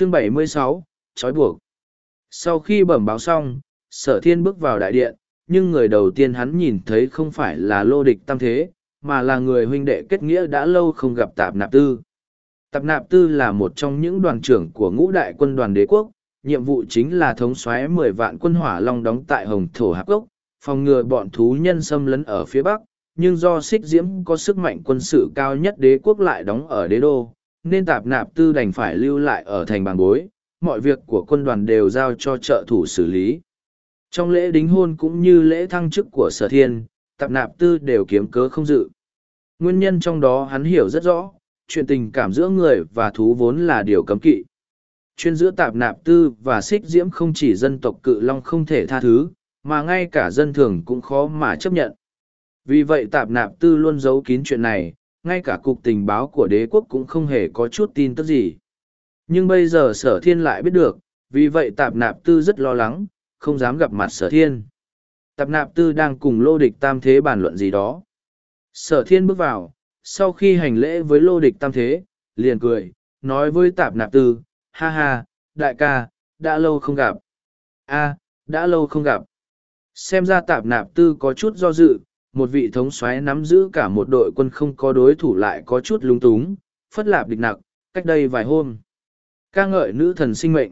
chương 76, trói buộc. Sau khi bẩm báo xong, sở thiên bước vào đại điện, nhưng người đầu tiên hắn nhìn thấy không phải là lô địch tam thế, mà là người huynh đệ kết nghĩa đã lâu không gặp tạp nạp tư. Tạp nạp tư là một trong những đoàn trưởng của ngũ đại quân đoàn đế quốc, nhiệm vụ chính là thống soái mười vạn quân hỏa long đóng tại Hồng Thổ Hạc Cốc, phòng ngừa bọn thú nhân xâm lấn ở phía Bắc, nhưng do xích diễm có sức mạnh quân sự cao nhất đế quốc lại đóng ở đế đô, nên tạp nạp tư đành phải lưu lại ở thành bàng bối, mọi việc của quân đoàn đều giao cho trợ thủ xử lý. Trong lễ đính hôn cũng như lễ thăng chức của sở thiên, tạp nạp tư đều kiếm cớ không dự. Nguyên nhân trong đó hắn hiểu rất rõ, chuyện tình cảm giữa người và thú vốn là điều cấm kỵ. Chuyện giữa tạp nạp tư và xích diễm không chỉ dân tộc cự long không thể tha thứ, mà ngay cả dân thường cũng khó mà chấp nhận. Vì vậy tạp nạp tư luôn giấu kín chuyện này, ngay cả cục tình báo của đế quốc cũng không hề có chút tin tức gì. Nhưng bây giờ sở thiên lại biết được, vì vậy tạp nạp tư rất lo lắng, không dám gặp mặt sở thiên. Tạp nạp tư đang cùng lô địch tam thế bàn luận gì đó. Sở thiên bước vào, sau khi hành lễ với lô địch tam thế, liền cười, nói với tạp nạp tư, ha ha, đại ca, đã lâu không gặp. a đã lâu không gặp. Xem ra tạp nạp tư có chút do dự, một vị thống soái nắm giữ cả một đội quân không có đối thủ lại có chút lung túng, phất lạp địch nặc, cách đây vài hôm. ca ngợi nữ thần sinh mệnh.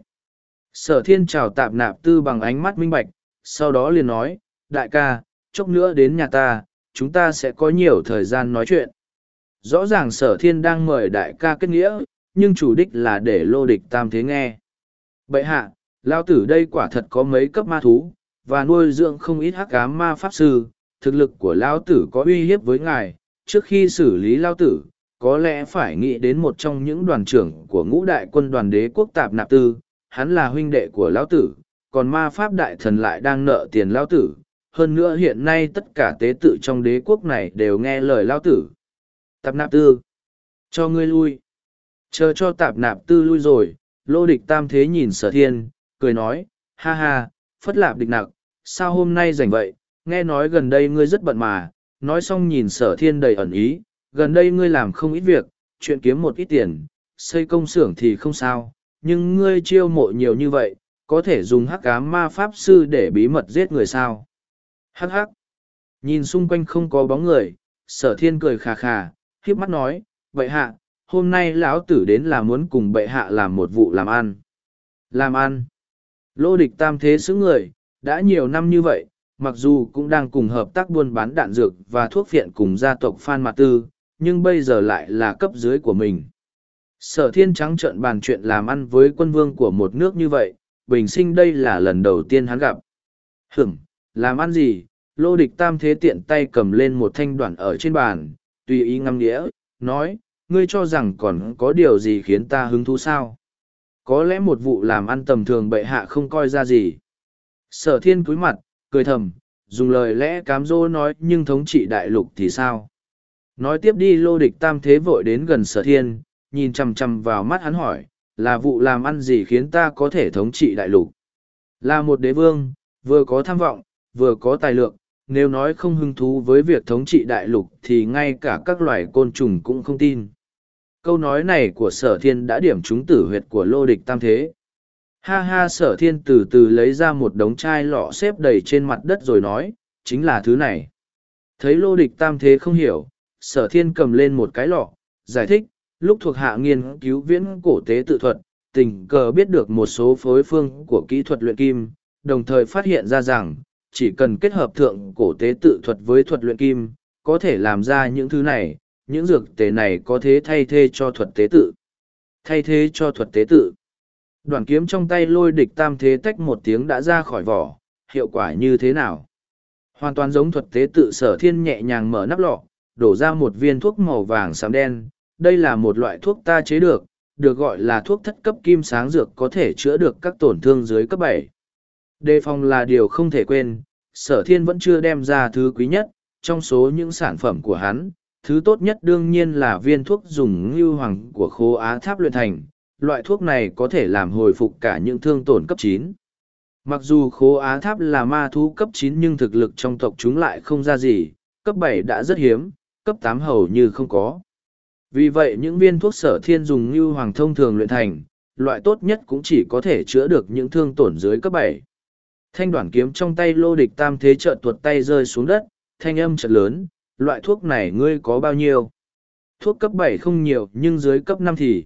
Sở thiên chào tạp nạp tư bằng ánh mắt minh bạch, sau đó liền nói, đại ca, chốc nữa đến nhà ta, chúng ta sẽ có nhiều thời gian nói chuyện. Rõ ràng sở thiên đang mời đại ca kết nghĩa, nhưng chủ đích là để lô địch tam thế nghe. Bậy hạ, lao tử đây quả thật có mấy cấp ma thú, và nuôi dưỡng không ít hắc ám ma pháp sư, thực lực của lao tử có uy hiếp với ngài, trước khi xử lý lao tử, có lẽ phải nghĩ đến một trong những đoàn trưởng của ngũ đại quân đoàn đế quốc tạp nạp tư, hắn là huynh đệ của lão tử, còn ma pháp đại thần lại đang nợ tiền lão tử. Hơn nữa hiện nay tất cả tế tự trong đế quốc này đều nghe lời lão tử. Tạp nạp tư. Cho ngươi lui. Chờ cho tạp nạp tư lui rồi, lô địch tam thế nhìn sở thiên, cười nói, ha ha, phất lạp địch nặc, sao hôm nay rảnh vậy, nghe nói gần đây ngươi rất bận mà, nói xong nhìn sở thiên đầy ẩn ý, gần đây ngươi làm không ít việc, chuyện kiếm một ít tiền, xây công xưởng thì không sao, nhưng ngươi chiêu mộ nhiều như vậy, có thể dùng hắc ám ma pháp sư để bí mật giết người sao. Hắc hắc. Nhìn xung quanh không có bóng người, sở thiên cười khà khà, khiếp mắt nói, vậy hạ, hôm nay lão tử đến là muốn cùng bệ hạ làm một vụ làm ăn. Làm ăn. Lô địch tam thế xứ người, đã nhiều năm như vậy, mặc dù cũng đang cùng hợp tác buôn bán đạn dược và thuốc phiện cùng gia tộc Phan Mạc Tư, nhưng bây giờ lại là cấp dưới của mình. Sở thiên trắng trợn bàn chuyện làm ăn với quân vương của một nước như vậy, bình sinh đây là lần đầu tiên hắn gặp. Hửm, làm ăn gì? Lô địch tam thế tiện tay cầm lên một thanh đoạn ở trên bàn, tùy ý ngâm nghĩa, nói, ngươi cho rằng còn có điều gì khiến ta hứng thú sao? Có lẽ một vụ làm ăn tầm thường bệ hạ không coi ra gì. Sở thiên cúi mặt, cười thầm, dùng lời lẽ cám dỗ nói nhưng thống trị đại lục thì sao? Nói tiếp đi lô địch tam thế vội đến gần sở thiên, nhìn chằm chằm vào mắt hắn hỏi, là vụ làm ăn gì khiến ta có thể thống trị đại lục? Là một đế vương, vừa có tham vọng, vừa có tài lượng, nếu nói không hứng thú với việc thống trị đại lục thì ngay cả các loài côn trùng cũng không tin. Câu nói này của sở thiên đã điểm trúng tử huyệt của lô địch tam thế. Ha ha sở thiên từ từ lấy ra một đống chai lọ xếp đầy trên mặt đất rồi nói, chính là thứ này. Thấy lô địch tam thế không hiểu, sở thiên cầm lên một cái lọ, giải thích, lúc thuộc hạ nghiên cứu viễn cổ tế tự thuật, tình cờ biết được một số phối phương của kỹ thuật luyện kim, đồng thời phát hiện ra rằng, chỉ cần kết hợp thượng cổ tế tự thuật với thuật luyện kim, có thể làm ra những thứ này, những dược tế này có thể thay thế cho thuật tế tự. Thay thế cho thuật tế tự. Đoàn kiếm trong tay lôi địch tam thế tách một tiếng đã ra khỏi vỏ, hiệu quả như thế nào? Hoàn toàn giống thuật tế tự sở thiên nhẹ nhàng mở nắp lọ, đổ ra một viên thuốc màu vàng xám đen. Đây là một loại thuốc ta chế được, được gọi là thuốc thất cấp kim sáng dược có thể chữa được các tổn thương dưới cấp bảy. Đề phòng là điều không thể quên, sở thiên vẫn chưa đem ra thứ quý nhất, trong số những sản phẩm của hắn, thứ tốt nhất đương nhiên là viên thuốc dùng ngưu hoàng của khô á tháp luyện thành, loại thuốc này có thể làm hồi phục cả những thương tổn cấp chín. Mặc dù khố á tháp là ma thú cấp chín nhưng thực lực trong tộc chúng lại không ra gì, cấp bảy đã rất hiếm, cấp tám hầu như không có. Vì vậy những viên thuốc sở thiên dùng như hoàng thông thường luyện thành, loại tốt nhất cũng chỉ có thể chữa được những thương tổn dưới cấp bảy. Thanh đoạn kiếm trong tay lô địch tam thế trợ tuột tay rơi xuống đất, thanh âm chợt lớn, loại thuốc này ngươi có bao nhiêu? Thuốc cấp bảy không nhiều nhưng dưới cấp năm thì.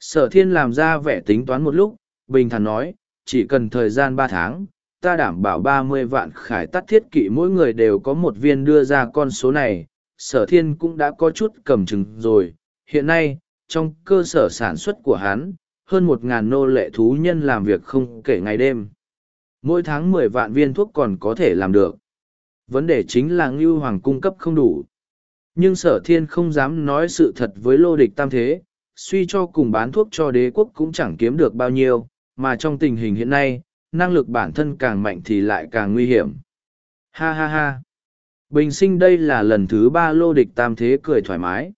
Sở thiên làm ra vẻ tính toán một lúc, bình thản nói, chỉ cần thời gian ba tháng, ta đảm bảo ba mươi vạn khải tắt thiết kỵ mỗi người đều có một viên đưa ra con số này. Sở thiên cũng đã có chút cầm chừng rồi. Hiện nay, trong cơ sở sản xuất của hắn, hơn một ngàn nô lệ thú nhân làm việc không kể ngày đêm. Mỗi tháng mười vạn viên thuốc còn có thể làm được. Vấn đề chính là Ngưu Hoàng cung cấp không đủ. Nhưng sở thiên không dám nói sự thật với lô địch tam thế, suy cho cùng bán thuốc cho đế quốc cũng chẳng kiếm được bao nhiêu, mà trong tình hình hiện nay, năng lực bản thân càng mạnh thì lại càng nguy hiểm. Ha ha ha! Bình sinh đây là lần thứ ba lô địch tam thế cười thoải mái.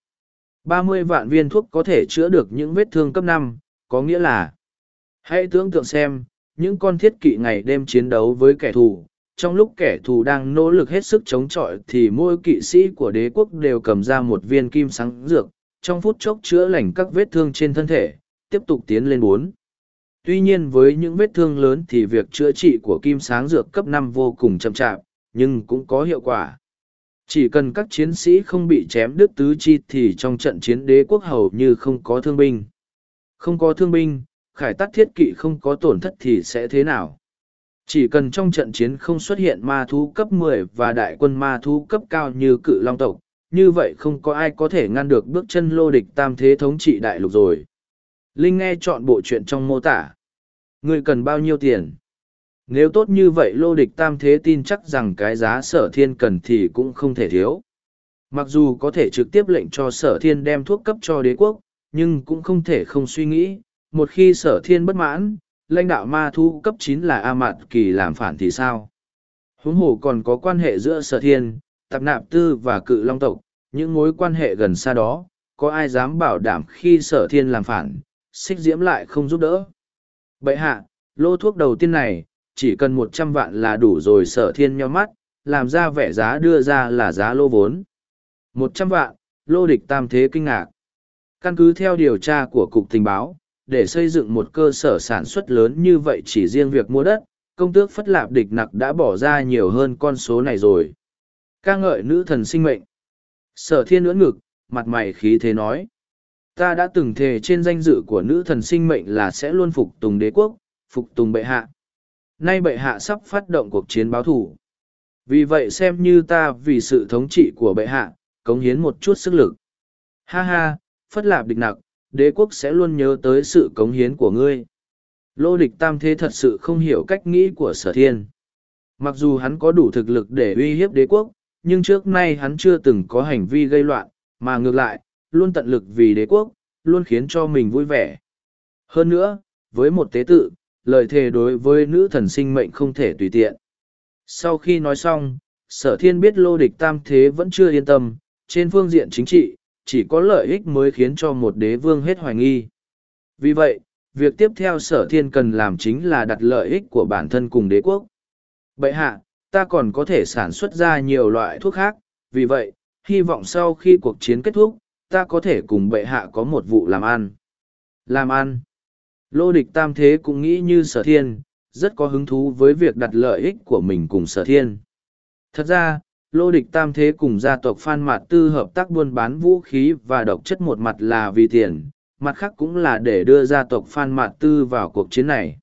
ba mươi vạn viên thuốc có thể chữa được những vết thương cấp năm, có nghĩa là hãy tưởng tượng xem, những con thiết kỵ ngày đêm chiến đấu với kẻ thù, trong lúc kẻ thù đang nỗ lực hết sức chống chọi thì mỗi kỵ sĩ của đế quốc đều cầm ra một viên kim sáng dược, trong phút chốc chữa lành các vết thương trên thân thể, tiếp tục tiến lên bốn. Tuy nhiên với những vết thương lớn thì việc chữa trị của kim sáng dược cấp năm vô cùng chậm chạp, nhưng cũng có hiệu quả. Chỉ cần các chiến sĩ không bị chém đứt tứ chi thì trong trận chiến đế quốc hầu như không có thương binh. Không có thương binh, khải tắt thiết kỵ không có tổn thất thì sẽ thế nào? Chỉ cần trong trận chiến không xuất hiện ma thú cấp 10 và đại quân ma thú cấp cao như cự long tộc, như vậy không có ai có thể ngăn được bước chân lô địch tam thế thống trị đại lục rồi. Linh nghe chọn bộ chuyện trong mô tả. Người cần bao nhiêu tiền? Nếu tốt như vậy lô địch tam thế tin chắc rằng cái giá sở thiên cần thì cũng không thể thiếu. Mặc dù có thể trực tiếp lệnh cho sở thiên đem thuốc cấp cho đế quốc, nhưng cũng không thể không suy nghĩ, một khi sở thiên bất mãn, lãnh đạo ma thu cấp chín là A Mạt Kỳ làm phản thì sao? Huống hồ còn có quan hệ giữa sở thiên, tạp nạp tư và cự long tộc, những mối quan hệ gần xa đó, có ai dám bảo đảm khi sở thiên làm phản, xích diễm lại không giúp đỡ. Bậy hạ, lô thuốc đầu tiên này, chỉ cần một trăm vạn là đủ rồi sở thiên nhau mắt, làm ra vẻ giá đưa ra là giá lô vốn. Một trăm vạn, lô địch tam thế kinh ngạc. Căn cứ theo điều tra của Cục Tình báo, để xây dựng một cơ sở sản xuất lớn như vậy chỉ riêng việc mua đất, công tước Phất Lạp Địch Nặc đã bỏ ra nhiều hơn con số này rồi ca ngợi nữ thần sinh mệnh. Sở thiên ưỡn ngực, mặt mày khí thế nói. Ta đã từng thề trên danh dự của nữ thần sinh mệnh là sẽ luôn phục tùng đế quốc, phục tùng bệ hạ. Nay bệ hạ sắp phát động cuộc chiến báo thù Vì vậy xem như ta vì sự thống trị của bệ hạ, cống hiến một chút sức lực. Ha ha, phất lạp địch nặc, đế quốc sẽ luôn nhớ tới sự cống hiến của ngươi. Lô địch tam thế thật sự không hiểu cách nghĩ của sở thiên. Mặc dù hắn có đủ thực lực để uy hiếp đế quốc, nhưng trước nay hắn chưa từng có hành vi gây loạn, mà ngược lại, luôn tận lực vì đế quốc, luôn khiến cho mình vui vẻ. Hơn nữa, với một tế tự, lời thề đối với nữ thần sinh mệnh không thể tùy tiện. Sau khi nói xong, sở thiên biết lô địch tam thế vẫn chưa yên tâm, trên phương diện chính trị, chỉ có lợi ích mới khiến cho một đế vương hết hoài nghi. Vì vậy, việc tiếp theo sở thiên cần làm chính là đặt lợi ích của bản thân cùng đế quốc. Bậy hạ, ta còn có thể sản xuất ra nhiều loại thuốc khác, vì vậy, hy vọng sau khi cuộc chiến kết thúc, ta có thể cùng bệ hạ có một vụ làm ăn. Làm ăn. Lô địch tam thế cũng nghĩ như sở thiên, rất có hứng thú với việc đặt lợi ích của mình cùng sở thiên. Thật ra, lô địch tam thế cùng gia tộc Phan Mạt Tư hợp tác buôn bán vũ khí và độc chất một mặt là vì tiền, mặt khác cũng là để đưa gia tộc Phan Mạt Tư vào cuộc chiến này.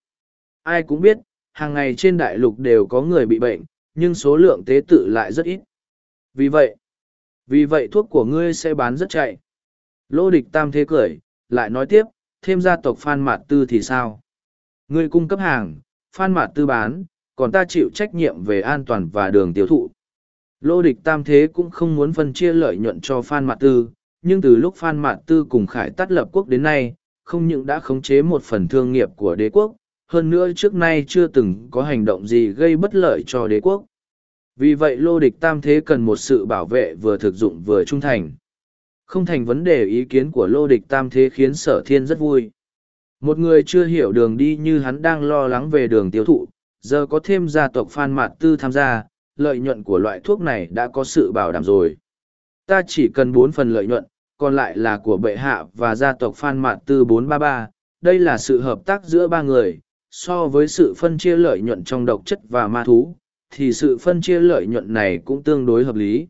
Ai cũng biết, hàng ngày trên đại lục đều có người bị bệnh, nhưng số lượng tế tự lại rất ít. Vì vậy, vì vậy thuốc của ngươi sẽ bán rất chạy. Lô địch tam thế cười, lại nói tiếp, thêm gia tộc Phan Mạt Tư thì sao? Ngươi cung cấp hàng, Phan Mạt Tư bán, còn ta chịu trách nhiệm về an toàn và đường tiêu thụ. Lô địch tam thế cũng không muốn phân chia lợi nhuận cho Phan Mạt Tư, nhưng từ lúc Phan Mạt Tư cùng Khải Tắt lập quốc đến nay, không những đã khống chế một phần thương nghiệp của đế quốc, hơn nữa trước nay chưa từng có hành động gì gây bất lợi cho đế quốc. Vì vậy lô địch tam thế cần một sự bảo vệ vừa thực dụng vừa trung thành. Không thành vấn đề ý kiến của lô địch tam thế khiến sở thiên rất vui. Một người chưa hiểu đường đi như hắn đang lo lắng về đường tiêu thụ, giờ có thêm gia tộc Phan Mạt Tư tham gia, lợi nhuận của loại thuốc này đã có sự bảo đảm rồi. Ta chỉ cần bốn phần lợi nhuận, còn lại là của bệ hạ và gia tộc Phan Mạt Tư 433, đây là sự hợp tác giữa ba người, so với sự phân chia lợi nhuận trong độc chất và ma thú, thì sự phân chia lợi nhuận này cũng tương đối hợp lý.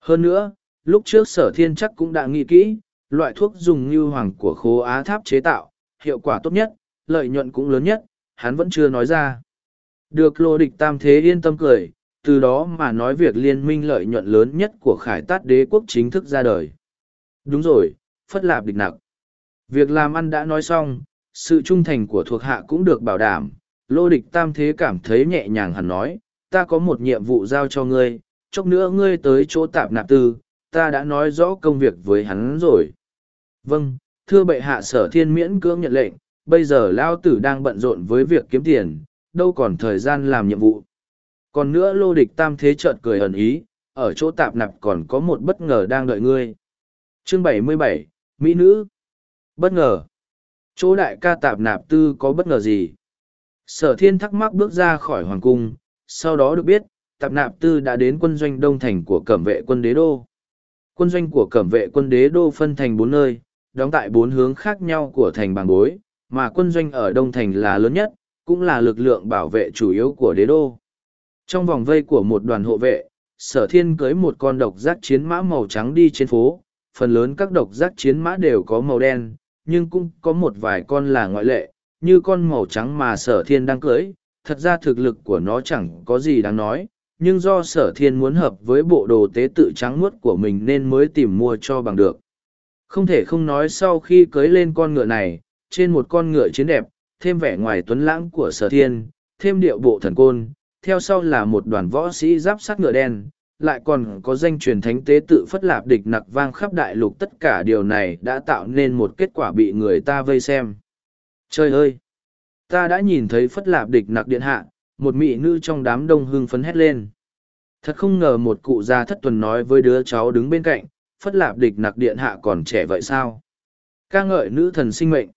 Hơn nữa, lúc trước sở thiên chắc cũng đã nghĩ kỹ, loại thuốc dùng như hoàng của khố á tháp chế tạo, hiệu quả tốt nhất, lợi nhuận cũng lớn nhất, hắn vẫn chưa nói ra. Được lô địch tam thế yên tâm cười, từ đó mà nói việc liên minh lợi nhuận lớn nhất của khải tát đế quốc chính thức ra đời. Đúng rồi, phất lạp địch nặc. Việc làm ăn đã nói xong, sự trung thành của thuộc hạ cũng được bảo đảm. Lô địch tam thế cảm thấy nhẹ nhàng hẳn nói, ta có một nhiệm vụ giao cho ngươi, chốc nữa ngươi tới chỗ tạp nạp tư, ta đã nói rõ công việc với hắn rồi. Vâng, thưa bệ hạ sở thiên miễn cưỡng nhận lệnh, bây giờ lao tử đang bận rộn với việc kiếm tiền, đâu còn thời gian làm nhiệm vụ. Còn nữa lô địch tam thế chợt cười ẩn ý, ở chỗ tạp nạp còn có một bất ngờ đang đợi ngươi. Chương 77, Mỹ Nữ Bất ngờ Chỗ đại ca tạp nạp tư có bất ngờ gì? Sở thiên thắc mắc bước ra khỏi hoàng cung, sau đó được biết, tạp nạp tư đã đến quân doanh đông thành của cẩm vệ quân đế đô. Quân doanh của cẩm vệ quân đế đô phân thành bốn nơi, đóng tại bốn hướng khác nhau của thành bàng bối, mà quân doanh ở đông thành là lớn nhất, cũng là lực lượng bảo vệ chủ yếu của đế đô. Trong vòng vây của một đoàn hộ vệ, sở thiên cưới một con độc giác chiến mã màu trắng đi trên phố, phần lớn các độc giác chiến mã đều có màu đen, nhưng cũng có một vài con là ngoại lệ, như con màu trắng mà sở thiên đang cưới, thật ra thực lực của nó chẳng có gì đáng nói, nhưng do sở thiên muốn hợp với bộ đồ tế tự trắng muốt của mình nên mới tìm mua cho bằng được. Không thể không nói sau khi cưới lên con ngựa này, trên một con ngựa chiến đẹp, thêm vẻ ngoài tuấn lãng của sở thiên, thêm điệu bộ thần côn, theo sau là một đoàn võ sĩ giáp sắt ngựa đen, lại còn có danh truyền thánh tế tự phất lạp địch nặc vang khắp đại lục tất cả điều này đã tạo nên một kết quả bị người ta vây xem. Trời ơi! Ta đã nhìn thấy phất lạp địch nặc điện hạ, một mỹ nữ trong đám đông hưng phấn hét lên. Thật không ngờ một cụ già thất tuần nói với đứa cháu đứng bên cạnh, phất lạp địch nặc điện hạ còn trẻ vậy sao? ca ngợi nữ thần sinh mệnh.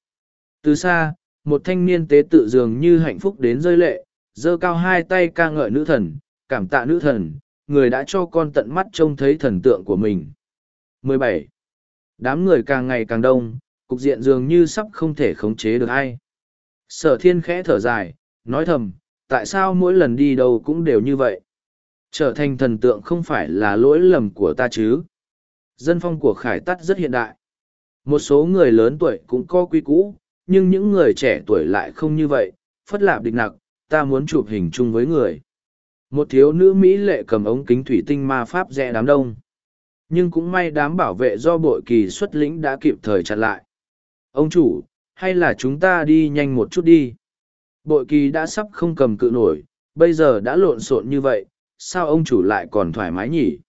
Từ xa, một thanh niên tế tự dường như hạnh phúc đến rơi lệ, giơ cao hai tay ca ngợi nữ thần, cảm tạ nữ thần, người đã cho con tận mắt trông thấy thần tượng của mình. 17. Đám người càng ngày càng đông, cục diện dường như sắp không thể khống chế được ai. Sở thiên khẽ thở dài, nói thầm, tại sao mỗi lần đi đâu cũng đều như vậy? Trở thành thần tượng không phải là lỗi lầm của ta chứ. Dân phong của khải tắt rất hiện đại. Một số người lớn tuổi cũng có quy cũ, nhưng những người trẻ tuổi lại không như vậy. Phất lạp địch nặc, ta muốn chụp hình chung với người. Một thiếu nữ Mỹ lệ cầm ống kính thủy tinh ma pháp rẽ đám đông. Nhưng cũng may đám bảo vệ do bội kỳ xuất lĩnh đã kịp thời chặn lại. Ông chủ, hay là chúng ta đi nhanh một chút đi. Bội kỳ đã sắp không cầm cự nổi, bây giờ đã lộn xộn như vậy, sao ông chủ lại còn thoải mái nhỉ?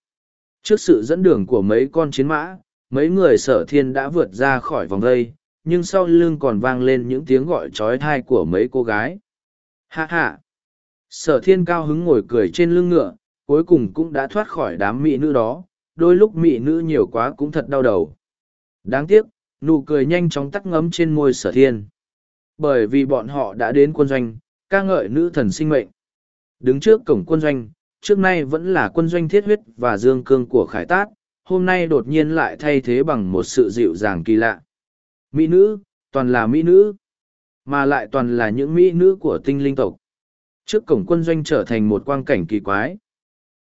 Trước sự dẫn đường của mấy con chiến mã, mấy người sở thiên đã vượt ra khỏi vòng vây, nhưng sau lưng còn vang lên những tiếng gọi trói thai của mấy cô gái. Hạ hạ! Sở thiên cao hứng ngồi cười trên lưng ngựa, cuối cùng cũng đã thoát khỏi đám mỹ nữ đó, đôi lúc mỹ nữ nhiều quá cũng thật đau đầu. Đáng tiếc, nụ cười nhanh chóng tắt ngấm trên môi sở thiên. Bởi vì bọn họ đã đến quân doanh, ca ngợi nữ thần sinh mệnh. Đứng trước cổng quân doanh, trước nay vẫn là quân doanh thiết huyết và dương cương của khải tát, hôm nay đột nhiên lại thay thế bằng một sự dịu dàng kỳ lạ. Mỹ nữ, toàn là mỹ nữ, mà lại toàn là những mỹ nữ của tinh linh tộc. Trước cổng quân doanh trở thành một quang cảnh kỳ quái.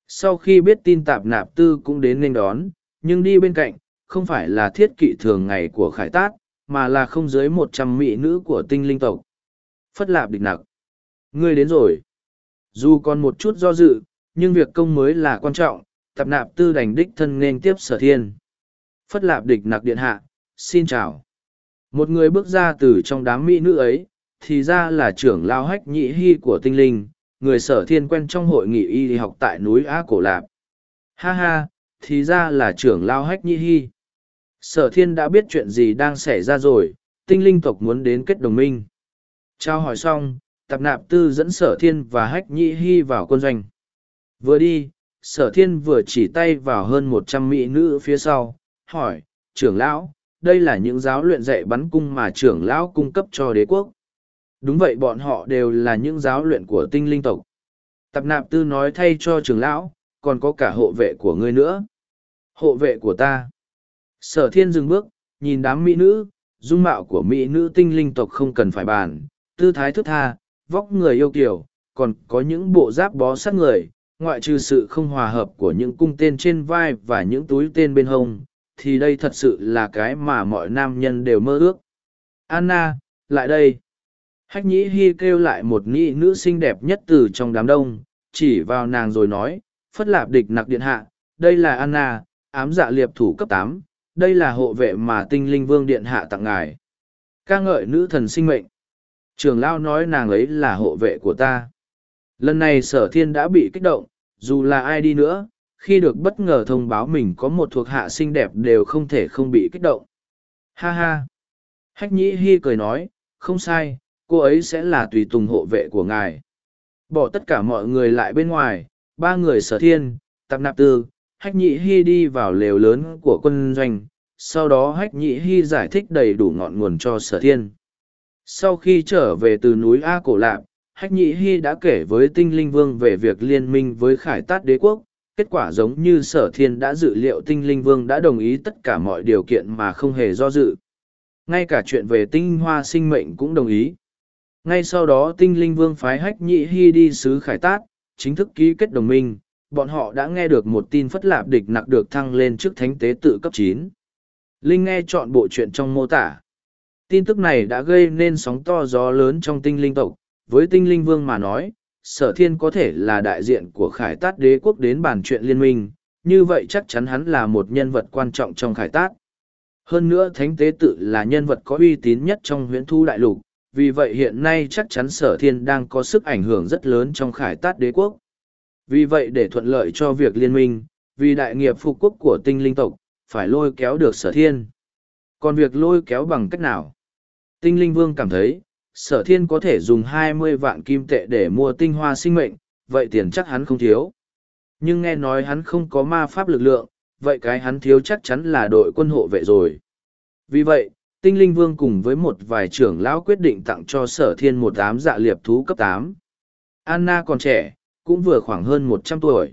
Sau khi biết tin tạp nạp tư cũng đến nên đón, nhưng đi bên cạnh, không phải là thiết kỵ thường ngày của khải tát, mà là không dưới một trăm mỹ nữ của tinh linh tộc. Phất lạp địch nặc. Ngươi đến rồi. Dù còn một chút do dự, nhưng việc công mới là quan trọng, tạp nạp tư đành đích thân nên tiếp sở thiên. Phất lạp địch nặc điện hạ, xin chào. Một người bước ra từ trong đám mỹ nữ ấy, thì ra là trưởng lao hách nhị hy của tinh linh, người sở thiên quen trong hội nghị y học tại núi Á Cổ Lạp. Ha ha, thì ra là trưởng lao hách nhị hy. Sở thiên đã biết chuyện gì đang xảy ra rồi, tinh linh tộc muốn đến kết đồng minh. Trao hỏi xong, tạp nạp tư dẫn sở thiên và hách nhị hy vào quân doanh. Vừa đi, sở thiên vừa chỉ tay vào hơn một trăm mỹ nữ phía sau, hỏi, trưởng lão, đây là những giáo luyện dạy bắn cung mà trưởng lão cung cấp cho đế quốc. Đúng vậy bọn họ đều là những giáo luyện của tinh linh tộc. Tạp nạp tư nói thay cho trưởng lão, còn có cả hộ vệ của ngươi nữa. Hộ vệ của ta. Sở thiên dừng bước, nhìn đám mỹ nữ, dung mạo của mỹ nữ tinh linh tộc không cần phải bàn, tư thái thức tha, vóc người yêu kiều, còn có những bộ giáp bó sát người, ngoại trừ sự không hòa hợp của những cung tên trên vai và những túi tên bên hông, thì đây thật sự là cái mà mọi nam nhân đều mơ ước. Anna, lại đây. Hách nhĩ hy kêu lại một nghị nữ xinh đẹp nhất từ trong đám đông, chỉ vào nàng rồi nói, phất lạp địch nặc điện hạ, đây là Anna, ám dạ liệp thủ cấp tám, đây là hộ vệ mà tinh linh vương điện hạ tặng ngài. ca ngợi nữ thần sinh mệnh. Trường lao nói nàng ấy là hộ vệ của ta. Lần này sở thiên đã bị kích động, dù là ai đi nữa, khi được bất ngờ thông báo mình có một thuộc hạ xinh đẹp đều không thể không bị kích động. Ha ha! Hách nhĩ hy cười nói, không sai, cô ấy sẽ là tùy tùng hộ vệ của ngài. Bỏ tất cả mọi người lại bên ngoài, ba người sở thiên, tạp nạp tư, hách nhị hy đi vào lều lớn của quân doanh, sau đó hách nhị hy giải thích đầy đủ ngọn nguồn cho sở thiên. Sau khi trở về từ núi A Cổ Lạp, Hách nhị Hy đã kể với Tinh Linh Vương về việc liên minh với Khải Tát Đế Quốc, kết quả giống như Sở Thiên đã dự liệu Tinh Linh Vương đã đồng ý tất cả mọi điều kiện mà không hề do dự. Ngay cả chuyện về tinh hoa sinh mệnh cũng đồng ý. Ngay sau đó Tinh Linh Vương phái Hách Nhị Hy đi sứ Khải Tát, chính thức ký kết đồng minh, bọn họ đã nghe được một tin phất lạp địch nặc được thăng lên trước thánh tế tự cấp chín. Linh nghe chọn bộ chuyện trong mô tả. Tin tức này đã gây nên sóng to gió lớn trong tinh linh tộc, với tinh linh vương mà nói, sở thiên có thể là đại diện của khải tát đế quốc đến bàn chuyện liên minh, như vậy chắc chắn hắn là một nhân vật quan trọng trong khải tát. Hơn nữa thánh tế tự là nhân vật có uy tín nhất trong huyễn thu đại lục, vì vậy hiện nay chắc chắn sở thiên đang có sức ảnh hưởng rất lớn trong khải tát đế quốc. Vì vậy để thuận lợi cho việc liên minh, vì đại nghiệp phục quốc của tinh linh tộc, phải lôi kéo được sở thiên. Còn việc lôi kéo bằng cách nào? Tinh linh vương cảm thấy, sở thiên có thể dùng hai mươi vạn kim tệ để mua tinh hoa sinh mệnh, vậy tiền chắc hắn không thiếu. Nhưng nghe nói hắn không có ma pháp lực lượng, vậy cái hắn thiếu chắc chắn là đội quân hộ vệ rồi. Vì vậy, tinh linh vương cùng với một vài trưởng lão quyết định tặng cho sở thiên một ám dạ liệp thú cấp tám. Anna còn trẻ, cũng vừa khoảng hơn một trăm tuổi.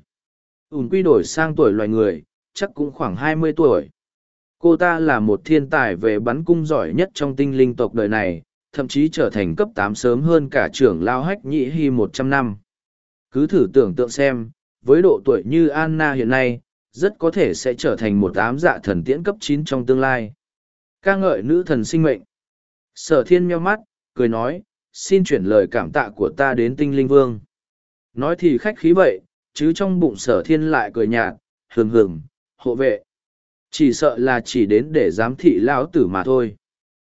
Ún quy đổi sang tuổi loài người, chắc cũng khoảng hai mươi tuổi. Cô ta là một thiên tài về bắn cung giỏi nhất trong tinh linh tộc đời này, thậm chí trở thành cấp tám sớm hơn cả trưởng lao hách nhĩ hy một trăm năm. Cứ thử tưởng tượng xem, với độ tuổi như Anna hiện nay, rất có thể sẽ trở thành một ám dạ thần tiễn cấp chín trong tương lai ca ngợi nữ thần sinh mệnh. Sở thiên meo mắt, cười nói, xin chuyển lời cảm tạ của ta đến tinh linh vương. Nói thì khách khí vậy, chứ trong bụng sở thiên lại cười nhạt, hừng hừng, hộ vệ. Chỉ sợ là chỉ đến để giám thị lão tử mà thôi.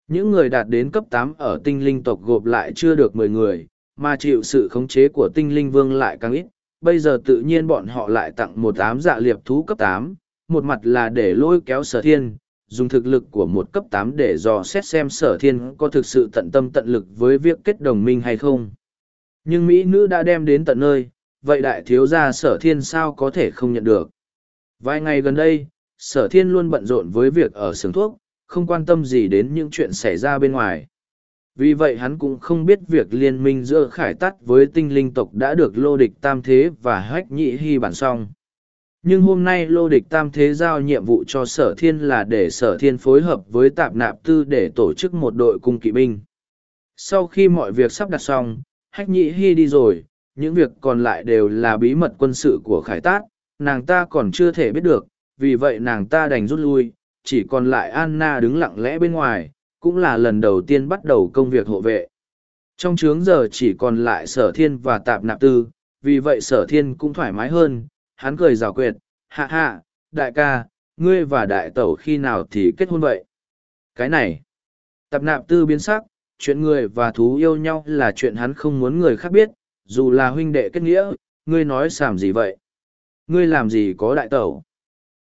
Những người đạt đến cấp tám ở tinh linh tộc gộp lại chưa được mười người, mà chịu sự khống chế của tinh linh vương lại càng ít. Bây giờ tự nhiên bọn họ lại tặng một ám dạ liệp thú cấp tám, một mặt là để lôi kéo sở thiên, dùng thực lực của một cấp tám để dò xét xem sở thiên có thực sự tận tâm tận lực với việc kết đồng minh hay không. Nhưng Mỹ nữ đã đem đến tận nơi, vậy đại thiếu gia sở thiên sao có thể không nhận được. Vài ngày gần đây, sở thiên luôn bận rộn với việc ở sướng thuốc, không quan tâm gì đến những chuyện xảy ra bên ngoài. Vì vậy hắn cũng không biết việc liên minh giữa khải tắt với tinh linh tộc đã được lô địch tam thế và hách nhị hy bản xong. Nhưng hôm nay lô địch tam thế giao nhiệm vụ cho sở thiên là để sở thiên phối hợp với tạp nạp tư để tổ chức một đội cung kỵ binh. Sau khi mọi việc sắp đặt xong, hách nhị hy đi rồi, những việc còn lại đều là bí mật quân sự của khải tát, nàng ta còn chưa thể biết được, vì vậy nàng ta đành rút lui, chỉ còn lại Anna đứng lặng lẽ bên ngoài, cũng là lần đầu tiên bắt đầu công việc hộ vệ. Trong trướng giờ chỉ còn lại sở thiên và tạp nạp tư, vì vậy sở thiên cũng thoải mái hơn, hắn cười rào quyệt, hạ hạ, đại ca, ngươi và đại tẩu khi nào thì kết hôn vậy? Cái này, tạp nạp tư biến sắc, chuyện người và thú yêu nhau là chuyện hắn không muốn người khác biết, dù là huynh đệ kết nghĩa, ngươi nói xàm gì vậy? Ngươi làm gì có đại tẩu?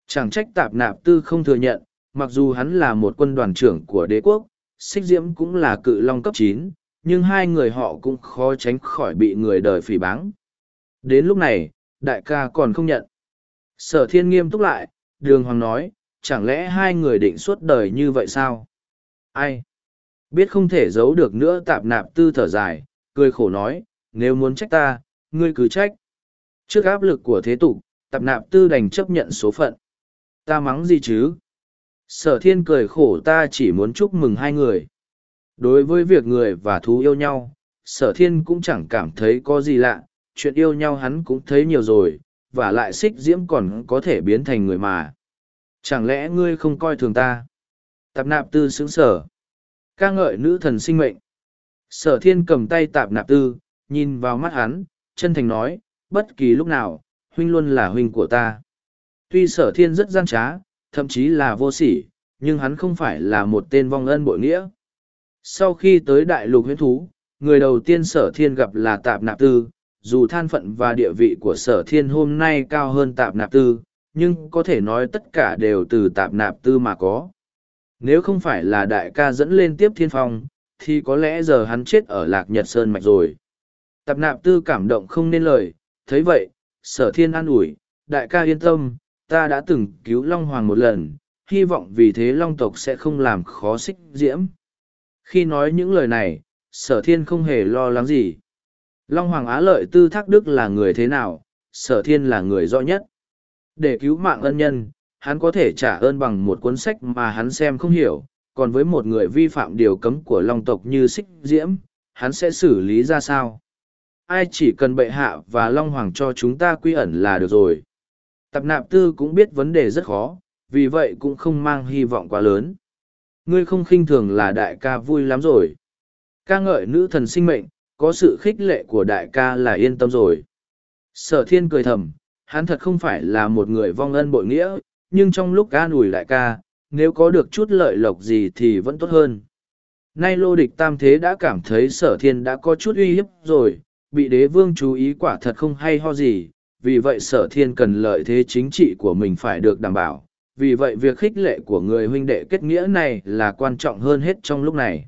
Chẳng trách tạp nạp tư không thừa nhận, mặc dù hắn là một quân đoàn trưởng của đế quốc, xích diễm cũng là cự long cấp chín, nhưng hai người họ cũng khó tránh khỏi bị người đời phỉ báng. Đến lúc này, đại ca còn không nhận. Sở thiên nghiêm túc lại, đường hoàng nói, chẳng lẽ hai người định suốt đời như vậy sao? Ai? Biết không thể giấu được nữa tạp nạp tư thở dài, cười khổ nói, nếu muốn trách ta, ngươi cứ trách. Trước áp lực của thế tục, tạp nạp tư đành chấp nhận số phận ta mắng gì chứ Sở thiên cười khổ ta chỉ muốn chúc mừng hai người. Đối với việc người và thú yêu nhau, sở thiên cũng chẳng cảm thấy có gì lạ, chuyện yêu nhau hắn cũng thấy nhiều rồi, và lại xích diễm còn có thể biến thành người mà. Chẳng lẽ ngươi không coi thường ta? Tạp nạp tư sướng sở. ca ngợi nữ thần sinh mệnh. Sở thiên cầm tay tạp nạp tư, nhìn vào mắt hắn, chân thành nói, bất kỳ lúc nào, huynh luôn là huynh của ta. Tuy sở thiên rất gian trá, thậm chí là vô sỉ, nhưng hắn không phải là một tên vong ân bội nghĩa. Sau khi tới đại lục huyễn thú, người đầu tiên sở thiên gặp là tạp nạp tư, dù than phận và địa vị của sở thiên hôm nay cao hơn tạp nạp tư, nhưng có thể nói tất cả đều từ tạp nạp tư mà có. Nếu không phải là đại ca dẫn lên tiếp thiên phong, thì có lẽ giờ hắn chết ở lạc nhật sơn mạch rồi. Tạp nạp tư cảm động không nên lời, thấy vậy, sở thiên an ủi, đại ca yên tâm, ta đã từng cứu Long Hoàng một lần, hy vọng vì thế Long tộc sẽ không làm khó xích diễm. Khi nói những lời này, sở thiên không hề lo lắng gì. Long Hoàng Á Lợi Tư Thác Đức là người thế nào, sở thiên là người rõ nhất. Để cứu mạng ân nhân, hắn có thể trả ơn bằng một cuốn sách mà hắn xem không hiểu, còn với một người vi phạm điều cấm của Long tộc như xích diễm, hắn sẽ xử lý ra sao? Ai chỉ cần bệ hạ và Long Hoàng cho chúng ta quy ẩn là được rồi. Tập nạp tư cũng biết vấn đề rất khó, vì vậy cũng không mang hy vọng quá lớn. Ngươi không khinh thường là đại ca vui lắm rồi. Ca ngợi nữ thần sinh mệnh, có sự khích lệ của đại ca là yên tâm rồi. Sở thiên cười thầm, hắn thật không phải là một người vong ân bội nghĩa, nhưng trong lúc ca ủi đại ca, nếu có được chút lợi lộc gì thì vẫn tốt hơn. Nay lô địch tam thế đã cảm thấy sở thiên đã có chút uy hiếp rồi, bị đế vương chú ý quả thật không hay ho gì, vì vậy sở thiên cần lợi thế chính trị của mình phải được đảm bảo. Vì vậy việc khích lệ của người huynh đệ kết nghĩa này là quan trọng hơn hết trong lúc này.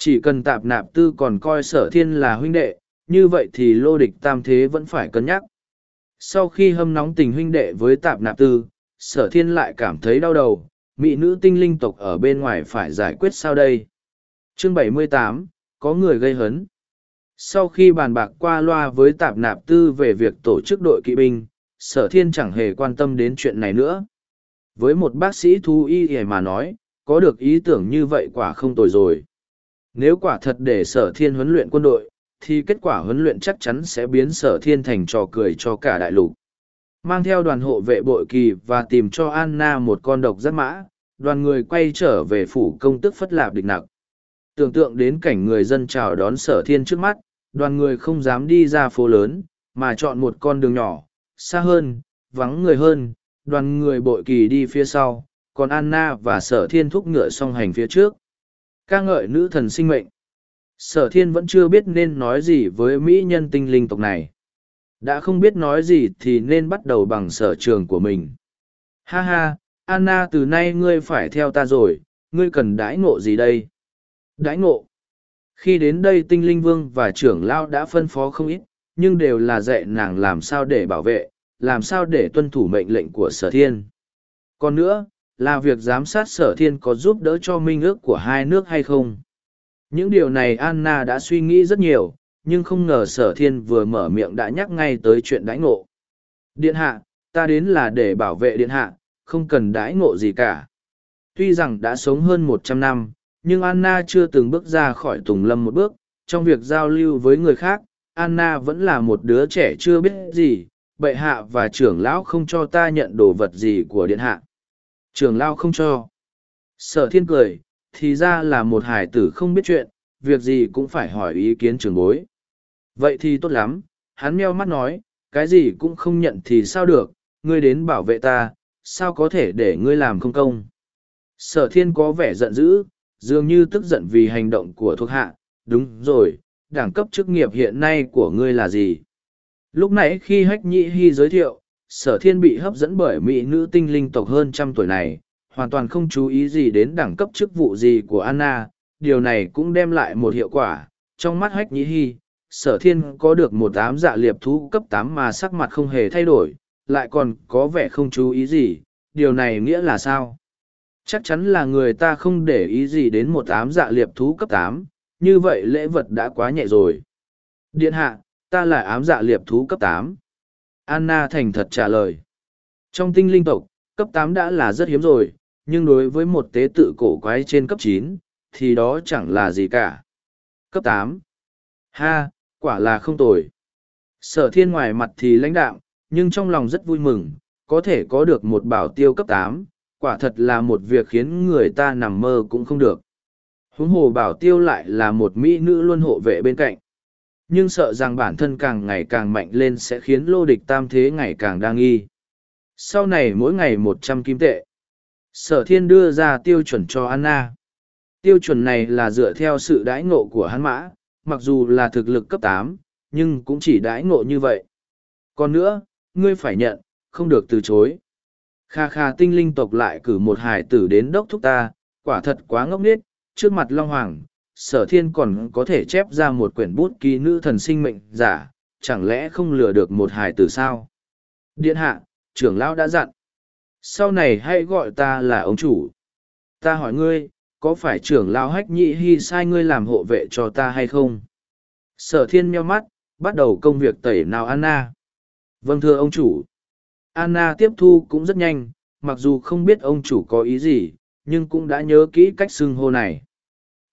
Chỉ cần tạp nạp tư còn coi sở thiên là huynh đệ, như vậy thì lô địch tam thế vẫn phải cân nhắc. Sau khi hâm nóng tình huynh đệ với tạp nạp tư, sở thiên lại cảm thấy đau đầu, mỹ nữ tinh linh tộc ở bên ngoài phải giải quyết sao đây. Chương 78, có người gây hấn. Sau khi bàn bạc qua loa với tạp nạp tư về việc tổ chức đội kỵ binh, sở thiên chẳng hề quan tâm đến chuyện này nữa. Với một bác sĩ thú y mà nói, có được ý tưởng như vậy quả không tồi rồi. Nếu quả thật để sở thiên huấn luyện quân đội, thì kết quả huấn luyện chắc chắn sẽ biến sở thiên thành trò cười cho cả đại lục. Mang theo đoàn hộ vệ bội kỳ và tìm cho Anna một con độc rất mã, đoàn người quay trở về phủ công tức phất lạp địch nặc. Tưởng tượng đến cảnh người dân chào đón sở thiên trước mắt, đoàn người không dám đi ra phố lớn, mà chọn một con đường nhỏ, xa hơn, vắng người hơn, đoàn người bội kỳ đi phía sau, còn Anna và sở thiên thúc ngựa song hành phía trước ca ngợi nữ thần sinh mệnh. Sở thiên vẫn chưa biết nên nói gì với mỹ nhân tinh linh tộc này. Đã không biết nói gì thì nên bắt đầu bằng sở trường của mình. Ha ha, anna, từ nay ngươi phải theo ta rồi, ngươi cần đãi ngộ gì đây? Đãi ngộ? Khi đến đây tinh linh vương và trưởng lao đã phân phó không ít, nhưng đều là dạy nàng làm sao để bảo vệ, làm sao để tuân thủ mệnh lệnh của sở thiên. Còn nữa là việc giám sát sở thiên có giúp đỡ cho minh ước của hai nước hay không. Những điều này Anna đã suy nghĩ rất nhiều, nhưng không ngờ sở thiên vừa mở miệng đã nhắc ngay tới chuyện đãi ngộ. Điện hạ, ta đến là để bảo vệ điện hạ, không cần đãi ngộ gì cả. Tuy rằng đã sống hơn một trăm năm, nhưng Anna chưa từng bước ra khỏi Tùng Lâm một bước, trong việc giao lưu với người khác, Anna vẫn là một đứa trẻ chưa biết gì, bệ hạ và trưởng lão không cho ta nhận đồ vật gì của điện hạ. Trường lao không cho. Sở thiên cười, thì ra là một hải tử không biết chuyện, việc gì cũng phải hỏi ý kiến trường bối. Vậy thì tốt lắm, hắn meo mắt nói, cái gì cũng không nhận thì sao được, ngươi đến bảo vệ ta, sao có thể để ngươi làm không công. Sở thiên có vẻ giận dữ, dường như tức giận vì hành động của thuộc hạ, đúng rồi, đẳng cấp chức nghiệp hiện nay của ngươi là gì? Lúc nãy khi hách nhị hy giới thiệu, sở thiên bị hấp dẫn bởi mỹ nữ tinh linh tộc hơn trăm tuổi này, hoàn toàn không chú ý gì đến đẳng cấp chức vụ gì của anna, điều này cũng đem lại một hiệu quả. Trong mắt hách nhĩ hy sở thiên có được một ám dạ liệp thú cấp tám mà sắc mặt không hề thay đổi, lại còn có vẻ không chú ý gì. Điều này nghĩa là sao? Chắc chắn là người ta không để ý gì đến một ám dạ liệp thú cấp tám. Như vậy lễ vật đã quá nhẹ rồi. Điện hạ, ta là ám dạ liệp thú cấp tám. Anna thành thật trả lời. Trong tinh linh tộc, cấp tám đã là rất hiếm rồi, nhưng đối với một tế tự cổ quái trên cấp chín thì đó chẳng là gì cả. Cấp tám. Ha quả là không tồi. Sở thiên ngoài mặt thì lãnh đạm nhưng trong lòng rất vui mừng có thể có được một bảo tiêu cấp tám quả thật là một việc khiến người ta nằm mơ cũng không được. Huống hồ bảo tiêu lại là một mỹ nữ luôn hộ vệ bên cạnh nhưng sợ rằng bản thân càng ngày càng mạnh lên sẽ khiến lô địch tam thế ngày càng đa nghi. Sau này mỗi ngày một trăm kim tệ. Sở thiên đưa ra tiêu chuẩn cho anna. Tiêu chuẩn này là dựa theo sự đãi ngộ của hắn mã, mặc dù là thực lực cấp tám, nhưng cũng chỉ đãi ngộ như vậy. Còn nữa, ngươi phải nhận, không được từ chối. Kha kha tinh linh tộc lại cử một hải tử đến đốc thúc ta, quả thật quá ngốc nghếch, trước mặt long hoàng sở thiên còn có thể chép ra một quyển bút ký nữ thần sinh mệnh giả, chẳng lẽ không lừa được một hài tử sao? Điện hạ, trưởng lão đã dặn. Sau này hãy gọi ta là ông chủ. Ta hỏi ngươi, có phải trưởng lão hách nhị hy sai ngươi làm hộ vệ cho ta hay không? Sở thiên meo mắt, bắt đầu công việc tẩy nào anna. Vâng thưa ông chủ. Anna tiếp thu cũng rất nhanh, mặc dù không biết ông chủ có ý gì, nhưng cũng đã nhớ kỹ cách xưng hô này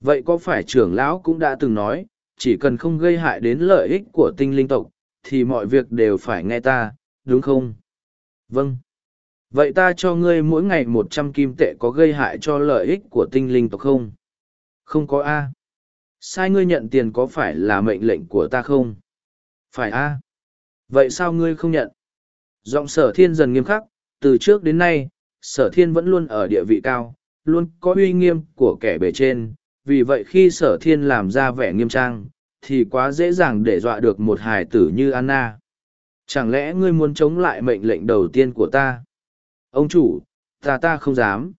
vậy có phải trưởng lão cũng đã từng nói, chỉ cần không gây hại đến lợi ích của tinh linh tộc, thì mọi việc đều phải nghe ta, đúng không? Vâng. Vậy ta cho ngươi mỗi ngày một trăm kim tệ có gây hại cho lợi ích của tinh linh tộc không? Không có a. Sai ngươi nhận tiền có phải là mệnh lệnh của ta không? Phải a. Vậy sao ngươi không nhận? Giọng sở thiên dần nghiêm khắc, từ trước đến nay, sở thiên vẫn luôn ở địa vị cao, luôn có uy nghiêm của kẻ bề trên vì vậy khi sở thiên làm ra vẻ nghiêm trang, thì quá dễ dàng để dọa được một hài tử như anna. Chẳng lẽ ngươi muốn chống lại mệnh lệnh đầu tiên của ta? Ông chủ, ta ta không dám.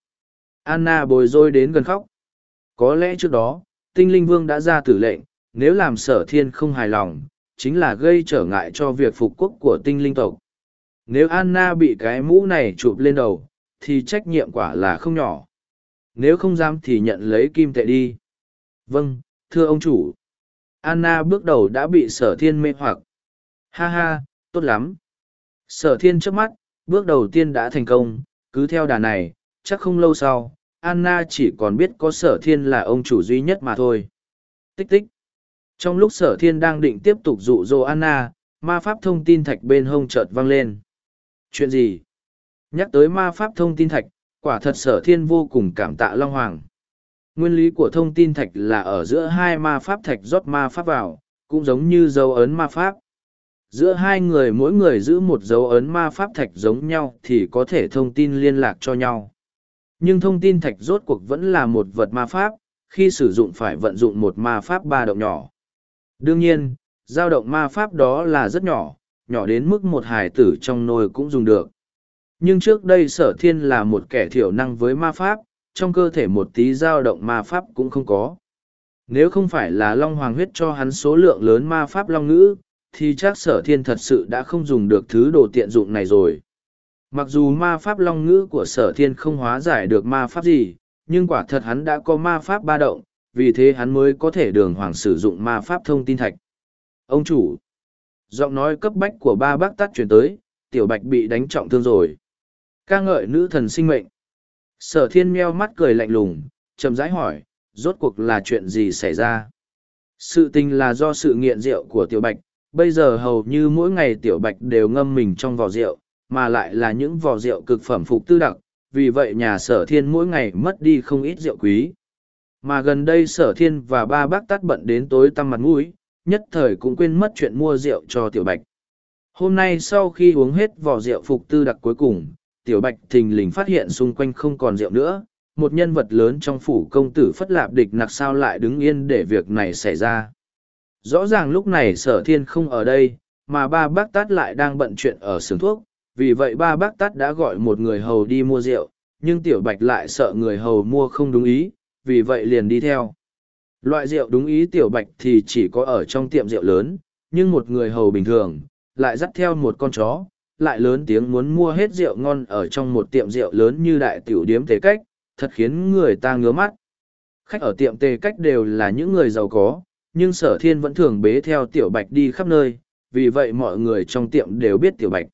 Anna bồi rối đến gần khóc. Có lẽ trước đó, tinh linh vương đã ra tử lệnh, nếu làm sở thiên không hài lòng, chính là gây trở ngại cho việc phục quốc của tinh linh tộc. Nếu anna bị cái mũ này chụp lên đầu, thì trách nhiệm quả là không nhỏ nếu không dám thì nhận lấy kim tệ đi. Vâng thưa ông chủ. Anna bước đầu đã bị sở thiên mê hoặc. Ha ha, tốt lắm. Sở thiên trước mắt, bước đầu tiên đã thành công. Cứ theo đà này, chắc không lâu sau, anna chỉ còn biết có sở thiên là ông chủ duy nhất mà thôi. Tích tích. Trong lúc sở thiên đang định tiếp tục dụ dỗ anna, ma pháp thông tin thạch bên hông chợt vang lên. Chuyện gì? Nhắc tới ma pháp thông tin thạch quả thật sở thiên vô cùng cảm tạ long hoàng. Nguyên lý của thông tin thạch là ở giữa hai ma pháp thạch rót ma pháp vào, cũng giống như dấu ấn ma pháp. Giữa hai người mỗi người giữ một dấu ấn ma pháp thạch giống nhau thì có thể thông tin liên lạc cho nhau. Nhưng thông tin thạch rốt cuộc vẫn là một vật ma pháp, khi sử dụng phải vận dụng một ma pháp ba động nhỏ. Đương nhiên, dao động ma pháp đó là rất nhỏ nhỏ đến mức một hài tử trong nồi cũng dùng được nhưng trước đây sở thiên là một kẻ thiểu năng với ma pháp, trong cơ thể một tí dao động ma pháp cũng không có. Nếu không phải là long hoàng huyết cho hắn số lượng lớn ma pháp long ngữ, thì chắc sở thiên thật sự đã không dùng được thứ đồ tiện dụng này rồi. Mặc dù ma pháp long ngữ của sở thiên không hóa giải được ma pháp gì, nhưng quả thật hắn đã có ma pháp ba động, vì thế hắn mới có thể đường hoàng sử dụng ma pháp thông tin thạch. Ông chủ, giọng nói cấp bách của ba bác tắt chuyển tới, tiểu bạch bị đánh trọng thương rồi ca ngợi nữ thần sinh mệnh. Sở thiên meo mắt cười lạnh lùng, chậm rãi hỏi, rốt cuộc là chuyện gì xảy ra? Sự tình là do sự nghiện rượu của tiểu bạch, bây giờ hầu như mỗi ngày tiểu bạch đều ngâm mình trong vò rượu, mà lại là những vò rượu cực phẩm phục tư đặc, vì vậy nhà sở thiên mỗi ngày mất đi không ít rượu quý. Mà gần đây sở thiên và ba bác tắt bận đến tối tăm mặt mũi, nhất thời cũng quên mất chuyện mua rượu cho tiểu bạch. Hôm nay sau khi uống hết vò rượu phục tư đặc cuối cùng tiểu bạch thình lình phát hiện xung quanh không còn rượu nữa, một nhân vật lớn trong phủ công tử phất lạp địch nặc sao lại đứng yên để việc này xảy ra. Rõ ràng lúc này sở thiên không ở đây, mà ba bác tát lại đang bận chuyện ở xưởng thuốc, vì vậy ba bác tát đã gọi một người hầu đi mua rượu, nhưng tiểu bạch lại sợ người hầu mua không đúng ý, vì vậy liền đi theo. Loại rượu đúng ý tiểu bạch thì chỉ có ở trong tiệm rượu lớn, nhưng một người hầu bình thường, lại dắt theo một con chó lại lớn tiếng muốn mua hết rượu ngon ở trong một tiệm rượu lớn như đại tiểu điếm tề cách, thật khiến người ta ngứa mắt. Khách ở tiệm tề cách đều là những người giàu có, nhưng sở thiên vẫn thường bế theo tiểu bạch đi khắp nơi, vì vậy mọi người trong tiệm đều biết tiểu bạch.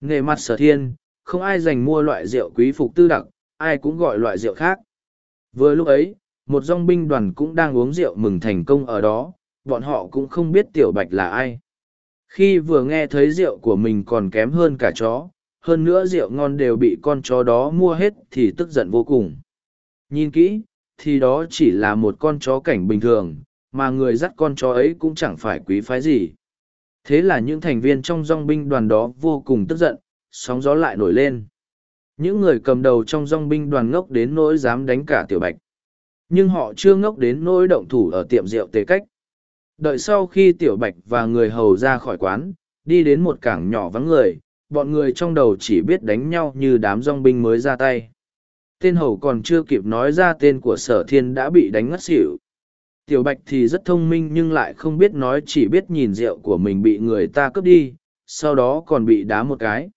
Nghề mặt sở thiên, không ai dành mua loại rượu quý phục tư đặc, ai cũng gọi loại rượu khác. Vừa lúc ấy, một dòng binh đoàn cũng đang uống rượu mừng thành công ở đó, bọn họ cũng không biết tiểu bạch là ai. Khi vừa nghe thấy rượu của mình còn kém hơn cả chó, hơn nữa rượu ngon đều bị con chó đó mua hết thì tức giận vô cùng. Nhìn kỹ, thì đó chỉ là một con chó cảnh bình thường, mà người dắt con chó ấy cũng chẳng phải quý phái gì. Thế là những thành viên trong dong binh đoàn đó vô cùng tức giận, sóng gió lại nổi lên. Những người cầm đầu trong dong binh đoàn ngốc đến nỗi dám đánh cả tiểu bạch. Nhưng họ chưa ngốc đến nỗi động thủ ở tiệm rượu tề cách. Đợi sau khi tiểu bạch và người hầu ra khỏi quán, đi đến một cảng nhỏ vắng người, bọn người trong đầu chỉ biết đánh nhau như đám dòng binh mới ra tay. Tên hầu còn chưa kịp nói ra tên của sở thiên đã bị đánh ngất xỉu. Tiểu bạch thì rất thông minh nhưng lại không biết nói chỉ biết nhìn rượu của mình bị người ta cướp đi, sau đó còn bị đá một cái.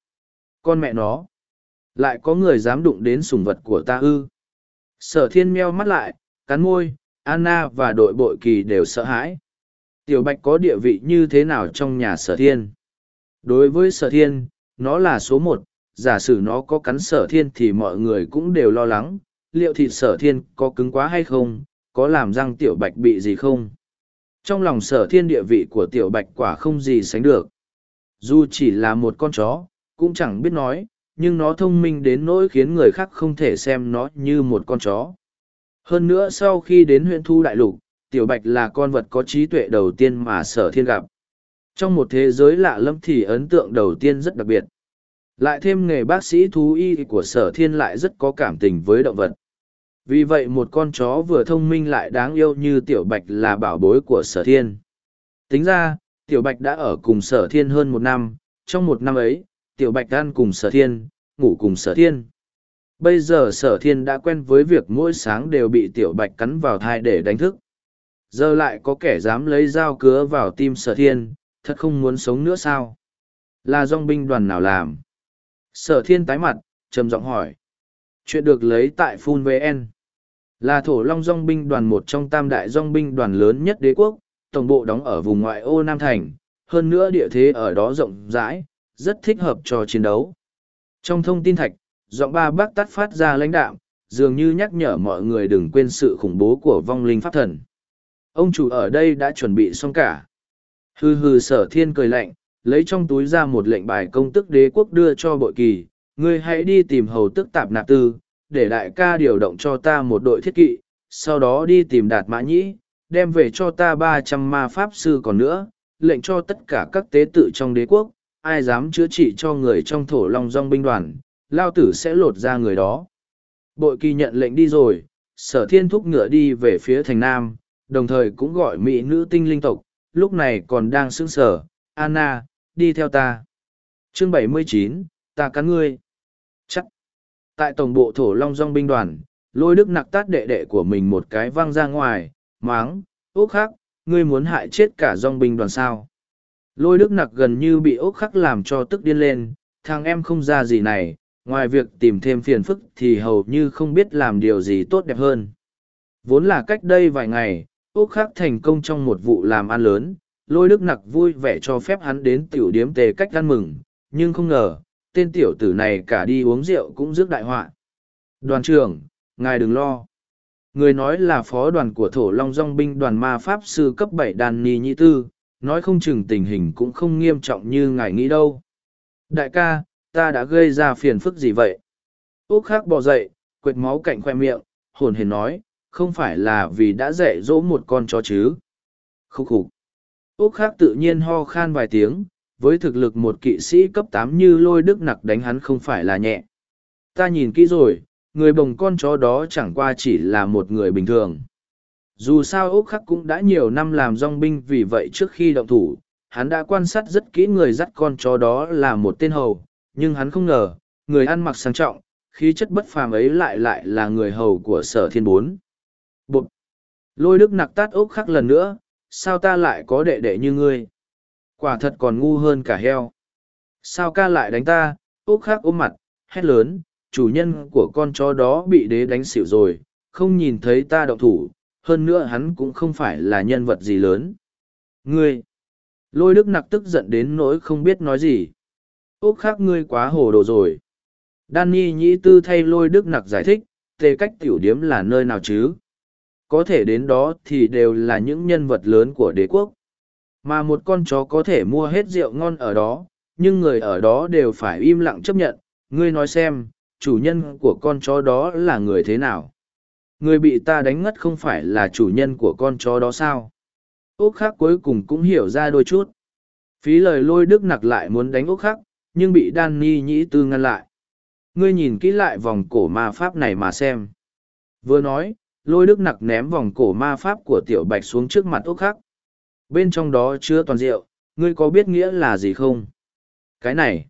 Con mẹ nó! Lại có người dám đụng đến sùng vật của ta ư. Sở thiên meo mắt lại, cắn môi, Anna và đội bội kỳ đều sợ hãi. Tiểu bạch có địa vị như thế nào trong nhà sở thiên? Đối với sở thiên, nó là số một, giả sử nó có cắn sở thiên thì mọi người cũng đều lo lắng, liệu thịt sở thiên có cứng quá hay không, có làm răng tiểu bạch bị gì không? Trong lòng sở thiên địa vị của tiểu bạch quả không gì sánh được. Dù chỉ là một con chó, cũng chẳng biết nói, nhưng nó thông minh đến nỗi khiến người khác không thể xem nó như một con chó. Hơn nữa sau khi đến huyện thu đại lục, tiểu bạch là con vật có trí tuệ đầu tiên mà sở thiên gặp. Trong một thế giới lạ lẫm thì ấn tượng đầu tiên rất đặc biệt. Lại thêm nghề bác sĩ thú y của sở thiên lại rất có cảm tình với động vật. Vì vậy một con chó vừa thông minh lại đáng yêu như tiểu bạch là bảo bối của sở thiên. Tính ra, tiểu bạch đã ở cùng sở thiên hơn một năm, trong một năm ấy, tiểu bạch ăn cùng sở thiên, ngủ cùng sở thiên. Bây giờ sở thiên đã quen với việc mỗi sáng đều bị tiểu bạch cắn vào thai để đánh thức. Giờ lại có kẻ dám lấy dao cứa vào tim sở thiên, thật không muốn sống nữa sao? Là dòng binh đoàn nào làm? Sở thiên tái mặt, trầm giọng hỏi. Chuyện được lấy tại Phun VN. Là thổ long dòng binh đoàn một trong tam đại dòng binh đoàn lớn nhất đế quốc, tổng bộ đóng ở vùng ngoại ô Nam Thành, hơn nữa địa thế ở đó rộng rãi, rất thích hợp cho chiến đấu. Trong thông tin thạch, giọng ba bác tắt phát ra lãnh đạm, dường như nhắc nhở mọi người đừng quên sự khủng bố của vong linh pháp thần. Ông chủ ở đây đã chuẩn bị xong cả. Hừ hừ sở thiên cười lạnh, lấy trong túi ra một lệnh bài công tức đế quốc đưa cho bội kỳ, ngươi hãy đi tìm hầu tức tạp nạp tư, để đại ca điều động cho ta một đội thiết kỵ, sau đó đi tìm đạt mã nhĩ, đem về cho ta ba trăm ma pháp sư còn nữa, lệnh cho tất cả các tế tự trong đế quốc, ai dám chữa trị cho người trong thổ long dong binh đoàn, lao tử sẽ lột ra người đó. Bội kỳ nhận lệnh đi rồi, sở thiên thúc ngựa đi về phía thành nam, đồng thời cũng gọi mỹ nữ tinh linh tộc, lúc này còn đang sững sở, Anna, đi theo ta. Chương 79, ta cắn ngươi. Chắc. Tại tổng bộ thổ long dong binh đoàn, lôi đức nặc tát đệ đệ của mình một cái văng ra ngoài, máng, ốc khắc ngươi muốn hại chết cả dong binh đoàn sao. Lôi đức nặc gần như bị ốc khắc làm cho tức điên lên, thằng em không ra gì này, ngoài việc tìm thêm phiền phức thì hầu như không biết làm điều gì tốt đẹp hơn. Vốn là cách đây vài ngày, Úc khắc thành công trong một vụ làm ăn lớn, lôi đức nặc vui vẻ cho phép hắn đến tiểu điếm tề cách ăn mừng, nhưng không ngờ, tên tiểu tử này cả đi uống rượu cũng rước đại họa. Đoàn trưởng, ngài đừng lo. Người nói là phó đoàn của thổ long dòng binh đoàn ma pháp sư cấp bảy đàn ni nhị tư, nói không chừng tình hình cũng không nghiêm trọng như ngài nghĩ đâu. Đại ca, ta đã gây ra phiền phức gì vậy? Úc Khắc bò dậy, quệt máu cạnh khoe miệng, hồn hề nói, không phải là vì đã dạy dỗ một con chó chứ. Khúc khục. Úc khác tự nhiên ho khan vài tiếng, với thực lực một kỵ sĩ cấp tám như lôi đức nặc đánh hắn không phải là nhẹ. Ta nhìn kỹ rồi, người bồng con chó đó chẳng qua chỉ là một người bình thường. Dù sao Úc Khắc cũng đã nhiều năm làm dong binh vì vậy trước khi động thủ, hắn đã quan sát rất kỹ người dắt con chó đó là một tên hầu, nhưng hắn không ngờ, người ăn mặc sang trọng, khí chất bất phàm ấy lại lại là người hầu của sở thiên bốn. Bụt! Lôi đức nặc tát Úc Khắc lần nữa, sao ta lại có đệ đệ như ngươi? Quả thật còn ngu hơn cả heo. Sao ca lại đánh ta? Ốc Khắc ôm mặt, hét lớn, chủ nhân của con chó đó bị đế đánh xỉu rồi, không nhìn thấy ta động thủ, hơn nữa hắn cũng không phải là nhân vật gì lớn. Ngươi! Lôi đức nặc tức giận đến nỗi không biết nói gì. Úc khác ngươi quá hồ đồ rồi. Danny nhĩ tư thay lôi đức nặc giải thích, tề cách tiểu điếm là nơi nào chứ? Có thể đến đó thì đều là những nhân vật lớn của đế quốc. Mà một con chó có thể mua hết rượu ngon ở đó, nhưng người ở đó đều phải im lặng chấp nhận. Ngươi nói xem, chủ nhân của con chó đó là người thế nào? Người bị ta đánh ngất không phải là chủ nhân của con chó đó sao? Úc khắc cuối cùng cũng hiểu ra đôi chút. Phí lời lôi đức nặc lại muốn đánh Úc khắc, nhưng bị Danny nhĩ tư ngăn lại. Ngươi nhìn kỹ lại vòng cổ ma pháp này mà xem. Vừa nói, lôi đức nặc ném vòng cổ ma pháp của tiểu bạch xuống trước mặt ốc khắc. Bên trong đó chứa toàn rượu, ngươi có biết nghĩa là gì không? Cái này.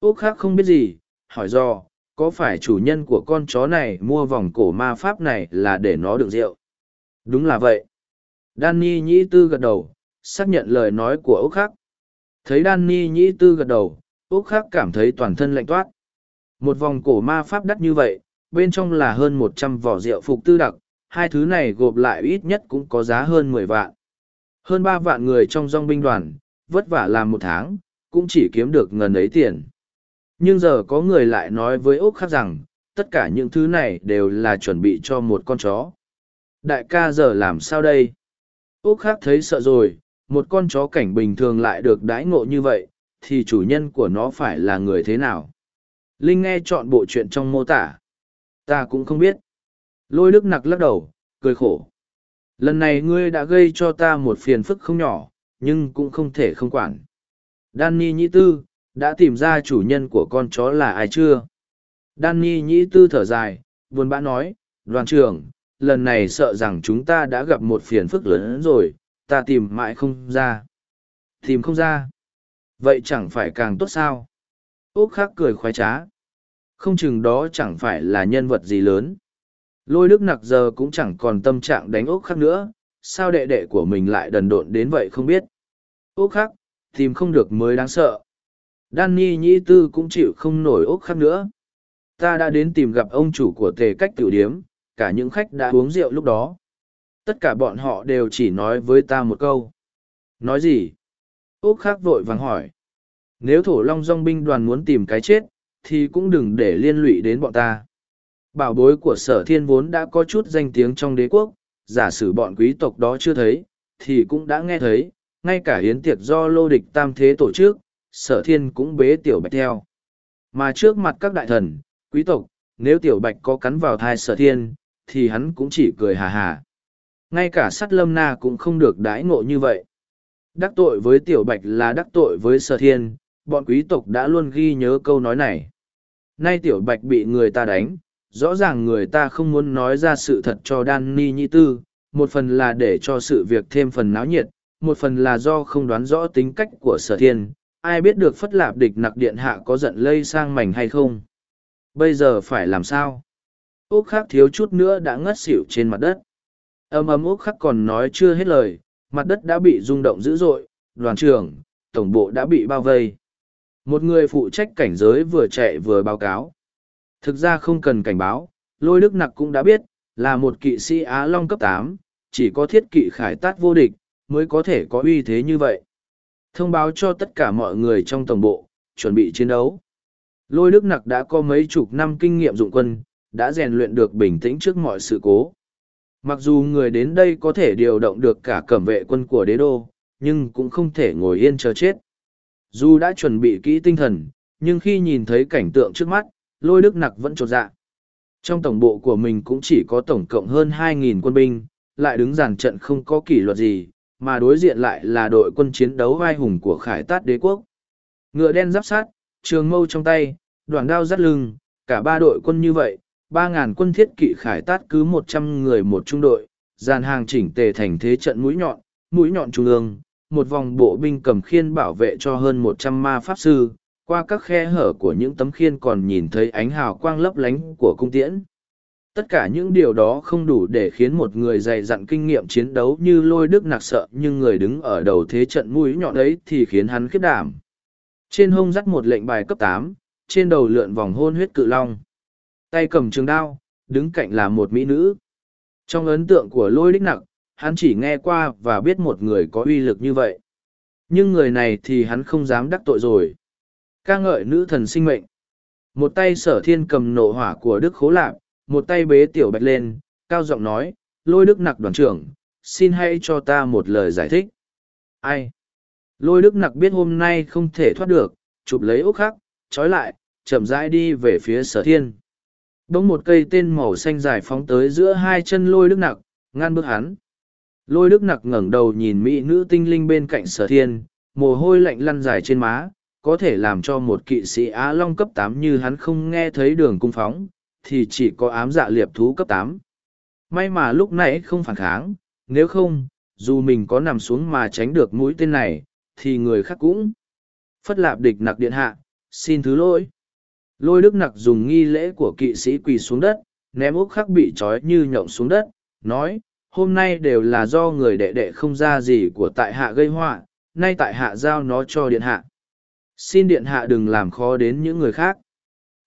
ốc khắc không biết gì, hỏi do, có phải chủ nhân của con chó này mua vòng cổ ma pháp này là để nó được rượu? Đúng là vậy. Danny nhĩ tư gật đầu, xác nhận lời nói của ốc khắc. Thấy Danny nhĩ tư gật đầu, ốc khắc cảm thấy toàn thân lạnh toát. Một vòng cổ ma pháp đắt như vậy, bên trong là hơn một trăm vỏ rượu phục tư đặc, hai thứ này gộp lại ít nhất cũng có giá hơn mười vạn. Hơn ba vạn người trong dòng binh đoàn, vất vả làm một tháng, cũng chỉ kiếm được ngần ấy tiền. Nhưng giờ có người lại nói với Úc Khắc rằng, tất cả những thứ này đều là chuẩn bị cho một con chó. Đại ca giờ làm sao đây? Úc Khắc thấy sợ rồi, một con chó cảnh bình thường lại được đãi ngộ như vậy, thì chủ nhân của nó phải là người thế nào? Linh nghe chọn bộ chuyện trong mô tả. Ta cũng không biết. Lôi đức nặc lắc đầu, cười khổ. Lần này ngươi đã gây cho ta một phiền phức không nhỏ, nhưng cũng không thể không quản. Danny Nhĩ Tư, đã tìm ra chủ nhân của con chó là ai chưa? Danny Nhĩ Tư thở dài, buồn bã nói, đoàn trưởng, lần này sợ rằng chúng ta đã gặp một phiền phức lớn hơn rồi, ta tìm mãi không ra. Tìm không ra. Vậy chẳng phải càng tốt sao? Úc khắc cười khoái trá. Không chừng đó chẳng phải là nhân vật gì lớn. Lôi đức nặc giờ cũng chẳng còn tâm trạng đánh Úc khắc nữa, sao đệ đệ của mình lại đần độn đến vậy không biết. Ốc khắc, tìm không được mới đáng sợ. Danny Nhĩ Tư cũng chịu không nổi ốc khắc nữa. Ta đã đến tìm gặp ông chủ của tề cách tiểu điếm, cả những khách đã uống rượu lúc đó. Tất cả bọn họ đều chỉ nói với ta một câu. Nói gì? Úc khắc vội vàng hỏi. Nếu thổ long dòng binh đoàn muốn tìm cái chết, thì cũng đừng để liên lụy đến bọn ta. Bảo bối của sở thiên vốn đã có chút danh tiếng trong đế quốc, giả sử bọn quý tộc đó chưa thấy, thì cũng đã nghe thấy, ngay cả hiến tiệc do lô địch tam thế tổ chức, sở thiên cũng bế tiểu bạch theo. Mà trước mặt các đại thần, quý tộc, nếu tiểu bạch có cắn vào thai sở thiên, thì hắn cũng chỉ cười hà hà. Ngay cả sắt lâm na cũng không được đãi ngộ như vậy. Đắc tội với tiểu bạch là đắc tội với sở thiên, bọn quý tộc đã luôn ghi nhớ câu nói này. Nay tiểu bạch bị người ta đánh, rõ ràng người ta không muốn nói ra sự thật cho Danny Nhĩ Tư, một phần là để cho sự việc thêm phần náo nhiệt, một phần là do không đoán rõ tính cách của sở thiên, ai biết được phất lạp địch nặc điện hạ có giận lây sang mảnh hay không. Bây giờ phải làm sao? Úc khắc thiếu chút nữa đã ngất xỉu trên mặt đất. Âm âm Úc khắc còn nói chưa hết lời, mặt đất đã bị rung động dữ dội, đoàn trưởng, tổng bộ đã bị bao vây. Một người phụ trách cảnh giới vừa chạy vừa báo cáo. Thực ra không cần cảnh báo, lôi đức nặc cũng đã biết, là một kỵ sĩ Á Long cấp tám, chỉ có thiết kỵ khải tát vô địch, mới có thể có uy thế như vậy. Thông báo cho tất cả mọi người trong tổng bộ, chuẩn bị chiến đấu. Lôi đức nặc đã có mấy chục năm kinh nghiệm dụng quân, đã rèn luyện được bình tĩnh trước mọi sự cố. Mặc dù người đến đây có thể điều động được cả cẩm vệ quân của đế đô, nhưng cũng không thể ngồi yên chờ chết. Dù đã chuẩn bị kỹ tinh thần, nhưng khi nhìn thấy cảnh tượng trước mắt, lôi đức nặc vẫn trột dạ. Trong tổng bộ của mình cũng chỉ có tổng cộng hơn 2.000 quân binh, lại đứng dàn trận không có kỷ luật gì, mà đối diện lại là đội quân chiến đấu vai hùng của khải tát đế quốc. Ngựa đen giáp sát, trường mâu trong tay, đoàn đao dắt lưng, cả ba đội quân như vậy, 3.000 quân thiết kỵ khải tát cứ 100 người một trung đội, dàn hàng chỉnh tề thành thế trận mũi nhọn, mũi nhọn trung ương, một vòng bộ binh cầm khiên bảo vệ cho hơn một trăm ma pháp sư, qua các khe hở của những tấm khiên còn nhìn thấy ánh hào quang lấp lánh của cung tiễn. Tất cả những điều đó không đủ để khiến một người dày dặn kinh nghiệm chiến đấu như lôi đức nặc sợ nhưng người đứng ở đầu thế trận mũi nhọn ấy thì khiến hắn khiếp đảm. Trên hông dắt một lệnh bài cấp tám, trên đầu lượn vòng hôn huyết cự long. Tay cầm trường đao, đứng cạnh là một mỹ nữ. Trong ấn tượng của lôi đích nặc, hắn chỉ nghe qua và biết một người có uy lực như vậy. Nhưng người này thì hắn không dám đắc tội rồi. ca ngợi nữ thần sinh mệnh. Một tay sở thiên cầm nộ hỏa của Đức Khố Lạp, một tay bế tiểu bạch lên, cao giọng nói, lôi Đức nặc đoàn trưởng, xin hãy cho ta một lời giải thích. Ai? Lôi Đức nặc biết hôm nay không thể thoát được, chụp lấy ốc khắc, trói lại, chậm rãi đi về phía sở thiên. Đống một cây tên màu xanh dài phóng tới giữa hai chân lôi Đức nặc, ngăn bước hắn. Lôi Đức nặc ngẩng đầu nhìn mỹ nữ tinh linh bên cạnh sở thiên, mồ hôi lạnh lăn dài trên má, có thể làm cho một kỵ sĩ Á Long cấp tám như hắn không nghe thấy đường cung phóng, thì chỉ có ám dạ liệp thú cấp tám. May mà lúc nãy không phản kháng, nếu không, dù mình có nằm xuống mà tránh được mũi tên này, thì người khác cũng. Phất lạp địch nặc điện hạ, xin thứ lỗi. Lôi đức nặc dùng nghi lễ của kỵ sĩ quỳ xuống đất, ném úc khắc bị trói như nhộng xuống đất, nói, hôm nay đều là do người đệ đệ không ra gì của tại hạ gây họa, nay tại hạ giao nó cho điện hạ. Xin điện hạ đừng làm khó đến những người khác.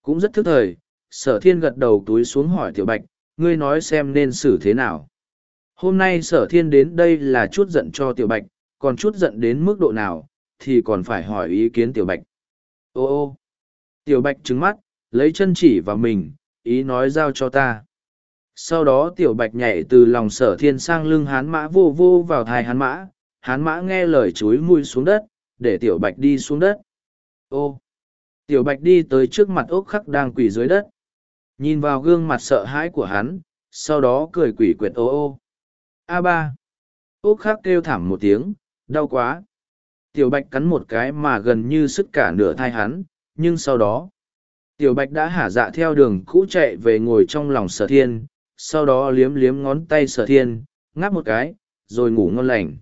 Cũng rất thức thời, sở thiên gật đầu túi xuống hỏi tiểu bạch, ngươi nói xem nên xử thế nào. Hôm nay sở thiên đến đây là chút giận cho tiểu bạch, còn chút giận đến mức độ nào, thì còn phải hỏi ý kiến tiểu bạch. Ô ô, tiểu bạch trứng mắt, lấy chân chỉ vào mình, ý nói giao cho ta sau đó tiểu bạch nhảy từ lòng sở thiên sang lưng hán mã vô vô vào thai hán mã. Hán mã nghe lời chúi mùi xuống đất, để tiểu bạch đi xuống đất. Ô! Tiểu bạch đi tới trước mặt ốc khắc đang quỳ dưới đất. Nhìn vào gương mặt sợ hãi của hắn, sau đó cười quỷ quyệt ô ô. A ba! Ốc khắc kêu thảm một tiếng, đau quá. Tiểu bạch cắn một cái mà gần như sức cả nửa thai hắn, nhưng sau đó, tiểu bạch đã hả dạ theo đường cũ chạy về ngồi trong lòng sở thiên sau đó liếm liếm ngón tay sở thiên, ngáp một cái, rồi ngủ ngon lành.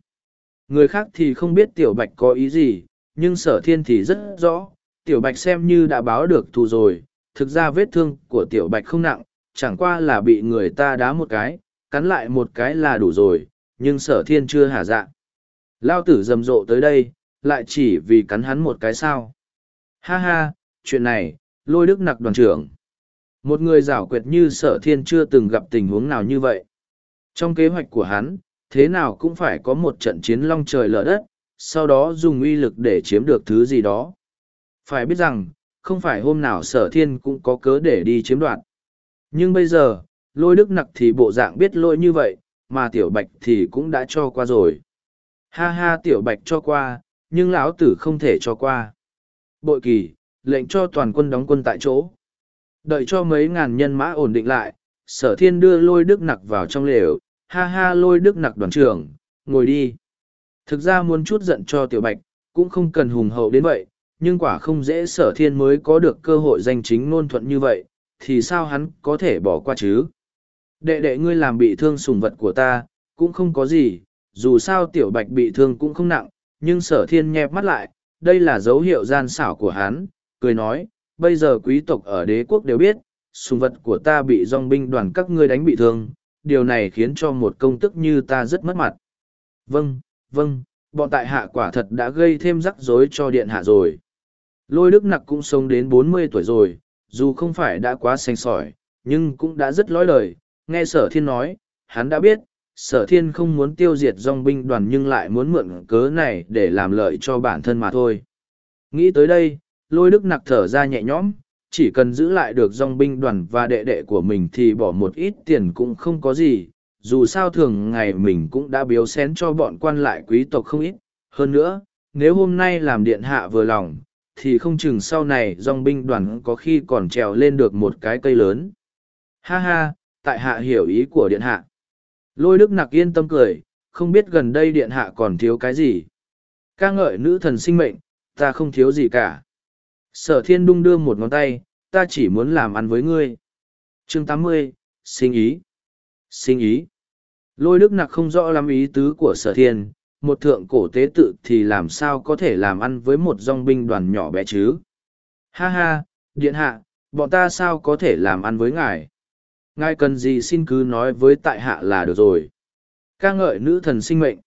Người khác thì không biết tiểu bạch có ý gì, nhưng sở thiên thì rất rõ, tiểu bạch xem như đã báo được thù rồi, thực ra vết thương của tiểu bạch không nặng, chẳng qua là bị người ta đá một cái, cắn lại một cái là đủ rồi, nhưng sở thiên chưa hả dạ. Lao tử rầm rộ tới đây, lại chỉ vì cắn hắn một cái sao. Ha ha, chuyện này, lôi đức nặc đoàn trưởng. Một người giảo quyệt như sở thiên chưa từng gặp tình huống nào như vậy. Trong kế hoạch của hắn, thế nào cũng phải có một trận chiến long trời lở đất, sau đó dùng uy lực để chiếm được thứ gì đó. Phải biết rằng, không phải hôm nào sở thiên cũng có cớ để đi chiếm đoạt. Nhưng bây giờ, lôi đức nặc thì bộ dạng biết lỗi như vậy, mà tiểu bạch thì cũng đã cho qua rồi. Ha ha tiểu bạch cho qua, nhưng lão tử không thể cho qua. Bội kỳ, lệnh cho toàn quân đóng quân tại chỗ. Đợi cho mấy ngàn nhân mã ổn định lại, sở thiên đưa lôi đức nặc vào trong lều, ha ha lôi đức nặc đoàn trưởng, ngồi đi. Thực ra muốn chút giận cho tiểu bạch, cũng không cần hùng hậu đến vậy, nhưng quả không dễ sở thiên mới có được cơ hội danh chính ngôn thuận như vậy, thì sao hắn có thể bỏ qua chứ? Đệ đệ ngươi làm bị thương sùng vật của ta, cũng không có gì, dù sao tiểu bạch bị thương cũng không nặng, nhưng sở thiên nhẹp mắt lại, đây là dấu hiệu gian xảo của hắn, cười nói, bây giờ quý tộc ở đế quốc đều biết, sùng vật của ta bị dòng binh đoàn các ngươi đánh bị thương, điều này khiến cho một công tức như ta rất mất mặt. Vâng, vâng, bọn tại hạ quả thật đã gây thêm rắc rối cho điện hạ rồi. Lôi đức nặc cũng sống đến bốn mươi tuổi rồi, dù không phải đã quá xanh sỏi, nhưng cũng đã rất lói lời. Nghe sở thiên nói, hắn đã biết, sở thiên không muốn tiêu diệt dòng binh đoàn nhưng lại muốn mượn cớ này để làm lợi cho bản thân mà thôi. Nghĩ tới đây, lôi đức nặc thở ra nhẹ nhõm, chỉ cần giữ lại được dòng binh đoàn và đệ đệ của mình thì bỏ một ít tiền cũng không có gì, dù sao thường ngày mình cũng đã biếu xén cho bọn quan lại quý tộc không ít. Hơn nữa, nếu hôm nay làm điện hạ vừa lòng, thì không chừng sau này dòng binh đoàn có khi còn trèo lên được một cái cây lớn. Ha ha, tại hạ hiểu ý của điện hạ. Lôi đức nặc yên tâm cười, không biết gần đây điện hạ còn thiếu cái gì. ca ngợi nữ thần sinh mệnh, ta không thiếu gì cả sở thiên đung đưa một ngón tay, ta chỉ muốn làm ăn với ngươi. Chương tám mươi, sinh ý. Sinh ý. Lôi đức nặc không rõ lắm ý tứ của sở thiên, một thượng cổ tế tự thì làm sao có thể làm ăn với một dong binh đoàn nhỏ bé chứ? Ha ha, điện hạ, bọn ta sao có thể làm ăn với ngài? Ngài cần gì xin cứ nói với tại hạ là được rồi. Ca ngợi nữ thần sinh mệnh.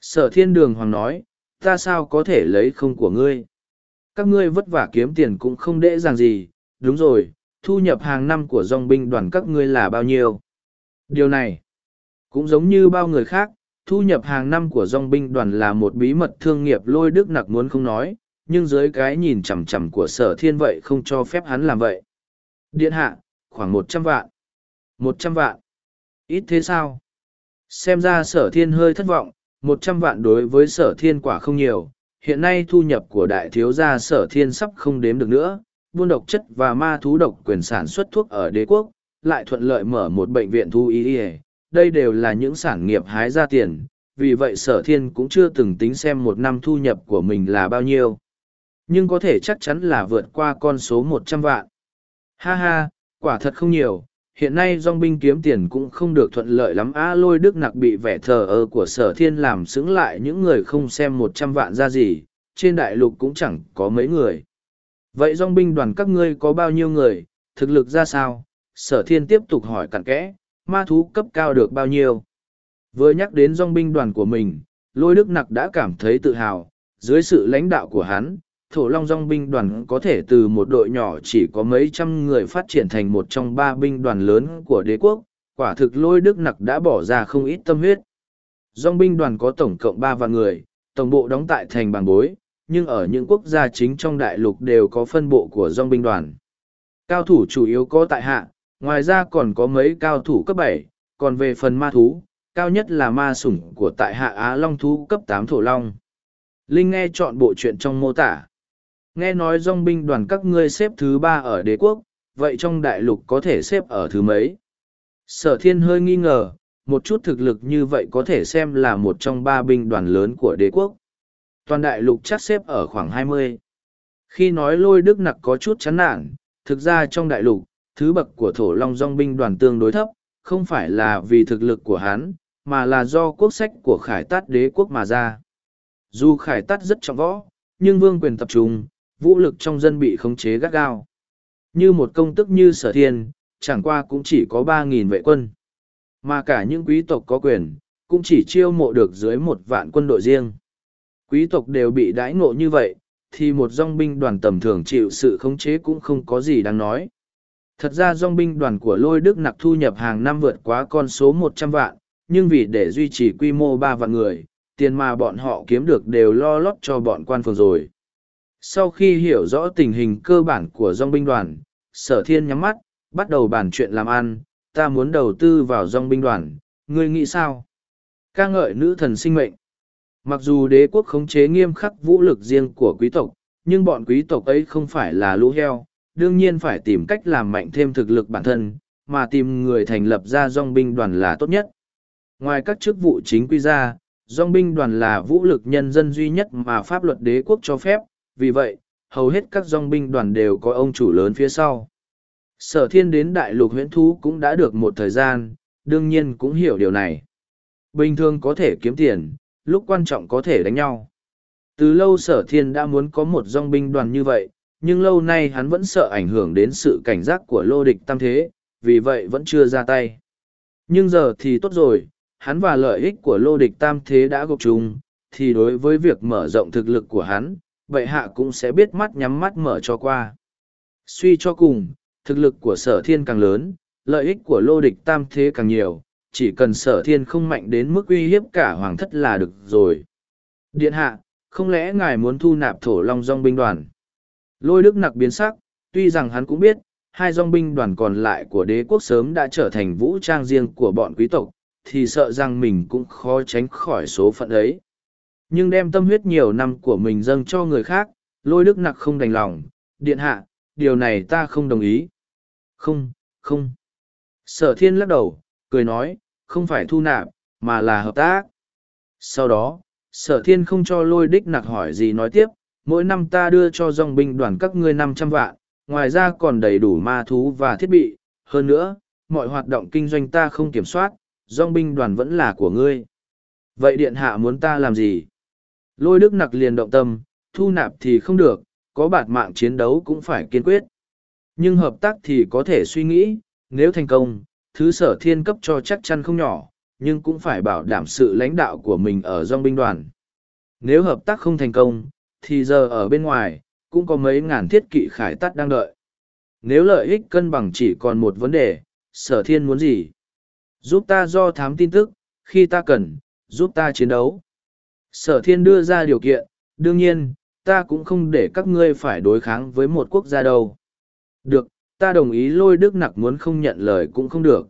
Sở thiên đường hoàng nói, ta sao có thể lấy không của ngươi? Các ngươi vất vả kiếm tiền cũng không dễ dàng gì, đúng rồi, thu nhập hàng năm của dòng binh đoàn các ngươi là bao nhiêu. Điều này, cũng giống như bao người khác, thu nhập hàng năm của dòng binh đoàn là một bí mật thương nghiệp lôi đức nặc muốn không nói, nhưng dưới cái nhìn chằm chằm của sở thiên vậy không cho phép hắn làm vậy. Điện hạ, khoảng một trăm vạn. một trăm vạn. Ít thế sao? Xem ra sở thiên hơi thất vọng, một trăm vạn đối với sở thiên quả không nhiều. Hiện nay thu nhập của đại thiếu gia sở thiên sắp không đếm được nữa, buôn độc chất và ma thú độc quyền sản xuất thuốc ở đế quốc, lại thuận lợi mở một bệnh viện thu y đây đều là những sản nghiệp hái ra tiền, vì vậy sở thiên cũng chưa từng tính xem một năm thu nhập của mình là bao nhiêu. Nhưng có thể chắc chắn là vượt qua con số một trăm vạn. Ha ha, quả thật không nhiều, hiện nay dong binh kiếm tiền cũng không được thuận lợi lắm a lôi đức nặc bị vẻ thờ ơ của sở thiên làm xứng lại những người không xem một trăm vạn ra gì, trên đại lục cũng chẳng có mấy người. Vậy dong binh đoàn các ngươi có bao nhiêu người, thực lực ra sao? Sở thiên tiếp tục hỏi cặn kẽ, ma thú cấp cao được bao nhiêu? Vừa nhắc đến dong binh đoàn của mình, lôi đức nặc đã cảm thấy tự hào, dưới sự lãnh đạo của hắn, thổ long dong binh đoàn có thể từ một đội nhỏ chỉ có mấy trăm người phát triển thành một trong ba binh đoàn lớn của đế quốc, quả thực lôi đức nặc đã bỏ ra không ít tâm huyết. Dong binh đoàn có tổng cộng ba vạn người, tổng bộ đóng tại thành bàng bối, nhưng ở những quốc gia chính trong đại lục đều có phân bộ của dong binh đoàn. Cao thủ chủ yếu có tại hạ, ngoài ra còn có mấy cao thủ cấp bảy, còn về phần ma thú, cao nhất là ma sủng của tại hạ Á Long thú cấp tám thổ long. Linh nghe chọn bộ chuyện trong mô tả. Nghe nói dong binh đoàn các ngươi xếp thứ ba ở đế quốc, vậy trong đại lục có thể xếp ở thứ mấy? Sở thiên hơi nghi ngờ, một chút thực lực như vậy có thể xem là một trong ba binh đoàn lớn của đế quốc. Toàn đại lục chắc xếp ở khoảng hai mươi. Khi nói lôi đức nặc có chút chán nản, thực ra trong đại lục, thứ bậc của thổ long dong binh đoàn tương đối thấp, không phải là vì thực lực của Hán, mà là do quốc sách của khải tát đế quốc mà ra. Dù khải tát rất trọng võ, nhưng vương quyền tập trung, vũ lực trong dân bị khống chế gắt gao. Như một công tức như sở thiên, chẳng qua cũng chỉ có ba nghìn vệ quân. Mà cả những quý tộc có quyền, cũng chỉ chiêu mộ được dưới một vạn quân đội riêng. Quý tộc đều bị đãi ngộ như vậy, thì một dòng binh đoàn tầm thường chịu sự khống chế cũng không có gì đáng nói. Thật ra dòng binh đoàn của Lôi Đức Nặc thu nhập hàng năm vượt quá con số một trăm vạn, nhưng vì để duy trì quy mô ba vạn người, tiền mà bọn họ kiếm được đều lo lót cho bọn quan phường rồi. Sau khi hiểu rõ tình hình cơ bản của dong binh đoàn, sở thiên nhắm mắt, bắt đầu bàn chuyện làm ăn, ta muốn đầu tư vào dong binh đoàn, ngươi nghĩ sao? ca ngợi nữ thần sinh mệnh. Mặc dù đế quốc khống chế nghiêm khắc vũ lực riêng của quý tộc, nhưng bọn quý tộc ấy không phải là lũ heo, đương nhiên phải tìm cách làm mạnh thêm thực lực bản thân, mà tìm người thành lập ra dong binh đoàn là tốt nhất. Ngoài các chức vụ chính quy ra, dong binh đoàn là vũ lực nhân dân duy nhất mà pháp luật đế quốc cho phép, vì vậy, hầu hết các dòng binh đoàn đều có ông chủ lớn phía sau. Sở thiên đến đại lục huyễn thú cũng đã được một thời gian, đương nhiên cũng hiểu điều này. Bình thường có thể kiếm tiền, lúc quan trọng có thể đánh nhau. Từ lâu sở thiên đã muốn có một dòng binh đoàn như vậy, nhưng lâu nay hắn vẫn sợ ảnh hưởng đến sự cảnh giác của lô địch tam thế, vì vậy vẫn chưa ra tay. Nhưng giờ thì tốt rồi, hắn và lợi ích của lô địch tam thế đã gộp chung, thì đối với việc mở rộng thực lực của hắn, vậy hạ cũng sẽ biết mắt nhắm mắt mở cho qua. Suy cho cùng, thực lực của sở thiên càng lớn, lợi ích của lô địch tam thế càng nhiều, chỉ cần sở thiên không mạnh đến mức uy hiếp cả hoàng thất là được rồi. Điện hạ, không lẽ ngài muốn thu nạp thổ long dòng binh đoàn? Lôi đức nặc biến sắc, tuy rằng hắn cũng biết, hai dòng binh đoàn còn lại của đế quốc sớm đã trở thành vũ trang riêng của bọn quý tộc, thì sợ rằng mình cũng khó tránh khỏi số phận ấy. Nhưng đem tâm huyết nhiều năm của mình dâng cho người khác, lôi đức nặc không đành lòng, điện hạ, điều này ta không đồng ý. Không, không. Sở thiên lắc đầu, cười nói, không phải thu nạp, mà là hợp tác. Sau đó, sở thiên không cho lôi đích nặc hỏi gì nói tiếp, mỗi năm ta đưa cho dòng binh đoàn các ngươi năm trăm vạn, ngoài ra còn đầy đủ ma thú và thiết bị, hơn nữa, mọi hoạt động kinh doanh ta không kiểm soát, dòng binh đoàn vẫn là của ngươi. Vậy điện hạ muốn ta làm gì? Lôi đức nặc liền động tâm, thu nạp thì không được, có bạt mạng chiến đấu cũng phải kiên quyết. Nhưng hợp tác thì có thể suy nghĩ, nếu thành công, thứ sở thiên cấp cho chắc chắn không nhỏ, nhưng cũng phải bảo đảm sự lãnh đạo của mình ở dòng binh đoàn. Nếu hợp tác không thành công, thì giờ ở bên ngoài, cũng có mấy ngàn thiết kỵ khải tắt đang đợi. Nếu lợi ích cân bằng chỉ còn một vấn đề, sở thiên muốn gì? Giúp ta do thám tin tức, khi ta cần, giúp ta chiến đấu. Sở thiên đưa ra điều kiện, đương nhiên, ta cũng không để các ngươi phải đối kháng với một quốc gia đâu. Được, ta đồng ý lôi đức nặc muốn không nhận lời cũng không được.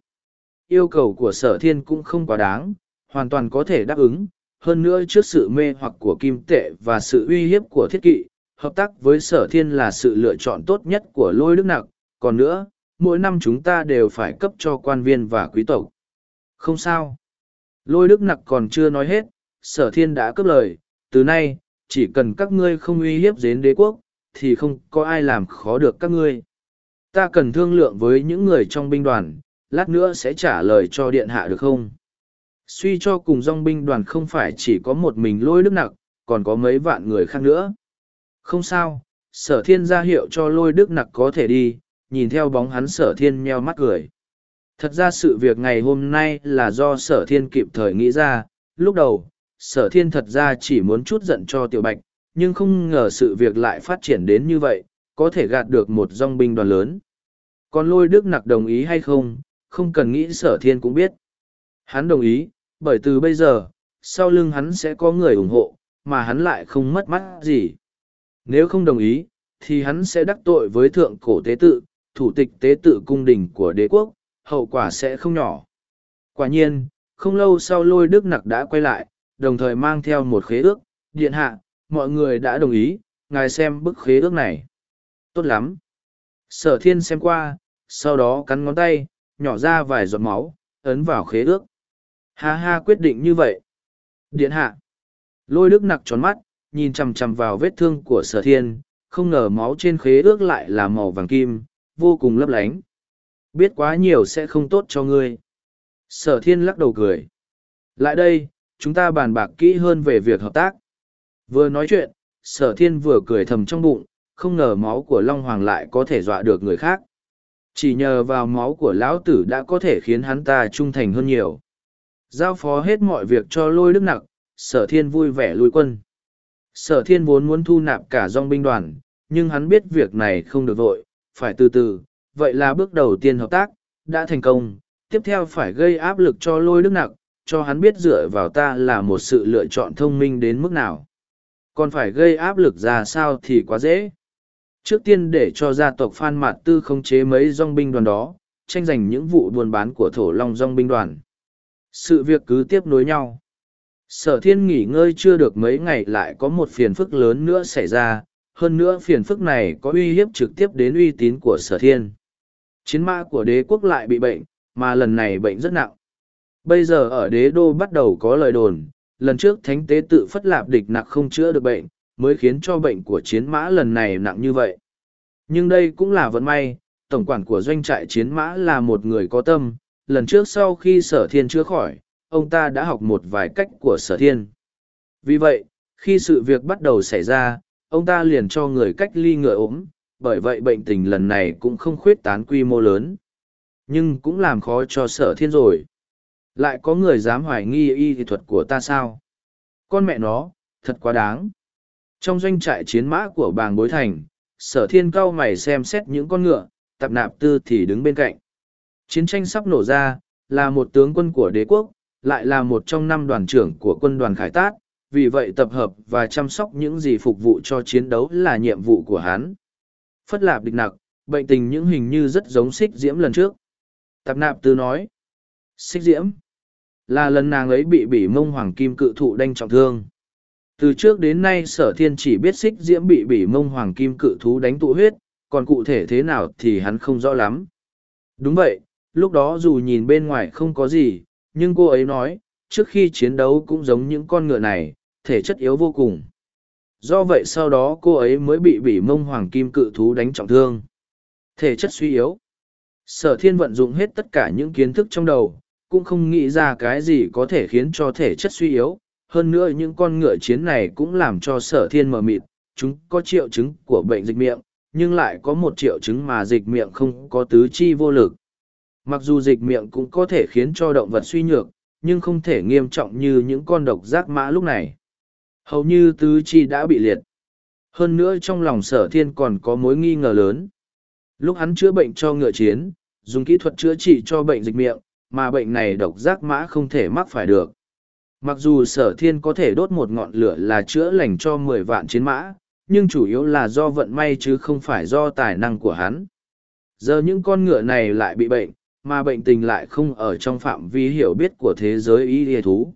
Yêu cầu của sở thiên cũng không quá đáng, hoàn toàn có thể đáp ứng. Hơn nữa trước sự mê hoặc của kim tệ và sự uy hiếp của thiết kỵ, hợp tác với sở thiên là sự lựa chọn tốt nhất của lôi đức nặc. Còn nữa, mỗi năm chúng ta đều phải cấp cho quan viên và quý tộc. Không sao. Lôi đức nặc còn chưa nói hết, sở thiên đã cướp lời, từ nay, chỉ cần các ngươi không uy hiếp đến đế quốc, thì không có ai làm khó được các ngươi. Ta cần thương lượng với những người trong binh đoàn, lát nữa sẽ trả lời cho điện hạ được không? Suy cho cùng dòng binh đoàn không phải chỉ có một mình lôi đức nặc, còn có mấy vạn người khác nữa. Không sao, sở thiên ra hiệu cho lôi đức nặc có thể đi, nhìn theo bóng hắn sở thiên nheo mắt cười. Thật ra sự việc ngày hôm nay là do sở thiên kịp thời nghĩ ra, lúc đầu, sở thiên thật ra chỉ muốn chút giận cho tiểu bạch, nhưng không ngờ sự việc lại phát triển đến như vậy, có thể gạt được một dòng binh đoàn lớn. Còn lôi đức nặc đồng ý hay không, không cần nghĩ sở thiên cũng biết. Hắn đồng ý, bởi từ bây giờ, sau lưng hắn sẽ có người ủng hộ, mà hắn lại không mất mắt gì. Nếu không đồng ý, thì hắn sẽ đắc tội với thượng cổ tế tự, thủ tịch tế tự cung đình của đế quốc, hậu quả sẽ không nhỏ. Quả nhiên, không lâu sau lôi đức nặc đã quay lại, đồng thời mang theo một khế ước, điện hạ, mọi người đã đồng ý, ngài xem bức khế ước này. Tốt lắm. Sở thiên xem qua, sau đó cắn ngón tay, nhỏ ra vài giọt máu, ấn vào khế ước. Ha ha quyết định như vậy. Điện hạ. Lôi đức nặc tròn mắt, nhìn chằm chằm vào vết thương của sở thiên, không ngờ máu trên khế ước lại là màu vàng kim, vô cùng lấp lánh. Biết quá nhiều sẽ không tốt cho ngươi. Sở thiên lắc đầu cười. Lại đây, chúng ta bàn bạc kỹ hơn về việc hợp tác. Vừa nói chuyện, sở thiên vừa cười thầm trong bụng, không ngờ máu của Long Hoàng lại có thể dọa được người khác. Chỉ nhờ vào máu của lão tử đã có thể khiến hắn ta trung thành hơn nhiều. Giao phó hết mọi việc cho lôi đức nặc, sở thiên vui vẻ lui quân. Sở thiên vốn muốn thu nạp cả dòng binh đoàn, nhưng hắn biết việc này không được vội, phải từ từ, vậy là bước đầu tiên hợp tác, đã thành công, tiếp theo phải gây áp lực cho lôi đức nặc, cho hắn biết dựa vào ta là một sự lựa chọn thông minh đến mức nào. Còn phải gây áp lực ra sao thì quá dễ. Trước tiên để cho gia tộc Phan Mạt Tư khống chế mấy dòng binh đoàn đó, tranh giành những vụ buôn bán của thổ long dòng binh đoàn. Sự việc cứ tiếp nối nhau. Sở thiên nghỉ ngơi chưa được mấy ngày lại có một phiền phức lớn nữa xảy ra, hơn nữa phiền phức này có uy hiếp trực tiếp đến uy tín của sở thiên. Chiến mã của đế quốc lại bị bệnh, mà lần này bệnh rất nặng. Bây giờ ở đế đô bắt đầu có lời đồn, lần trước thánh tế tự phất lạp địch nặng không chữa được bệnh, mới khiến cho bệnh của chiến mã lần này nặng như vậy. Nhưng đây cũng là vận may, tổng quản của doanh trại chiến mã là một người có tâm, lần trước sau khi sở thiên chữa khỏi, ông ta đã học một vài cách của sở thiên. Vì vậy, khi sự việc bắt đầu xảy ra, ông ta liền cho người cách ly ngựa ốm, bởi vậy bệnh tình lần này cũng không khuyết tán quy mô lớn. Nhưng cũng làm khó cho sở thiên rồi. Lại có người dám hoài nghi y kỹ thuật của ta sao? Con mẹ nó, thật quá đáng. Trong doanh trại chiến mã của bàng bối thành, sở thiên cao mày xem xét những con ngựa, tạp nạp tư thì đứng bên cạnh. Chiến tranh sắp nổ ra, là một tướng quân của đế quốc, lại là một trong năm đoàn trưởng của quân đoàn khải tát, vì vậy tập hợp và chăm sóc những gì phục vụ cho chiến đấu là nhiệm vụ của hắn. Phất lạp địch nặc, bệnh tình những hình như rất giống xích diễm lần trước. Tạp nạp tư nói, xích diễm, là lần nàng ấy bị bỉ mông hoàng kim cự thụ đanh trọng thương. Từ trước đến nay sở thiên chỉ biết xích diễm bị bỉ mông hoàng kim cự thú đánh tụ huyết, còn cụ thể thế nào thì hắn không rõ lắm. Đúng vậy, lúc đó dù nhìn bên ngoài không có gì, nhưng cô ấy nói, trước khi chiến đấu cũng giống những con ngựa này, thể chất yếu vô cùng. Do vậy sau đó cô ấy mới bị bỉ mông hoàng kim cự thú đánh trọng thương. Thể chất suy yếu. Sở thiên vận dụng hết tất cả những kiến thức trong đầu, cũng không nghĩ ra cái gì có thể khiến cho thể chất suy yếu. Hơn nữa những con ngựa chiến này cũng làm cho sở thiên mờ mịt, chúng có triệu chứng của bệnh dịch miệng, nhưng lại có một triệu chứng mà dịch miệng không có tứ chi vô lực. Mặc dù dịch miệng cũng có thể khiến cho động vật suy nhược, nhưng không thể nghiêm trọng như những con độc giác mã lúc này. Hầu như tứ chi đã bị liệt. Hơn nữa trong lòng sở thiên còn có mối nghi ngờ lớn. Lúc hắn chữa bệnh cho ngựa chiến, dùng kỹ thuật chữa trị cho bệnh dịch miệng, mà bệnh này độc giác mã không thể mắc phải được. Mặc dù sở thiên có thể đốt một ngọn lửa là chữa lành cho mười vạn chiến mã, nhưng chủ yếu là do vận may chứ không phải do tài năng của hắn. Giờ những con ngựa này lại bị bệnh, mà bệnh tình lại không ở trong phạm vi hiểu biết của thế giới y y thú.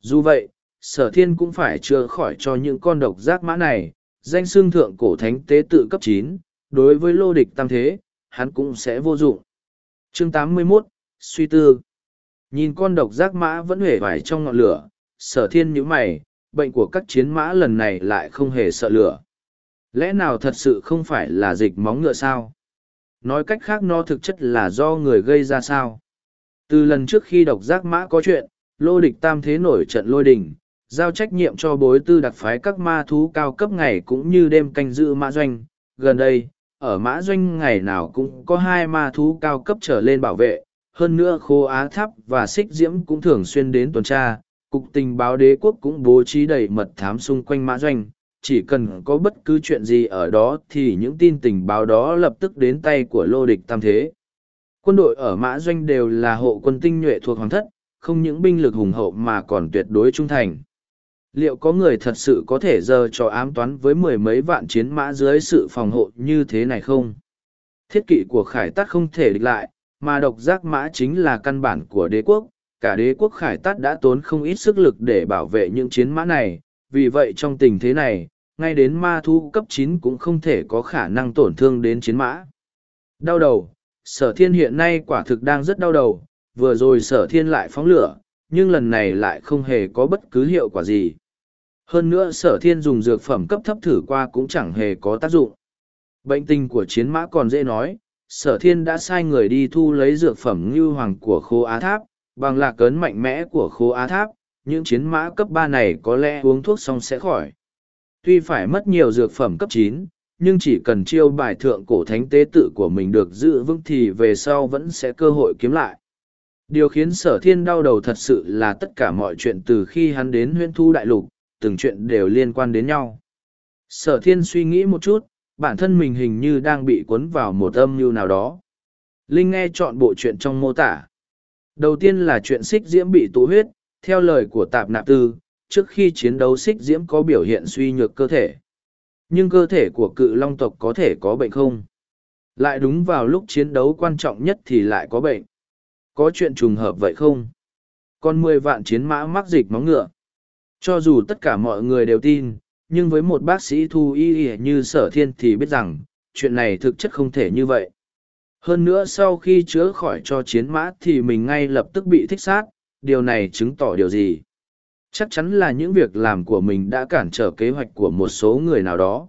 Dù vậy, sở thiên cũng phải chữa khỏi cho những con độc giác mã này, danh xương thượng cổ thánh tế tự cấp chín đối với lô địch tam thế, hắn cũng sẽ vô dụng. Chương 81, Suy tư Nhìn con độc giác mã vẫn hề vải trong ngọn lửa, sở thiên nhũ mày, bệnh của các chiến mã lần này lại không hề sợ lửa. Lẽ nào thật sự không phải là dịch móng ngựa sao? Nói cách khác nó thực chất là do người gây ra sao? Từ lần trước khi độc giác mã có chuyện, lô địch tam thế nổi trận lôi đình, giao trách nhiệm cho bối tư đặc phái các ma thú cao cấp ngày cũng như đêm canh giữ mã doanh. Gần đây, ở mã doanh ngày nào cũng có hai ma thú cao cấp trở lên bảo vệ, hơn nữa khô á tháp và xích diễm cũng thường xuyên đến tuần tra, cục tình báo đế quốc cũng bố trí đầy mật thám xung quanh mã doanh. Chỉ cần có bất cứ chuyện gì ở đó thì những tin tình báo đó lập tức đến tay của lô địch tam thế. Quân đội ở mã doanh đều là hộ quân tinh nhuệ thuộc hoàng thất, không những binh lực hùng hậu mà còn tuyệt đối trung thành liệu có người thật sự có thể giờ cho ám toán với mười mấy vạn chiến mã dưới sự phòng hộ như thế này không thiết kỵ của khải tát không thể địch lại mà độc giác mã chính là căn bản của đế quốc cả đế quốc khải tát đã tốn không ít sức lực để bảo vệ những chiến mã này vì vậy trong tình thế này ngay đến ma thu cấp chín cũng không thể có khả năng tổn thương đến chiến mã đau đầu sở thiên hiện nay quả thực đang rất đau đầu vừa rồi sở thiên lại phóng lửa nhưng lần này lại không hề có bất cứ hiệu quả gì hơn nữa sở thiên dùng dược phẩm cấp thấp thử qua cũng chẳng hề có tác dụng. Bệnh tình của chiến mã còn dễ nói, sở thiên đã sai người đi thu lấy dược phẩm như hoàng của khô á tháp, bằng lạc cấn mạnh mẽ của khô á tháp, những chiến mã cấp ba này có lẽ uống thuốc xong sẽ khỏi. Tuy phải mất nhiều dược phẩm cấp chín, nhưng chỉ cần chiêu bài thượng cổ thánh tế tự của mình được giữ vững thì về sau vẫn sẽ cơ hội kiếm lại. Điều khiến sở thiên đau đầu thật sự là tất cả mọi chuyện từ khi hắn đến huyên thu đại lục, từng chuyện đều liên quan đến nhau. Sở thiên suy nghĩ một chút, bản thân mình hình như đang bị cuốn vào một âm mưu nào đó. Linh nghe chọn bộ chuyện trong mô tả. Đầu tiên là chuyện xích diễm bị tụ huyết, theo lời của tạp nạp tư, trước khi chiến đấu xích diễm có biểu hiện suy nhược cơ thể. Nhưng cơ thể của cự long tộc có thể có bệnh không? Lại đúng vào lúc chiến đấu quan trọng nhất thì lại có bệnh. Có chuyện trùng hợp vậy không? Còn mười vạn chiến mã mắc dịch móng ngựa. Cho dù tất cả mọi người đều tin, nhưng với một bác sĩ thu y y như sở thiên thì biết rằng, chuyện này thực chất không thể như vậy. Hơn nữa sau khi chữa khỏi cho chiến mã thì mình ngay lập tức bị thích sát, điều này chứng tỏ điều gì? Chắc chắn là những việc làm của mình đã cản trở kế hoạch của một số người nào đó.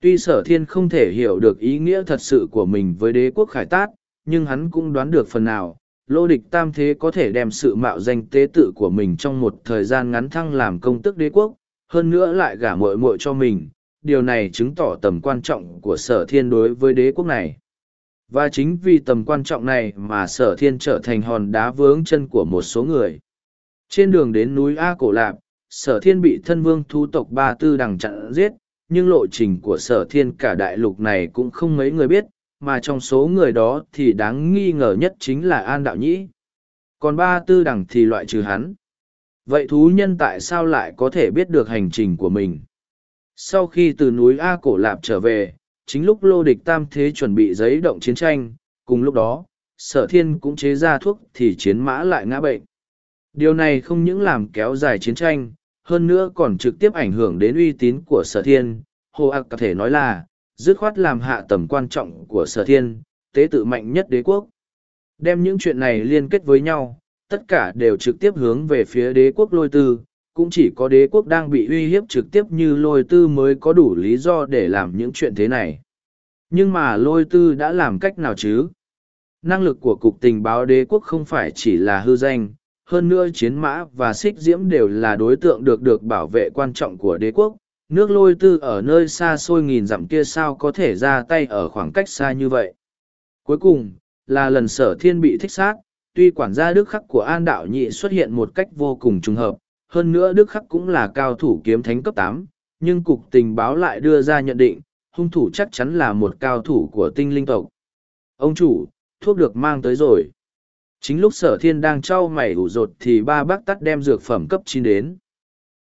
Tuy sở thiên không thể hiểu được ý nghĩa thật sự của mình với đế quốc khải tát, nhưng hắn cũng đoán được phần nào, lô địch tam thế có thể đem sự mạo danh tế tự của mình trong một thời gian ngắn thăng làm công tức đế quốc, hơn nữa lại gả muội muội cho mình, điều này chứng tỏ tầm quan trọng của sở thiên đối với đế quốc này. Và chính vì tầm quan trọng này mà sở thiên trở thành hòn đá vướng chân của một số người. Trên đường đến núi A Cổ Lạp, sở thiên bị thân vương thu tộc ba tư đằng chặn giết, nhưng lộ trình của sở thiên cả đại lục này cũng không mấy người biết, mà trong số người đó thì đáng nghi ngờ nhất chính là An Đạo Nhĩ. Còn ba tư đẳng thì loại trừ hắn. Vậy thú nhân tại sao lại có thể biết được hành trình của mình? Sau khi từ núi A Cổ Lạp trở về, chính lúc lô địch tam thế chuẩn bị giấy động chiến tranh, cùng lúc đó, sở thiên cũng chế ra thuốc thì chiến mã lại ngã bệnh. Điều này không những làm kéo dài chiến tranh, hơn nữa còn trực tiếp ảnh hưởng đến uy tín của sở thiên. Hồ Ác có thể nói là, dứt khoát làm hạ tầm quan trọng của sở thiên, tế tự mạnh nhất đế quốc. Đem những chuyện này liên kết với nhau, tất cả đều trực tiếp hướng về phía đế quốc lôi tư, cũng chỉ có đế quốc đang bị uy hiếp trực tiếp như lôi tư mới có đủ lý do để làm những chuyện thế này. Nhưng mà lôi tư đã làm cách nào chứ? Năng lực của cục tình báo đế quốc không phải chỉ là hư danh, hơn nữa chiến mã và xích diễm đều là đối tượng được được bảo vệ quan trọng của đế quốc, nước lôi tư ở nơi xa xôi nghìn dặm kia sao có thể ra tay ở khoảng cách xa như vậy cuối cùng là lần sở thiên bị thích sát tuy quản gia đức khắc của an đạo nhị xuất hiện một cách vô cùng trùng hợp hơn nữa đức khắc cũng là cao thủ kiếm thánh cấp tám nhưng cục tình báo lại đưa ra nhận định hung thủ chắc chắn là một cao thủ của tinh linh tộc. Ông chủ thuốc được mang tới rồi. Chính lúc sở thiên đang trau mày ủ rột thì ba bác tắt đem dược phẩm cấp chín đến.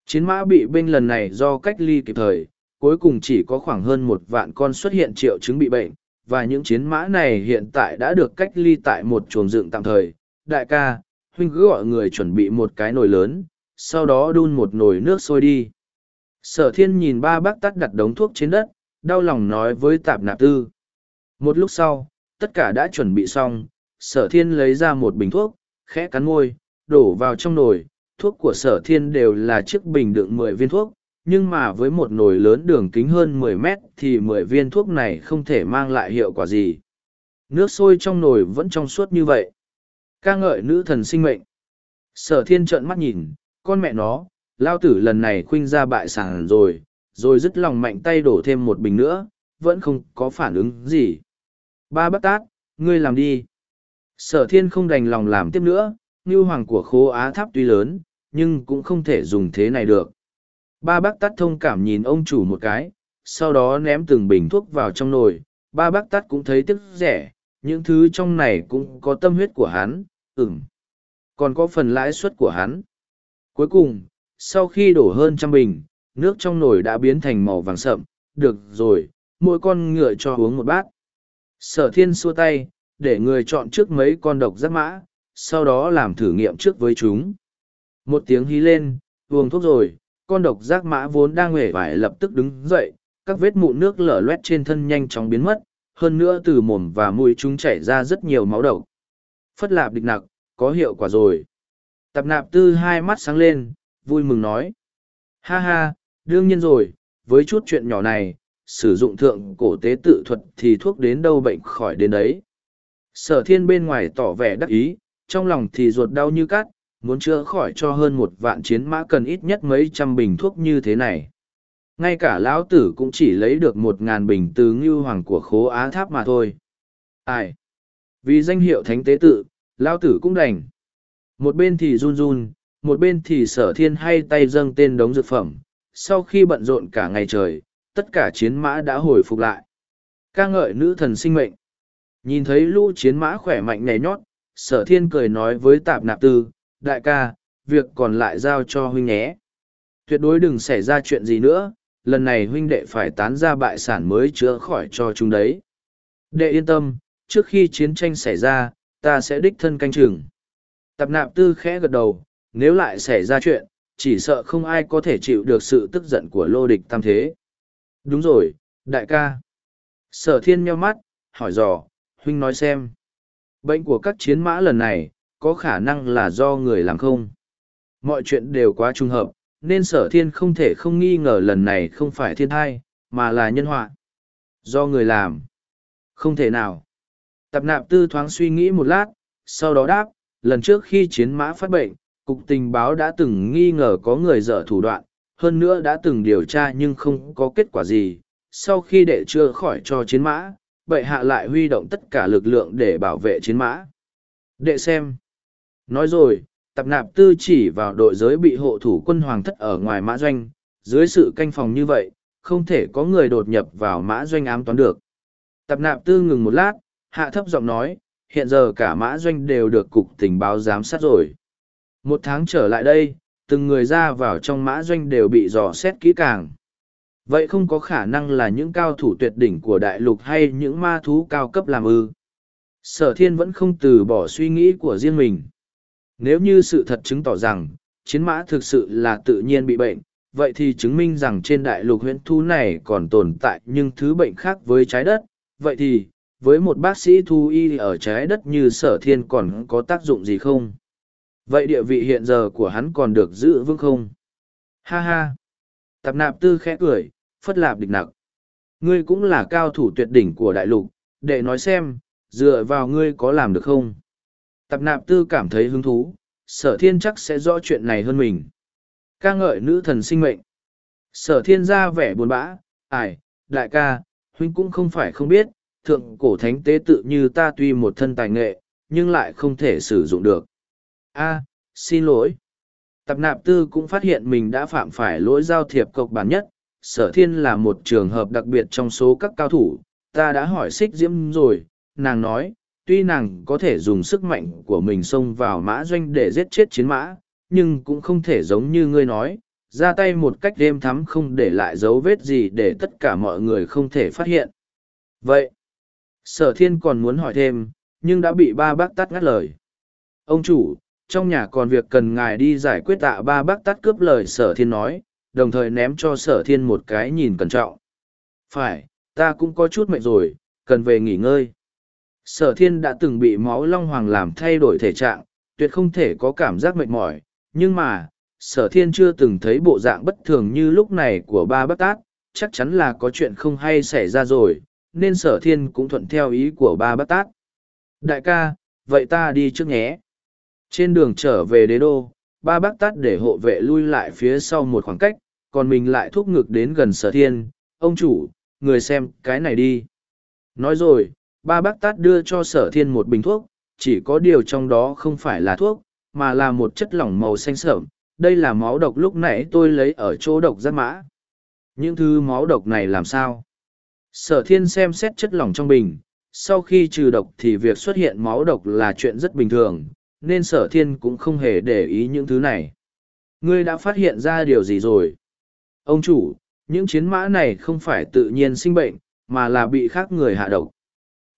Chiến mã bị binh lần này do cách ly kịp thời, cuối cùng chỉ có khoảng hơn một vạn con xuất hiện triệu chứng bị bệnh, và những chiến mã này hiện tại đã được cách ly tại một chuồng dựng tạm thời. Đại ca, huynh cứ gọi người chuẩn bị một cái nồi lớn, sau đó đun một nồi nước sôi đi. Sở thiên nhìn ba bác tắt đặt đống thuốc trên đất, đau lòng nói với tạp nạp tư. Một lúc sau, tất cả đã chuẩn bị xong, sở thiên lấy ra một bình thuốc, khẽ cắn môi, đổ vào trong nồi. Thuốc của sở thiên đều là chiếc bình đựng mười viên thuốc, nhưng mà với một nồi lớn đường kính hơn mười mét thì mười viên thuốc này không thể mang lại hiệu quả gì. Nước sôi trong nồi vẫn trong suốt như vậy ca ngợi nữ thần sinh mệnh. Sở thiên trợn mắt nhìn, con mẹ nó, lao tử lần này khuynh ra bại sản rồi, rồi dứt lòng mạnh tay đổ thêm một bình nữa, vẫn không có phản ứng gì. Ba bác tát, ngươi làm đi. Sở thiên không đành lòng làm tiếp nữa, như hoàng của khố á tháp tuy lớn, nhưng cũng không thể dùng thế này được. Ba bác tát thông cảm nhìn ông chủ một cái, sau đó ném từng bình thuốc vào trong nồi. Ba bác tát cũng thấy tức rẻ, những thứ trong này cũng có tâm huyết của hắn, ừm. Còn có phần lãi suất của hắn. Cuối cùng, sau khi đổ hơn trăm bình, nước trong nồi đã biến thành màu vàng sậm, được rồi, mỗi con ngựa cho uống một bát. Sở thiên xua tay, để người chọn trước mấy con độc giác mã, sau đó làm thử nghiệm trước với chúng. Một tiếng hí lên, uống thuốc rồi, con độc giác mã vốn đang hể vải lập tức đứng dậy, các vết mụn nước lở loét trên thân nhanh chóng biến mất, hơn nữa từ mồm và mũi chúng chảy ra rất nhiều máu độc. Phất lạp địch nặc, có hiệu quả rồi. Tạp nạp tư hai mắt sáng lên, vui mừng nói. Ha ha, đương nhiên rồi, với chút chuyện nhỏ này, sử dụng thượng cổ tế tự thuật thì thuốc đến đâu bệnh khỏi đến đấy. Sở thiên bên ngoài tỏ vẻ đắc ý, trong lòng thì ruột đau như cắt, muốn chữa khỏi cho hơn một vạn chiến mã cần ít nhất mấy trăm bình thuốc như thế này. Ngay cả lão tử cũng chỉ lấy được một ngàn bình từ ngưu hoàng của khố á tháp mà thôi. Ai? Vì danh hiệu thánh tế tự, lao tử cũng đành. Một bên thì run run, một bên thì sở thiên hay tay dâng tên đống dược phẩm. Sau khi bận rộn cả ngày trời, tất cả chiến mã đã hồi phục lại. ca ngợi nữ thần sinh mệnh. Nhìn thấy lũ chiến mã khỏe mạnh nhảy nhót, sở thiên cười nói với tạp nạp tư, đại ca, việc còn lại giao cho huynh nhé. Tuyệt đối đừng xảy ra chuyện gì nữa, lần này huynh đệ phải tán ra bại sản mới chữa khỏi cho chúng đấy. Đệ yên tâm, trước khi chiến tranh xảy ra, ta sẽ đích thân canh chừng. Tạp nạp tư khẽ gật đầu, nếu lại xảy ra chuyện, chỉ sợ không ai có thể chịu được sự tức giận của lô địch tam thế. Đúng rồi, đại ca. Sở thiên meo mắt, hỏi dò, huynh nói xem. Bệnh của các chiến mã lần này, có khả năng là do người làm không? Mọi chuyện đều quá trùng hợp, nên sở thiên không thể không nghi ngờ lần này không phải thiên thai, mà là nhân họa. Do người làm. Không thể nào. Tập nạp tư thoáng suy nghĩ một lát, sau đó đáp, lần trước khi chiến mã phát bệnh, cục tình báo đã từng nghi ngờ có người dở thủ đoạn, hơn nữa đã từng điều tra nhưng không có kết quả gì. Sau khi đệ chưa khỏi cho chiến mã, bệ hạ lại huy động tất cả lực lượng để bảo vệ chiến mã. Đệ xem. Nói rồi, tập nạp tư chỉ vào đội giới bị hộ thủ quân hoàng thất ở ngoài mã doanh, dưới sự canh phòng như vậy, không thể có người đột nhập vào mã doanh ám toán được. Tập nạp tư ngừng một lát, hạ thấp giọng nói, hiện giờ cả mã doanh đều được cục tình báo giám sát rồi. Một tháng trở lại đây, từng người ra vào trong mã doanh đều bị dò xét kỹ càng. Vậy không có khả năng là những cao thủ tuyệt đỉnh của đại lục hay những ma thú cao cấp làm ư. Sở thiên vẫn không từ bỏ suy nghĩ của riêng mình. Nếu như sự thật chứng tỏ rằng, chiến mã thực sự là tự nhiên bị bệnh, vậy thì chứng minh rằng trên đại lục huyện thú này còn tồn tại nhưng thứ bệnh khác với trái đất. Vậy thì, với một bác sĩ thu y ở trái đất như sở thiên còn có tác dụng gì không? Vậy địa vị hiện giờ của hắn còn được giữ vững không? Ha ha! Tạp nạp tư khẽ cười, phất lạp địch nặc. Ngươi cũng là cao thủ tuyệt đỉnh của đại lục, để nói xem, dựa vào ngươi có làm được không? Tạp nạp tư cảm thấy hứng thú, sở thiên chắc sẽ rõ chuyện này hơn mình. ca ngợi nữ thần sinh mệnh. Sở thiên ra vẻ buồn bã, ải, đại ca, huynh cũng không phải không biết, thượng cổ thánh tế tự như ta tuy một thân tài nghệ, nhưng lại không thể sử dụng được. a xin lỗi. Tập nạp tư cũng phát hiện mình đã phạm phải lỗi giao thiệp cộc bản nhất, sở thiên là một trường hợp đặc biệt trong số các cao thủ, ta đã hỏi xích diễm rồi, nàng nói, tuy nàng có thể dùng sức mạnh của mình xông vào mã doanh để giết chết chiến mã, nhưng cũng không thể giống như ngươi nói, ra tay một cách đêm thắm không để lại dấu vết gì để tất cả mọi người không thể phát hiện. Vậy, sở thiên còn muốn hỏi thêm, nhưng đã bị ba bác tắt ngắt lời. Ông chủ, trong nhà còn việc cần ngài đi giải quyết tạ ba bác tắt cướp lời sở thiên nói, đồng thời ném cho sở thiên một cái nhìn cẩn trọng. Phải, ta cũng có chút mệt rồi, cần về nghỉ ngơi. Sở thiên đã từng bị máu long hoàng làm thay đổi thể trạng, tuyệt không thể có cảm giác mệt mỏi, nhưng mà, sở thiên chưa từng thấy bộ dạng bất thường như lúc này của ba bác tát, chắc chắn là có chuyện không hay xảy ra rồi, nên sở thiên cũng thuận theo ý của ba bác tát. Đại ca, vậy ta đi trước nhé. Trên đường trở về đế đô, ba bác tát để hộ vệ lui lại phía sau một khoảng cách, còn mình lại thúc ngực đến gần sở thiên. Ông chủ, người xem cái này đi. Nói rồi, ba bác tát đưa cho sở thiên một bình thuốc, chỉ có điều trong đó không phải là thuốc, mà là một chất lỏng màu xanh sởm. Đây là máu độc lúc nãy tôi lấy ở chỗ độc giác mã. Những thứ máu độc này làm sao? Sở thiên xem xét chất lỏng trong bình, sau khi trừ độc thì việc xuất hiện máu độc là chuyện rất bình thường, nên sở thiên cũng không hề để ý những thứ này. Ngươi đã phát hiện ra điều gì rồi? Ông chủ, những chiến mã này không phải tự nhiên sinh bệnh, mà là bị khác người hạ độc.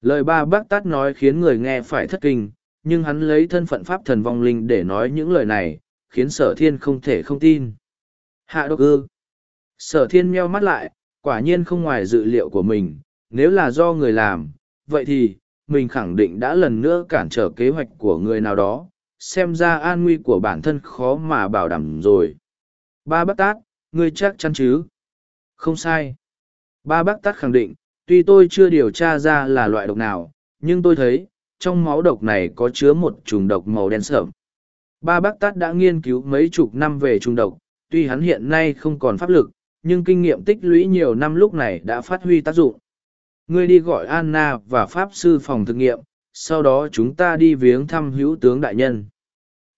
Lời ba bác tát nói khiến người nghe phải thất kinh, nhưng hắn lấy thân phận pháp thần vong linh để nói những lời này, khiến sở thiên không thể không tin. Hạ độc ư. Sở thiên meo mắt lại, quả nhiên không ngoài dự liệu của mình, nếu là do người làm, vậy thì, mình khẳng định đã lần nữa cản trở kế hoạch của người nào đó, xem ra an nguy của bản thân khó mà bảo đảm rồi. Ba bác tát, ngươi chắc chắn chứ? Không sai. Ba bác tát khẳng định, tuy tôi chưa điều tra ra là loại độc nào, nhưng tôi thấy, trong máu độc này có chứa một trùng độc màu đen sởm. Ba bác tát đã nghiên cứu mấy chục năm về trùng độc, tuy hắn hiện nay không còn pháp lực, nhưng kinh nghiệm tích lũy nhiều năm lúc này đã phát huy tác dụng. Ngươi đi gọi Anna và Pháp sư phòng thực nghiệm, sau đó chúng ta đi viếng thăm hữu tướng đại nhân.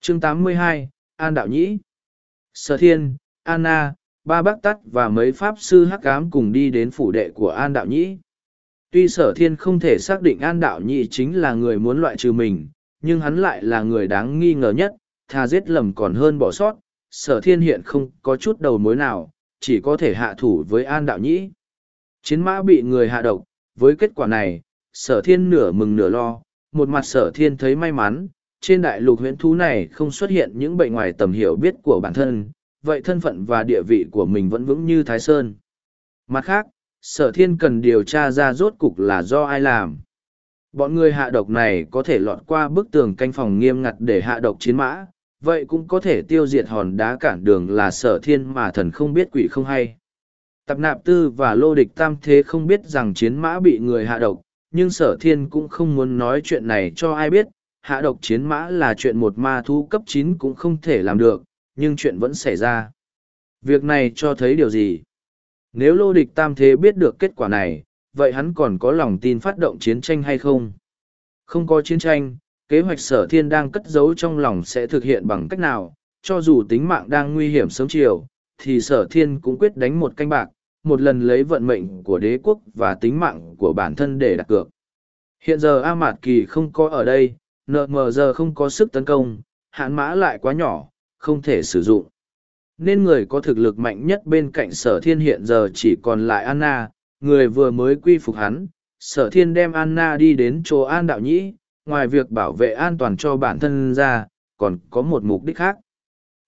chương 82, An Đạo Nhĩ Sở Thiên, Anna, ba bác tắt và mấy Pháp sư hắc ám cùng đi đến phủ đệ của An Đạo Nhĩ. Tuy Sở Thiên không thể xác định An Đạo Nhĩ chính là người muốn loại trừ mình, nhưng hắn lại là người đáng nghi ngờ nhất, thà giết lầm còn hơn bỏ sót. Sở Thiên hiện không có chút đầu mối nào, chỉ có thể hạ thủ với An Đạo Nhĩ. Chiến mã bị người hạ độc, với kết quả này, sở thiên nửa mừng nửa lo, một mặt sở thiên thấy may mắn, trên đại lục huyễn thú này không xuất hiện những bệnh ngoài tầm hiểu biết của bản thân, vậy thân phận và địa vị của mình vẫn vững như Thái Sơn. Mặt khác, sở thiên cần điều tra ra rốt cục là do ai làm. Bọn người hạ độc này có thể lọt qua bức tường canh phòng nghiêm ngặt để hạ độc chiến mã, vậy cũng có thể tiêu diệt hòn đá cản đường là sở thiên mà thần không biết quỷ không hay. Tạp nạp tư và lô địch tam thế không biết rằng chiến mã bị người hạ độc, nhưng sở thiên cũng không muốn nói chuyện này cho ai biết. Hạ độc chiến mã là chuyện một ma thu cấp chín cũng không thể làm được, nhưng chuyện vẫn xảy ra. Việc này cho thấy điều gì? Nếu lô địch tam thế biết được kết quả này, vậy hắn còn có lòng tin phát động chiến tranh hay không? Không có chiến tranh, kế hoạch sở thiên đang cất giấu trong lòng sẽ thực hiện bằng cách nào, cho dù tính mạng đang nguy hiểm sớm chiều, thì sở thiên cũng quyết đánh một canh bạc, một lần lấy vận mệnh của đế quốc và tính mạng của bản thân để đặt cược. Hiện giờ A Mạt Kỳ không có ở đây, nợ mờ giờ không có sức tấn công, hạn mã lại quá nhỏ, không thể sử dụng. Nên người có thực lực mạnh nhất bên cạnh sở thiên hiện giờ chỉ còn lại Anna, người vừa mới quy phục hắn. Sở thiên đem Anna đi đến chỗ An Đạo Nhĩ, ngoài việc bảo vệ an toàn cho bản thân ra, còn có một mục đích khác.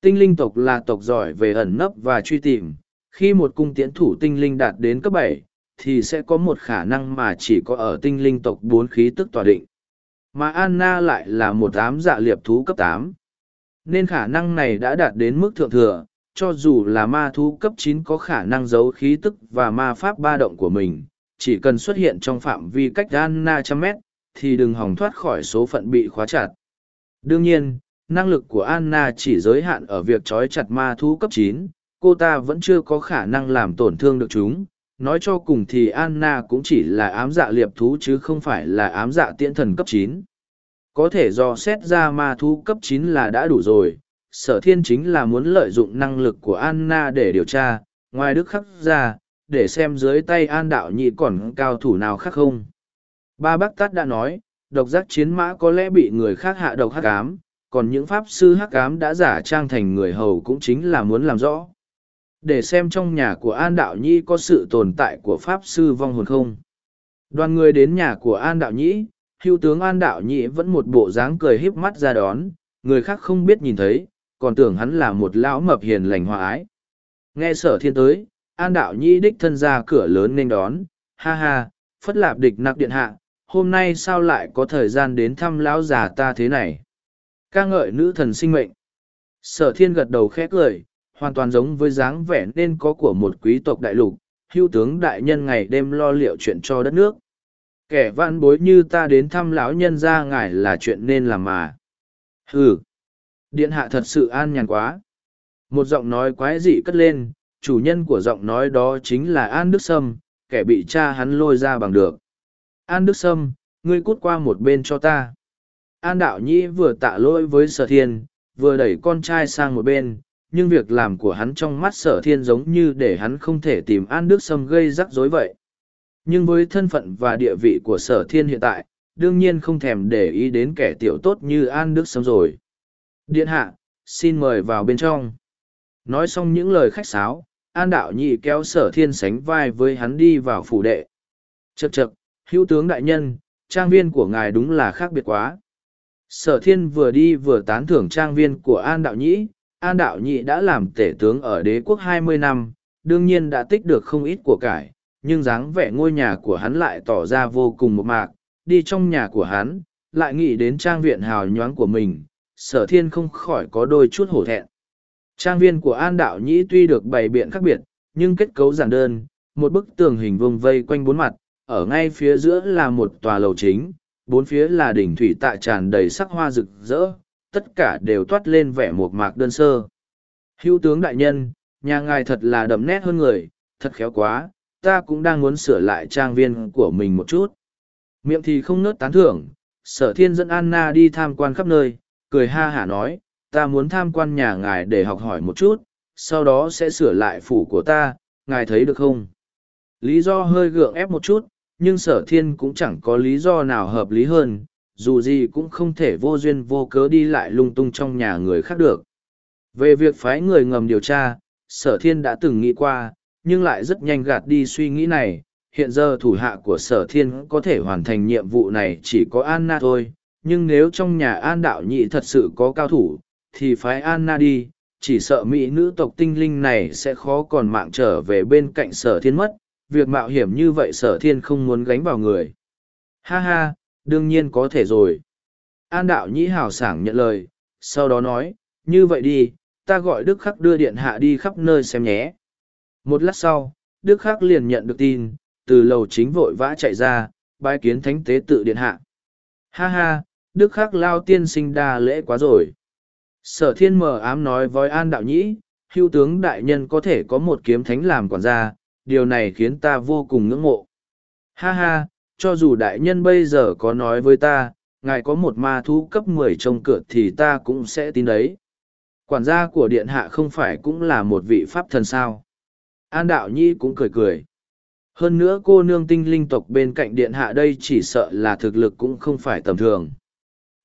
Tinh linh tộc là tộc giỏi về ẩn nấp và truy tìm, khi một cung tiễn thủ tinh linh đạt đến cấp bảy thì sẽ có một khả năng mà chỉ có ở tinh linh tộc bốn khí tức tỏa định. Mà anna lại là một ám dạ liệp thú cấp tám. Nên khả năng này đã đạt đến mức thượng thừa cho dù là ma thú cấp chín có khả năng giấu khí tức và ma pháp ba động của mình chỉ cần xuất hiện trong phạm vi cách anna trăm mét thì đừng hòng thoát khỏi số phận bị khóa chặt. Đương nhiên, năng lực của anna chỉ giới hạn ở việc trói chặt ma thú cấp chín, cô ta vẫn chưa có khả năng làm tổn thương được chúng. Nói cho cùng thì anna cũng chỉ là ám dạ liệp thú chứ không phải là ám dạ tiễn thần cấp chín. Có thể do xét ra ma thú cấp chín là đã đủ rồi, sở thiên chính là muốn lợi dụng năng lực của anna để điều tra, ngoài đức khắc ra, để xem dưới tay an đạo nhị còn cao thủ nào khác không ba bác tát đã nói, độc giác chiến mã có lẽ bị người khác hạ độc hắc ám, còn những pháp sư hắc ám đã giả trang thành người hầu cũng chính là muốn làm rõ. Để xem trong nhà của an đạo Nhi có sự tồn tại của pháp sư vong hồn không. Đoàn người đến nhà của an đạo nhĩ, hưu tướng an đạo nhĩ vẫn một bộ dáng cười híp mắt ra đón, người khác không biết nhìn thấy, còn tưởng hắn là một lão mập hiền lành hòa ái. Nghe sở thiên tới, an đạo nhĩ đích thân ra cửa lớn nên đón, ha ha, phất lạp địch nặc điện hạ hôm nay sao lại có thời gian đến thăm lão già ta thế này? Ca ngợi nữ thần sinh mệnh. Sở thiên gật đầu khẽ cười, hoàn toàn giống với dáng vẻ nên có của một quý tộc đại lục, hưu tướng đại nhân ngày đêm lo liệu chuyện cho đất nước. Kẻ vãn bối như ta đến thăm lão nhân ra ngài là chuyện nên làm mà. Ừ điện hạ thật sự an nhàn quá. Một giọng nói quái dị cất lên, chủ nhân của giọng nói đó chính là an đức sâm, kẻ bị cha hắn lôi ra bằng được an đức sâm, ngươi cút qua một bên cho ta. An đạo nhĩ vừa tạ lỗi với sở thiên, vừa đẩy con trai sang một bên, nhưng việc làm của hắn trong mắt sở thiên giống như để hắn không thể tìm an đức sâm gây rắc rối vậy. Nhưng với thân phận và địa vị của sở thiên hiện tại, đương nhiên không thèm để ý đến kẻ tiểu tốt như an đức sâm rồi. Điện hạ, xin mời vào bên trong. Nói xong những lời khách sáo, an đạo nhị kéo sở thiên sánh vai với hắn đi vào phủ đệ. Chật chật hữu tướng đại nhân, trang viên của ngài đúng là khác biệt quá. Sở thiên vừa đi vừa tán thưởng trang viên của an đạo nhĩ. An đạo Nhĩ đã làm tể tướng ở đế quốc hai mươi năm, đương nhiên đã tích được không ít của cải, nhưng dáng vẻ ngôi nhà của hắn lại tỏ ra vô cùng một mạc. Đi trong nhà của hắn, lại nghĩ đến trang viện hào nhoáng của mình, sở thiên không khỏi có đôi chút hổ thẹn. Trang viên của an đạo nhĩ tuy được bày biện khác biệt, nhưng kết cấu giản đơn, một bức tường hình vuông vây quanh bốn mặt ở ngay phía giữa là một tòa lầu chính, bốn phía là đỉnh thủy tạ tràn đầy sắc hoa rực rỡ, tất cả đều toát lên vẻ một mạc đơn sơ. Hữu tướng đại nhân, nhà ngài thật là đậm nét hơn người, thật khéo quá, ta cũng đang muốn sửa lại trang viên của mình một chút. Miệng thì không nớt tán thưởng, sở thiên dẫn anna đi tham quan khắp nơi, cười ha hả nói, ta muốn tham quan nhà ngài để học hỏi một chút, sau đó sẽ sửa lại phủ của ta, ngài thấy được không? Lý do hơi gượng ép một chút nhưng sở thiên cũng chẳng có lý do nào hợp lý hơn, dù gì cũng không thể vô duyên vô cớ đi lại lung tung trong nhà người khác được. Về việc phái người ngầm điều tra, sở thiên đã từng nghĩ qua, nhưng lại rất nhanh gạt đi suy nghĩ này. Hiện giờ thủ hạ của sở thiên có thể hoàn thành nhiệm vụ này chỉ có anna thôi, nhưng nếu trong nhà an đạo nhị thật sự có cao thủ, thì phái anna đi. Chỉ sợ mỹ nữ tộc tinh linh này sẽ khó còn mạng trở về bên cạnh sở thiên mất việc mạo hiểm như vậy sở thiên không muốn gánh vào người. Ha ha, đương nhiên có thể rồi. An đạo nhĩ hào sảng nhận lời, sau đó nói, như vậy đi, ta gọi đức khắc đưa điện hạ đi khắp nơi xem nhé. Một lát sau, đức khắc liền nhận được tin, từ lầu chính vội vã chạy ra, bái kiến thánh tế tự điện hạ. Ha ha, đức khắc lao tiên sinh đa lễ quá rồi. Sở thiên mờ ám nói với an đạo nhĩ, hưu tướng đại nhân có thể có một kiếm thánh làm quản gia điều này khiến ta vô cùng ngưỡng mộ. Ha ha, cho dù đại nhân bây giờ có nói với ta, ngài có một ma thú cấp mười trông cửa thì ta cũng sẽ tin đấy. Quản gia của điện hạ không phải cũng là một vị pháp thần sao? An đạo nhi cũng cười cười. Hơn nữa cô nương tinh linh tộc bên cạnh điện hạ đây chỉ sợ là thực lực cũng không phải tầm thường.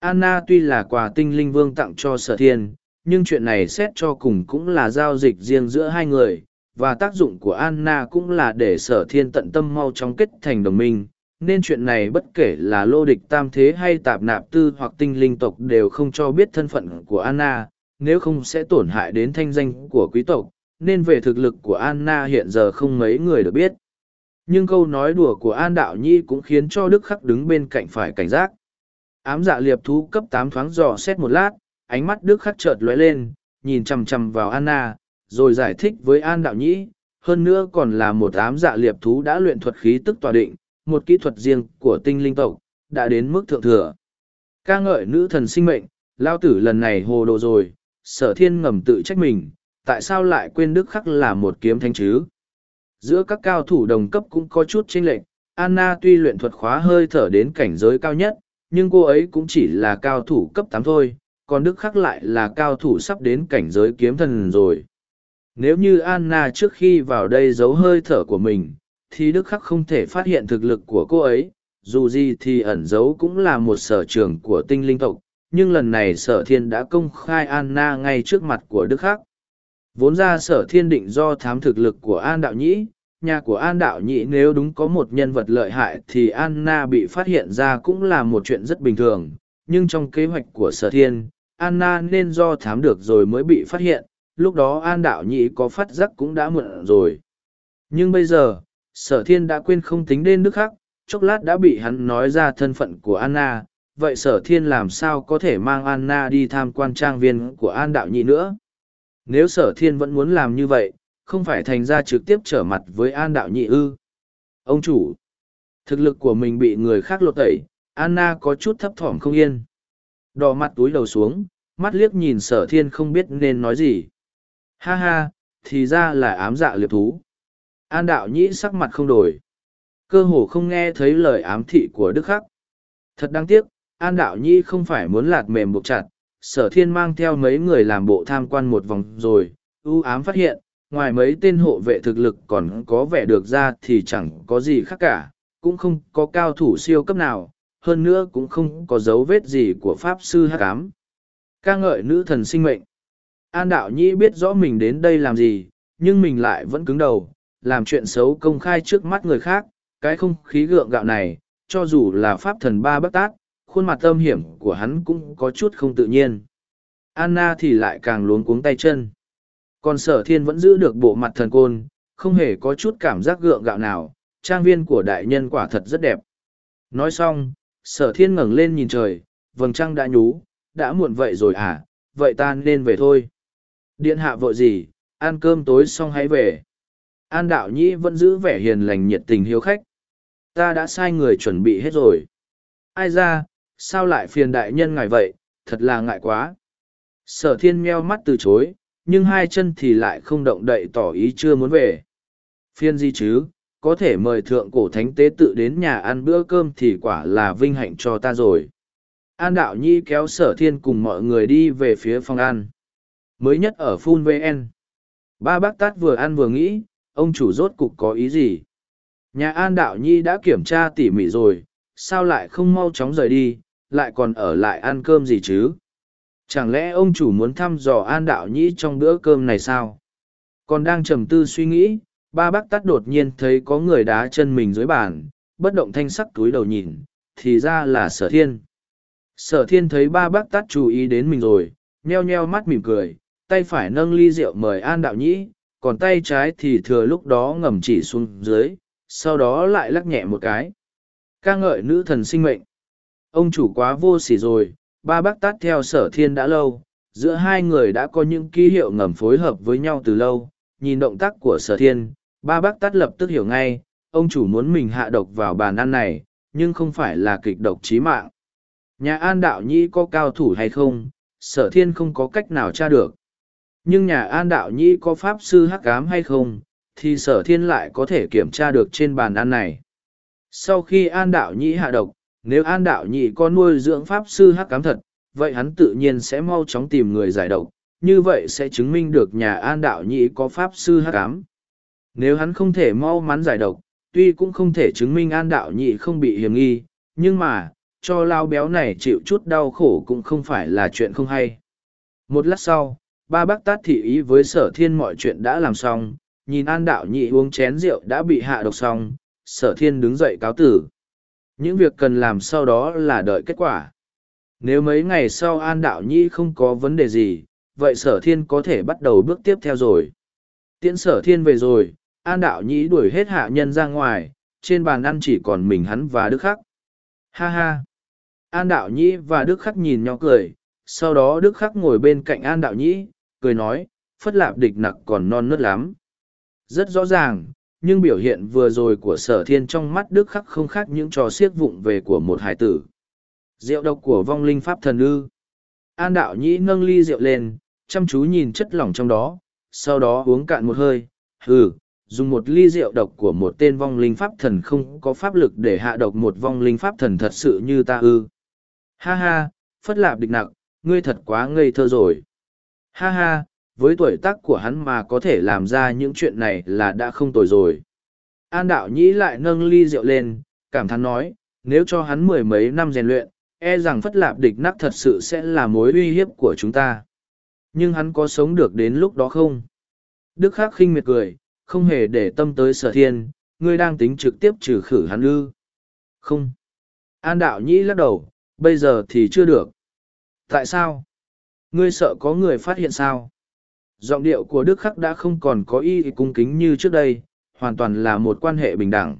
Anna tuy là quà tinh linh vương tặng cho sở thiên, nhưng chuyện này xét cho cùng cũng là giao dịch riêng giữa hai người và tác dụng của anna cũng là để sở thiên tận tâm mau chóng kết thành đồng minh, nên chuyện này bất kể là lô địch tam thế hay tạp nạp tư hoặc tinh linh tộc đều không cho biết thân phận của anna, nếu không sẽ tổn hại đến thanh danh của quý tộc, nên về thực lực của anna hiện giờ không mấy người được biết. Nhưng câu nói đùa của an đạo nhi cũng khiến cho đức khắc đứng bên cạnh phải cảnh giác. Ám dạ liệp thú cấp tám thoáng dò xét một lát, ánh mắt đức khắc chợt lóe lên, nhìn chằm chằm vào anna rồi giải thích với an đạo nhĩ, hơn nữa còn là một ám dạ liệp thú đã luyện thuật khí tức tòa định, một kỹ thuật riêng của tinh linh tộc, đã đến mức thượng thừa. Ca ngợi nữ thần sinh mệnh, lao tử lần này hồ đồ rồi, sở thiên ngầm tự trách mình, tại sao lại quên đức khắc là một kiếm thanh chứ? Giữa các cao thủ đồng cấp cũng có chút chênh lệch, anna tuy luyện thuật khóa hơi thở đến cảnh giới cao nhất, nhưng cô ấy cũng chỉ là cao thủ cấp tám thôi, còn đức khắc lại là cao thủ sắp đến cảnh giới kiếm thần rồi nếu như anna trước khi vào đây giấu hơi thở của mình thì đức khắc không thể phát hiện thực lực của cô ấy. Dù gì thì ẩn giấu cũng là một sở trường của tinh linh tộc nhưng lần này sở thiên đã công khai anna ngay trước mặt của đức khắc. Vốn ra sở thiên định do thám thực lực của An Đạo Nhĩ, nhà của An Đạo Nhĩ nếu đúng có một nhân vật lợi hại thì Anna bị phát hiện ra cũng là một chuyện rất bình thường, nhưng trong kế hoạch của sở thiên, Anna nên do thám được rồi mới bị phát hiện, lúc đó An Đạo nhị có phát giác cũng đã mượn rồi. Nhưng bây giờ, sở thiên đã quên không tính đến nước khác, chốc lát đã bị hắn nói ra thân phận của Anna, vậy sở thiên làm sao có thể mang Anna đi tham quan trang viên của An Đạo nhị nữa? Nếu sở thiên vẫn muốn làm như vậy, không phải thành ra trực tiếp trở mặt với An Đạo Nhị ư. Ông chủ, thực lực của mình bị người khác lột tẩy, Anna có chút thấp thỏm không yên. Đỏ mặt túi đầu xuống, mắt liếc nhìn sở thiên không biết nên nói gì. Ha ha, thì ra là ám dạ liệp thú. An đạo nhĩ sắc mặt không đổi. Cơ hồ không nghe thấy lời ám thị của Đức Khắc. Thật đáng tiếc, An đạo nhĩ không phải muốn lạt mềm buộc chặt, sở thiên mang theo mấy người làm bộ tham quan một vòng rồi, ưu ám phát hiện, ngoài mấy tên hộ vệ thực lực còn có vẻ được ra thì chẳng có gì khác cả, cũng không có cao thủ siêu cấp nào, hơn nữa cũng không có dấu vết gì của Pháp Sư Hắc Ám. ca ngợi nữ thần sinh mệnh. An đạo nhĩ biết rõ mình đến đây làm gì, nhưng mình lại vẫn cứng đầu, làm chuyện xấu công khai trước mắt người khác, cái không khí gượng gạo này, cho dù là Pháp thần ba bất tát, khuôn mặt âm hiểm của hắn cũng có chút không tự nhiên. Anna thì lại càng luống cuống tay chân. Còn sở thiên vẫn giữ được bộ mặt thần côn, không hề có chút cảm giác gượng gạo nào, trang viên của đại nhân quả thật rất đẹp. Nói xong, sở thiên ngẩng lên nhìn trời, vầng trăng đã nhú, đã muộn vậy rồi à, vậy ta nên về thôi. Điện hạ vội gì, ăn cơm tối xong hãy về. An đạo nhĩ vẫn giữ vẻ hiền lành nhiệt tình hiếu khách. Ta đã sai người chuẩn bị hết rồi. Ai ra, sao lại phiền đại nhân ngài vậy, thật là ngại quá. Sở thiên meo mắt từ chối, nhưng hai chân thì lại không động đậy tỏ ý chưa muốn về. Phiên gì chứ, có thể mời thượng cổ thánh tế tự đến nhà ăn bữa cơm thì quả là vinh hạnh cho ta rồi. An đạo nhi kéo sở thiên cùng mọi người đi về phía phòng ăn. Mới nhất ở Phun VN. Ba bác tát vừa ăn vừa nghĩ, ông chủ rốt cục có ý gì? Nhà An đạo nhi đã kiểm tra tỉ mỉ rồi, sao lại không mau chóng rời đi, lại còn ở lại ăn cơm gì chứ? Chẳng lẽ ông chủ muốn thăm dò An Đạo Nhĩ trong bữa cơm này sao? Còn đang trầm tư suy nghĩ, ba bác tát đột nhiên thấy có người đá chân mình dưới bàn, bất động thanh sắc túi đầu nhìn, thì ra là sở thiên. Sở thiên thấy ba bác tát chú ý đến mình rồi, nheo nheo mắt mỉm cười, tay phải nâng ly rượu mời An Đạo Nhĩ, còn tay trái thì thừa lúc đó ngầm chỉ xuống dưới, sau đó lại lắc nhẹ một cái. ca ngợi nữ thần sinh mệnh. Ông chủ quá vô sỉ rồi, ba bác tát theo sở thiên đã lâu, giữa hai người đã có những ký hiệu ngầm phối hợp với nhau từ lâu, nhìn động tác của sở thiên, ba bác tát lập tức hiểu ngay, ông chủ muốn mình hạ độc vào bàn ăn này, nhưng không phải là kịch độc chí mạng. Nhà an đạo nhĩ có cao thủ hay không, sở thiên không có cách nào tra được. Nhưng nhà an đạo nhĩ có pháp sư hắc ám hay không, thì sở thiên lại có thể kiểm tra được trên bàn ăn này. Sau khi an đạo nhĩ hạ độc, nếu an đạo nhị có nuôi dưỡng pháp sư hắc cám thật, vậy hắn tự nhiên sẽ mau chóng tìm người giải độc, như vậy sẽ chứng minh được nhà an đạo nhị có pháp sư hắc cám. Nếu hắn không thể mau mắn giải độc, tuy cũng không thể chứng minh an đạo nhị không bị hiểm nghi, nhưng mà, cho lao béo này chịu chút đau khổ cũng không phải là chuyện không hay. Một lát sau, ba bác tát thị ý với sở thiên mọi chuyện đã làm xong, nhìn an đạo nhị uống chén rượu đã bị hạ độc xong, sở thiên đứng dậy cáo tử. Những việc cần làm sau đó là đợi kết quả. Nếu mấy ngày sau An Đạo nhị không có vấn đề gì, vậy sở thiên có thể bắt đầu bước tiếp theo rồi. Tiễn sở thiên về rồi, An Đạo nhị đuổi hết hạ nhân ra ngoài, trên bàn ăn chỉ còn mình hắn và Đức Khắc. Ha ha! An Đạo Nhĩ và Đức Khắc nhìn nhau cười, sau đó Đức Khắc ngồi bên cạnh An Đạo Nhĩ, cười nói, phất lạp địch nặc còn non nớt lắm. Rất rõ ràng, nhưng biểu hiện vừa rồi của sở thiên trong mắt đức khắc không khác những trò siết vụng về của một hải tử. Rượu độc của vong linh pháp thần ư. An đạo nhĩ nâng ly rượu lên chăm chú nhìn chất lỏng trong đó sau đó uống cạn một hơi. Hừ, dùng một ly rượu độc của một tên vong linh pháp thần không có pháp lực để hạ độc một vong linh pháp thần thật sự như ta ư. Ha ha phất lạp địch nặng, ngươi thật quá ngây thơ rồi ha ha với tuổi tác của hắn mà có thể làm ra những chuyện này là đã không tồi rồi. An đạo nhĩ lại nâng ly rượu lên, cảm thán nói, nếu cho hắn mười mấy năm rèn luyện, e rằng phất lạp địch nắc thật sự sẽ là mối uy hiếp của chúng ta. Nhưng hắn có sống được đến lúc đó không? Đức Khắc khinh miệt cười, không hề để tâm tới sở thiên, ngươi đang tính trực tiếp trừ khử hắn ư. Không. An đạo nhĩ lắc đầu, bây giờ thì chưa được. Tại sao? Ngươi sợ có người phát hiện sao? Giọng điệu của Đức Khắc đã không còn có ý cung kính như trước đây, hoàn toàn là một quan hệ bình đẳng.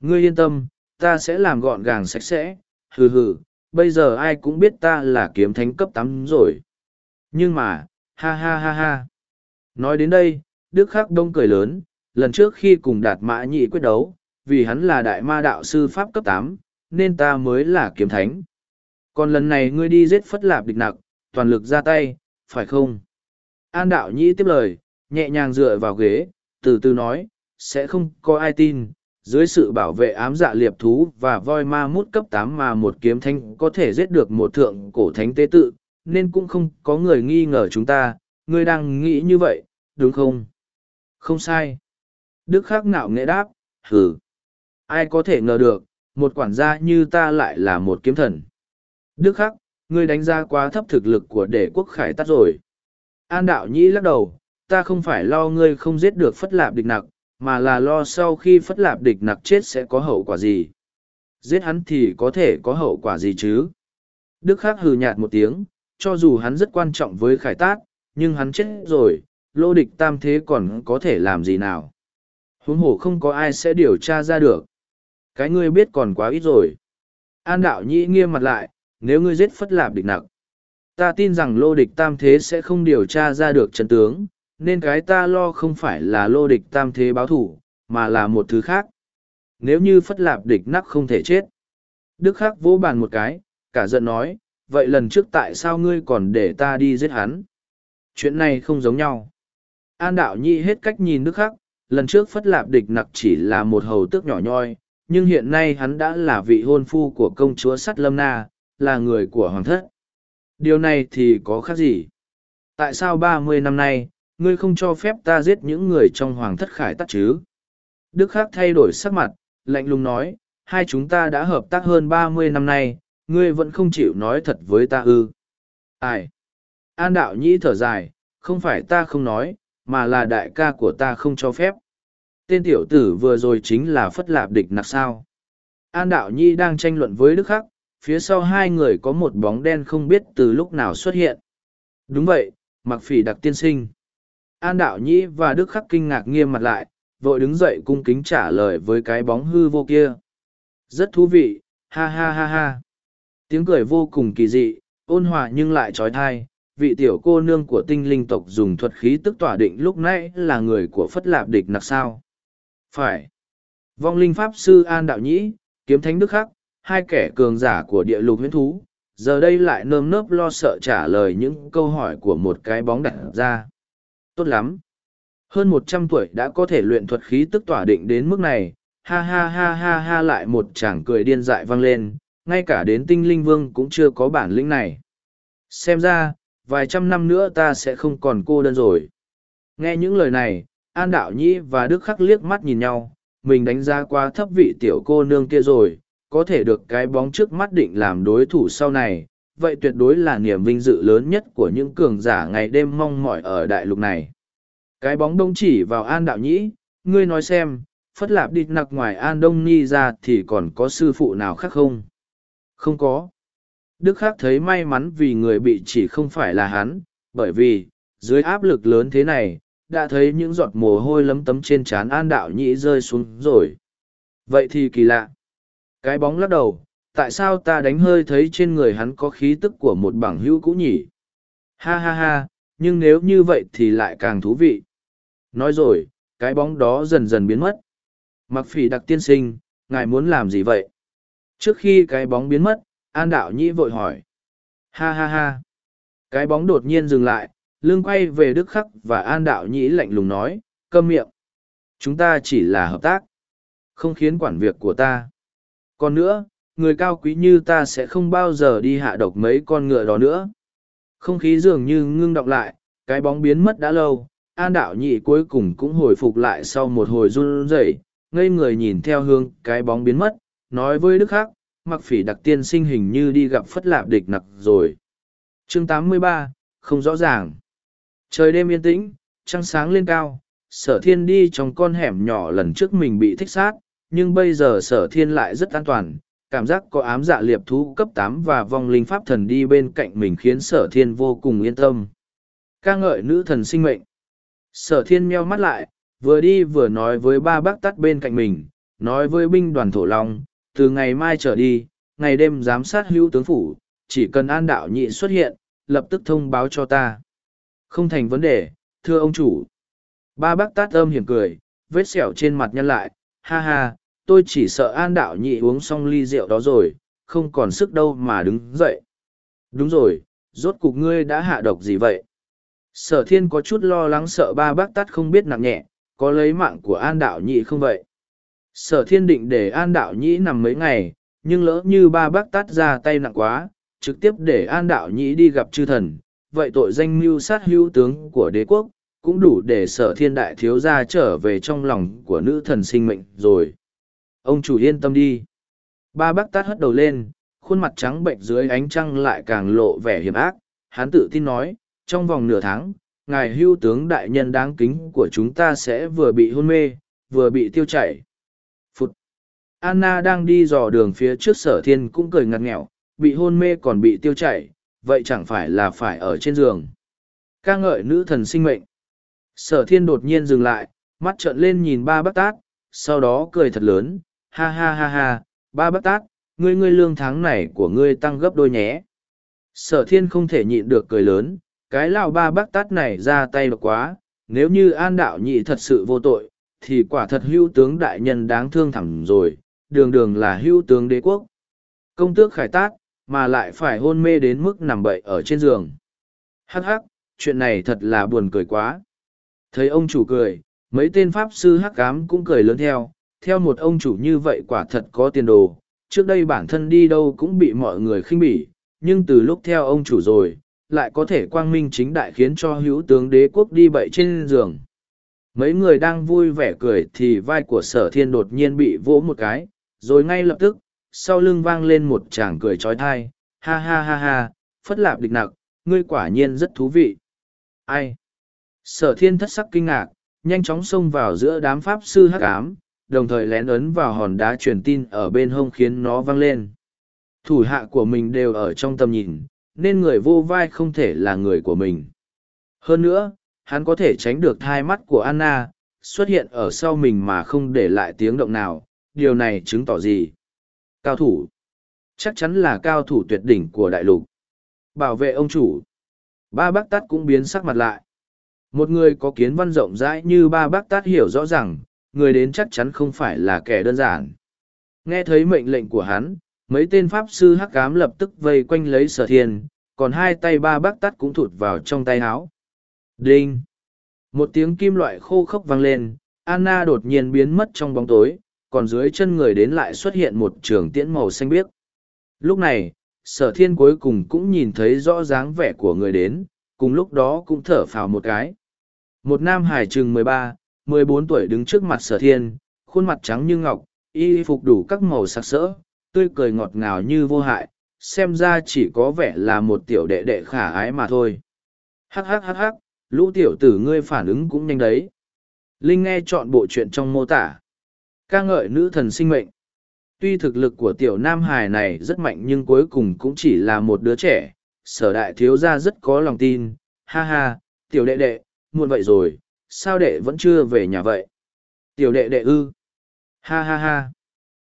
Ngươi yên tâm, ta sẽ làm gọn gàng sạch sẽ, hừ hừ, bây giờ ai cũng biết ta là kiếm thánh cấp tám rồi. Nhưng mà, ha ha ha ha. Nói đến đây, Đức Khắc Đông cười lớn, lần trước khi cùng đạt mã nhị quyết đấu, vì hắn là đại ma đạo sư pháp cấp tám, nên ta mới là kiếm thánh. Còn lần này ngươi đi giết phất lạp địch nặc, toàn lực ra tay, phải không? An đạo nhĩ tiếp lời, nhẹ nhàng dựa vào ghế, từ từ nói, sẽ không có ai tin, dưới sự bảo vệ ám dạ liệp thú và voi ma mút cấp tám mà một kiếm thanh có thể giết được một thượng cổ thánh tế tự, nên cũng không có người nghi ngờ chúng ta, ngươi đang nghĩ như vậy, đúng không? Không sai. Đức khắc nạo nghệ đáp, Hừ, Ai có thể ngờ được, một quản gia như ta lại là một kiếm thần. Đức khắc, ngươi đánh giá quá thấp thực lực của đệ quốc khải tắt rồi. An đạo nhĩ lắc đầu, ta không phải lo ngươi không giết được phất lạp địch nặc, mà là lo sau khi phất lạp địch nặc chết sẽ có hậu quả gì. Giết hắn thì có thể có hậu quả gì chứ? Đức khắc hừ nhạt một tiếng, cho dù hắn rất quan trọng với khải tát, nhưng hắn chết rồi, lô địch tam thế còn có thể làm gì nào. Huống hồ không có ai sẽ điều tra ra được. Cái ngươi biết còn quá ít rồi. An đạo nhĩ nghiêm mặt lại, nếu ngươi giết phất lạp địch nặc. Ta tin rằng lô địch tam thế sẽ không điều tra ra được chân tướng, nên cái ta lo không phải là lô địch tam thế báo thủ, mà là một thứ khác. Nếu như phất lạp địch nặc không thể chết. Đức khắc vỗ bàn một cái, cả giận nói, vậy lần trước tại sao ngươi còn để ta đi giết hắn? Chuyện này không giống nhau. An đạo nhi hết cách nhìn Đức khắc, lần trước phất lạp địch nặc chỉ là một hầu tước nhỏ nhoi, nhưng hiện nay hắn đã là vị hôn phu của công chúa sắt lâm na, là người của hoàng thất. Điều này thì có khác gì? Tại sao ba mươi năm nay, ngươi không cho phép ta giết những người trong hoàng thất khải tắc chứ? Đức Khắc thay đổi sắc mặt, lạnh lùng nói, hai chúng ta đã hợp tác hơn ba mươi năm nay, ngươi vẫn không chịu nói thật với ta ư. Ai? An đạo nhĩ thở dài, không phải ta không nói, mà là đại ca của ta không cho phép. Tên tiểu tử vừa rồi chính là Phất Lạp Địch Nặc sao. An đạo nhĩ đang tranh luận với Đức Khắc, phía sau hai người có một bóng đen không biết từ lúc nào xuất hiện. Đúng vậy, mặc phỉ đặc tiên sinh. An đạo nhĩ và Đức Khắc kinh ngạc nghiêm mặt lại, vội đứng dậy cung kính trả lời với cái bóng hư vô kia. Rất thú vị, ha ha ha ha. Tiếng cười vô cùng kỳ dị, ôn hòa nhưng lại trói thai. Vị tiểu cô nương của tinh linh tộc dùng thuật khí tức tỏa định lúc nãy là người của phất lạp địch nặc sao. Phải. Vong linh pháp sư An Đạo Nhĩ, kiếm thánh Đức Khắc, hai kẻ cường giả của địa lục huyễn thú, giờ đây lại nơm nớp lo sợ trả lời những câu hỏi của một cái bóng đặt ra. Tốt lắm. Hơn một trăm tuổi đã có thể luyện thuật khí tức tỏa định đến mức này, ha ha ha ha ha lại một chàng cười điên dại vang lên, ngay cả đến tinh linh vương cũng chưa có bản lĩnh này. Xem ra, vài trăm năm nữa ta sẽ không còn cô đơn rồi. Nghe những lời này, An Đạo Nhĩ và Đức Khắc liếc mắt nhìn nhau, mình đánh giá quá thấp vị tiểu cô nương kia rồi, có thể được cái bóng trước mắt định làm đối thủ sau này, vậy tuyệt đối là niềm vinh dự lớn nhất của những cường giả ngày đêm mong mỏi ở đại lục này. Cái bóng đông chỉ vào An Đạo Nhĩ, ngươi nói xem, Phất Lạp đi nặc ngoài An Đông Ni ra thì còn có sư phụ nào khác không? Không có. Đức Khắc thấy may mắn vì người bị chỉ không phải là hắn, bởi vì, dưới áp lực lớn thế này, đã thấy những giọt mồ hôi lấm tấm trên trán An Đạo Nhĩ rơi xuống rồi. Vậy thì kỳ lạ. Cái bóng lắc đầu, tại sao ta đánh hơi thấy trên người hắn có khí tức của một bảng hữu cũ nhỉ? Ha ha ha, nhưng nếu như vậy thì lại càng thú vị. Nói rồi, cái bóng đó dần dần biến mất. Mặc phỉ đặc tiên sinh, ngài muốn làm gì vậy? Trước khi cái bóng biến mất, An Đạo Nhĩ vội hỏi. Ha ha ha. Cái bóng đột nhiên dừng lại, lưng quay về Đức Khắc và An Đạo Nhĩ lạnh lùng nói, câm miệng. Chúng ta chỉ là hợp tác, không khiến quản việc của ta. Còn nữa, người cao quý như ta sẽ không bao giờ đi hạ độc mấy con ngựa đó nữa. Không khí dường như ngưng đọng lại, cái bóng biến mất đã lâu, an đạo nhị cuối cùng cũng hồi phục lại sau một hồi run rẩy, ngây người nhìn theo hướng cái bóng biến mất, nói với Đức Hắc, mặc phỉ đặc tiên sinh hình như đi gặp phất lạp địch nặc rồi. chương 83, không rõ ràng. Trời đêm yên tĩnh, trăng sáng lên cao, sở thiên đi trong con hẻm nhỏ lần trước mình bị thích sát, nhưng bây giờ sở thiên lại rất an toàn, cảm giác có ám dạ liệp thú cấp tám và vong linh pháp thần đi bên cạnh mình khiến sở thiên vô cùng yên tâm. ca ngợi nữ thần sinh mệnh. Sở thiên meo mắt lại, vừa đi vừa nói với ba bác tắt bên cạnh mình, nói với binh đoàn thổ long, từ ngày mai trở đi, ngày đêm giám sát hữu tướng phủ, chỉ cần an đạo nhị xuất hiện, lập tức thông báo cho ta. Không thành vấn đề, thưa ông chủ. Ba bác tát âm hiểm cười, vết sẹo trên mặt nhăn lại, ha ha, tôi chỉ sợ an đạo nhị uống xong ly rượu đó rồi, không còn sức đâu mà đứng dậy. Đúng rồi, rốt cục ngươi đã hạ độc gì vậy? Sở thiên có chút lo lắng sợ ba bác tát không biết nặng nhẹ, có lấy mạng của an đạo nhị không vậy? Sở thiên định để an đạo nhị nằm mấy ngày, nhưng lỡ như ba bác tát ra tay nặng quá, trực tiếp để an đạo nhị đi gặp chư thần, vậy tội danh mưu sát hữu tướng của đế quốc, cũng đủ để sở thiên đại thiếu gia trở về trong lòng của nữ thần sinh mệnh rồi. Ông chủ yên tâm đi. Ba bác tát hất đầu lên, khuôn mặt trắng bệnh dưới ánh trăng lại càng lộ vẻ hiểm ác. Hắn tự tin nói, trong vòng nửa tháng, ngài hưu tướng đại nhân đáng kính của chúng ta sẽ vừa bị hôn mê, vừa bị tiêu chảy. Phụt! Anna đang đi dò đường phía trước sở thiên cũng cười ngặt nghèo, bị hôn mê còn bị tiêu chảy, vậy chẳng phải là phải ở trên giường. ca ngợi nữ thần sinh mệnh. Sở thiên đột nhiên dừng lại, mắt trợn lên nhìn ba bác tát, sau đó cười thật lớn, ha ha ha ha, ba bác tát, ngươi ngươi lương tháng này của ngươi tăng gấp đôi nhé. Sở thiên không thể nhịn được cười lớn, cái lão ba bác tát này ra tay độc quá, nếu như an đạo nhị thật sự vô tội, thì quả thật hưu tướng đại nhân đáng thương thẳng rồi, đường đường là hưu tướng đế quốc. Công tước khải tát, mà lại phải hôn mê đến mức nằm bậy ở trên giường. Hắc hắc, chuyện này thật là buồn cười quá. Thấy ông chủ cười, mấy tên pháp sư hắc cám cũng cười lớn theo, theo một ông chủ như vậy quả thật có tiền đồ. Trước đây bản thân đi đâu cũng bị mọi người khinh bỉ, nhưng từ lúc theo ông chủ rồi, lại có thể quang minh chính đại khiến cho hữu tướng đế quốc đi bậy trên giường. Mấy người đang vui vẻ cười thì vai của sở thiên đột nhiên bị vỗ một cái, rồi ngay lập tức, sau lưng vang lên một chàng cười trói thai, ha ha ha ha, phất lạp địch nặc, ngươi quả nhiên rất thú vị. Ai? Sở thiên thất sắc kinh ngạc, nhanh chóng xông vào giữa đám pháp sư hắc ám, đồng thời lén ấn vào hòn đá truyền tin ở bên hông khiến nó văng lên. Thủ hạ của mình đều ở trong tầm nhìn, nên người vô vai không thể là người của mình. Hơn nữa, hắn có thể tránh được thai mắt của Anna, xuất hiện ở sau mình mà không để lại tiếng động nào, điều này chứng tỏ gì? Cao thủ. Chắc chắn là cao thủ tuyệt đỉnh của đại lục. Bảo vệ ông chủ. Ba bác tát cũng biến sắc mặt lại. Một người có kiến văn rộng rãi như ba bác tát hiểu rõ rằng, người đến chắc chắn không phải là kẻ đơn giản. Nghe thấy mệnh lệnh của hắn, mấy tên pháp sư hắc cám lập tức vây quanh lấy sở thiên, còn hai tay ba bác tát cũng thụt vào trong tay áo. Đinh! Một tiếng kim loại khô khốc vang lên, Anna đột nhiên biến mất trong bóng tối, còn dưới chân người đến lại xuất hiện một trường tiễn màu xanh biếc. Lúc này, sở thiên cuối cùng cũng nhìn thấy rõ dáng vẻ của người đến, cùng lúc đó cũng thở phào một cái. Một nam hải trừng mười ba, mười bốn tuổi đứng trước mặt sở thiên, khuôn mặt trắng như ngọc, y phục đủ các màu sặc sỡ, tươi cười ngọt ngào như vô hại, xem ra chỉ có vẻ là một tiểu đệ đệ khả ái mà thôi. Hắc hắc hắc hắc, lũ tiểu tử ngươi phản ứng cũng nhanh đấy. Linh nghe chọn bộ chuyện trong mô tả. ca ngợi nữ thần sinh mệnh. Tuy thực lực của tiểu nam hài này rất mạnh nhưng cuối cùng cũng chỉ là một đứa trẻ, sở đại thiếu gia rất có lòng tin, ha ha, tiểu đệ đệ, muộn vậy rồi, sao đệ vẫn chưa về nhà vậy? Tiểu đệ đệ ư? Ha ha ha.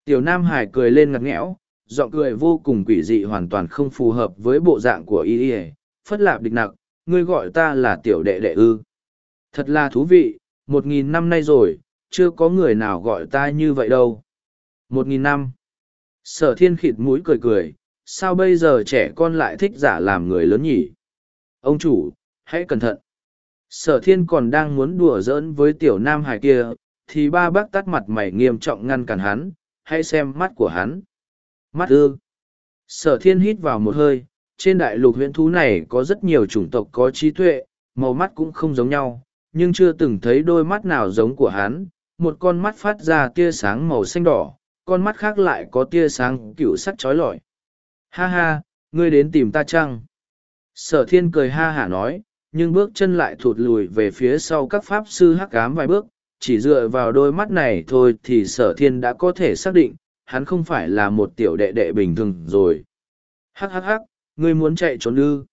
Tiểu Nam Hải cười lên ngặt nghẽo, giọng cười vô cùng quỷ dị hoàn toàn không phù hợp với bộ dạng của y y phất lạp địch nặc, ngươi gọi ta là tiểu đệ đệ ư. Thật là thú vị, một nghìn năm nay rồi, chưa có người nào gọi ta như vậy đâu. Một nghìn năm. Sở thiên khịt mũi cười cười, sao bây giờ trẻ con lại thích giả làm người lớn nhỉ? Ông chủ, hãy cẩn thận sở thiên còn đang muốn đùa giỡn với tiểu nam hải kia, thì ba bác tắt mặt mày nghiêm trọng ngăn cản hắn, hãy xem mắt của hắn. Mắt ư? Sở thiên hít vào một hơi, trên đại lục huyễn thú này có rất nhiều chủng tộc có trí tuệ, màu mắt cũng không giống nhau, nhưng chưa từng thấy đôi mắt nào giống của hắn. Một con mắt phát ra tia sáng màu xanh đỏ, con mắt khác lại có tia sáng cựu sắc trói lọi. Ha ha, ngươi đến tìm ta chăng? Sở thiên cười ha hả nói nhưng bước chân lại thụt lùi về phía sau các pháp sư hắc cám vài bước, chỉ dựa vào đôi mắt này thôi thì sở thiên đã có thể xác định, hắn không phải là một tiểu đệ đệ bình thường rồi. Hắc hắc hắc, ngươi muốn chạy trốn ư?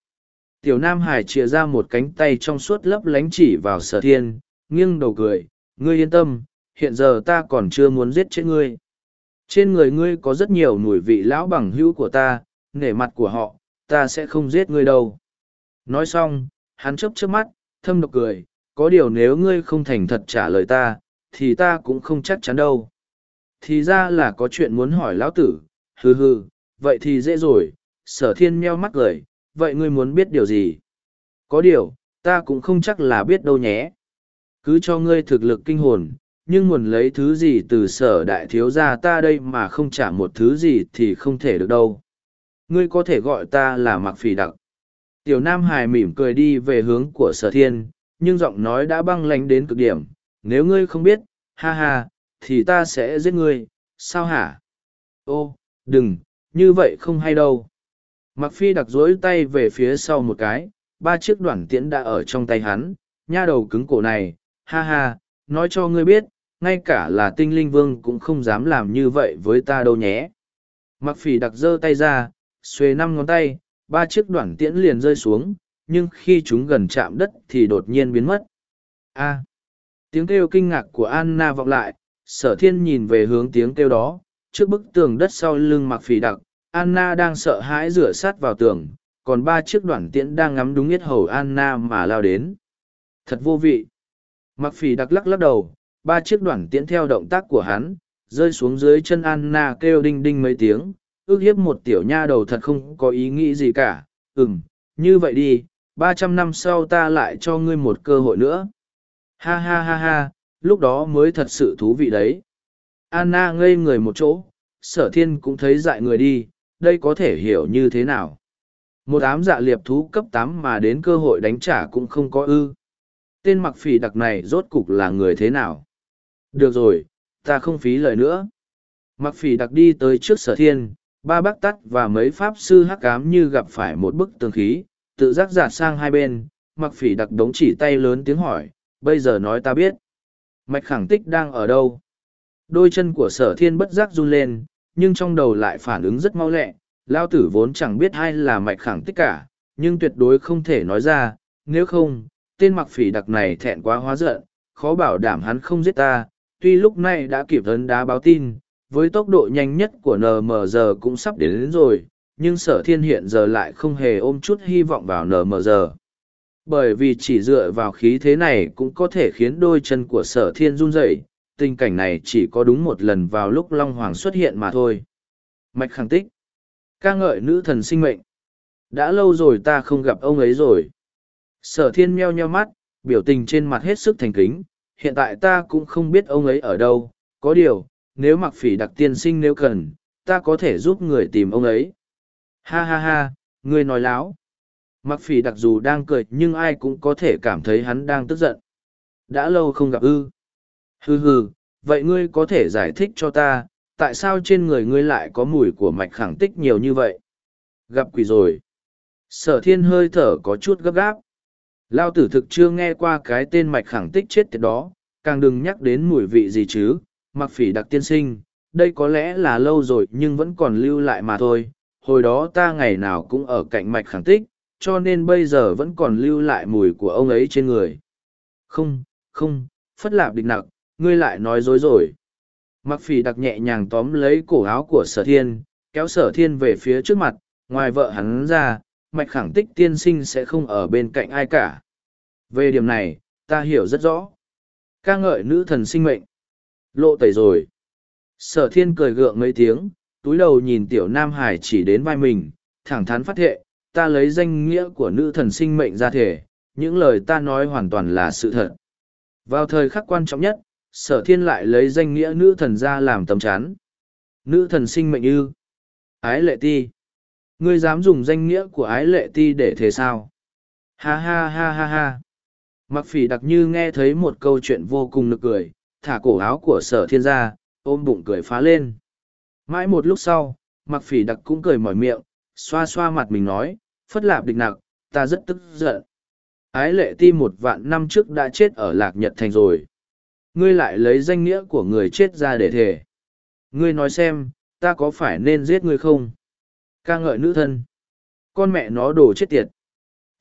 Tiểu nam hải chìa ra một cánh tay trong suốt lấp lánh chỉ vào sở thiên, nghiêng đầu cười, ngươi yên tâm, hiện giờ ta còn chưa muốn giết chết ngươi. Trên người ngươi có rất nhiều mùi vị lão bằng hữu của ta, nể mặt của họ, ta sẽ không giết ngươi đâu. Nói xong hắn chấp trước mắt, thâm độc cười, có điều nếu ngươi không thành thật trả lời ta, thì ta cũng không chắc chắn đâu. Thì ra là có chuyện muốn hỏi lão tử, hừ hừ, vậy thì dễ rồi, sở thiên meo mắt cười, vậy ngươi muốn biết điều gì? Có điều, ta cũng không chắc là biết đâu nhé. Cứ cho ngươi thực lực kinh hồn, nhưng muốn lấy thứ gì từ sở đại thiếu gia ta đây mà không trả một thứ gì thì không thể được đâu. Ngươi có thể gọi ta là mặc phỉ đặc tiểu nam hải mỉm cười đi về hướng của sở thiên, nhưng giọng nói đã băng lánh đến cực điểm. Nếu ngươi không biết, ha ha, thì ta sẽ giết ngươi. Sao hả? Ô, đừng, như vậy không hay đâu. Mặc phi đặc dối tay về phía sau một cái, ba chiếc đoạn tiễn đã ở trong tay hắn. Nha đầu cứng cổ này, ha ha, nói cho ngươi biết, ngay cả là tinh linh vương cũng không dám làm như vậy với ta đâu nhé. Mặc phỉ đặc giơ tay ra, xuề năm ngón tay ba chiếc đoạn tiễn liền rơi xuống, nhưng khi chúng gần chạm đất thì đột nhiên biến mất. A. Tiếng kêu kinh ngạc của anna vọng lại, sở thiên nhìn về hướng tiếng kêu đó, trước bức tường đất sau lưng mặc phỉ đặc, anna đang sợ hãi rửa sát vào tường, còn ba chiếc đoạn tiễn đang ngắm đúng yết hầu anna mà lao đến. Thật vô vị. Mặc phỉ đặc lắc lắc đầu, ba chiếc đoạn tiễn theo động tác của hắn, rơi xuống dưới chân anna kêu đinh đinh mấy tiếng ước hiếp một tiểu nha đầu thật không có ý nghĩ gì cả. Ừm, như vậy đi, ba trăm năm sau ta lại cho ngươi một cơ hội nữa. Ha ha ha ha, lúc đó mới thật sự thú vị đấy. Anna ngây người một chỗ, sở thiên cũng thấy dại người đi, đây có thể hiểu như thế nào? Một ám dạ liệp thú cấp tám mà đến cơ hội đánh trả cũng không có ư. Tên mặc phỉ đặc này rốt cục là người thế nào? Được rồi, ta không phí lời nữa. Mặc phỉ đặc đi tới trước sở thiên ba bác tắt và mấy pháp sư hắc cám như gặp phải một bức tường khí, tự giác giạt sang hai bên mặc phỉ đặc đống chỉ tay lớn tiếng hỏi, bây giờ nói ta biết, mạch khẳng tích đang ở đâu? Đôi chân của sở thiên bất giác run lên, nhưng trong đầu lại phản ứng rất mau lẹ lao tử vốn chẳng biết ai là mạch khẳng tích cả, nhưng tuyệt đối không thể nói ra, nếu không, tên mặc phỉ đặc này thẹn quá hóa giận, khó bảo đảm hắn không giết ta, tuy lúc này đã kịp ấn đá báo tin với tốc độ nhanh nhất của nmg cũng sắp đến, đến rồi nhưng sở thiên hiện giờ lại không hề ôm chút hy vọng vào nmg bởi vì chỉ dựa vào khí thế này cũng có thể khiến đôi chân của sở thiên run rẩy tình cảnh này chỉ có đúng một lần vào lúc long hoàng xuất hiện mà thôi. Mạch khẳng tích ca ngợi nữ thần sinh mệnh. Đã lâu rồi ta không gặp ông ấy rồi. Sở thiên meo nheo mắt biểu tình trên mặt hết sức thành kính. Hiện tại ta cũng không biết ông ấy ở đâu. Có điều nếu mặc phỉ đặc tiên sinh nếu cần, ta có thể giúp người tìm ông ấy. Ha ha ha, ngươi nói láo. Mặc phỉ đặc dù đang cười nhưng ai cũng có thể cảm thấy hắn đang tức giận. Đã lâu không gặp ư. Hừ hừ, vậy ngươi có thể giải thích cho ta, tại sao trên người ngươi lại có mùi của mạch khẳng tích nhiều như vậy? Gặp quỷ rồi. Sở thiên hơi thở có chút gấp gáp. Lao tử thực chưa nghe qua cái tên mạch khẳng tích chết tiệt đó, càng đừng nhắc đến mùi vị gì chứ mặc phỉ đặc tiên sinh, đây có lẽ là lâu rồi nhưng vẫn còn lưu lại mà thôi, hồi đó ta ngày nào cũng ở cạnh mạch khẳng tích, cho nên bây giờ vẫn còn lưu lại mùi của ông ấy trên người. Không không, phất lạp địch nặc, ngươi lại nói dối rồi. Mặc phỉ đặc nhẹ nhàng tóm lấy cổ áo của sở thiên, kéo sở thiên về phía trước mặt, ngoài vợ hắn ra, mạch khẳng tích tiên sinh sẽ không ở bên cạnh ai cả. Về điểm này, ta hiểu rất rõ. Ca ngợi nữ thần sinh mệnh lộ tẩy rồi. Sở thiên cười gượng mấy tiếng, túi đầu nhìn tiểu nam hải chỉ đến vai mình, thẳng thắn phát thệ, ta lấy danh nghĩa của nữ thần sinh mệnh ra thể, những lời ta nói hoàn toàn là sự thật. Vào thời khắc quan trọng nhất, sở thiên lại lấy danh nghĩa nữ thần ra làm tầm chán nữ thần sinh mệnh ư? Ái lệ ti. Ngươi dám dùng danh nghĩa của ái lệ ti để thế sao? Ha ha ha ha ha. Mặc phỉ đặc như nghe thấy một câu chuyện vô cùng nực cười thả cổ áo của sở thiên ra ôm bụng cười phá lên. Mãi một lúc sau mặc phỉ đặc cũng cười mỏi miệng, xoa xoa mặt mình nói, phất lạp địch nặc, ta rất tức giận. Ái lệ ti một vạn năm trước đã chết ở lạc nhật thành rồi. Ngươi lại lấy danh nghĩa của người chết ra để thề. Ngươi nói xem, ta có phải nên giết ngươi không? Ca ngợi nữ thân. Con mẹ nó đổ chết tiệt.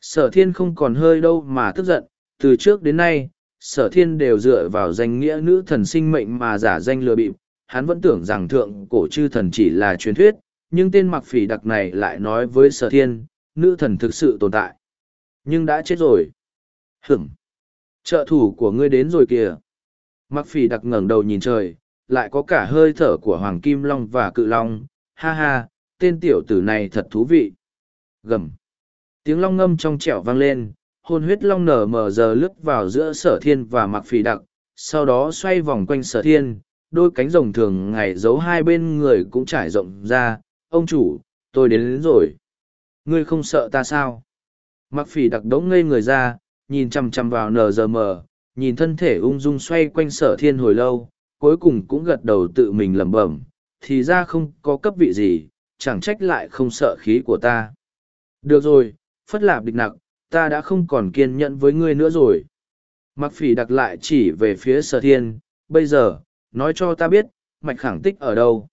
Sở thiên không còn hơi đâu mà tức giận, từ trước đến nay sở thiên đều dựa vào danh nghĩa nữ thần sinh mệnh mà giả danh lừa bịp. Hắn vẫn tưởng rằng thượng cổ chư thần chỉ là truyền thuyết, nhưng tên mặc phỉ đặc này lại nói với sở thiên, nữ thần thực sự tồn tại. Nhưng đã chết rồi. Hửng trợ thủ của ngươi đến rồi kìa. Mặc phỉ đặc ngẩng đầu nhìn trời, lại có cả hơi thở của hoàng kim long và cự long. Ha ha, tên tiểu tử này thật thú vị. Gầm. Tiếng long ngâm trong trẻo vang lên hôn huyết long nở mờ giờ lướt vào giữa sở thiên và mặc phỉ đặc sau đó xoay vòng quanh sở thiên đôi cánh rồng thường ngày giấu hai bên người cũng trải rộng ra ông chủ tôi đến, đến rồi. Ngươi không sợ ta sao? Mặc phỉ đặc đống ngây người ra nhìn chằm chằm vào nở giờ mở, nhìn thân thể ung dung xoay quanh sở thiên hồi lâu cuối cùng cũng gật đầu tự mình lẩm bẩm thì ra không có cấp vị gì chẳng trách lại không sợ khí của ta. Được rồi phất lạp địch nặc ta đã không còn kiên nhẫn với ngươi nữa rồi. Mặc phỉ đặc lại chỉ về phía sở thiên bây giờ nói cho ta biết mạch khẳng tích ở đâu?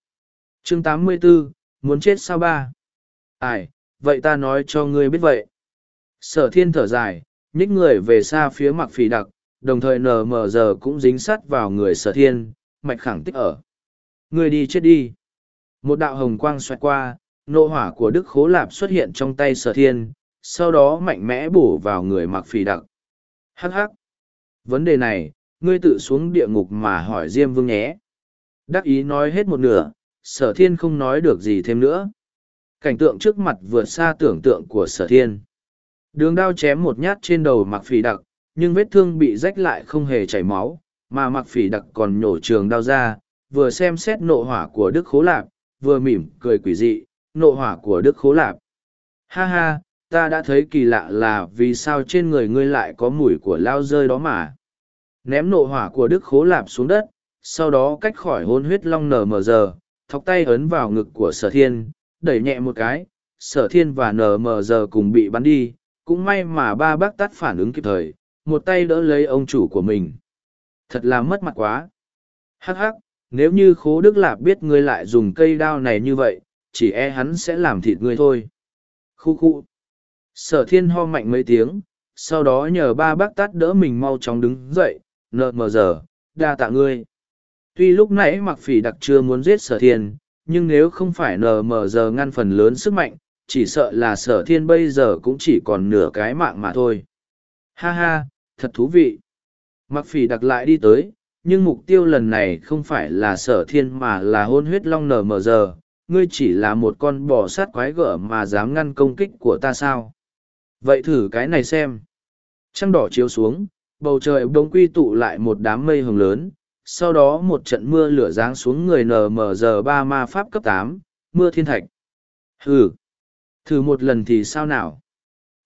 Chương 84, muốn chết sao ba? Ai vậy ta nói cho ngươi biết vậy. Sở thiên thở dài nhích người về xa phía mặc phỉ đặc đồng thời nờ mờ giờ cũng dính sắt vào người sở thiên mạch khẳng tích ở. Ngươi đi chết đi. Một đạo hồng quang xoẹt qua nộ hỏa của đức khố lạp xuất hiện trong tay sở thiên sau đó mạnh mẽ bổ vào người mặc phì đặc. Hắc hắc. vấn đề này, ngươi tự xuống địa ngục mà hỏi diêm vương nhé. Đắc ý nói hết một nửa, sở thiên không nói được gì thêm nữa. Cảnh tượng trước mặt vượt xa tưởng tượng của sở thiên. Đường đao chém một nhát trên đầu mặc phỉ đặc, nhưng vết thương bị rách lại không hề chảy máu, mà mặc phỉ đặc còn nhổ trường đao ra, vừa xem xét nộ hỏa của đức khố lạp, vừa mỉm cười quỷ dị, nộ hỏa của đức khố lạp. Ha ha ta đã thấy kỳ lạ là vì sao trên người ngươi lại có mùi của lao rơi đó mà. Ném nộ hỏa của đức khố lạp xuống đất, sau đó cách khỏi hôn huyết long nở mờ giờ, thọc tay ấn vào ngực của sở thiên, đẩy nhẹ một cái, sở thiên và nở mờ giờ cùng bị bắn đi, cũng may mà ba bác tắt phản ứng kịp thời, một tay đỡ lấy ông chủ của mình. Thật là mất mặt quá. Hắc hắc, nếu như khố đức lạp biết ngươi lại dùng cây đao này như vậy, chỉ e hắn sẽ làm thịt ngươi thôi. Khu khu sở thiên ho mạnh mấy tiếng, sau đó nhờ ba bác tát đỡ mình mau chóng đứng dậy, nợ mờ giờ, đa tạ ngươi. Tuy lúc nãy mặc phỉ đặc chưa muốn giết sở thiên, nhưng nếu không phải nờ mờ giờ ngăn phần lớn sức mạnh, chỉ sợ là sở thiên bây giờ cũng chỉ còn nửa cái mạng mà thôi. Ha ha, thật thú vị. Mặc phỉ đặc lại đi tới, nhưng mục tiêu lần này không phải là sở thiên mà là hôn huyết long nờ mờ giờ. Ngươi chỉ là một con bò sát quái gở mà dám ngăn công kích của ta sao? Vậy thử cái này xem. Trăng đỏ chiếu xuống, bầu trời Đông quy tụ lại một đám mây hồng lớn. Sau đó một trận mưa lửa giáng xuống người nờ mờ giờ ba ma pháp cấp tám, mưa thiên thạch. Hừ. Thử một lần thì sao nào?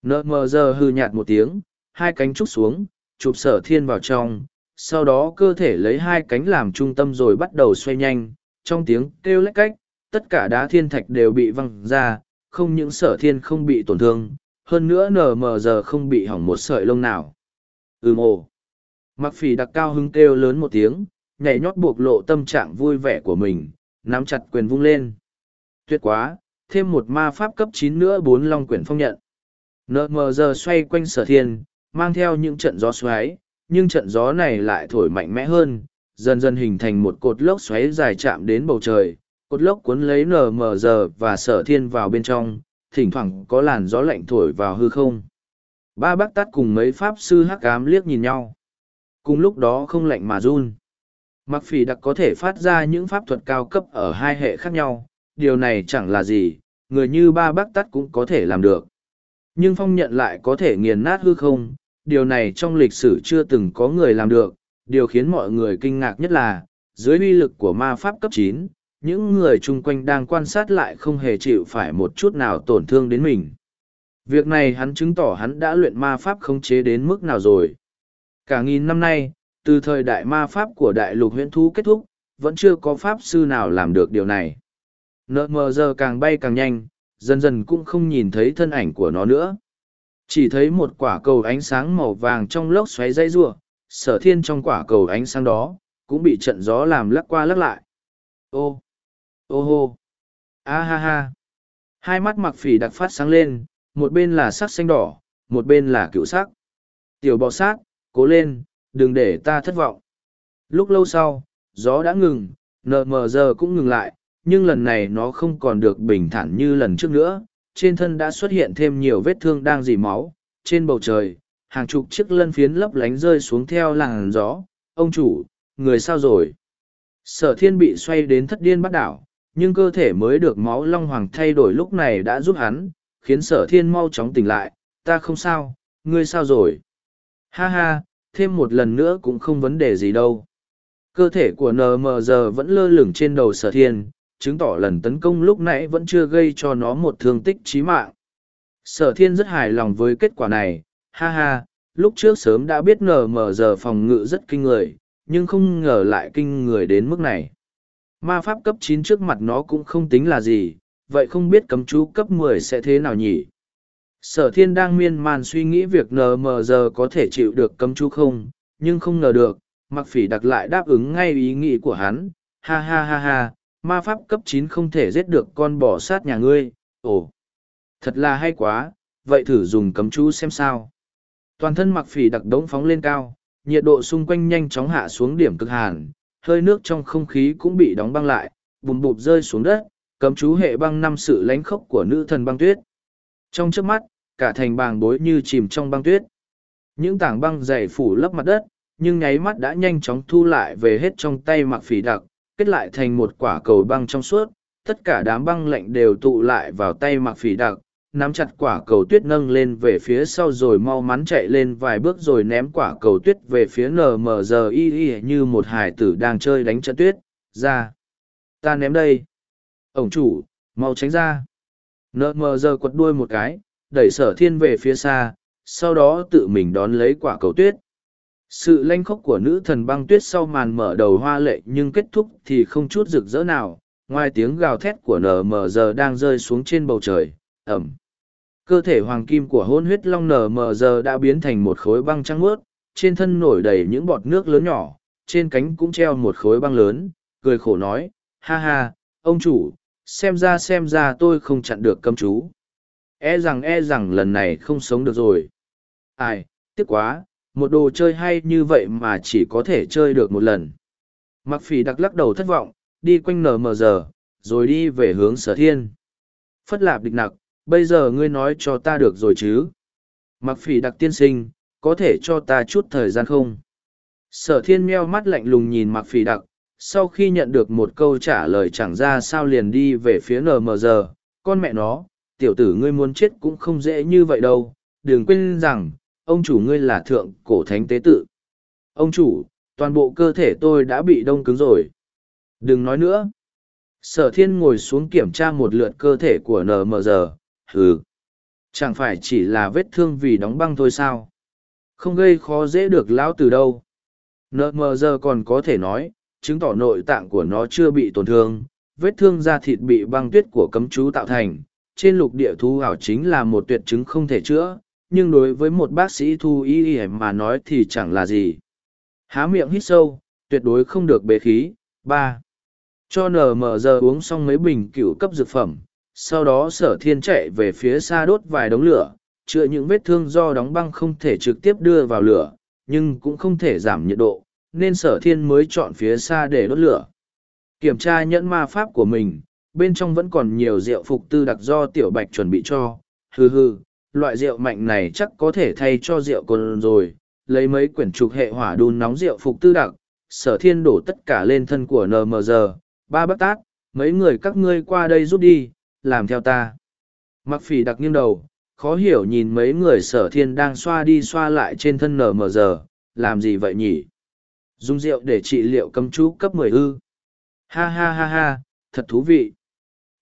Nờ mờ giờ hư nhạt một tiếng, hai cánh trúc xuống, chụp sở thiên vào trong. Sau đó cơ thể lấy hai cánh làm trung tâm rồi bắt đầu xoay nhanh. Trong tiếng kêu lách cách, tất cả đá thiên thạch đều bị văng ra, không những sở thiên không bị tổn thương hơn nữa nờ mờ giờ không bị hỏng một sợi lông nào. Ừm ồ mặc phỉ đặc cao hưng kêu lớn một tiếng, nhảy nhót buộc lộ tâm trạng vui vẻ của mình, nắm chặt quyền vung lên. Tuyệt quá, thêm một ma pháp cấp chín nữa bốn long quyển phong nhận. Nợ mờ giờ xoay quanh sở thiên, mang theo những trận gió xoáy, nhưng trận gió này lại thổi mạnh mẽ hơn, dần dần hình thành một cột lốc xoáy dài chạm đến bầu trời. Cột lốc cuốn lấy nờ mờ giờ và sở thiên vào bên trong thỉnh thoảng có làn gió lạnh thổi vào hư không. Ba bác tát cùng mấy pháp sư hắc ám liếc nhìn nhau. Cùng lúc đó không lạnh mà run. Mặc phỉ đặc có thể phát ra những pháp thuật cao cấp ở hai hệ khác nhau. Điều này chẳng là gì, người như ba bác tát cũng có thể làm được. Nhưng phong nhận lại có thể nghiền nát hư không, điều này trong lịch sử chưa từng có người làm được. Điều khiến mọi người kinh ngạc nhất là, dưới uy lực của ma pháp cấp chín những người chung quanh đang quan sát lại không hề chịu phải một chút nào tổn thương đến mình việc này hắn chứng tỏ hắn đã luyện ma pháp khống chế đến mức nào rồi cả nghìn năm nay từ thời đại ma pháp của đại lục huyễn thú kết thúc vẫn chưa có pháp sư nào làm được điều này nợ mờ giờ càng bay càng nhanh dần dần cũng không nhìn thấy thân ảnh của nó nữa Chỉ thấy một quả cầu ánh sáng màu vàng trong lốc xoáy dây rua, sở thiên trong quả cầu ánh sáng đó, cũng bị trận gió làm lắc qua lắc lại. Ô! Ô hô! A ha ha! Hai mắt mặc phỉ đặc phát sáng lên, một bên là sắc xanh đỏ, một bên là cựu sắc. Tiểu bọ sát, cố lên, đừng để ta thất vọng. Lúc lâu sau, gió đã ngừng, nờ mờ giờ cũng ngừng lại, nhưng lần này nó không còn được bình thản như lần trước nữa. Trên thân đã xuất hiện thêm nhiều vết thương đang dì máu, trên bầu trời, hàng chục chiếc lân phiến lấp lánh rơi xuống theo làn gió. Ông chủ, người sao rồi? Sở thiên bị xoay đến thất điên bắt đảo, nhưng cơ thể mới được máu long hoàng thay đổi lúc này đã giúp hắn, khiến sở thiên mau chóng tỉnh lại. Ta không sao, ngươi sao rồi? Ha ha, thêm một lần nữa cũng không vấn đề gì đâu. Cơ thể của NMG vẫn lơ lửng trên đầu sở thiên, chứng tỏ lần tấn công lúc nãy vẫn chưa gây cho nó một thương tích chí mạng. Sở thiên rất hài lòng với kết quả này, ha ha, lúc trước sớm đã biết NMG phòng ngự rất kinh người, nhưng không ngờ lại kinh người đến mức này. Ma pháp cấp chín trước mặt nó cũng không tính là gì, vậy không biết cấm chú cấp mười sẽ thế nào nhỉ? Sở thiên đang miên man suy nghĩ việc NMG có thể chịu được cấm chú không, nhưng không ngờ được, mặc phỉ đặc lại đáp ứng ngay ý nghĩ của hắn, ha ha ha ha, ma pháp cấp chín không thể giết được con bò sát nhà ngươi, ồ, thật là hay quá, vậy thử dùng cấm chú xem sao. Toàn thân mặc phỉ đặc đống phóng lên cao, nhiệt độ xung quanh nhanh chóng hạ xuống điểm cực hàn, hơi nước trong không khí cũng bị đóng băng lại, bùm bụp rơi xuống đất, cấm chú hệ băng năm sự lánh khốc của nữ thần băng tuyết. Trong trước mắt, cả thành bàng bối như chìm trong băng tuyết. Những tảng băng dày phủ lấp mặt đất, nhưng nháy mắt đã nhanh chóng thu lại về hết trong tay mặc phỉ đặc, kết lại thành một quả cầu băng trong suốt. Tất cả đám băng lạnh đều tụ lại vào tay mặc phỉ đặc, nắm chặt quả cầu tuyết nâng lên về phía sau rồi mau mắn chạy lên vài bước rồi ném quả cầu tuyết về phía nmgi như một hải tử đang chơi đánh trận tuyết. Ra. Ta ném đây. Ổng chủ, mau tránh ra. Nmg quật đuôi một cái, đẩy sở thiên về phía xa, sau đó tự mình đón lấy quả cầu tuyết. Sự lanh khóc của nữ thần băng tuyết sau màn mở đầu hoa lệ nhưng kết thúc thì không chút rực rỡ nào. Ngoài tiếng gào thét của nmg đang rơi xuống trên bầu trời, ẩm cơ thể hoàng kim của hôn huyết long nở mờ giờ đã biến thành một khối băng trắng mướt, trên thân nổi đầy những bọt nước lớn nhỏ, trên cánh cũng treo một khối băng lớn, cười khổ nói, ha ha, ông chủ, xem ra xem ra tôi không chặn được cấm chú. E rằng e rằng, lần này không sống được rồi. Ai, tiếc quá, một đồ chơi hay như vậy mà chỉ có thể chơi được một lần. Mặc phỉ đặc lắc đầu thất vọng, đi quanh nờ mờ giờ, rồi đi về hướng sở thiên. Phất lạp địch nặc bây giờ ngươi nói cho ta được rồi chứ mặc phỉ đặc tiên sinh có thể cho ta chút thời gian không sở thiên meo mắt lạnh lùng nhìn mặc phỉ đặc sau khi nhận được một câu trả lời chẳng ra sao liền đi về phía nmg con mẹ nó tiểu tử ngươi muốn chết cũng không dễ như vậy đâu đừng quên rằng ông chủ ngươi là thượng cổ thánh tế tự. Ông chủ, toàn bộ cơ thể tôi đã bị đông cứng rồi. Đừng nói nữa. Sở thiên ngồi xuống kiểm tra một lượt cơ thể của NMG, hừ. Chẳng phải chỉ là vết thương vì đóng băng thôi sao? Không gây khó dễ được lão từ đâu. NMG còn có thể nói, chứng tỏ nội tạng của nó chưa bị tổn thương, vết thương da thịt bị băng tuyết của cấm chú tạo thành. Trên lục địa thú hảo chính là một tuyệt chứng không thể chữa, nhưng đối với một bác sĩ thu y y mà nói thì chẳng là gì. Há miệng hít sâu, tuyệt đối không được bế khí. ba Cho nờ mờ giờ uống xong mấy bình cựu cấp dược phẩm, sau đó sở thiên chạy về phía xa đốt vài đống lửa, chữa những vết thương do đóng băng không thể trực tiếp đưa vào lửa, nhưng cũng không thể giảm nhiệt độ, nên sở thiên mới chọn phía xa để đốt lửa. Kiểm tra nhẫn ma pháp của mình, bên trong vẫn còn nhiều rượu phục tư đặc do tiểu bạch chuẩn bị cho, hừ hừ, loại rượu mạnh này chắc có thể thay cho rượu cồn rồi, lấy mấy quyển trục hệ hỏa đun nóng rượu phục tư đặc, sở thiên đổ tất cả lên thân của NMG, ba bác tác, mấy người các ngươi qua đây rút đi, làm theo ta. Mặc phỉ đặc nghiêng đầu, khó hiểu nhìn mấy người sở thiên đang xoa đi xoa lại trên thân nở mờ giờ làm gì vậy nhỉ? Dùng rượu để trị liệu cấm chú cấp mười ư. Ha ha ha ha, thật thú vị.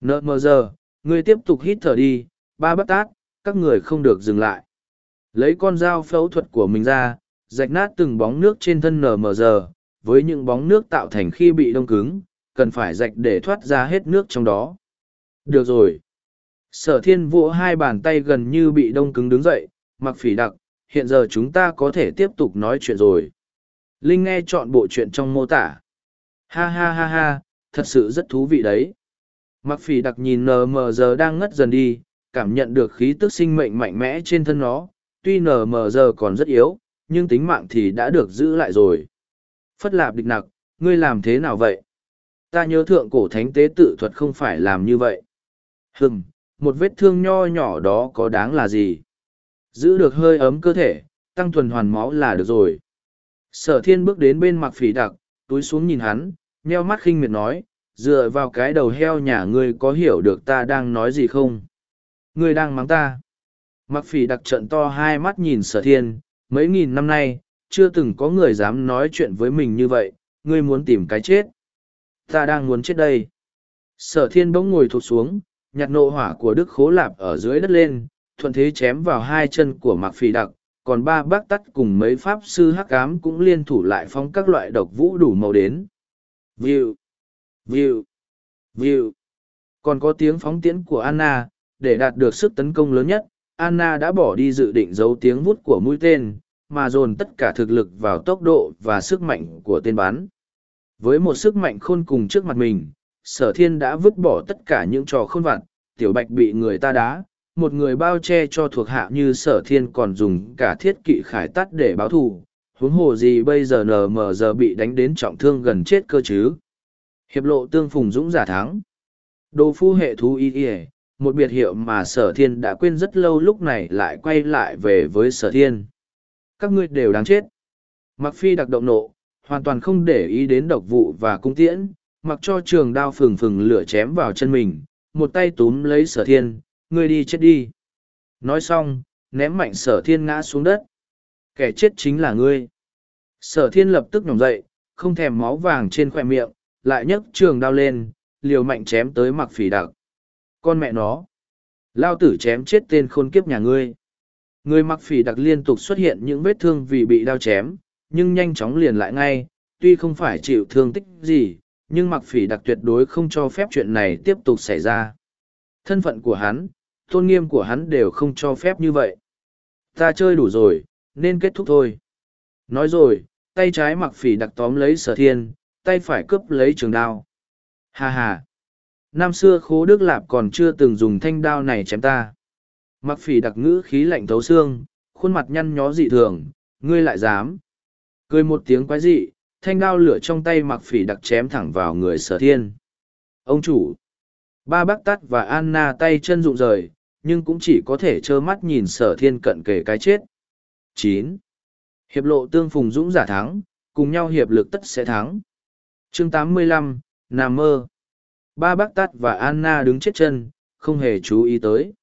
nợ mờ giờ ngươi tiếp tục hít thở đi, ba bát tác, các người không được dừng lại. Lấy con dao phẫu thuật của mình ra, rạch nát từng bóng nước trên thân nở mờ giờ với những bóng nước tạo thành khi bị đông cứng, cần phải rạch để thoát ra hết nước trong đó. Được rồi. Sở thiên vỗ hai bàn tay gần như bị đông cứng đứng dậy, mặc phỉ đặc, hiện giờ chúng ta có thể tiếp tục nói chuyện rồi. Linh nghe chọn bộ chuyện trong mô tả. Ha ha ha ha, thật sự rất thú vị đấy. Mặc phỉ đặc nhìn nờ mờ giờ đang ngất dần đi, cảm nhận được khí tức sinh mệnh mạnh mẽ trên thân nó, tuy nờ mờ giờ còn rất yếu, nhưng tính mạng thì đã được giữ lại rồi. Phất lạp địch nặc, ngươi làm thế nào vậy? Ta nhớ thượng cổ thánh tế tự thuật không phải làm như vậy. Hừm, một vết thương nho nhỏ đó có đáng là gì? Giữ được hơi ấm cơ thể, tăng tuần hoàn máu là được rồi. Sở thiên bước đến bên mặc phỉ đặc, túi xuống nhìn hắn, nheo mắt khinh miệt nói, dựa vào cái đầu heo nhà ngươi có hiểu được ta đang nói gì không? Ngươi đang mắng ta. Mặc phỉ đặc trận to hai mắt nhìn sở thiên, mấy nghìn năm nay, chưa từng có người dám nói chuyện với mình như vậy, ngươi muốn tìm cái chết. Ta đang muốn chết đây. Sở thiên bỗng ngồi thụt xuống, nhặt nộ hỏa của Đức Khố Lạp ở dưới đất lên, thuận thế chém vào hai chân của Mạc Phỉ Đặc, còn ba bác tắt cùng mấy pháp sư hắc ám cũng liên thủ lại phóng các loại độc vũ đủ màu đến. View, view, view. Còn có tiếng phóng tiễn của Anna, để đạt được sức tấn công lớn nhất, Anna đã bỏ đi dự định giấu tiếng vút của mũi tên, mà dồn tất cả thực lực vào tốc độ và sức mạnh của tên bắn. Với một sức mạnh khôn cùng trước mặt mình, sở thiên đã vứt bỏ tất cả những trò khôn vặt, tiểu bạch bị người ta đá, một người bao che cho thuộc hạ như sở thiên còn dùng cả thiết kỵ khải tắt để báo thù, huống hồ gì bây giờ nờ mờ giờ bị đánh đến trọng thương gần chết cơ chứ. Hiệp lộ tương phùng dũng giả thắng. Đồ phu hệ thú y y một biệt hiệu mà sở thiên đã quên rất lâu lúc này lại quay lại về với sở thiên. Các ngươi đều đáng chết. Mặc phi đặc động nộ, hoàn toàn không để ý đến độc vụ và cung tiễn, mặc cho trường đao phừng phừng lửa chém vào chân mình, một tay túm lấy sở thiên, ngươi đi chết đi. Nói xong, ném mạnh sở thiên ngã xuống đất. Kẻ chết chính là ngươi. Sở thiên lập tức nhỏng dậy, không thèm máu vàng trên khoẻ miệng, lại nhấc trường đao lên, liều mạnh chém tới mặc phỉ đặc. Con mẹ nó. Lao tử chém chết tên khôn kiếp nhà ngươi. Người mặc phỉ đặc liên tục xuất hiện những vết thương vì bị đao chém, nhưng nhanh chóng liền lại ngay, tuy không phải chịu thương tích gì, nhưng mặc phỉ đặc tuyệt đối không cho phép chuyện này tiếp tục xảy ra. Thân phận của hắn, tôn nghiêm của hắn đều không cho phép như vậy. Ta chơi đủ rồi, nên kết thúc thôi. Nói rồi, tay trái mặc phỉ đặc tóm lấy sở thiên, tay phải cướp lấy trường đao. Hà hà! Năm xưa khố Đức Lạp còn chưa từng dùng thanh đao này chém ta. Mặc phỉ đặc ngữ khí lạnh thấu xương, khuôn mặt nhăn nhó dị thường, ngươi lại dám. Cười một tiếng quái dị, thanh đao lửa trong tay mặc phỉ đặc chém thẳng vào người sở thiên. Ông chủ! Ba bác tắt và Anna tay chân rụng rời, nhưng cũng chỉ có thể trơ mắt nhìn sở thiên cận kề cái chết. chín Hiệp lộ tương phùng dũng giả thắng, cùng nhau hiệp lực tất sẽ thắng. chương 85, Nam mơ. Ba bác tắt và Anna đứng chết chân, không hề chú ý tới.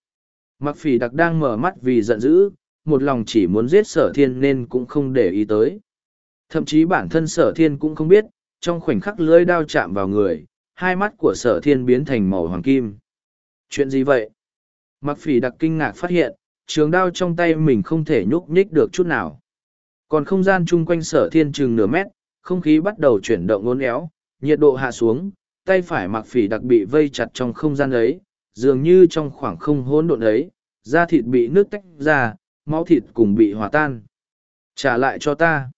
Mặc phỉ đặc đang mở mắt vì giận dữ, một lòng chỉ muốn giết sở thiên nên cũng không để ý tới. Thậm chí bản thân sở thiên cũng không biết, trong khoảnh khắc lưỡi đao chạm vào người, hai mắt của sở thiên biến thành màu hoàng kim. Chuyện gì vậy? Mặc phỉ đặc kinh ngạc phát hiện, trường đao trong tay mình không thể nhúc nhích được chút nào. Còn không gian chung quanh sở thiên chừng nửa mét, không khí bắt đầu chuyển động ngốn éo, nhiệt độ hạ xuống, tay phải mặc phỉ đặc bị vây chặt trong không gian ấy, dường như trong khoảng không hỗn độn ấy, da thịt bị nước tách ra, máu thịt cùng bị hòa tan. Trả lại cho ta.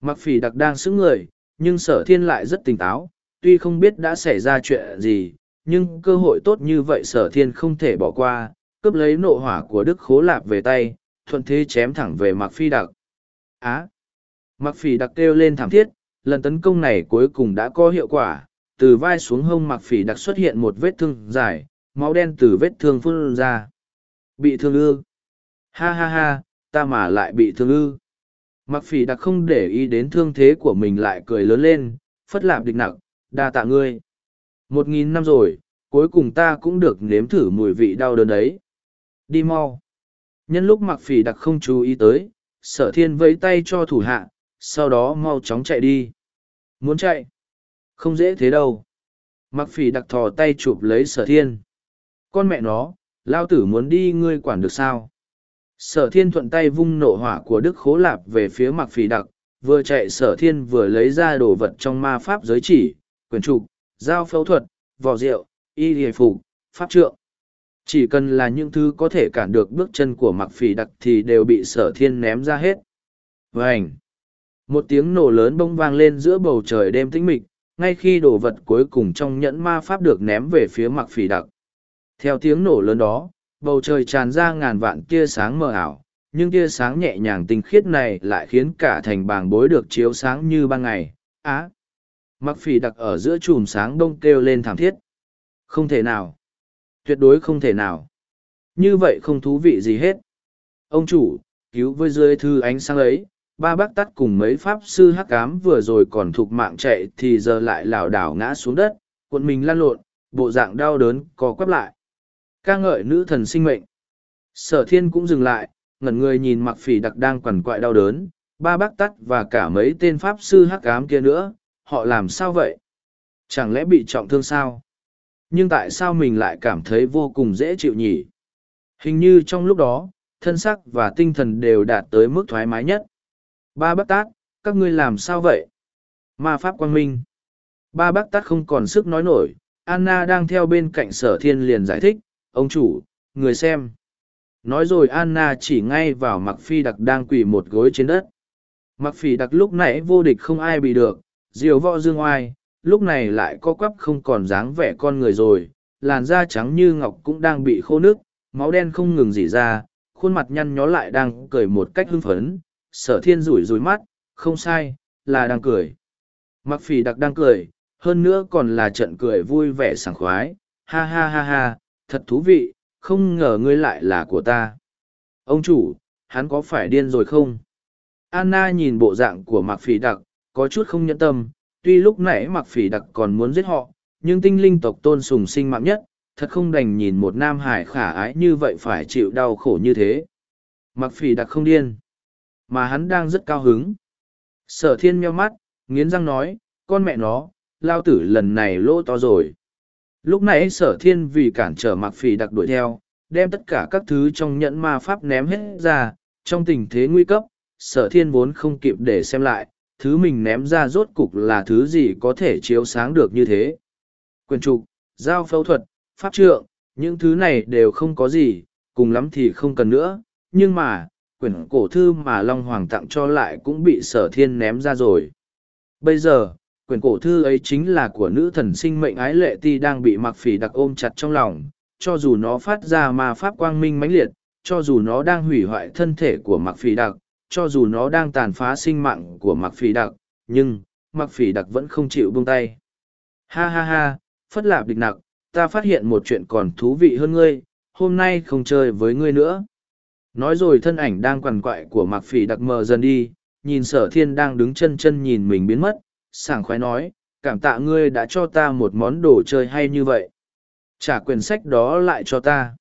Mặc phỉ đặc đang xứng người, nhưng sở thiên lại rất tỉnh táo, tuy không biết đã xảy ra chuyện gì, nhưng cơ hội tốt như vậy sở thiên không thể bỏ qua, cướp lấy nộ hỏa của Đức Khố Lạp về tay, thuận thế chém thẳng về Mạc Phi Đặc. Á! Mạc Phi Đặc kêu lên thảm thiết, lần tấn công này cuối cùng đã có hiệu quả, từ vai xuống hông Mạc Phi Đặc xuất hiện một vết thương dài, máu đen từ vết thương phun ra. Bị thương ư? Ha ha ha, ta mà lại bị thương ư? Mạc Phỉ Đặc không để ý đến thương thế của mình lại cười lớn lên, phất lạp địch nặng, đa tạ ngươi. Một nghìn năm rồi, cuối cùng ta cũng được nếm thử mùi vị đau đớn đấy. Đi mau. Nhân lúc mặc phỉ đặc không chú ý tới, sở thiên vẫy tay cho thủ hạ, sau đó mau chóng chạy đi. Muốn chạy? Không dễ thế đâu. Mặc phỉ đặc thò tay chụp lấy sở thiên. Con mẹ nó, lao tử muốn đi ngươi quản được sao? Sở thiên thuận tay vung nổ hỏa của Đức Khố Lạp về phía mặc phỉ đặc, vừa chạy sở thiên vừa lấy ra đồ vật trong ma pháp giới chỉ, quyền trục, dao phẫu thuật, vỏ rượu, y hề phục, pháp trượng. chỉ cần là những thứ có thể cản được bước chân của mặc phỉ đặc thì đều bị sở thiên ném ra hết. Vảnh một tiếng nổ lớn bông vang lên giữa bầu trời đêm tĩnh mịch ngay khi đồ vật cuối cùng trong nhẫn ma pháp được ném về phía mặc phỉ đặc. Theo tiếng nổ lớn đó bầu trời tràn ra ngàn vạn tia sáng mờ ảo, nhưng tia sáng nhẹ nhàng tinh khiết này lại khiến cả thành bàng bối được chiếu sáng như ban ngày. Á! Mặc phỉ đặc ở giữa chùm sáng đông kêu lên thảm thiết. Không thể nào! Tuyệt đối không thể nào! Như vậy không thú vị gì hết. Ông chủ, cứu với dưới thư ánh sáng ấy, ba bác tắt cùng mấy pháp sư hắc cám vừa rồi còn thục mạng chạy thì giờ lại lảo đảo ngã xuống đất, cuộn mình lăn lộn, bộ dạng đau đớn co quắp lại ca ngợi nữ thần sinh mệnh. Sở thiên cũng dừng lại, ngẩn người nhìn mặc phỉ đặc đang quằn quại đau đớn, ba bác tắt và cả mấy tên pháp sư hắc ám kia nữa, họ làm sao vậy? Chẳng lẽ bị trọng thương sao? Nhưng tại sao mình lại cảm thấy vô cùng dễ chịu nhỉ? Hình như trong lúc đó, thân sắc và tinh thần đều đạt tới mức thoải mái nhất. Ba bác tát, các ngươi làm sao vậy? Ma pháp quang minh. Ba bác tát không còn sức nói nổi, anna đang theo bên cạnh sở thiên liền giải thích ông chủ, người xem. Nói rồi anna chỉ ngay vào mặc phi đặc đang quỳ một gối trên đất. Mặc phi đặc lúc nãy vô địch không ai bị được, diều võ dương oai, lúc này lại co quắp không còn dáng vẻ con người rồi, làn da trắng như ngọc cũng đang bị khô nước, máu đen không ngừng dỉ ra, khuôn mặt nhăn nhó lại đang cười một cách hưng phấn, sở thiên rủi rủi mắt, không sai, là đang cười. Mặc phì đặc đang cười, hơn nữa còn là trận cười vui vẻ sảng khoái, ha ha ha ha thật thú vị, không ngờ ngươi lại là của ta. Ông chủ, hắn có phải điên rồi không? Anna nhìn bộ dạng của mặc Phỉ đặc, có chút không nhẫn tâm, tuy lúc nãy mặc phỉ đặc còn muốn giết họ, nhưng tinh linh tộc tôn sùng sinh mạng nhất, thật không đành nhìn một nam hải khả ái như vậy phải chịu đau khổ như thế. Mặc phỉ đặc không điên, mà hắn đang rất cao hứng. Sở thiên meo mắt, nghiến răng nói, con mẹ nó, lao tử lần này lỗ to rồi lúc nãy sở thiên vì cản trở mặc phỉ đặc đuổi theo đem tất cả các thứ trong nhẫn ma pháp ném hết ra trong tình thế nguy cấp sở thiên vốn không kịp để xem lại thứ mình ném ra rốt cục là thứ gì có thể chiếu sáng được như thế. Quyền trục, giao phẫu thuật, pháp trượng, những thứ này đều không có gì, cùng lắm thì không cần nữa, nhưng mà, quyển cổ thư mà Long Hoàng tặng cho lại cũng bị sở thiên ném ra rồi. Bây giờ, quyển cổ thư ấy chính là của nữ thần sinh mệnh ái lệ ti đang bị mặc phỉ đặc ôm chặt trong lòng, cho dù nó phát ra ma pháp quang minh mãnh liệt, cho dù nó đang hủy hoại thân thể của mặc phỉ đặc, cho dù nó đang tàn phá sinh mạng của mặc phỉ đặc nhưng mặc phỉ đặc vẫn không chịu buông tay. Ha ha ha phất lạp địch nặc ta phát hiện một chuyện còn thú vị hơn ngươi hôm nay không chơi với ngươi nữa. Nói rồi thân ảnh đang quằn quại của mặc phỉ đặc mờ dần đi nhìn sở thiên đang đứng chân chân nhìn mình biến mất sảng khoái nói cảm tạ ngươi đã cho ta một món đồ chơi hay như vậy trả quyển sách đó lại cho ta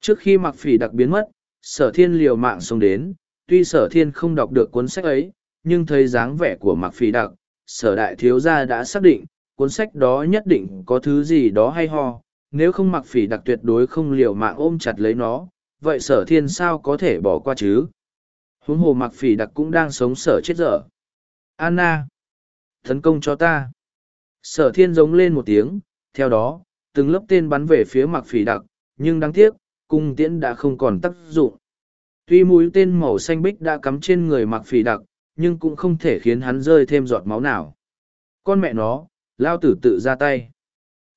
trước khi mặc phỉ đặc biến mất sở thiên liều mạng xông đến tuy sở thiên không đọc được cuốn sách ấy, nhưng thấy dáng vẻ của Mặc Phỉ Đặc, sở đại thiếu gia đã xác định, cuốn sách đó nhất định có thứ gì đó hay ho, nếu không Mặc Phỉ Đặc tuyệt đối không liều mạng ôm chặt lấy nó, vậy sở thiên sao có thể bỏ qua chứ? Huống hồ Mặc Phỉ Đặc cũng đang sống sở chết dở. Anna! Tấn công cho ta! Sở thiên giống lên một tiếng, theo đó, từng lớp tên bắn về phía Mạc Phỉ Đặc, nhưng đáng tiếc, cung tiễn đã không còn tác dụng. Tuy mũi tên màu xanh bích đã cắm trên người mặc phỉ đặc, nhưng cũng không thể khiến hắn rơi thêm giọt máu nào. Con mẹ nó, lao tử tự ra tay.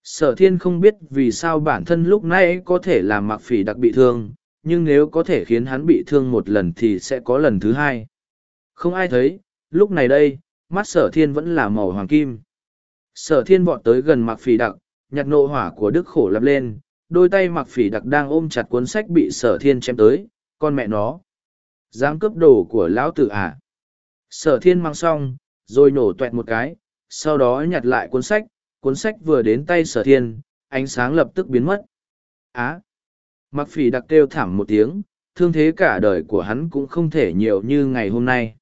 Sở thiên không biết vì sao bản thân lúc nãy có thể làm mặc phỉ đặc bị thương, nhưng nếu có thể khiến hắn bị thương một lần thì sẽ có lần thứ hai. Không ai thấy, lúc này đây, mắt sở thiên vẫn là màu hoàng kim. Sở thiên vọt tới gần mặc phỉ đặc, nhặt nộ hỏa của đức khổ lập lên, đôi tay mặc phỉ đặc đang ôm chặt cuốn sách bị sở thiên chém tới, con mẹ nó dám cướp đồ của lão tử à? Sở thiên mang xong rồi nổ tuẹt một cái sau đó nhặt lại cuốn sách cuốn sách vừa đến tay sở thiên ánh sáng lập tức biến mất. Á! Mặc phỉ đặc kêu thảm một tiếng thương thế cả đời của hắn cũng không thể nhiều như ngày hôm nay.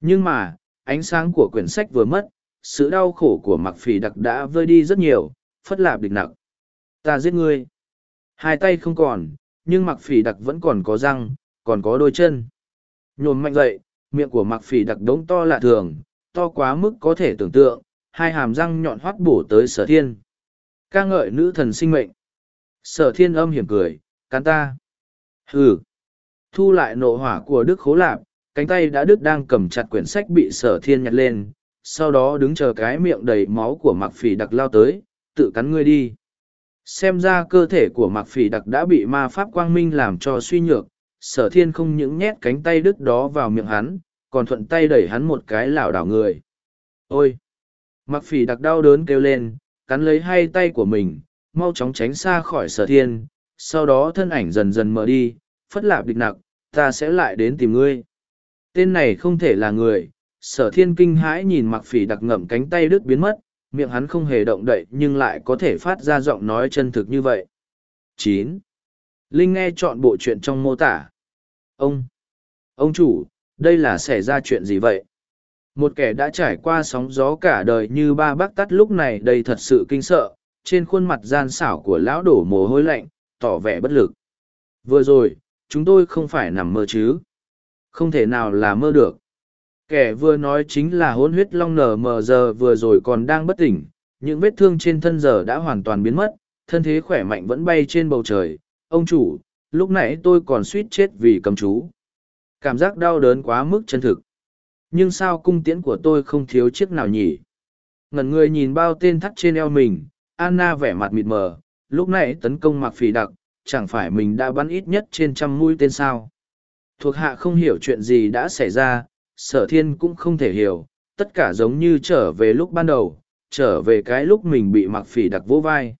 Nhưng mà ánh sáng của quyển sách vừa mất sự đau khổ của mặc phỉ đặc đã vơi đi rất nhiều phất lạp địch nặc ta giết ngươi hai tay không còn nhưng mặc phỉ đặc vẫn còn có răng, còn có đôi chân. Nhồm mạnh dậy, miệng của mặc phỉ đặc đống to lạ thường, to quá mức có thể tưởng tượng, hai hàm răng nhọn hoắt bổ tới sở thiên. ca ngợi nữ thần sinh mệnh. Sở thiên âm hiểm cười, cắn ta. Hừ. Thu lại nộ hỏa của Đức Khố Lạp, cánh tay đã đứt đang cầm chặt quyển sách bị sở thiên nhặt lên, sau đó đứng chờ cái miệng đầy máu của mặc phỉ đặc lao tới, tự cắn ngươi đi. Xem ra cơ thể của mặc phỉ đặc đã bị ma pháp quang minh làm cho suy nhược, sở thiên không những nhét cánh tay đứt đó vào miệng hắn, còn thuận tay đẩy hắn một cái lảo đảo người. Ôi! Mặc phỉ đặc đau đớn kêu lên, cắn lấy hai tay của mình, mau chóng tránh xa khỏi sở thiên, sau đó thân ảnh dần dần mở đi, phất lạp địch nặc, ta sẽ lại đến tìm ngươi. Tên này không thể là người, sở thiên kinh hãi nhìn mặc phỉ đặc ngậm cánh tay đứt biến mất, miệng hắn không hề động đậy nhưng lại có thể phát ra giọng nói chân thực như vậy. chín Linh nghe chọn bộ chuyện trong mô tả. Ông! Ông chủ, đây là xảy ra chuyện gì vậy? Một kẻ đã trải qua sóng gió cả đời như ba bác tắt lúc này đây thật sự kinh sợ, trên khuôn mặt gian xảo của lão đổ mồ hôi lạnh, tỏ vẻ bất lực. Vừa rồi, chúng tôi không phải nằm mơ chứ. Không thể nào là mơ được. Kẻ vừa nói chính là hôn huyết long nở mờ giờ vừa rồi còn đang bất tỉnh, những vết thương trên thân giờ đã hoàn toàn biến mất, thân thế khỏe mạnh vẫn bay trên bầu trời. Ông chủ, lúc nãy tôi còn suýt chết vì cầm chú. Cảm giác đau đớn quá mức chân thực. Nhưng sao cung tiễn của tôi không thiếu chiếc nào nhỉ? Ngẩn người nhìn bao tên thắt trên eo mình, Anna vẻ mặt mịt mờ, lúc nãy tấn công mặc phì đặc, chẳng phải mình đã bắn ít nhất trên trăm mũi tên sao. Thuộc hạ không hiểu chuyện gì đã xảy ra, sở thiên cũng không thể hiểu, tất cả giống như trở về lúc ban đầu, trở về cái lúc mình bị mặc phỉ đặc vỗ vai.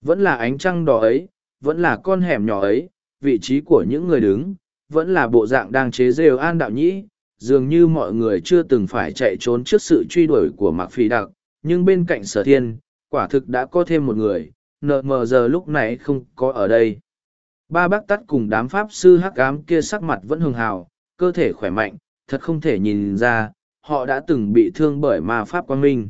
Vẫn là ánh trăng đỏ ấy, vẫn là con hẻm nhỏ ấy, vị trí của những người đứng, vẫn là bộ dạng đang chế rêu an đạo nhĩ, dường như mọi người chưa từng phải chạy trốn trước sự truy đuổi của mặc phỉ đặc, nhưng bên cạnh sở thiên, quả thực đã có thêm một người, nợ mờ giờ lúc này không có ở đây. Ba bác tắt cùng đám pháp sư hắc ám kia sắc mặt vẫn hường hào, cơ thể khỏe mạnh, thật không thể nhìn ra, họ đã từng bị thương bởi ma pháp quang minh.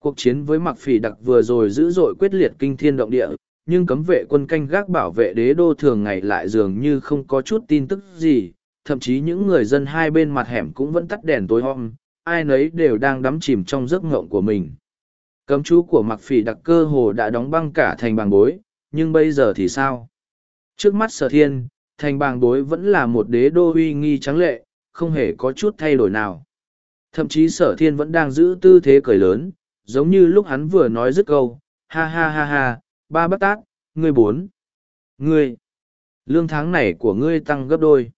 Cuộc chiến với mặc phỉ đặc vừa rồi dữ dội quyết liệt kinh thiên động địa, nhưng cấm vệ quân canh gác bảo vệ đế đô thường ngày lại dường như không có chút tin tức gì, thậm chí những người dân hai bên mặt hẻm cũng vẫn tắt đèn tối om, ai nấy đều đang đắm chìm trong giấc ngộng của mình. Cấm chú của mặc phỉ đặc cơ hồ đã đóng băng cả thành bàn bối, nhưng bây giờ thì sao? Trước mắt sở thiên, thành bàng bối vẫn là một đế đô uy nghi trắng lệ, không hề có chút thay đổi nào. Thậm chí sở thiên vẫn đang giữ tư thế cười lớn, giống như lúc hắn vừa nói dứt câu, ha ha ha ha, ba bắt tát, ngươi bốn. Ngươi, lương tháng này của ngươi tăng gấp đôi.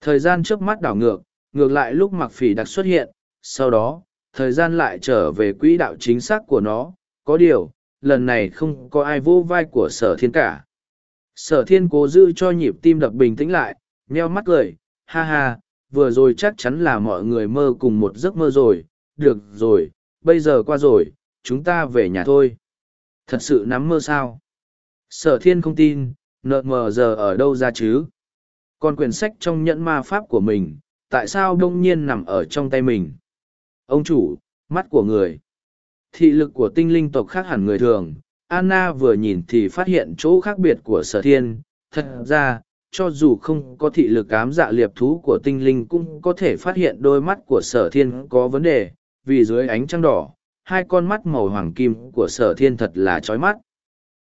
Thời gian trước mắt đảo ngược, ngược lại lúc mặc phỉ đặc xuất hiện, sau đó, thời gian lại trở về quỹ đạo chính xác của nó, có điều, lần này không có ai vô vai của sở thiên cả. Sở thiên cố giữ cho nhịp tim đập bình tĩnh lại, nheo mắt cười, ha ha, vừa rồi chắc chắn là mọi người mơ cùng một giấc mơ rồi, được rồi, bây giờ qua rồi, chúng ta về nhà thôi. Thật sự nắm mơ sao? Sở thiên không tin, nợ mờ giờ ở đâu ra chứ? Còn quyển sách trong nhẫn ma pháp của mình, tại sao đông nhiên nằm ở trong tay mình? Ông chủ, mắt của người. Thị lực của tinh linh tộc khác hẳn người thường. Anna vừa nhìn thì phát hiện chỗ khác biệt của sở thiên. Thật ra, cho dù không có thị lực ám dạ liệp thú của tinh linh cũng có thể phát hiện đôi mắt của sở thiên có vấn đề, vì dưới ánh trăng đỏ, hai con mắt màu hoàng kim của sở thiên thật là chói mắt.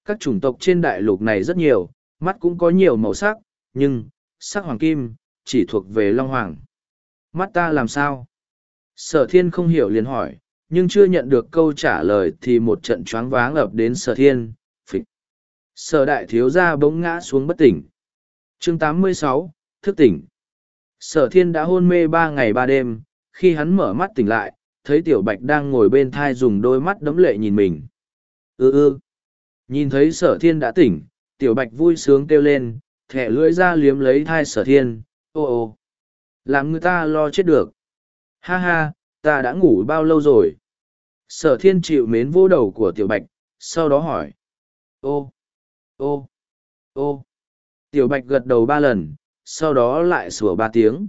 Các chủng tộc trên đại lục này rất nhiều, mắt cũng có nhiều màu sắc, nhưng, sắc hoàng kim, chỉ thuộc về long hoàng. Mắt ta làm sao? Sở thiên không hiểu liền hỏi, nhưng chưa nhận được câu trả lời thì một trận choáng váng ập đến sở thiên, phịch. Sở đại thiếu gia bỗng ngã xuống bất tỉnh. chương 86, thức tỉnh. Sở thiên đã hôn mê ba ngày ba đêm, khi hắn mở mắt tỉnh lại, thấy tiểu bạch đang ngồi bên thai dùng đôi mắt đấm lệ nhìn mình. ư ư. Nhìn thấy sở thiên đã tỉnh, tiểu bạch vui sướng kêu lên, thẻ lưỡi ra liếm lấy thai sở thiên, ô ô. Làm người ta lo chết được. Ha ha, ta đã ngủ bao lâu rồi? Sở thiên chịu mến vô đầu của tiểu bạch, sau đó hỏi. Ô, ô, ô. Tiểu bạch gật đầu ba lần, sau đó lại sủa ba tiếng.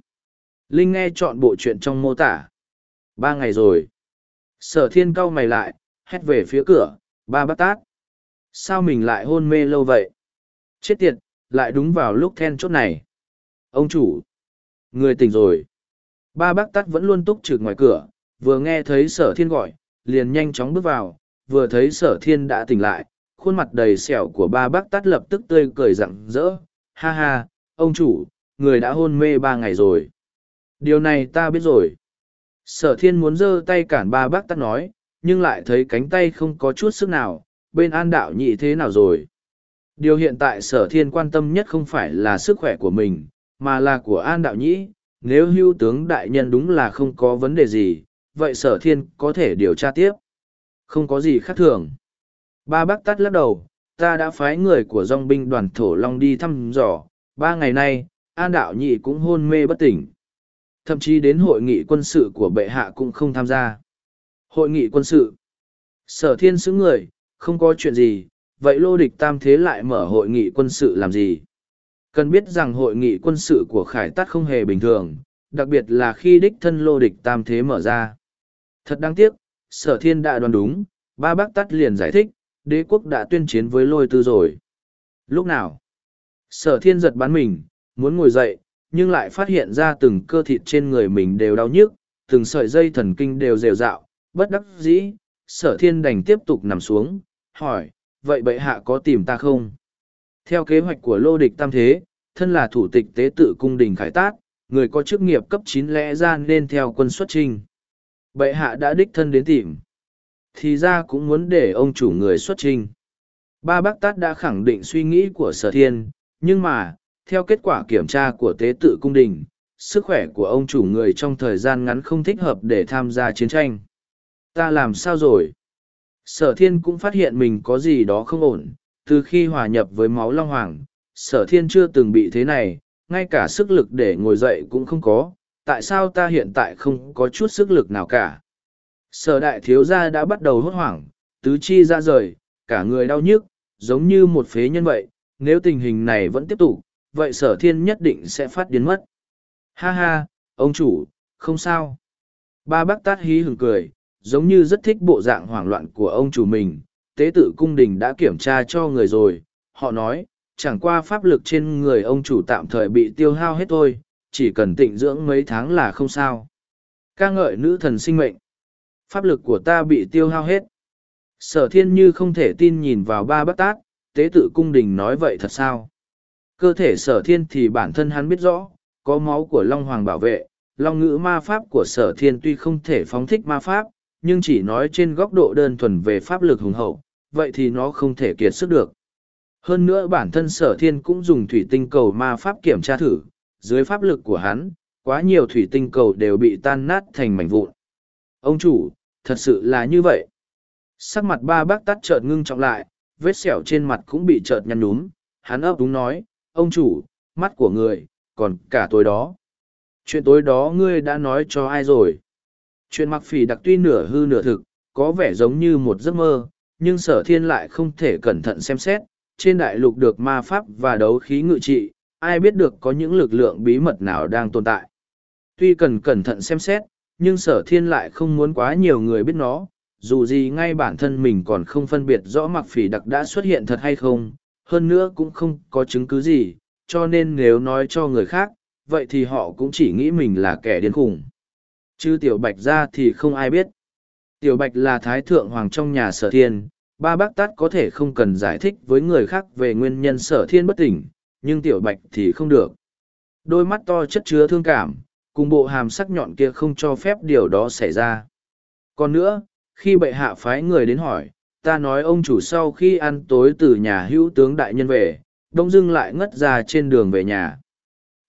Linh nghe chọn bộ chuyện trong mô tả. Ba ngày rồi. Sở thiên cau mày lại, hét về phía cửa, ba bắt tát. Sao mình lại hôn mê lâu vậy? Chết tiệt, lại đúng vào lúc then chốt này. Ông chủ. Người tỉnh rồi. Ba bác tắt vẫn luôn túc trực ngoài cửa, vừa nghe thấy sở thiên gọi, liền nhanh chóng bước vào, vừa thấy sở thiên đã tỉnh lại, khuôn mặt đầy sẹo của ba bác tát lập tức tươi cười rặng rỡ. Ha ha ông chủ người đã hôn mê ba ngày rồi. Điều này ta biết rồi. Sở thiên muốn giơ tay cản ba bác tát nói nhưng lại thấy cánh tay không có chút sức nào bên an đạo nhị thế nào rồi. Điều hiện tại sở thiên quan tâm nhất không phải là sức khỏe của mình mà là của an đạo nhĩ nếu hưu tướng đại nhân đúng là không có vấn đề gì vậy sở thiên có thể điều tra tiếp? Không có gì khác thường. Ba bác tắt lắc đầu, ta đã phái người của dòng binh đoàn thổ long đi thăm dò. Ba ngày nay, an đạo nhị cũng hôn mê bất tỉnh. Thậm chí đến hội nghị quân sự của bệ hạ cũng không tham gia. Hội nghị quân sự. Sở thiên xứng người, không có chuyện gì. Vậy lô địch tam thế lại mở hội nghị quân sự làm gì? Cần biết rằng hội nghị quân sự của khải tắt không hề bình thường, đặc biệt là khi đích thân lô địch tam thế mở ra thật đáng tiếc, sở thiên đã đoán đúng, ba bác tắt liền giải thích, đế quốc đã tuyên chiến với lôi tư rồi. Lúc nào? Sở thiên giật bắn mình, muốn ngồi dậy, nhưng lại phát hiện ra từng cơ thịt trên người mình đều đau nhức, từng sợi dây thần kinh đều rều rạo, bất đắc dĩ, sở thiên đành tiếp tục nằm xuống, hỏi, vậy bệ hạ có tìm ta không? Theo kế hoạch của lô địch tam thế, thân là thủ tịch tế tự cung đình khải tát, người có chức nghiệp cấp chín lẽ ra nên theo quân xuất trình bệ hạ đã đích thân đến tìm. Thì ra cũng muốn để ông chủ người xuất trình. ba bác tát đã khẳng định suy nghĩ của sở thiên, nhưng mà, theo kết quả kiểm tra của tế tự cung đình, sức khỏe của ông chủ người trong thời gian ngắn không thích hợp để tham gia chiến tranh. Ta làm sao rồi? Sở thiên cũng phát hiện mình có gì đó không ổn. Từ khi hòa nhập với máu long hoàng, sở thiên chưa từng bị thế này, ngay cả sức lực để ngồi dậy cũng không có tại sao ta hiện tại không có chút sức lực nào cả? Sở đại thiếu gia đã bắt đầu hốt hoảng, tứ chi ra rời, cả người đau nhức, giống như một phế nhân vậy, nếu tình hình này vẫn tiếp tục, vậy sở thiên nhất định sẽ phát điên mất. Ha ha, ông chủ, không sao. Ba bác tát hí hừng cười, giống như rất thích bộ dạng hoảng loạn của ông chủ mình, tế tự cung đình đã kiểm tra cho người rồi, họ nói, chẳng qua pháp lực trên người ông chủ tạm thời bị tiêu hao hết thôi chỉ cần tịnh dưỡng mấy tháng là không sao. Ca ngợi nữ thần sinh mệnh. Pháp lực của ta bị tiêu hao hết. Sở thiên như không thể tin nhìn vào ba bác tát, tế tự cung đình nói vậy thật sao? Cơ thể sở thiên thì bản thân hắn biết rõ, có máu của long hoàng bảo vệ, long ngữ ma pháp của sở thiên tuy không thể phóng thích ma pháp, nhưng chỉ nói trên góc độ đơn thuần về pháp lực hùng hậu, vậy thì nó không thể kiệt sức được. Hơn nữa bản thân sở thiên cũng dùng thủy tinh cầu ma pháp kiểm tra thử dưới pháp lực của hắn, quá nhiều thủy tinh cầu đều bị tan nát thành mảnh vụn. Ông chủ, thật sự là như vậy. Sắc mặt ba bác tắt chợt ngưng trọng lại, vết sẹo trên mặt cũng bị chợt nhăn nhúm. Hắn ấp đúng nói, ông chủ, mắt của người, còn cả tối đó. Chuyện tối đó ngươi đã nói cho ai rồi? Chuyện mặc phỉ đặc tuy nửa hư nửa thực, có vẻ giống như một giấc mơ, nhưng sở thiên lại không thể cẩn thận xem xét. Trên đại lục được ma pháp và đấu khí ngự trị ai biết được có những lực lượng bí mật nào đang tồn tại. Tuy cần cẩn thận xem xét, nhưng sở thiên lại không muốn quá nhiều người biết nó, dù gì ngay bản thân mình còn không phân biệt rõ mặc phỉ đặc đã xuất hiện thật hay không, hơn nữa cũng không có chứng cứ gì, cho nên nếu nói cho người khác, vậy thì họ cũng chỉ nghĩ mình là kẻ điên khủng chứ tiểu bạch ra thì không ai biết. Tiểu bạch là thái thượng hoàng trong nhà sở thiên, ba bác tát có thể không cần giải thích với người khác về nguyên nhân sở thiên bất tỉnh nhưng tiểu bạch thì không được. Đôi mắt to chất chứa thương cảm, cùng bộ hàm sắc nhọn kia không cho phép điều đó xảy ra. Còn nữa, khi bệ hạ phái người đến hỏi, ta nói ông chủ sau khi ăn tối từ nhà hữu tướng đại nhân về, đông dưng lại ngất ra trên đường về nhà.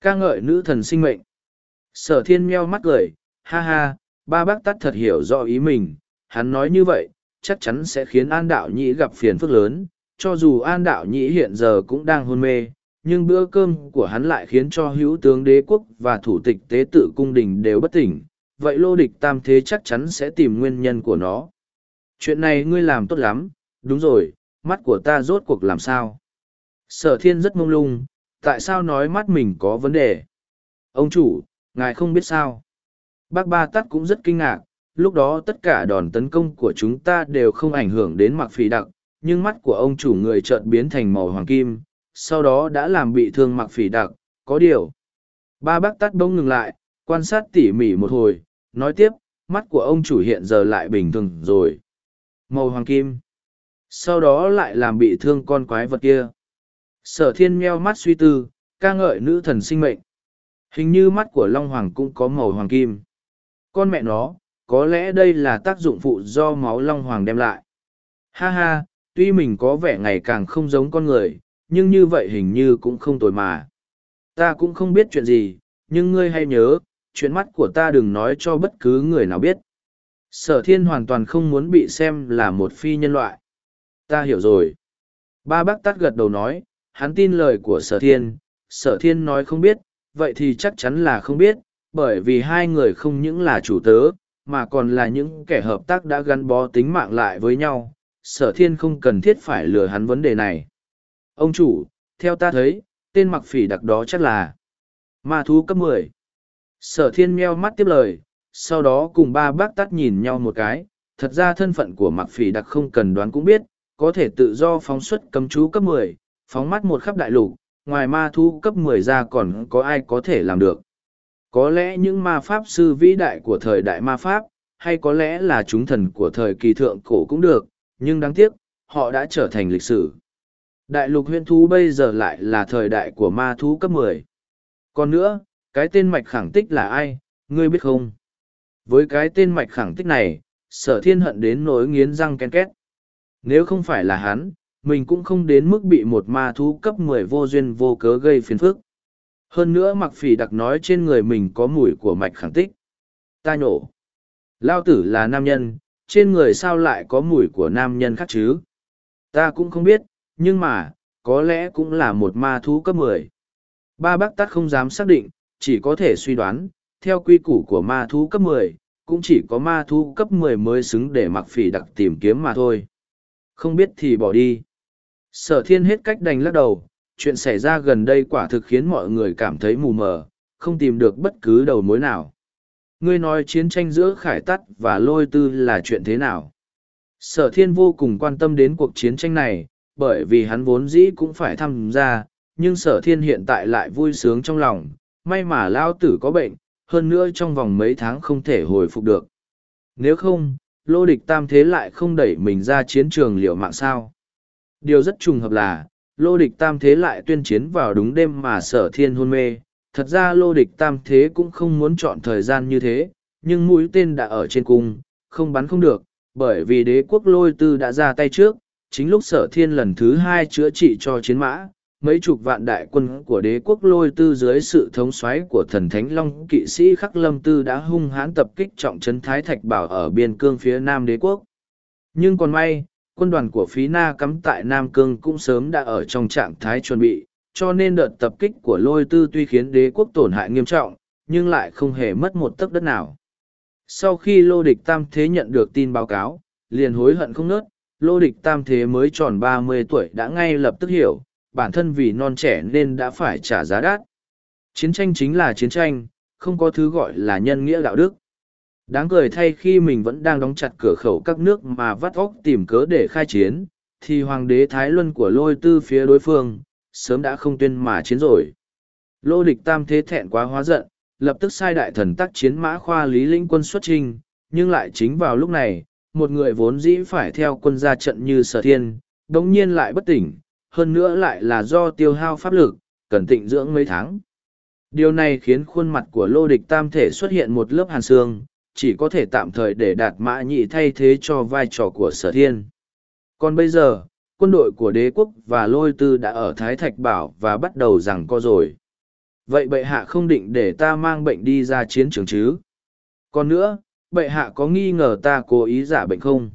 Ca ngợi nữ thần sinh mệnh. Sở thiên meo mắt cười, ha ha, ba bác tắt thật hiểu rõ ý mình, hắn nói như vậy, chắc chắn sẽ khiến an đạo nhĩ gặp phiền phức lớn, cho dù an đạo nhĩ hiện giờ cũng đang hôn mê nhưng bữa cơm của hắn lại khiến cho hữu tướng đế quốc và thủ tịch tế tự cung đình đều bất tỉnh. Vậy lô địch tam thế chắc chắn sẽ tìm nguyên nhân của nó. Chuyện này ngươi làm tốt lắm. Đúng rồi, mắt của ta rốt cuộc làm sao? Sở thiên rất mông lung. Tại sao nói mắt mình có vấn đề? Ông chủ, ngài không biết sao? Bác ba tắt cũng rất kinh ngạc. Lúc đó tất cả đòn tấn công của chúng ta đều không ảnh hưởng đến mặc phỉ đặc, nhưng mắt của ông chủ người chợt biến thành màu hoàng kim sau đó đã làm bị thương mặc phỉ đặc, có điều. Ba bác tắt bỗng ngừng lại, quan sát tỉ mỉ một hồi, nói tiếp, mắt của ông chủ hiện giờ lại bình thường rồi. Màu hoàng kim. Sau đó lại làm bị thương con quái vật kia. Sở thiên meo mắt suy tư, ca ngợi nữ thần sinh mệnh. Hình như mắt của long hoàng cũng có màu hoàng kim. Con mẹ nó, có lẽ đây là tác dụng phụ do máu long hoàng đem lại. Ha ha, tuy mình có vẻ ngày càng không giống con người nhưng như vậy hình như cũng không tồi mà. Ta cũng không biết chuyện gì, nhưng ngươi hay nhớ, chuyện mắt của ta đừng nói cho bất cứ người nào biết. Sở thiên hoàn toàn không muốn bị xem là một phi nhân loại. Ta hiểu rồi. Ba bác tắt gật đầu nói, hắn tin lời của sở thiên. Sở thiên nói không biết, vậy thì chắc chắn là không biết, bởi vì hai người không những là chủ tớ, mà còn là những kẻ hợp tác đã gắn bó tính mạng lại với nhau. Sở thiên không cần thiết phải lừa hắn vấn đề này ông chủ, theo ta thấy, tên mặc phỉ đặc đó chắc là ma thú cấp mười. Sở thiên meo mắt tiếp lời, sau đó cùng ba bác tắt nhìn nhau một cái. Thật ra thân phận của mặc phỉ đặc không cần đoán cũng biết, có thể tự do phóng xuất cấm chú cấp mười, phóng mắt một khắp đại lục, ngoài ma thú cấp mười ra còn có ai có thể làm được? Có lẽ những ma pháp sư vĩ đại của thời đại ma pháp, hay có lẽ là chúng thần của thời kỳ thượng cổ cũng được, nhưng đáng tiếc, họ đã trở thành lịch sử đại lục huyễn thú bây giờ lại là thời đại của ma thú cấp mười. Còn nữa, cái tên mạch khẳng tích là ai, ngươi biết không? Với cái tên mạch khẳng tích này, sở thiên hận đến nỗi nghiến răng ken két. Nếu không phải là hắn, mình cũng không đến mức bị một ma thú cấp mười vô duyên vô cớ gây phiền phức. Hơn nữa mặc phỉ đặc nói trên người mình có mùi của mạch khẳng tích. Ta nhổ. Lao tử là nam nhân, trên người sao lại có mùi của nam nhân khác chứ? Ta cũng không biết nhưng mà, có lẽ cũng là một ma thú cấp mười. Ba bác tắt không dám xác định, chỉ có thể suy đoán, theo quy củ của ma thú cấp mười, cũng chỉ có ma thú cấp mười mới xứng để mặc phỉ đặc tìm kiếm mà thôi. Không biết thì bỏ đi. Sở thiên hết cách đành lắc đầu, chuyện xảy ra gần đây quả thực khiến mọi người cảm thấy mù mờ, không tìm được bất cứ đầu mối nào. Ngươi nói chiến tranh giữa khải tắt và lôi tư là chuyện thế nào? Sở thiên vô cùng quan tâm đến cuộc chiến tranh này bởi vì hắn vốn dĩ cũng phải tham gia, nhưng sở thiên hiện tại lại vui sướng trong lòng. May mà lao tử có bệnh, hơn nữa trong vòng mấy tháng không thể hồi phục được. Nếu không, lô địch tam thế lại không đẩy mình ra chiến trường liệu mạng sao? Điều rất trùng hợp là, lô địch tam thế lại tuyên chiến vào đúng đêm mà sở thiên hôn mê. Thật ra lô địch tam thế cũng không muốn chọn thời gian như thế, nhưng mũi tên đã ở trên cung, không bắn không được, bởi vì đế quốc lôi tư đã ra tay trước chính lúc sở thiên lần thứ hai chữa trị cho chiến mã, mấy chục vạn đại quân của đế quốc lôi tư dưới sự thống soái của thần thánh long kỵ sĩ khắc lâm tư đã hung hãn tập kích trọng trấn thái thạch bảo ở biên cương phía nam đế quốc. Nhưng còn may, quân đoàn của phí na cắm tại nam cương cũng sớm đã ở trong trạng thái chuẩn bị, cho nên đợt tập kích của lôi tư tuy khiến đế quốc tổn hại nghiêm trọng, nhưng lại không hề mất một tấc đất nào. Sau khi lô địch tam thế nhận được tin báo cáo, liền hối hận không nớt lô địch tam thế mới tròn ba mươi tuổi đã ngay lập tức hiểu, bản thân vì non trẻ nên đã phải trả giá đắt. Chiến tranh chính là chiến tranh, không có thứ gọi là nhân nghĩa đạo đức. Đáng cười thay khi mình vẫn đang đóng chặt cửa khẩu các nước mà vắt óc tìm cớ để khai chiến, thì hoàng đế thái luân của lôi tư phía đối phương, sớm đã không tuyên mà chiến rồi. Lô địch tam thế thẹn quá hóa giận, lập tức sai đại thần tác chiến mã khoa lý lĩnh quân xuất trinh nhưng lại chính vào lúc này một người vốn dĩ phải theo quân ra trận như sở thiên, đống nhiên lại bất tỉnh, hơn nữa lại là do tiêu hao pháp lực, cần tịnh dưỡng mấy tháng. Điều này khiến khuôn mặt của lô địch tam thể xuất hiện một lớp hàn xương, chỉ có thể tạm thời để đạt mã nhị thay thế cho vai trò của sở thiên. Còn bây giờ, quân đội của đế quốc và lôi tư đã ở thái thạch bảo và bắt đầu rằng co rồi. Vậy bệ hạ không định để ta mang bệnh đi ra chiến trường chứ? Còn nữa bệ hạ có nghi ngờ ta cố ý giả bệnh không?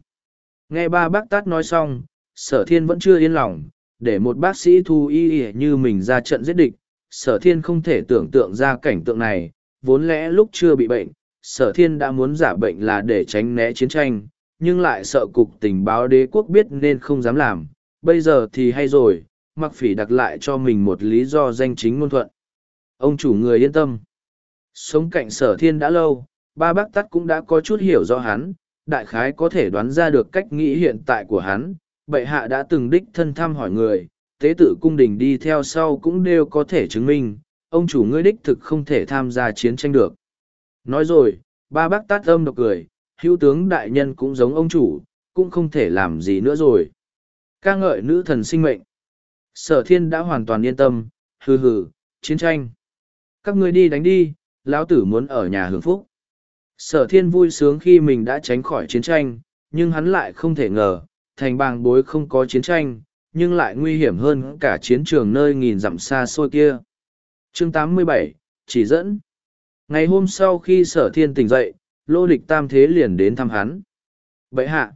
Nghe ba bác tát nói xong, sở thiên vẫn chưa yên lòng, để một bác sĩ thu y như mình ra trận giết địch, sở thiên không thể tưởng tượng ra cảnh tượng này, vốn lẽ lúc chưa bị bệnh, sở thiên đã muốn giả bệnh là để tránh né chiến tranh, nhưng lại sợ cục tình báo đế quốc biết nên không dám làm, bây giờ thì hay rồi, mặc phỉ đặt lại cho mình một lý do danh chính ngôn thuận. Ông chủ người yên tâm. Sống cạnh sở thiên đã lâu, ba bác tắt cũng đã có chút hiểu rõ hắn, đại khái có thể đoán ra được cách nghĩ hiện tại của hắn. Bệ hạ đã từng đích thân thăm hỏi người, tế tự cung đình đi theo sau cũng đều có thể chứng minh, ông chủ ngươi đích thực không thể tham gia chiến tranh được. Nói rồi, ba bác tát âm độc cười, hữu tướng đại nhân cũng giống ông chủ, cũng không thể làm gì nữa rồi. ca ngợi nữ thần sinh mệnh sở thiên đã hoàn toàn yên tâm hừ hừ chiến tranh các ngươi đi đánh đi lão tử muốn ở nhà hưởng phúc sở thiên vui sướng khi mình đã tránh khỏi chiến tranh nhưng hắn lại không thể ngờ thành bàng bối không có chiến tranh nhưng lại nguy hiểm hơn cả chiến trường nơi nghìn dặm xa xôi kia. Chương 87, chỉ dẫn. Ngày hôm sau khi sở thiên tỉnh dậy lô địch tam thế liền đến thăm hắn. Bệ hạ.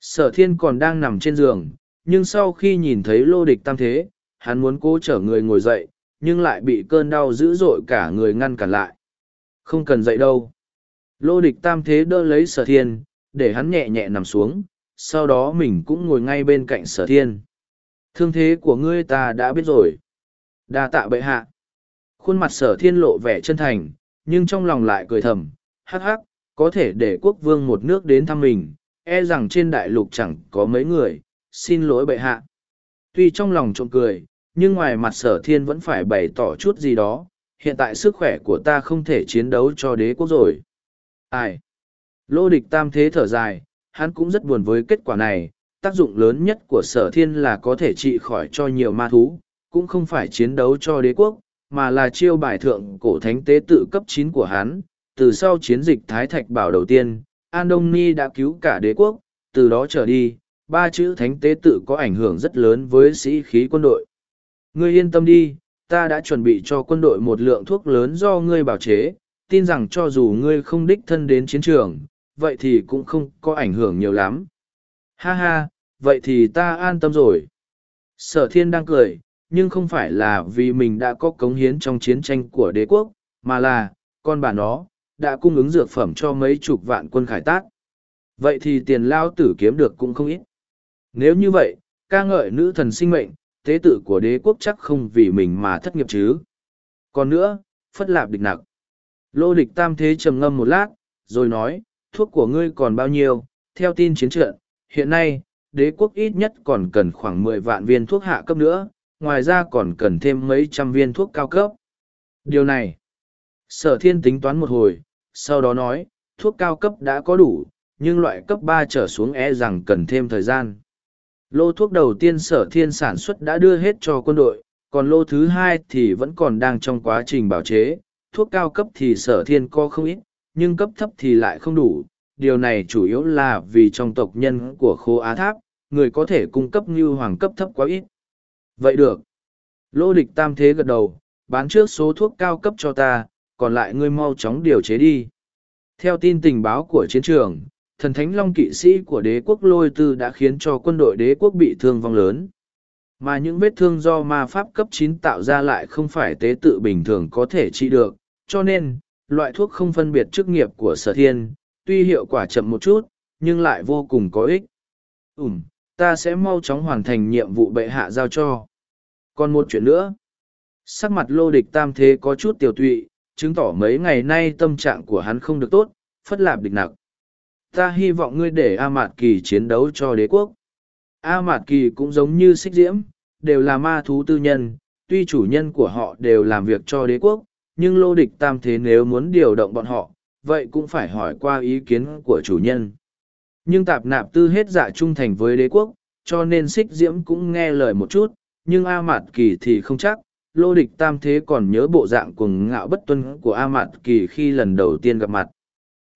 Sở thiên còn đang nằm trên giường nhưng sau khi nhìn thấy lô địch tam thế hắn muốn cố chở người ngồi dậy nhưng lại bị cơn đau dữ dội cả người ngăn cản lại. Không cần dậy đâu lô địch tam thế đỡ lấy sở thiên, để hắn nhẹ nhẹ nằm xuống, sau đó mình cũng ngồi ngay bên cạnh sở thiên. Thương thế của ngươi ta đã biết rồi. Đa tạ bệ hạ. Khuôn mặt sở thiên lộ vẻ chân thành, nhưng trong lòng lại cười thầm, hắc hắc, có thể để quốc vương một nước đến thăm mình e rằng trên đại lục chẳng có mấy người. Xin lỗi bệ hạ. Tuy trong lòng trộm cười, nhưng ngoài mặt sở thiên vẫn phải bày tỏ chút gì đó, hiện tại sức khỏe của ta không thể chiến đấu cho đế quốc rồi ai? Lô địch tam thế thở dài, hắn cũng rất buồn với kết quả này. Tác dụng lớn nhất của sở thiên là có thể trị khỏi cho nhiều ma thú, cũng không phải chiến đấu cho đế quốc, mà là chiêu bài thượng cổ thánh tế tự cấp chín của hắn. Từ sau chiến dịch thái thạch bảo đầu tiên, an đông ni đã cứu cả đế quốc. Từ đó trở đi, ba chữ thánh tế tự có ảnh hưởng rất lớn với sĩ khí quân đội. Ngươi yên tâm đi, ta đã chuẩn bị cho quân đội một lượng thuốc lớn do ngươi bảo chế tin rằng cho dù ngươi không đích thân đến chiến trường, vậy thì cũng không có ảnh hưởng nhiều lắm. Ha ha, vậy thì ta an tâm rồi. Sở thiên đang cười, nhưng không phải là vì mình đã có cống hiến trong chiến tranh của đế quốc, mà là, con bà nó, đã cung ứng dược phẩm cho mấy chục vạn quân khải tác vậy thì tiền lao tử kiếm được cũng không ít. Nếu như vậy, ca ngợi nữ thần sinh mệnh, tế tự của đế quốc chắc không vì mình mà thất nghiệp chứ. Còn nữa, phất lạp địch nặc lô địch tam thế trầm ngâm một lát, rồi nói, thuốc của ngươi còn bao nhiêu? Theo tin chiến trận, hiện nay, đế quốc ít nhất còn cần khoảng mười vạn viên thuốc hạ cấp nữa, ngoài ra còn cần thêm mấy trăm viên thuốc cao cấp. Điều này, sở thiên tính toán một hồi, sau đó nói, thuốc cao cấp đã có đủ, nhưng loại cấp ba trở xuống e rằng cần thêm thời gian. Lô thuốc đầu tiên sở thiên sản xuất đã đưa hết cho quân đội, còn lô thứ hai thì vẫn còn đang trong quá trình bảo chế thuốc cao cấp thì sở thiên có không ít, nhưng cấp thấp thì lại không đủ. Điều này chủ yếu là vì trong tộc nhân của khô á tháp, người có thể cung cấp như hoàng cấp thấp quá ít. Vậy được. Lô địch tam thế gật đầu, bán trước số thuốc cao cấp cho ta, còn lại ngươi mau chóng điều chế đi. Theo tin tình báo của chiến trường, thần thánh long kỵ sĩ của đế quốc lôi tư đã khiến cho quân đội đế quốc bị thương vong lớn. Mà những vết thương do ma pháp cấp chín tạo ra lại không phải tế tự bình thường có thể trị được cho nên, loại thuốc không phân biệt chức nghiệp của sở thiên, tuy hiệu quả chậm một chút, nhưng lại vô cùng có ích. Ùm ta sẽ mau chóng hoàn thành nhiệm vụ bệ hạ giao cho. Còn một chuyện nữa. Sắc mặt lô địch tam thế có chút tiều tụy, chứng tỏ mấy ngày nay tâm trạng của hắn không được tốt, phất lạp địch nặc. Ta hy vọng ngươi để a mạt kỳ chiến đấu cho đế quốc. A mạt kỳ cũng giống như xích diễm, đều là ma thú tư nhân, tuy chủ nhân của họ đều làm việc cho đế quốc nhưng lô địch tam thế nếu muốn điều động bọn họ, vậy cũng phải hỏi qua ý kiến của chủ nhân. Nhưng tạp nạp tư hết dạ trung thành với đế quốc, cho nên xích diễm cũng nghe lời một chút, nhưng a mạt kỳ thì không chắc, lô địch tam thế còn nhớ bộ dạng cuồng ngạo bất tuân của a mạt kỳ khi lần đầu tiên gặp mặt.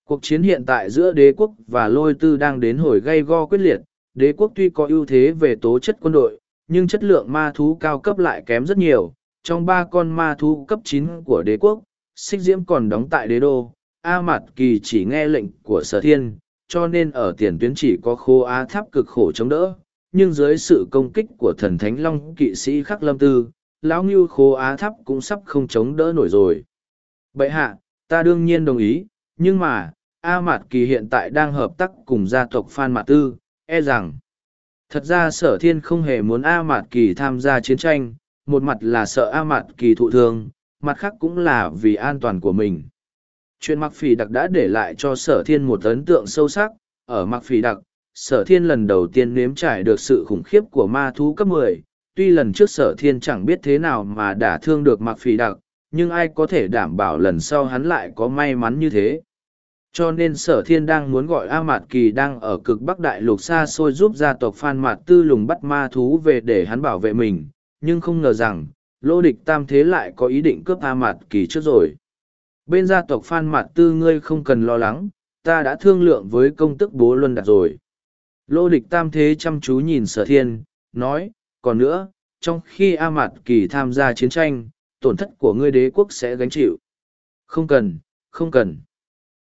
Cuộc chiến hiện tại giữa đế quốc và lôi tư đang đến hồi gay go quyết liệt, đế quốc tuy có ưu thế về tố chất quân đội, nhưng chất lượng ma thú cao cấp lại kém rất nhiều trong ba con ma thú cấp chín của đế quốc, xích diễm còn đóng tại đế đô. A mạt kỳ chỉ nghe lệnh của sở thiên, cho nên ở tiền tuyến chỉ có khô á tháp cực khổ chống đỡ, nhưng dưới sự công kích của thần thánh long kỵ sĩ khắc lâm tư, lão ngưu khô á tháp cũng sắp không chống đỡ nổi rồi. Bệ hạ, ta đương nhiên đồng ý, nhưng mà, a mạt kỳ hiện tại đang hợp tác cùng gia tộc phan mạt tư e rằng, thật ra sở thiên không hề muốn a mạt kỳ tham gia chiến tranh một mặt là sợ a mạt kỳ thụ thương mặt khác cũng là vì an toàn của mình. Chuyện mặc phỉ đặc đã để lại cho sở thiên một ấn tượng sâu sắc. Ở mặc phỉ đặc sở thiên lần đầu tiên nếm trải được sự khủng khiếp của ma thú cấp 10. tuy lần trước sở thiên chẳng biết thế nào mà đả thương được mặc phỉ đặc nhưng ai có thể đảm bảo lần sau hắn lại có may mắn như thế? Cho nên sở thiên đang muốn gọi A Mạt Kỳ đang ở cực Bắc Đại Lục xa xôi giúp gia tộc Phan Mạt Tư lùng bắt ma thú về để hắn bảo vệ mình, nhưng không ngờ rằng, lô địch tam thế lại có ý định cướp A Mạt Kỳ trước rồi. Bên gia tộc Phan Mạt Tư ngươi không cần lo lắng, ta đã thương lượng với công tức bố Luân Đạt rồi. Lô địch tam thế chăm chú nhìn sở thiên, nói, còn nữa, trong khi A Mạt Kỳ tham gia chiến tranh, tổn thất của ngươi đế quốc sẽ gánh chịu. Không cần, không cần.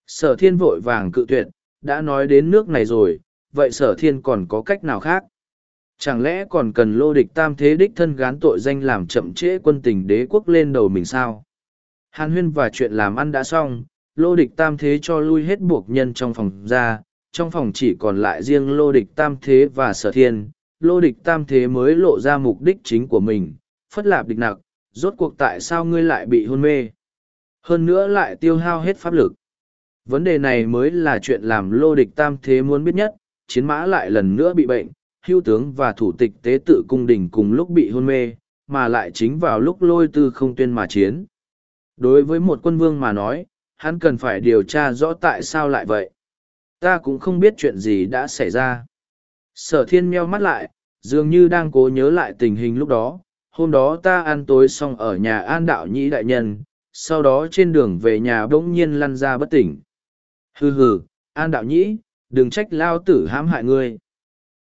Sở thiên vội vàng cự tuyệt, đã nói đến nước này rồi, vậy sở thiên còn có cách nào khác? Chẳng lẽ còn cần lô địch tam thế đích thân gán tội danh làm chậm trễ quân tình đế quốc lên đầu mình sao? Hàn huyên và chuyện làm ăn đã xong, lô địch tam thế cho lui hết buộc nhân trong phòng ra, trong phòng chỉ còn lại riêng lô địch tam thế và sở thiên. Lô địch tam thế mới lộ ra mục đích chính của mình, phất lạp địch nặc, rốt cuộc tại sao ngươi lại bị hôn mê? Hơn nữa lại tiêu hao hết pháp lực. Vấn đề này mới là chuyện làm lô địch tam thế muốn biết nhất, chiến mã lại lần nữa bị bệnh, hưu tướng và thủ tịch tế tự cung đình cùng lúc bị hôn mê, mà lại chính vào lúc lôi tư không tuyên mà chiến. Đối với một quân vương mà nói, hắn cần phải điều tra rõ tại sao lại vậy. Ta cũng không biết chuyện gì đã xảy ra. Sở thiên meo mắt lại, dường như đang cố nhớ lại tình hình lúc đó. Hôm đó ta ăn tối xong ở nhà an đạo nhĩ đại nhân, sau đó trên đường về nhà bỗng nhiên lăn ra bất tỉnh. Hừ hừ, an đạo nhĩ, đừng trách lao tử hãm hại ngươi.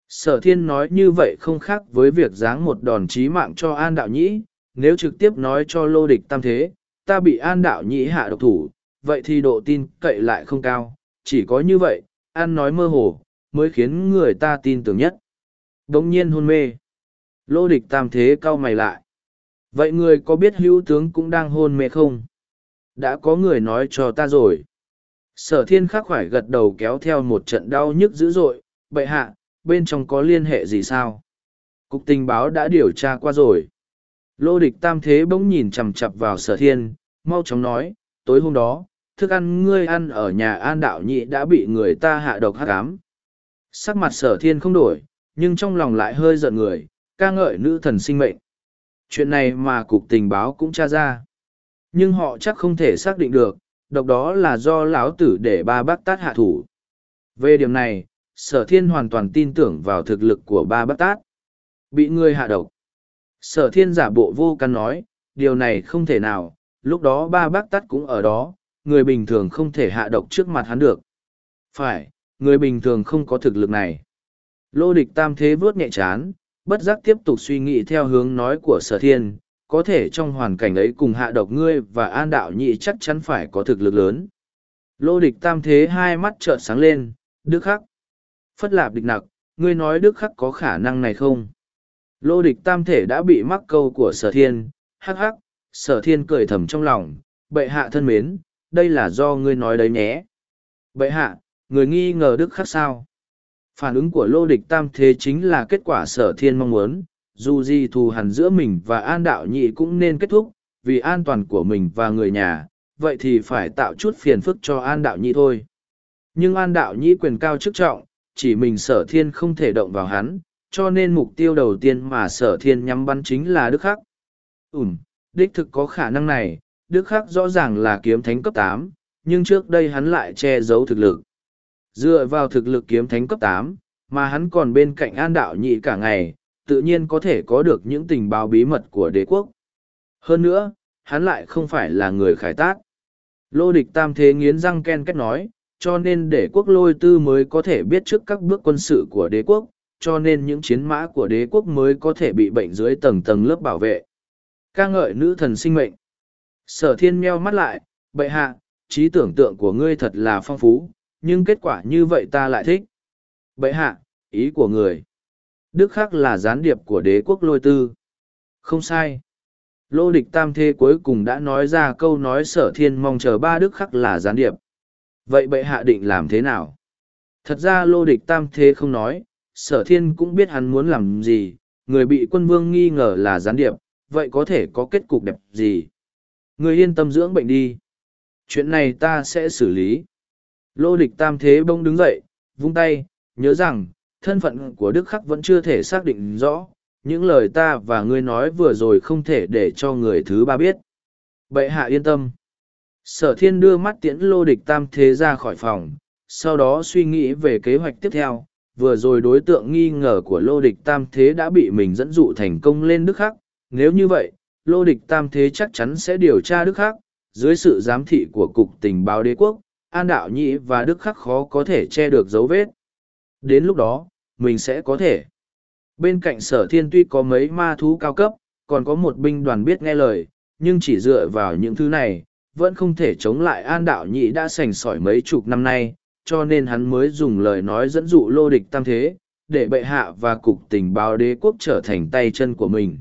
Sở thiên nói như vậy không khác với việc giáng một đòn chí mạng cho an đạo nhĩ, nếu trực tiếp nói cho lô địch tam thế, ta bị an đạo nhĩ hạ độc thủ, vậy thì độ tin cậy lại không cao, chỉ có như vậy, an nói mơ hồ, mới khiến người ta tin tưởng nhất. Đống nhiên hôn mê. Lô địch tam thế cau mày lại. Vậy người có biết hữu tướng cũng đang hôn mê không? Đã có người nói cho ta rồi. Sở thiên khắc khoải gật đầu kéo theo một trận đau nhức dữ dội, bậy hạ, bên trong có liên hệ gì sao? Cục tình báo đã điều tra qua rồi. Lô địch tam thế bỗng nhìn chằm chặp vào sở thiên, mau chóng nói, tối hôm đó, thức ăn ngươi ăn ở nhà an đạo nhị đã bị người ta hạ độc hát cám. Sắc mặt sở thiên không đổi, nhưng trong lòng lại hơi giận người, ca ngợi nữ thần sinh mệnh. Chuyện này mà cục tình báo cũng tra ra. Nhưng họ chắc không thể xác định được, độc đó là do lão tử để ba bác tát hạ thủ. Về điểm này, sở thiên hoàn toàn tin tưởng vào thực lực của ba bát tát. Bị người hạ độc. Sở thiên giả bộ vô căn nói, điều này không thể nào, lúc đó ba bác tát cũng ở đó, người bình thường không thể hạ độc trước mặt hắn được. Phải, người bình thường không có thực lực này. Lô địch tam thế vớt nhẹ chán, bất giác tiếp tục suy nghĩ theo hướng nói của sở thiên, có thể trong hoàn cảnh ấy cùng hạ độc ngươi và an đạo nhị chắc chắn phải có thực lực lớn. Lô địch tam thế hai mắt trợn sáng lên, đức khắc. Phất lạp địch nặc, ngươi nói đức khắc có khả năng này không? Lô địch tam thể đã bị mắc câu của sở thiên, hắc hắc, sở thiên cười thầm trong lòng, bệ hạ thân mến, đây là do ngươi nói đấy nhé. Bệ hạ, người nghi ngờ đức khắc sao? Phản ứng của lô địch tam thế chính là kết quả sở thiên mong muốn, dù gì thù hằn giữa mình và an đạo nhị cũng nên kết thúc, vì an toàn của mình và người nhà, vậy thì phải tạo chút phiền phức cho an đạo nhị thôi. Nhưng an đạo nhị quyền cao chức trọng, chỉ mình sở thiên không thể động vào hắn, cho nên mục tiêu đầu tiên mà sở thiên nhắm bắn chính là Đức Khắc. Ừm, đích thực có khả năng này, Đức Khắc rõ ràng là kiếm thánh cấp tám, nhưng trước đây hắn lại che giấu thực lực. Dựa vào thực lực kiếm thánh cấp tám, mà hắn còn bên cạnh an đạo nhị cả ngày, tự nhiên có thể có được những tình báo bí mật của đế quốc. Hơn nữa, hắn lại không phải là người khải tác. Lô địch tam thế nghiến răng ken kết nói, cho nên để quốc lôi tư mới có thể biết trước các bước quân sự của đế quốc, cho nên những chiến mã của đế quốc mới có thể bị bệnh dưới tầng tầng lớp bảo vệ. ca ngợi nữ thần sinh mệnh. Sở thiên meo mắt lại, bệ hạ, trí tưởng tượng của ngươi thật là phong phú, nhưng kết quả như vậy ta lại thích. Bệ hạ, ý của người. Đức Khắc là gián điệp của đế quốc lôi tư. Không sai. Lô địch tam Thê cuối cùng đã nói ra câu nói sở thiên mong chờ ba Đức Khắc là gián điệp. Vậy bệ hạ định làm thế nào? Thật ra lô địch tam thế không nói, sở thiên cũng biết hắn muốn làm gì, người bị quân vương nghi ngờ là gián điệp, vậy có thể có kết cục đẹp gì? Người yên tâm dưỡng bệnh đi. Chuyện này ta sẽ xử lý. Lô địch tam thế bông đứng dậy, vung tay, nhớ rằng, thân phận của Đức Khắc vẫn chưa thể xác định rõ, những lời ta và ngươi nói vừa rồi không thể để cho người thứ ba biết. Bệ hạ yên tâm sở thiên đưa mắt tiễn lô địch tam thế ra khỏi phòng, sau đó suy nghĩ về kế hoạch tiếp theo. Vừa rồi đối tượng nghi ngờ của lô địch tam thế đã bị mình dẫn dụ thành công lên đức khắc nếu như vậy, lô địch tam thế chắc chắn sẽ điều tra đức khắc dưới sự giám thị của cục tình báo đế quốc, an đạo nhĩ và đức khắc khó có thể che được dấu vết. Đến lúc đó, mình sẽ có thể. Bên cạnh sở thiên tuy có mấy ma thú cao cấp, còn có một binh đoàn biết nghe lời, nhưng chỉ dựa vào những thứ này vẫn không thể chống lại an đạo nhị đã sành sỏi mấy chục năm nay, cho nên hắn mới dùng lời nói dẫn dụ lô địch tam thế, để bệ hạ và cục tình báo đế quốc trở thành tay chân của mình.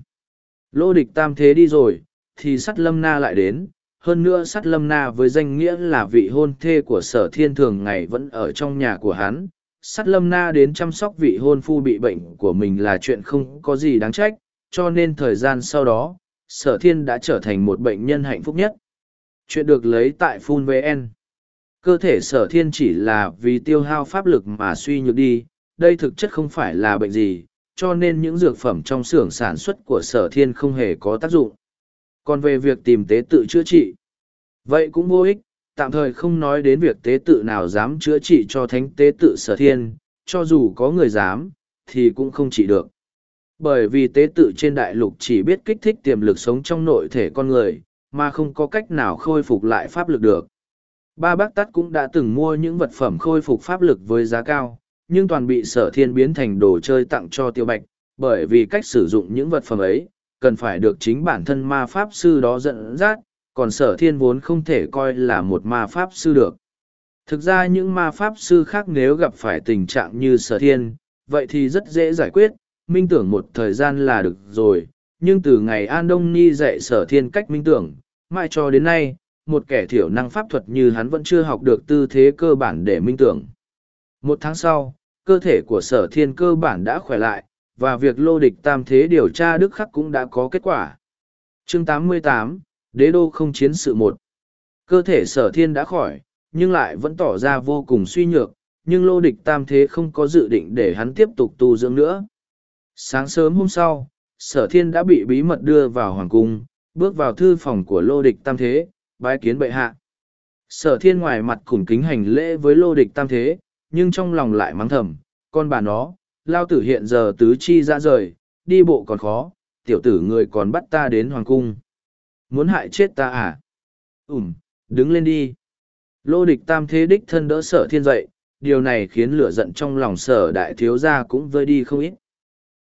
Lô địch tam thế đi rồi, thì sắt lâm na lại đến, hơn nữa sắt lâm na với danh nghĩa là vị hôn thê của sở thiên thường ngày vẫn ở trong nhà của hắn. Sắt lâm na đến chăm sóc vị hôn phu bị bệnh của mình là chuyện không có gì đáng trách, cho nên thời gian sau đó, sở thiên đã trở thành một bệnh nhân hạnh phúc nhất chuyện được lấy tại phun vn cơ thể sở thiên chỉ là vì tiêu hao pháp lực mà suy nhược đi, đây thực chất không phải là bệnh gì, cho nên những dược phẩm trong xưởng sản xuất của sở thiên không hề có tác dụng. Còn về việc tìm tế tự chữa trị, vậy cũng vô ích, tạm thời không nói đến việc tế tự nào dám chữa trị cho thánh tế tự sở thiên, cho dù có người dám, thì cũng không trị được. Bởi vì tế tự trên đại lục chỉ biết kích thích tiềm lực sống trong nội thể con người mà không có cách nào khôi phục lại pháp lực được. Ba bác tắt cũng đã từng mua những vật phẩm khôi phục pháp lực với giá cao, nhưng toàn bị sở thiên biến thành đồ chơi tặng cho tiêu bạch, bởi vì cách sử dụng những vật phẩm ấy, cần phải được chính bản thân ma pháp sư đó dẫn dắt, còn sở thiên vốn không thể coi là một ma pháp sư được. Thực ra những ma pháp sư khác nếu gặp phải tình trạng như sở thiên, vậy thì rất dễ giải quyết, minh tưởng một thời gian là được rồi nhưng từ ngày an đông ni dạy sở thiên cách minh tưởng mãi cho đến nay một kẻ thiểu năng pháp thuật như hắn vẫn chưa học được tư thế cơ bản để minh tưởng. Một tháng sau cơ thể của sở thiên cơ bản đã khỏe lại và việc lô địch tam thế điều tra đức khắc cũng đã có kết quả. Chương 88, đế đô không chiến sự một. Cơ thể sở thiên đã khỏi nhưng lại vẫn tỏ ra vô cùng suy nhược nhưng lô địch tam thế không có dự định để hắn tiếp tục tu dưỡng nữa. Sáng sớm hôm sau sở thiên đã bị bí mật đưa vào hoàng cung bước vào thư phòng của lô địch tam thế bái kiến bệ hạ. Sở thiên ngoài mặt khủng kính hành lễ với lô địch tam thế nhưng trong lòng lại mắng thầm con bà nó lao tử hiện giờ tứ chi ra rời đi bộ còn khó tiểu tử người còn bắt ta đến hoàng cung. Muốn hại chết ta à? Ừm, đứng lên đi. Lô địch tam thế đích thân đỡ sở thiên dậy điều này khiến lửa giận trong lòng sở đại thiếu gia cũng vơi đi không ít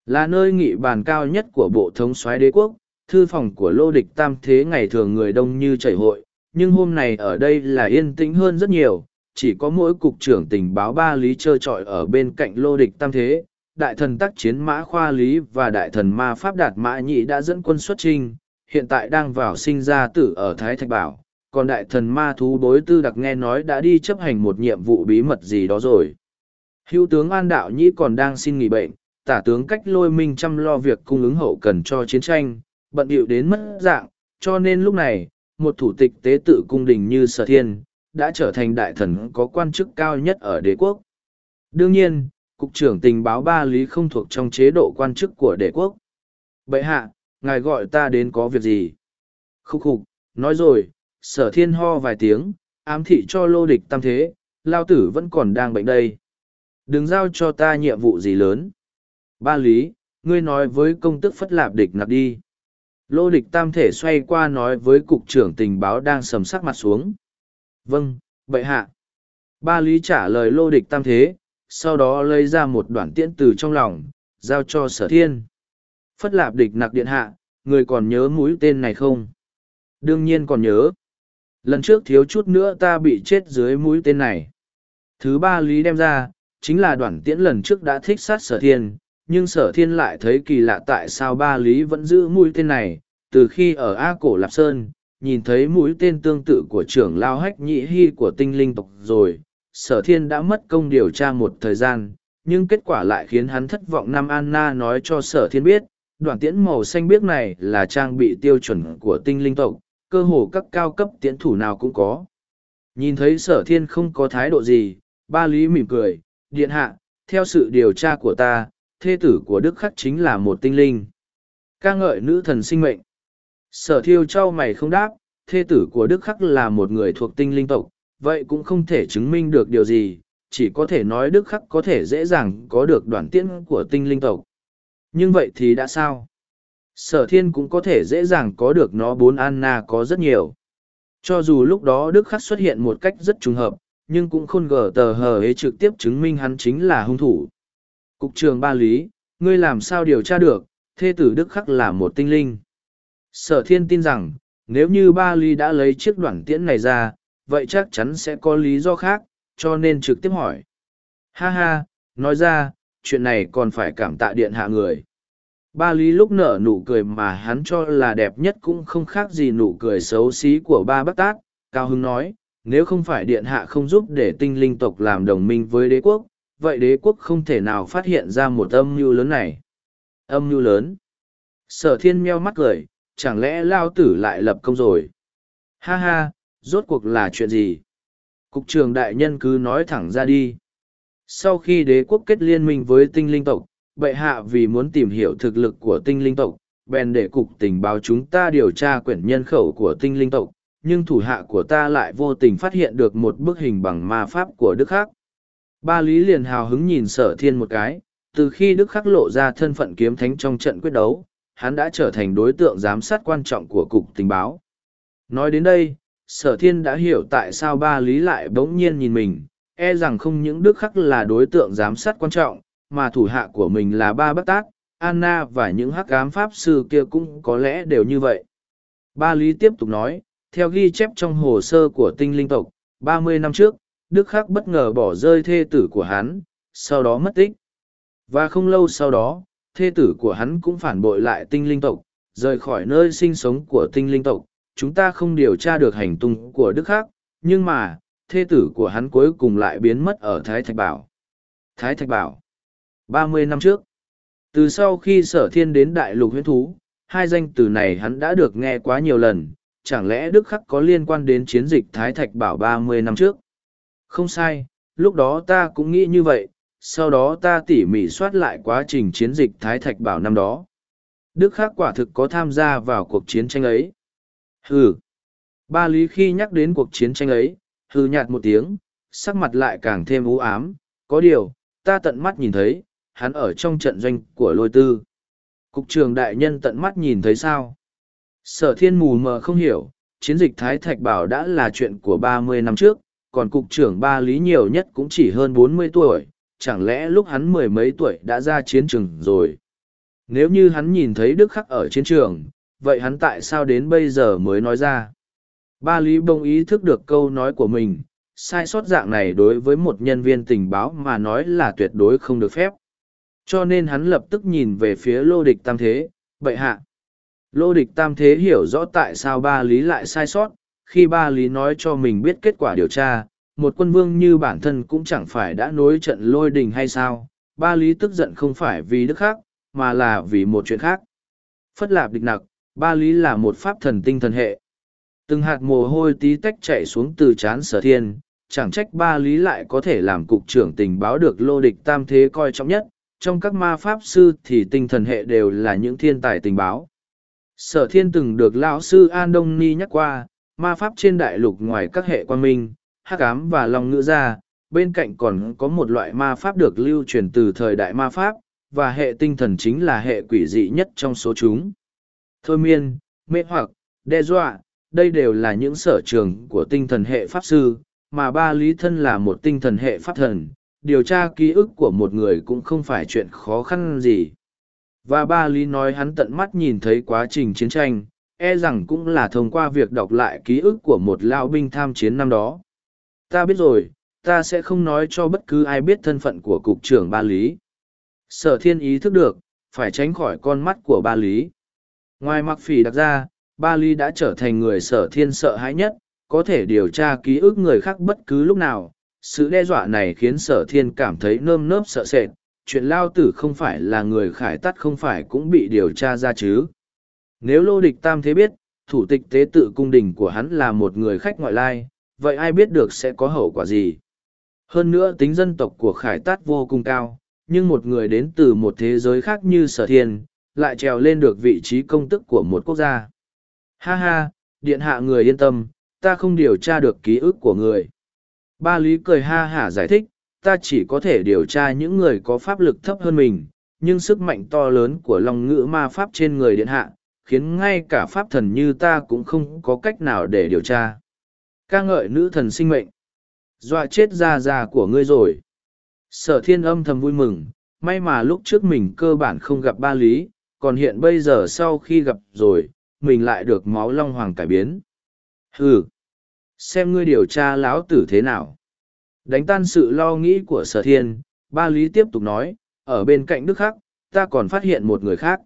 là nơi nghị bàn cao nhất của bộ thống soái đế quốc, thư phòng của lô địch tam thế ngày thường người đông như chảy hội, nhưng hôm này ở đây là yên tĩnh hơn rất nhiều, chỉ có mỗi cục trưởng tình báo ba lý trơ trọi ở bên cạnh lô địch tam thế, đại thần tác chiến mã khoa lý và đại thần ma pháp đạt mã nhị đã dẫn quân xuất trinh hiện tại đang vào sinh ra tử ở thái thạch bảo, còn đại thần ma thú bối tư đặc nghe nói đã đi chấp hành một nhiệm vụ bí mật gì đó rồi. Hữu tướng an đạo nhĩ còn đang xin nghỉ bệnh tả tướng cách lôi minh chăm lo việc cung ứng hậu cần cho chiến tranh, bận bịu đến mất dạng, cho nên lúc này, một thủ tịch tế tự cung đình như sở thiên, đã trở thành đại thần có quan chức cao nhất ở đế quốc. Đương nhiên, cục trưởng tình báo ba lý không thuộc trong chế độ quan chức của đế quốc. Bệ hạ, ngài gọi ta đến có việc gì? Khúc khục, nói rồi, sở thiên ho vài tiếng, ám thị cho lô địch tam thế, lao tử vẫn còn đang bệnh đây. Đừng giao cho ta nhiệm vụ gì lớn ba lý, ngươi nói với công tức phất lạp địch nạp đi. Lô địch tam thể xoay qua nói với cục trưởng tình báo đang sầm sắc mặt xuống. Vâng bệ hạ. Ba lý trả lời lô địch tam thế, sau đó lấy ra một đoạn tiễn từ trong lòng, giao cho sở thiên. Phất lạp địch nặc điện hạ, người còn nhớ mũi tên này không? Đương nhiên còn nhớ. Lần trước thiếu chút nữa ta bị chết dưới mũi tên này. Thứ ba lý đem ra, chính là đoạn tiễn lần trước đã thích sát sở thiên nhưng sở thiên lại thấy kỳ lạ tại sao ba lý vẫn giữ mũi tên này, từ khi ở a cổ lạp sơn, nhìn thấy mũi tên tương tự của trưởng lao hách nhị hy của tinh linh tộc rồi, sở thiên đã mất công điều tra một thời gian, nhưng kết quả lại khiến hắn thất vọng năm anna nói cho sở thiên biết, đoạn tiễn màu xanh biếc này là trang bị tiêu chuẩn của tinh linh tộc, cơ hồ các cao cấp tiễn thủ nào cũng có. Nhìn thấy sở thiên không có thái độ gì, ba lý mỉm cười, điện hạ, theo sự điều tra của ta thê tử của đức khắc chính là một tinh linh ca ngợi nữ thần sinh mệnh sở thiêu trao mày không đáp thê tử của Đức Khắc là một người thuộc tinh linh tộc, vậy cũng không thể chứng minh được điều gì, chỉ có thể nói Đức Khắc có thể dễ dàng có được đoàn tiễn của tinh linh tộc. Nhưng vậy thì đã sao? Sở thiên cũng có thể dễ dàng có được nó bốn Anna có rất nhiều. Cho dù lúc đó Đức Khắc xuất hiện một cách rất trùng hợp, nhưng cũng không gờ tờ hờ ấy trực tiếp chứng minh hắn chính là hung thủ. Cục trường Ba Lý, ngươi làm sao điều tra được, thê tử Đức Khắc là một tinh linh. Sở thiên tin rằng, nếu như Ba Lý đã lấy chiếc đoạn tiễn này ra, vậy chắc chắn sẽ có lý do khác, cho nên trực tiếp hỏi. Ha ha, nói ra, chuyện này còn phải cảm tạ điện hạ người. Ba Lý lúc nở nụ cười mà hắn cho là đẹp nhất cũng không khác gì nụ cười xấu xí của ba bác tát, Cao Hưng nói, nếu không phải điện hạ không giúp để tinh linh tộc làm đồng minh với đế quốc, vậy đế quốc không thể nào phát hiện ra một âm mưu lớn này. Âm mưu lớn. Sở thiên meo mắt cười, chẳng lẽ lao tử lại lập công rồi? Ha ha, rốt cuộc là chuyện gì? Cục trưởng đại nhân cứ nói thẳng ra đi. Sau khi đế quốc kết liên minh với tinh linh tộc, bệ hạ vì muốn tìm hiểu thực lực của tinh linh tộc, bèn để cục tình báo chúng ta điều tra quyển nhân khẩu của tinh linh tộc, nhưng thủ hạ của ta lại vô tình phát hiện được một bức hình bằng ma pháp của Đức khác. Ba Lý liền hào hứng nhìn sở thiên một cái, từ khi Đức Khắc lộ ra thân phận kiếm thánh trong trận quyết đấu, hắn đã trở thành đối tượng giám sát quan trọng của cục tình báo. Nói đến đây, sở thiên đã hiểu tại sao ba Lý lại bỗng nhiên nhìn mình, e rằng không những Đức Khắc là đối tượng giám sát quan trọng, mà thủ hạ của mình là ba bác tác, Anna và những hắc ám pháp sư kia cũng có lẽ đều như vậy. Ba Lý tiếp tục nói, theo ghi chép trong hồ sơ của tinh linh tộc, 30 năm trước, Đức Khắc bất ngờ bỏ rơi thê tử của hắn, sau đó mất tích. Và không lâu sau đó, thê tử của hắn cũng phản bội lại tinh linh tộc, rời khỏi nơi sinh sống của tinh linh tộc. Chúng ta không điều tra được hành tung của Đức Khắc, nhưng mà, thê tử của hắn cuối cùng lại biến mất ở Thái Thạch Bảo. Thái Thạch Bảo. 30 năm trước. Từ sau khi sở thiên đến đại lục huyết thú, hai danh từ này hắn đã được nghe quá nhiều lần, chẳng lẽ Đức Khắc có liên quan đến chiến dịch Thái Thạch Bảo ba mươi năm trước? Không sai, lúc đó ta cũng nghĩ như vậy, sau đó ta tỉ mỉ soát lại quá trình chiến dịch Thái Thạch Bảo năm đó. Đức Khắc quả thực có tham gia vào cuộc chiến tranh ấy. Hừ. Ba Lý khi nhắc đến cuộc chiến tranh ấy, hừ nhạt một tiếng, sắc mặt lại càng thêm u ám, có điều, ta tận mắt nhìn thấy, hắn ở trong trận doanh của lôi tư. Cục trường đại nhân tận mắt nhìn thấy sao? Sở thiên mù mờ không hiểu, chiến dịch Thái Thạch Bảo đã là chuyện của ba mươi năm trước, còn cục trưởng ba lý nhiều nhất cũng chỉ hơn bốn mươi tuổi, chẳng lẽ lúc hắn mười mấy tuổi đã ra chiến trường rồi. Nếu như hắn nhìn thấy Đức Khắc ở chiến trường, vậy hắn tại sao đến bây giờ mới nói ra? Ba lý bông ý thức được câu nói của mình, sai sót dạng này đối với một nhân viên tình báo mà nói là tuyệt đối không được phép. Cho nên hắn lập tức nhìn về phía lô địch tam thế, vậy hạ. Lô địch tam thế hiểu rõ tại sao ba lý lại sai sót, khi ba lý nói cho mình biết kết quả điều tra, một quân vương như bản thân cũng chẳng phải đã nối trận lôi đình hay sao, ba lý tức giận không phải vì đức khác, mà là vì một chuyện khác. Phất lạp địch nặc, ba lý là một pháp thần tinh thần hệ. Từng hạt mồ hôi tí tách chạy xuống từ chán sở thiên, chẳng trách ba lý lại có thể làm cục trưởng tình báo được lô địch tam thế coi trọng nhất, trong các ma pháp sư thì tinh thần hệ đều là những thiên tài tình báo. Sở thiên từng được lão sư An Đông Ni nhắc qua, ma pháp trên đại lục ngoài các hệ quan minh, hắc ám và lòng ngữ ra, bên cạnh còn có một loại ma pháp được lưu truyền từ thời đại ma pháp, và hệ tinh thần chính là hệ quỷ dị nhất trong số chúng. Thôi miên, mê hoặc, đe dọa, đây đều là những sở trường của tinh thần hệ pháp sư, mà ba lý thân là một tinh thần hệ pháp thần, điều tra ký ức của một người cũng không phải chuyện khó khăn gì. Và ba lý nói hắn tận mắt nhìn thấy quá trình chiến tranh, e rằng cũng là thông qua việc đọc lại ký ức của một lao binh tham chiến năm đó. Ta biết rồi, ta sẽ không nói cho bất cứ ai biết thân phận của cục trưởng ba lý. Sở thiên ý thức được, phải tránh khỏi con mắt của ba lý. Ngoài mặc phỉ đặc ra, ba lý đã trở thành người sở thiên sợ hãi nhất, có thể điều tra ký ức người khác bất cứ lúc nào. Sự đe dọa này khiến sở thiên cảm thấy nơm nớp sợ sệt, chuyện lao tử không phải là người khải tắt không phải cũng bị điều tra ra chứ. Nếu lô địch tam thế biết, thủ tịch tế tự cung đình của hắn là một người khách ngoại lai, vậy ai biết được sẽ có hậu quả gì? Hơn nữa tính dân tộc của khải tát vô cùng cao, nhưng một người đến từ một thế giới khác như sở thiên, lại trèo lên được vị trí công tức của một quốc gia. Ha ha, điện hạ người yên tâm, ta không điều tra được ký ức của người. Ba Lý cười ha hả giải thích, ta chỉ có thể điều tra những người có pháp lực thấp hơn mình, nhưng sức mạnh to lớn của lòng ngữ ma pháp trên người điện hạ, khiến ngay cả pháp thần như ta cũng không có cách nào để điều tra. ca ngợi nữ thần sinh mệnh. Dọa chết ra già của ngươi rồi. Sở thiên âm thầm vui mừng, may mà lúc trước mình cơ bản không gặp ba lý, còn hiện bây giờ sau khi gặp rồi, mình lại được máu long hoàng cải biến. Hừ! Xem ngươi điều tra lão tử thế nào. Đánh tan sự lo nghĩ của sở thiên, ba lý tiếp tục nói, ở bên cạnh đức khắc, ta còn phát hiện một người khác.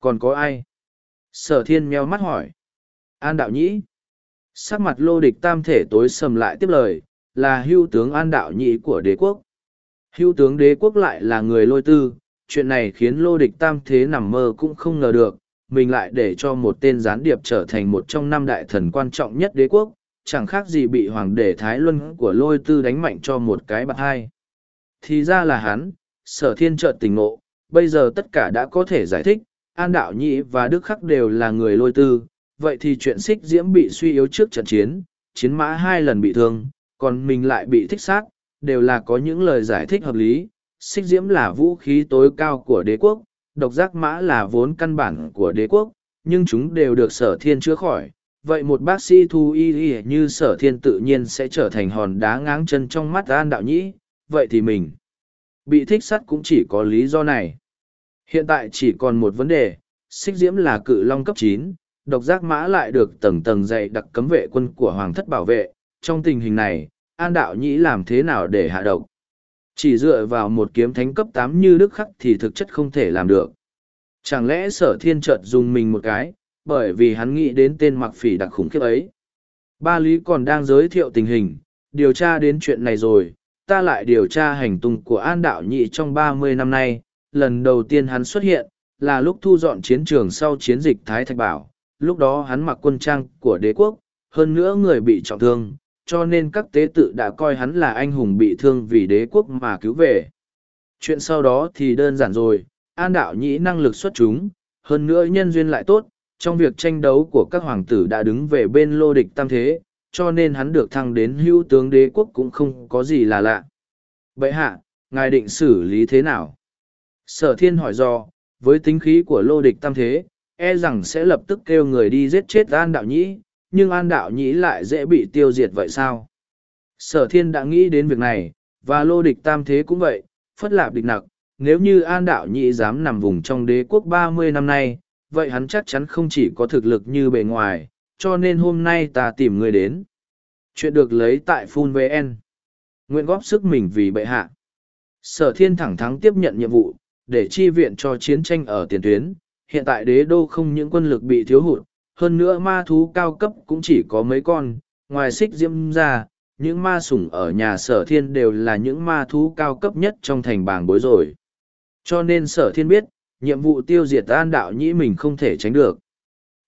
Còn có ai? Sở thiên meo mắt hỏi. An đạo nhĩ. Sắc mặt lô địch tam thể tối sầm lại tiếp lời, là hưu tướng an đạo nhĩ của đế quốc. Hưu tướng đế quốc lại là người lôi tư, chuyện này khiến lô địch tam thế nằm mơ cũng không ngờ được, mình lại để cho một tên gián điệp trở thành một trong năm đại thần quan trọng nhất đế quốc, chẳng khác gì bị hoàng đế Thái Luân của lôi tư đánh mạnh cho một cái bạc hai. Thì ra là hắn, sở thiên trợ tình ngộ, bây giờ tất cả đã có thể giải thích, An Đạo Nhĩ và Đức Khắc đều là người lôi tư, vậy thì chuyện xích diễm bị suy yếu trước trận chiến, chiến mã hai lần bị thương, còn mình lại bị thích sát, đều là có những lời giải thích hợp lý. Xích diễm là vũ khí tối cao của đế quốc, độc giác mã là vốn căn bản của đế quốc, nhưng chúng đều được sở thiên chữa khỏi. Vậy một bác sĩ thu y y như sở thiên tự nhiên sẽ trở thành hòn đá ngáng chân trong mắt An Đạo Nhĩ, vậy thì mình bị thích sắt cũng chỉ có lý do này. Hiện tại chỉ còn một vấn đề, xích diễm là cự long cấp chín, độc giác mã lại được tầng tầng dạy đặc cấm vệ quân của hoàng thất bảo vệ. Trong tình hình này, an đạo nhĩ làm thế nào để hạ độc? Chỉ dựa vào một kiếm thánh cấp tám như đức khắc thì thực chất không thể làm được. Chẳng lẽ sở thiên chợt dùng mình một cái, bởi vì hắn nghĩ đến tên mặc phỉ đặc khủng khiếp ấy. Ba Lý còn đang giới thiệu tình hình, điều tra đến chuyện này rồi, ta lại điều tra hành tung của An Đạo Nhị trong ba mươi năm nay, lần đầu tiên hắn xuất hiện, là lúc thu dọn chiến trường sau chiến dịch Thái Thạch Bảo, lúc đó hắn mặc quân trang của đế quốc, hơn nữa người bị trọng thương, cho nên các tế tự đã coi hắn là anh hùng bị thương vì đế quốc mà cứu về. Chuyện sau đó thì đơn giản rồi, An Đạo Nhĩ năng lực xuất chúng, hơn nữa nhân duyên lại tốt, trong việc tranh đấu của các hoàng tử đã đứng về bên lô địch tam thế, cho nên hắn được thăng đến hữu tướng đế quốc cũng không có gì là lạ. Vậy hạ, ngài định xử lý thế nào? Sở thiên hỏi do, với tính khí của lô địch tam thế, e rằng sẽ lập tức kêu người đi giết chết An Đạo Nhĩ, nhưng An Đạo Nhĩ lại dễ bị tiêu diệt vậy sao? Sở thiên đã nghĩ đến việc này, và lô địch tam thế cũng vậy, phất lạp địch nặc, nếu như An Đạo Nhĩ dám nằm vùng trong đế quốc ba mươi năm nay, vậy hắn chắc chắn không chỉ có thực lực như bề ngoài, cho nên hôm nay ta tìm người đến. Chuyện được lấy tại Phun VN. Nguyện góp sức mình vì bệ hạ. Sở thiên thẳng thắng tiếp nhận nhiệm vụ, để chi viện cho chiến tranh ở tiền tuyến. Hiện tại đế đô không những quân lực bị thiếu hụt, hơn nữa ma thú cao cấp cũng chỉ có mấy con, ngoài xích diễm ra, những ma sủng ở nhà sở thiên đều là những ma thú cao cấp nhất trong thành bàng bối rồi. Cho nên sở thiên biết, nhiệm vụ tiêu diệt an đạo nhĩ mình không thể tránh được.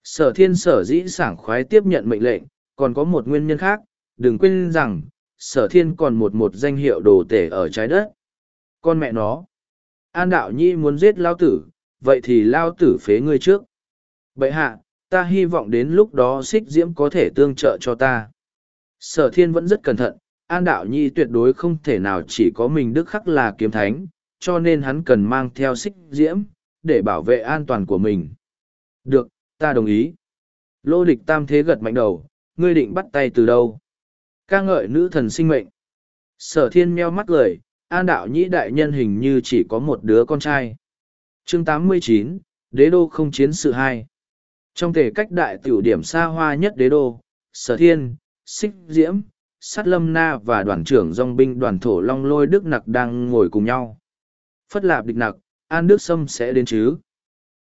Sở thiên sở dĩ sảng khoái tiếp nhận mệnh lệnh, còn có một nguyên nhân khác, đừng quên rằng, sở thiên còn một một danh hiệu đồ tể ở trái đất. Con mẹ nó. An đạo nhi muốn giết lao tử, vậy thì lao tử phế ngươi trước. Bậy hạ, ta hy vọng đến lúc đó xích diễm có thể tương trợ cho ta. Sở thiên vẫn rất cẩn thận, an đạo nhi tuyệt đối không thể nào chỉ có mình đức khắc là kiếm thánh, cho nên hắn cần mang theo xích diễm, để bảo vệ an toàn của mình. Được, ta đồng ý. Lô địch tam thế gật mạnh đầu, ngươi định bắt tay từ đâu? ca ngợi nữ thần sinh mệnh. Sở thiên meo mắt cười, an đạo nhĩ đại nhân hình như chỉ có một đứa con trai. chương 89, đế đô không chiến sự hai. Trong thể cách đại tiểu điểm xa hoa nhất đế đô, sở thiên, xích diễm, sát lâm na và đoàn trưởng dòng binh đoàn thổ long lôi đức nặc đang ngồi cùng nhau. Phất lạp địch nặc, an đức sâm sẽ đến chứ.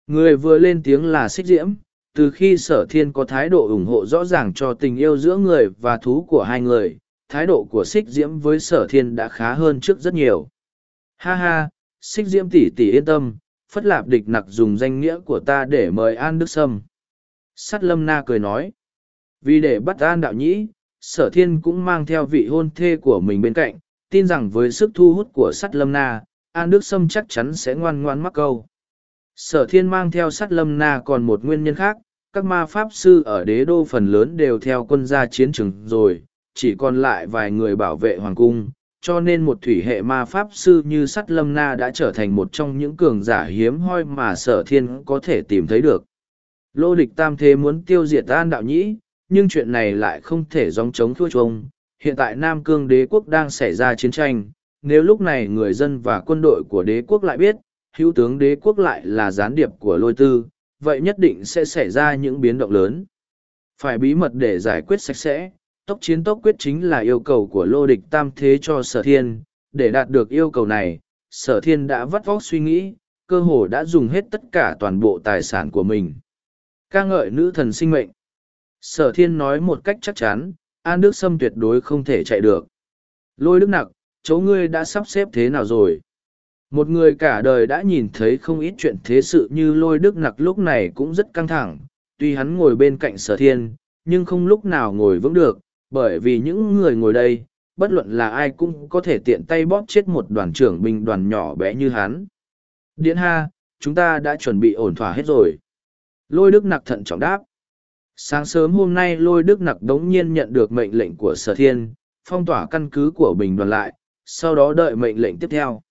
Người vừa lên tiếng là xích diễm, từ khi sở thiên có thái độ ủng hộ rõ ràng cho tình yêu giữa người và thú của hai người thái độ của xích diễm với sở thiên đã khá hơn trước rất nhiều. Ha ha xích diễm tỉ tỉ yên tâm phất lạp địch nặc dùng danh nghĩa của ta để mời an đức sâm. Sắt lâm na cười nói vì để bắt an đạo nhĩ sở thiên cũng mang theo vị hôn thê của mình bên cạnh tin rằng với sức thu hút của sắt lâm na an đức sâm chắc chắn sẽ ngoan ngoan mắc câu. Sở thiên mang theo sắt lâm na còn một nguyên nhân khác các ma pháp sư ở đế đô phần lớn đều theo quân gia chiến trường rồi, chỉ còn lại vài người bảo vệ hoàng cung, cho nên một thủy hệ ma pháp sư như sắt lâm na đã trở thành một trong những cường giả hiếm hoi mà sở thiên có thể tìm thấy được. Lô địch tam thế muốn tiêu diệt an đạo nhĩ, nhưng chuyện này lại không thể dòng chống thua chuông. Hiện tại Nam Cương đế quốc đang xảy ra chiến tranh, nếu lúc này người dân và quân đội của đế quốc lại biết, hữu tướng đế quốc lại là gián điệp của lôi tư, vậy nhất định sẽ xảy ra những biến động lớn. Phải bí mật để giải quyết sạch sẽ, tốc chiến tốc quyết chính là yêu cầu của lô địch tam thế cho sở thiên. Để đạt được yêu cầu này, sở thiên đã vắt vóc suy nghĩ, cơ hồ đã dùng hết tất cả toàn bộ tài sản của mình. ca ngợi nữ thần sinh mệnh. Sở thiên nói một cách chắc chắn, An Đức Sâm tuyệt đối không thể chạy được. Lôi đức nặc, chỗ ngươi đã sắp xếp thế nào rồi? Một người cả đời đã nhìn thấy không ít chuyện thế sự như lôi đức nặc lúc này cũng rất căng thẳng, tuy hắn ngồi bên cạnh sở thiên, nhưng không lúc nào ngồi vững được, bởi vì những người ngồi đây, bất luận là ai cũng có thể tiện tay bóp chết một đoàn trưởng binh đoàn nhỏ bé như hắn. Điện ha, chúng ta đã chuẩn bị ổn thỏa hết rồi. Lôi đức nặc thận trọng đáp. Sáng sớm hôm nay lôi đức nặc đống nhiên nhận được mệnh lệnh của sở thiên, phong tỏa căn cứ của bình đoàn lại, sau đó đợi mệnh lệnh tiếp theo.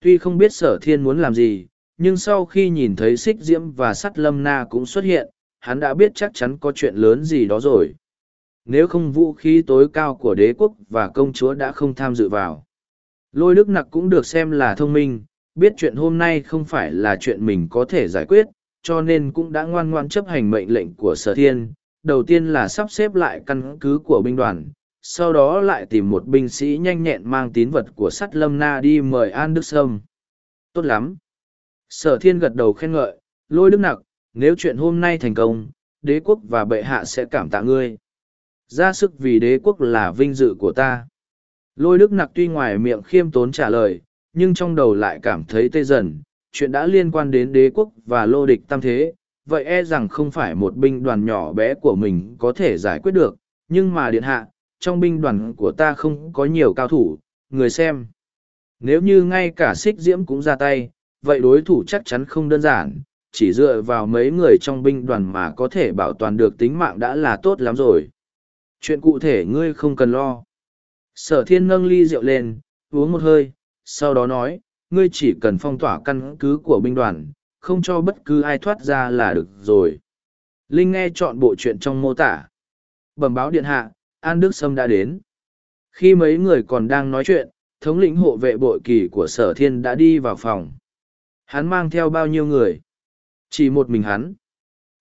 Tuy không biết sở thiên muốn làm gì, nhưng sau khi nhìn thấy xích diễm và sắt lâm na cũng xuất hiện, hắn đã biết chắc chắn có chuyện lớn gì đó rồi. Nếu không vũ khí tối cao của đế quốc và công chúa đã không tham dự vào. Lôi đức nặc cũng được xem là thông minh, biết chuyện hôm nay không phải là chuyện mình có thể giải quyết, cho nên cũng đã ngoan ngoan chấp hành mệnh lệnh của sở thiên. Đầu tiên là sắp xếp lại căn cứ của binh đoàn, sau đó lại tìm một binh sĩ nhanh nhẹn mang tín vật của sắt lâm na đi mời an đức sâm tốt lắm sở thiên gật đầu khen ngợi lôi đức nặc nếu chuyện hôm nay thành công đế quốc và bệ hạ sẽ cảm tạ ngươi ra sức vì đế quốc là vinh dự của ta lôi đức nặc tuy ngoài miệng khiêm tốn trả lời nhưng trong đầu lại cảm thấy tê dần chuyện đã liên quan đến đế quốc và lô địch tam thế vậy e rằng không phải một binh đoàn nhỏ bé của mình có thể giải quyết được nhưng mà điện hạ trong binh đoàn của ta không có nhiều cao thủ, người xem. Nếu như ngay cả xích diễm cũng ra tay, vậy đối thủ chắc chắn không đơn giản, chỉ dựa vào mấy người trong binh đoàn mà có thể bảo toàn được tính mạng đã là tốt lắm rồi. Chuyện cụ thể ngươi không cần lo. Sở thiên nâng ly rượu lên, uống một hơi, sau đó nói, ngươi chỉ cần phong tỏa căn cứ của binh đoàn, không cho bất cứ ai thoát ra là được rồi. Linh nghe chọn bộ chuyện trong mô tả. Bẩm báo điện hạ, An Đức Sâm đã đến. Khi mấy người còn đang nói chuyện, thống lĩnh hộ vệ bội kỳ của sở thiên đã đi vào phòng. Hắn mang theo bao nhiêu người? Chỉ một mình hắn.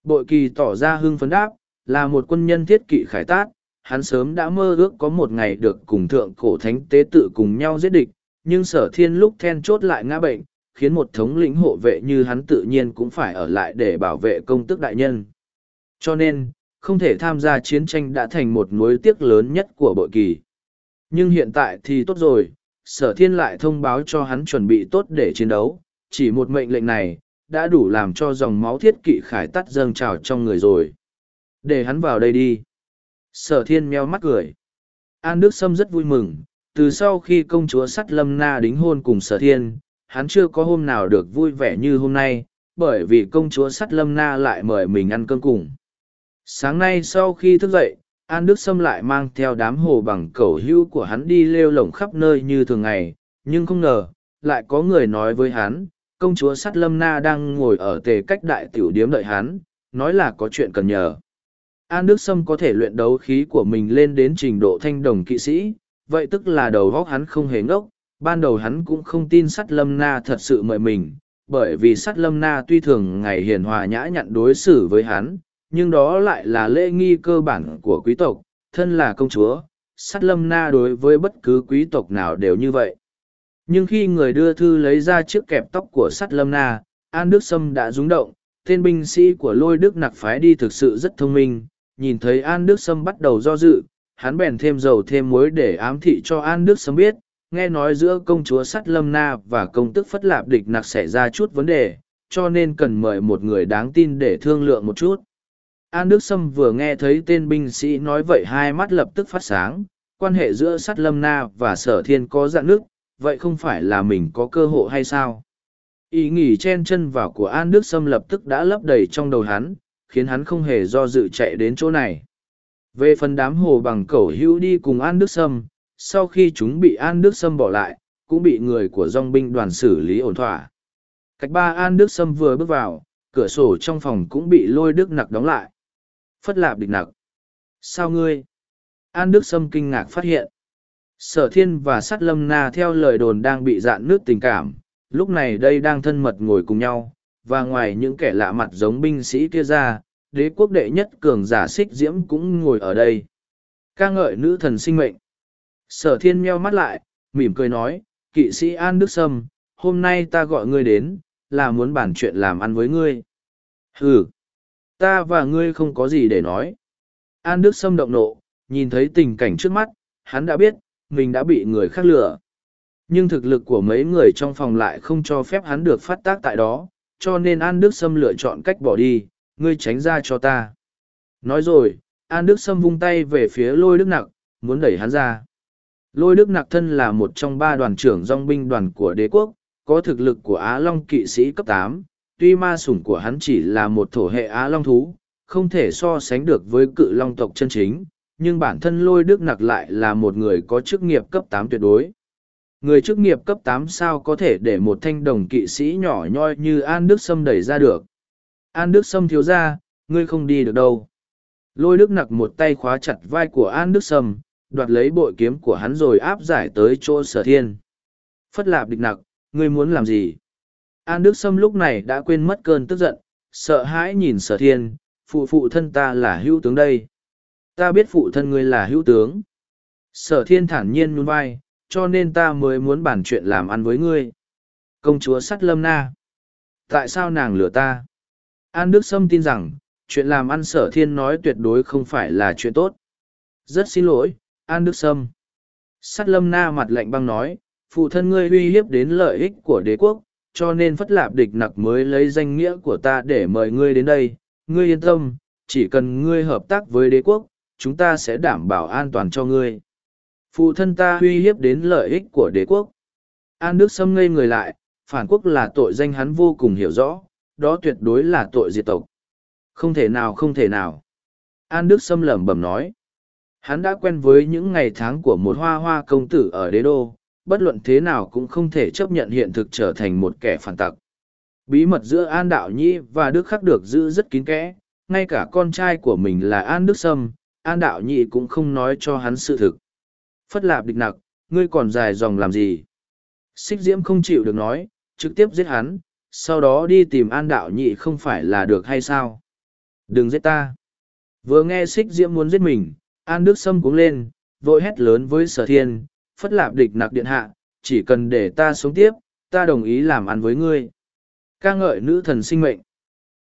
Bội kỳ tỏ ra hưng phấn đáp, là một quân nhân thiết kỵ khải tát, hắn sớm đã mơ ước có một ngày được cùng thượng cổ thánh tế tự cùng nhau giết địch, nhưng sở thiên lúc then chốt lại ngã bệnh, khiến một thống lĩnh hộ vệ như hắn tự nhiên cũng phải ở lại để bảo vệ công tức đại nhân. Cho nên, không thể tham gia chiến tranh đã thành một nuối tiếc lớn nhất của bội kỳ. Nhưng hiện tại thì tốt rồi, sở thiên lại thông báo cho hắn chuẩn bị tốt để chiến đấu, chỉ một mệnh lệnh này, đã đủ làm cho dòng máu thiết kỵ khải tắt dâng trào trong người rồi. Để hắn vào đây đi. Sở thiên meo mắt cười. An Đức Sâm rất vui mừng, từ sau khi công chúa sắt lâm na đính hôn cùng sở thiên, hắn chưa có hôm nào được vui vẻ như hôm nay, bởi vì công chúa sắt lâm na lại mời mình ăn cơm cùng. Sáng nay sau khi thức dậy, An Đức Sâm lại mang theo đám hồ bằng cẩu hữu của hắn đi lêu lổng khắp nơi như thường ngày, nhưng không ngờ, lại có người nói với hắn, công chúa sắt lâm na đang ngồi ở tề cách đại tiểu điếm đợi hắn, nói là có chuyện cần nhờ. An Đức Sâm có thể luyện đấu khí của mình lên đến trình độ thanh đồng kỵ sĩ, vậy tức là đầu góc hắn không hề ngốc, ban đầu hắn cũng không tin sắt lâm na thật sự mời mình, bởi vì sắt lâm na tuy thường ngày hiền hòa nhã nhặn đối xử với hắn, nhưng đó lại là lễ nghi cơ bản của quý tộc, thân là công chúa, sắt lâm na đối với bất cứ quý tộc nào đều như vậy. Nhưng khi người đưa thư lấy ra chiếc kẹp tóc của sắt lâm na, An Đức Sâm đã rúng động, tên binh sĩ của lôi đức nặc phái đi thực sự rất thông minh, nhìn thấy An Đức Sâm bắt đầu do dự, hắn bèn thêm dầu thêm muối để ám thị cho An Đức Sâm biết, nghe nói giữa công chúa sắt lâm na và công tức phất lạp địch nặc xảy ra chút vấn đề, cho nên cần mời một người đáng tin để thương lượng một chút. An Đức Sâm vừa nghe thấy tên binh sĩ nói vậy hai mắt lập tức phát sáng, quan hệ giữa sắt lâm na và sở thiên có dạng nước, vậy không phải là mình có cơ hội hay sao? Ý nghĩ chen chân vào của An Đức Sâm lập tức đã lấp đầy trong đầu hắn, khiến hắn không hề do dự chạy đến chỗ này. Về phần đám hồ bằng cẩu hữu đi cùng An Đức Sâm, sau khi chúng bị An Đức Sâm bỏ lại, cũng bị người của dòng binh đoàn xử lý ổn thỏa. Cách ba An Đức Sâm vừa bước vào, cửa sổ trong phòng cũng bị lôi đức nặc đóng lại. Phất lạp địch nặc. Sao ngươi? An Đức Sâm kinh ngạc phát hiện. Sở thiên và sát lâm na theo lời đồn đang bị dạn nước tình cảm, lúc này đây đang thân mật ngồi cùng nhau, và ngoài những kẻ lạ mặt giống binh sĩ kia ra, đế quốc đệ nhất cường giả xích diễm cũng ngồi ở đây. ca ngợi nữ thần sinh mệnh. Sở thiên meo mắt lại, mỉm cười nói, kỵ sĩ An Đức Sâm, hôm nay ta gọi ngươi đến, là muốn bàn chuyện làm ăn với ngươi. Ừ, ta và ngươi không có gì để nói. An Đức Sâm động nộ, nhìn thấy tình cảnh trước mắt, hắn đã biết, mình đã bị người khác lừa. Nhưng thực lực của mấy người trong phòng lại không cho phép hắn được phát tác tại đó, cho nên An Đức Sâm lựa chọn cách bỏ đi, ngươi tránh ra cho ta. Nói rồi, An Đức Sâm vung tay về phía lôi đức nặc, muốn đẩy hắn ra. Lôi đức nặc thân là một trong ba đoàn trưởng dòng binh đoàn của đế quốc, có thực lực của Á Long kỵ sĩ cấp tám. tuy ma sủng của hắn chỉ là một thổ hệ Á Long thú, không thể so sánh được với cự Long tộc chân chính, nhưng bản thân lôi đức nặc lại là một người có chức nghiệp cấp tám tuyệt đối. Người chức nghiệp cấp tám sao có thể để một thanh đồng kỵ sĩ nhỏ nhoi như An Đức Sâm đẩy ra được. An Đức Sâm thiếu ra, ngươi không đi được đâu. Lôi Đức nặc một tay khóa chặt vai của An Đức Sâm, đoạt lấy bội kiếm của hắn rồi áp giải tới chỗ sở thiên. Phất lạp địch nặc, ngươi muốn làm gì? An Đức Sâm lúc này đã quên mất cơn tức giận, sợ hãi nhìn sở thiên, phụ phụ thân ta là hữu tướng đây. Ta biết phụ thân ngươi là hữu tướng. Sở thiên thản nhiên nhún vai, cho nên ta mới muốn bàn chuyện làm ăn với ngươi. Công chúa sắt lâm na. Tại sao nàng lừa ta? An Đức Sâm tin rằng, chuyện làm ăn sở thiên nói tuyệt đối không phải là chuyện tốt. Rất xin lỗi, An Đức Sâm. Sắt lâm na mặt lạnh băng nói, phụ thân ngươi uy hiếp đến lợi ích của đế quốc, cho nên phất lạp địch nặc mới lấy danh nghĩa của ta để mời ngươi đến đây. Ngươi yên tâm, chỉ cần ngươi hợp tác với đế quốc, chúng ta sẽ đảm bảo an toàn cho ngươi. Phụ thân ta uy hiếp đến lợi ích của đế quốc. An Đức Sâm ngây người lại, phản quốc là tội danh hắn vô cùng hiểu rõ, đó tuyệt đối là tội diệt tộc. Không thể nào không thể nào. An Đức Sâm lẩm bẩm nói. Hắn đã quen với những ngày tháng của một hoa hoa công tử ở đế đô, bất luận thế nào cũng không thể chấp nhận hiện thực trở thành một kẻ phản tặc. Bí mật giữa An Đạo Nhĩ và Đức Khắc được giữ rất kín kẽ, ngay cả con trai của mình là An Đức Sâm, An Đạo Nhĩ cũng không nói cho hắn sự thực. Phất lạp địch nặc, ngươi còn dài dòng làm gì? Xích Diễm không chịu được nói, trực tiếp giết hắn, sau đó đi tìm An Đạo nhị không phải là được hay sao? Đừng giết ta! Vừa nghe Xích Diễm muốn giết mình, An Đức Sâm cuống lên, vội hét lớn với sở thiên, phất lạp địch nặc điện hạ, chỉ cần để ta sống tiếp, ta đồng ý làm ăn với ngươi. ca ngợi nữ thần sinh mệnh.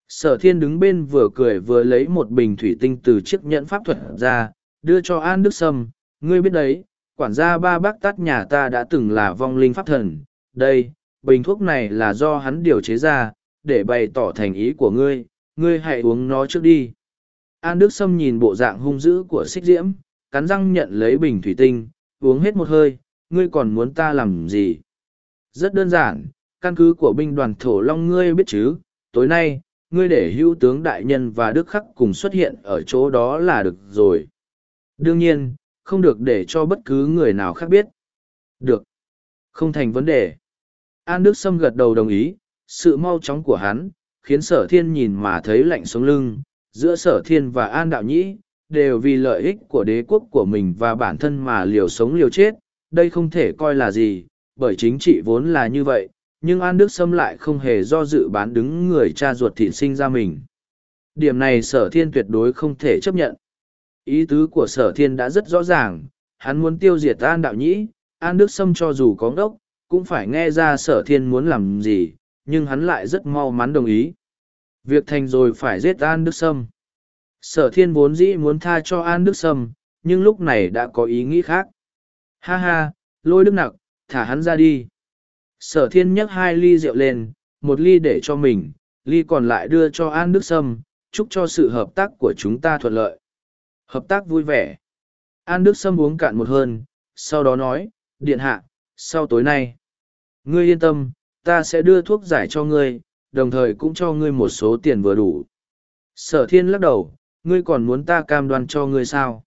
Sở thiên đứng bên vừa cười vừa lấy một bình thủy tinh từ chiếc nhẫn pháp thuật ra, đưa cho An Đức Sâm, ngươi biết đấy, quản gia ba bác tắt nhà ta đã từng là vong linh pháp thần, đây, bình thuốc này là do hắn điều chế ra, để bày tỏ thành ý của ngươi, ngươi hãy uống nó trước đi. An Đức Sâm nhìn bộ dạng hung dữ của xích diễm, cắn răng nhận lấy bình thủy tinh, uống hết một hơi, ngươi còn muốn ta làm gì? Rất đơn giản, căn cứ của binh đoàn thổ long ngươi biết chứ, tối nay, ngươi để hữu tướng đại nhân và đức khắc cùng xuất hiện ở chỗ đó là được rồi. Đương nhiên, không được để cho bất cứ người nào khác biết. Được. Không thành vấn đề. An Đức Sâm gật đầu đồng ý, sự mau chóng của hắn, khiến sở thiên nhìn mà thấy lạnh sống lưng, giữa sở thiên và An Đạo Nhĩ, đều vì lợi ích của đế quốc của mình và bản thân mà liều sống liều chết, đây không thể coi là gì, bởi chính trị vốn là như vậy, nhưng An Đức Sâm lại không hề do dự bán đứng người cha ruột thịt sinh ra mình. Điểm này sở thiên tuyệt đối không thể chấp nhận. Ý tứ của sở thiên đã rất rõ ràng, hắn muốn tiêu diệt An Đạo Nhĩ, An Đức Sâm cho dù có ngốc, cũng phải nghe ra sở thiên muốn làm gì, nhưng hắn lại rất mau mắn đồng ý. Việc thành rồi phải giết An Đức Sâm. Sở thiên vốn dĩ muốn tha cho An Đức Sâm, nhưng lúc này đã có ý nghĩ khác. Ha ha, lôi đức nặc, thả hắn ra đi. Sở thiên nhấc hai ly rượu lên, một ly để cho mình, ly còn lại đưa cho An Đức Sâm, chúc cho sự hợp tác của chúng ta thuận lợi. Hợp tác vui vẻ. An Đức Sâm uống cạn một hơn, sau đó nói, điện hạ, sau tối nay. Ngươi yên tâm, ta sẽ đưa thuốc giải cho ngươi, đồng thời cũng cho ngươi một số tiền vừa đủ. Sở thiên lắc đầu, ngươi còn muốn ta cam đoan cho ngươi sao?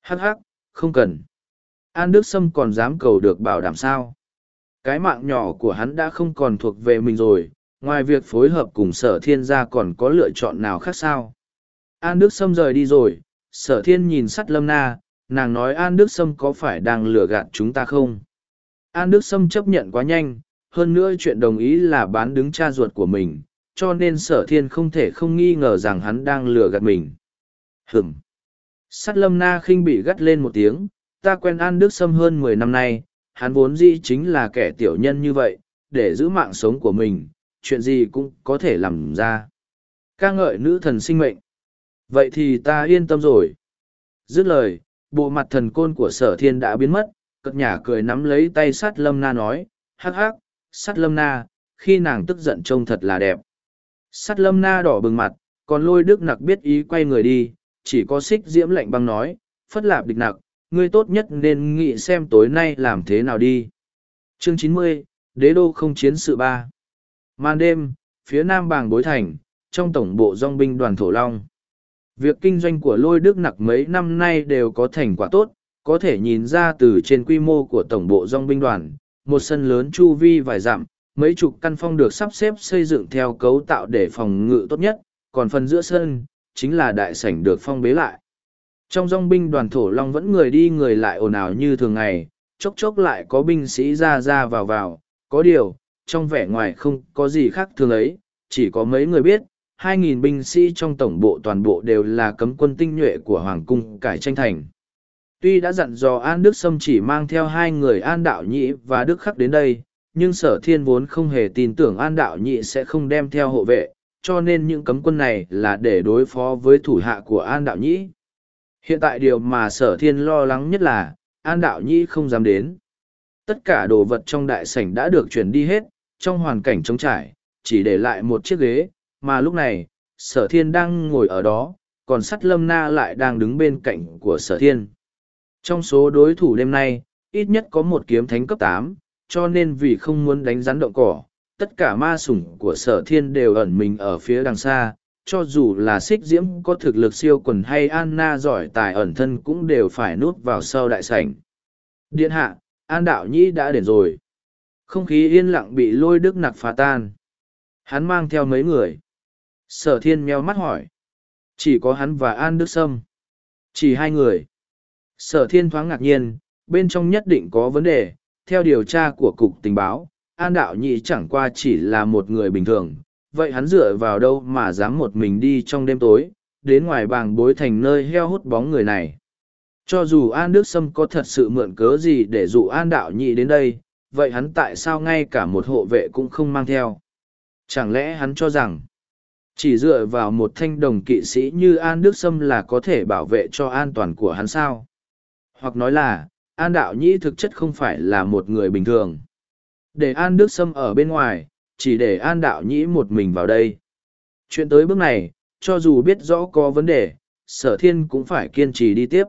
Hắc hắc, không cần. An Đức Sâm còn dám cầu được bảo đảm sao? Cái mạng nhỏ của hắn đã không còn thuộc về mình rồi, ngoài việc phối hợp cùng sở thiên gia còn có lựa chọn nào khác sao? An Đức Sâm rời đi rồi, sở thiên nhìn sắt lâm na, nàng nói An Đức Sâm có phải đang lừa gạt chúng ta không? An Đức Sâm chấp nhận quá nhanh, hơn nữa chuyện đồng ý là bán đứng cha ruột của mình, cho nên sở thiên không thể không nghi ngờ rằng hắn đang lừa gạt mình. Hừm. Sắt lâm na khinh bị gắt lên một tiếng, ta quen An Đức Sâm hơn mười năm nay, hắn vốn dĩ chính là kẻ tiểu nhân như vậy, để giữ mạng sống của mình, chuyện gì cũng có thể làm ra. ca ngợi nữ thần sinh mệnh. Vậy thì ta yên tâm rồi. Dứt lời, bộ mặt thần côn của sở thiên đã biến mất, cất nhả cười nắm lấy tay sát lâm na nói, hắc hắc, sát lâm na, khi nàng tức giận trông thật là đẹp. Sát lâm na đỏ bừng mặt, còn lôi đức nặc biết ý quay người đi, chỉ có xích diễm lạnh băng nói, phất lạp địch nặc, ngươi tốt nhất nên nghĩ xem tối nay làm thế nào đi. Chương chín mươi, Đế đô không chiến sự ba. Màn đêm, phía nam bàng bối thành, trong tổng bộ dong binh đoàn Thổ Long. Việc kinh doanh của lôi đức nặc mấy năm nay đều có thành quả tốt, có thể nhìn ra từ trên quy mô của tổng bộ dong binh đoàn, một sân lớn chu vi vài dặm, mấy chục căn phong được sắp xếp xây dựng theo cấu tạo để phòng ngự tốt nhất, còn phần giữa sân, chính là đại sảnh được phong bế lại. Trong dong binh đoàn thổ long vẫn người đi người lại ồn ào như thường ngày, chốc chốc lại có binh sĩ ra ra vào vào, có điều, trong vẻ ngoài không có gì khác thường ấy, chỉ có mấy người biết, 2.000 binh sĩ trong tổng bộ toàn bộ đều là cấm quân tinh nhuệ của Hoàng cung cải tranh thành. Tuy đã dặn dò An Đức Sâm chỉ mang theo hai người An Đạo Nhĩ và Đức Khắc đến đây, nhưng sở thiên vốn không hề tin tưởng An Đạo Nhĩ sẽ không đem theo hộ vệ, cho nên những cấm quân này là để đối phó với thủ hạ của An Đạo Nhĩ. Hiện tại điều mà sở thiên lo lắng nhất là, An Đạo Nhĩ không dám đến. Tất cả đồ vật trong đại sảnh đã được chuyển đi hết, trong hoàn cảnh trống trải, chỉ để lại một chiếc ghế, mà lúc này, sở thiên đang ngồi ở đó, còn sắt lâm na lại đang đứng bên cạnh của sở thiên. Trong số đối thủ đêm nay, ít nhất có một kiếm thánh cấp tám, cho nên vì không muốn đánh rắn động cỏ, tất cả ma sủng của sở thiên đều ẩn mình ở phía đằng xa, cho dù là xích diễm có thực lực siêu quần hay Anna giỏi tài ẩn thân cũng đều phải núp vào sau đại sảnh. Điện hạ, An Đạo Nhĩ đã đến rồi. Không khí yên lặng bị lôi đức nặc phá tan. Hắn mang theo mấy người. Sở thiên meo mắt hỏi. Chỉ có hắn và An Đức Sâm. Chỉ hai người. Sở thiên thoáng ngạc nhiên, bên trong nhất định có vấn đề. Theo điều tra của Cục Tình báo, An Đạo Nhị chẳng qua chỉ là một người bình thường. Vậy hắn dựa vào đâu mà dám một mình đi trong đêm tối, đến ngoài bàng bối thành nơi heo hút bóng người này. Cho dù An Đức Sâm có thật sự mượn cớ gì để dụ An Đạo Nhị đến đây, vậy hắn tại sao ngay cả một hộ vệ cũng không mang theo? Chẳng lẽ hắn cho rằng, chỉ dựa vào một thanh đồng kỵ sĩ như An Đức Sâm là có thể bảo vệ cho an toàn của hắn sao? Hoặc nói là, An Đạo Nhĩ thực chất không phải là một người bình thường. Để An Đức Sâm ở bên ngoài, chỉ để An Đạo Nhĩ một mình vào đây. Chuyện tới bước này, cho dù biết rõ có vấn đề, sở thiên cũng phải kiên trì đi tiếp.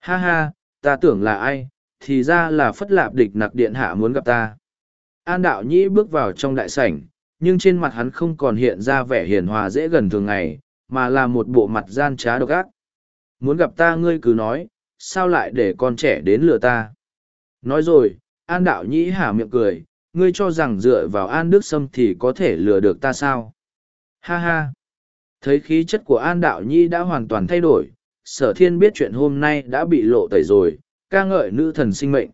Ha ha, ta tưởng là ai, thì ra là phất lạp địch nặc điện hạ muốn gặp ta. An Đạo Nhĩ bước vào trong đại sảnh, nhưng trên mặt hắn không còn hiện ra vẻ hiền hòa dễ gần thường ngày, mà là một bộ mặt gian trá độc ác. Muốn gặp ta ngươi cứ nói, sao lại để con trẻ đến lừa ta? Nói rồi, An Đạo Nhĩ hả miệng cười, ngươi cho rằng dựa vào An Đức Sâm thì có thể lừa được ta sao? Ha ha! Thấy khí chất của An Đạo Nhĩ đã hoàn toàn thay đổi, sở thiên biết chuyện hôm nay đã bị lộ tẩy rồi, ca ngợi nữ thần sinh mệnh.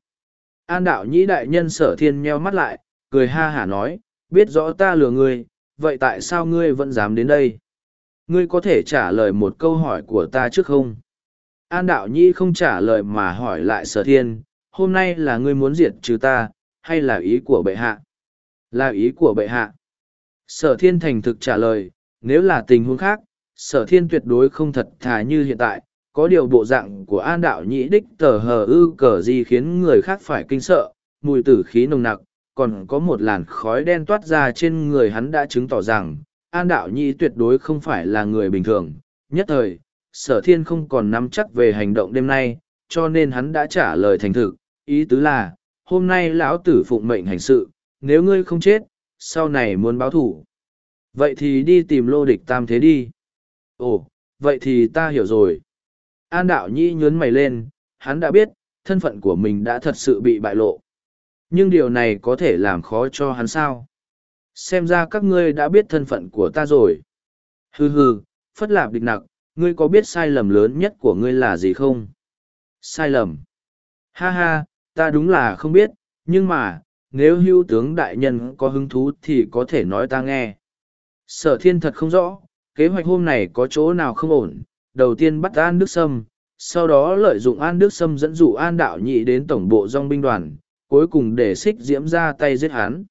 An Đạo Nhĩ đại nhân sở thiên nheo mắt lại, cười ha hả nói, biết rõ ta lừa ngươi, vậy tại sao ngươi vẫn dám đến đây? Ngươi có thể trả lời một câu hỏi của ta trước không? An đạo nhi không trả lời mà hỏi lại sở thiên, hôm nay là ngươi muốn diệt trừ ta, hay là ý của bệ hạ? Là ý của bệ hạ. Sở thiên thành thực trả lời, nếu là tình huống khác, sở thiên tuyệt đối không thật thà như hiện tại, có điều bộ dạng của an đạo nhĩ đích tờ hờ ư cờ gì khiến người khác phải kinh sợ, mùi tử khí nồng nặc, còn có một làn khói đen toát ra trên người hắn đã chứng tỏ rằng, An Đạo Nhĩ tuyệt đối không phải là người bình thường. Nhất thời, sở thiên không còn nắm chắc về hành động đêm nay, cho nên hắn đã trả lời thành thực, ý tứ là, hôm nay lão tử phụng mệnh hành sự, nếu ngươi không chết, sau này muốn báo thủ. Vậy thì đi tìm lô địch tam thế đi. ồ vậy thì ta hiểu rồi an đạo nhĩ nhớn mày lên hắn đã biết thân phận của mình đã thật sự bị bại lộ nhưng điều này có thể làm khó cho hắn sao? Xem ra các ngươi đã biết thân phận của ta rồi. Hừ hừ, phất lạp địch nặc, ngươi có biết sai lầm lớn nhất của ngươi là gì không? Sai lầm. Ha ha, ta đúng là không biết, nhưng mà, nếu hưu tướng đại nhân có hứng thú thì có thể nói ta nghe. Sở thiên thật không rõ, kế hoạch hôm này có chỗ nào không ổn. Đầu tiên bắt an đức sâm, sau đó lợi dụng an đức sâm dẫn dụ an đạo nhị đến tổng bộ dong binh đoàn cuối cùng để xích diễm ra tay giết hắn.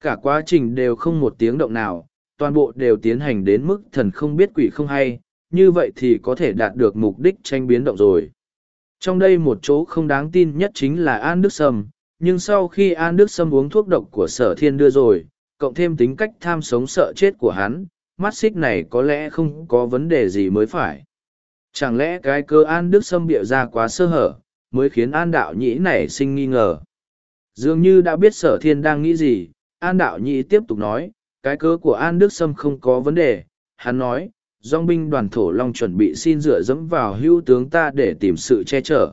Cả quá trình đều không một tiếng động nào, toàn bộ đều tiến hành đến mức thần không biết quỷ không hay, như vậy thì có thể đạt được mục đích tranh biến động rồi. Trong đây một chỗ không đáng tin nhất chính là an đức sâm, nhưng sau khi an đức sâm uống thuốc độc của sở thiên đưa rồi, cộng thêm tính cách tham sống sợ chết của hắn, mắt xích này có lẽ không có vấn đề gì mới phải. Chẳng lẽ cái cơ an đức sâm bịa ra quá sơ hở, mới khiến an đạo nhĩ nảy sinh nghi ngờ? Dường như đã biết sở thiên đang nghĩ gì, an đạo nhĩ tiếp tục nói, cái cớ của an đức sâm không có vấn đề, hắn nói, dòng binh đoàn thổ long chuẩn bị xin dựa dẫm vào hữu tướng ta để tìm sự che chở.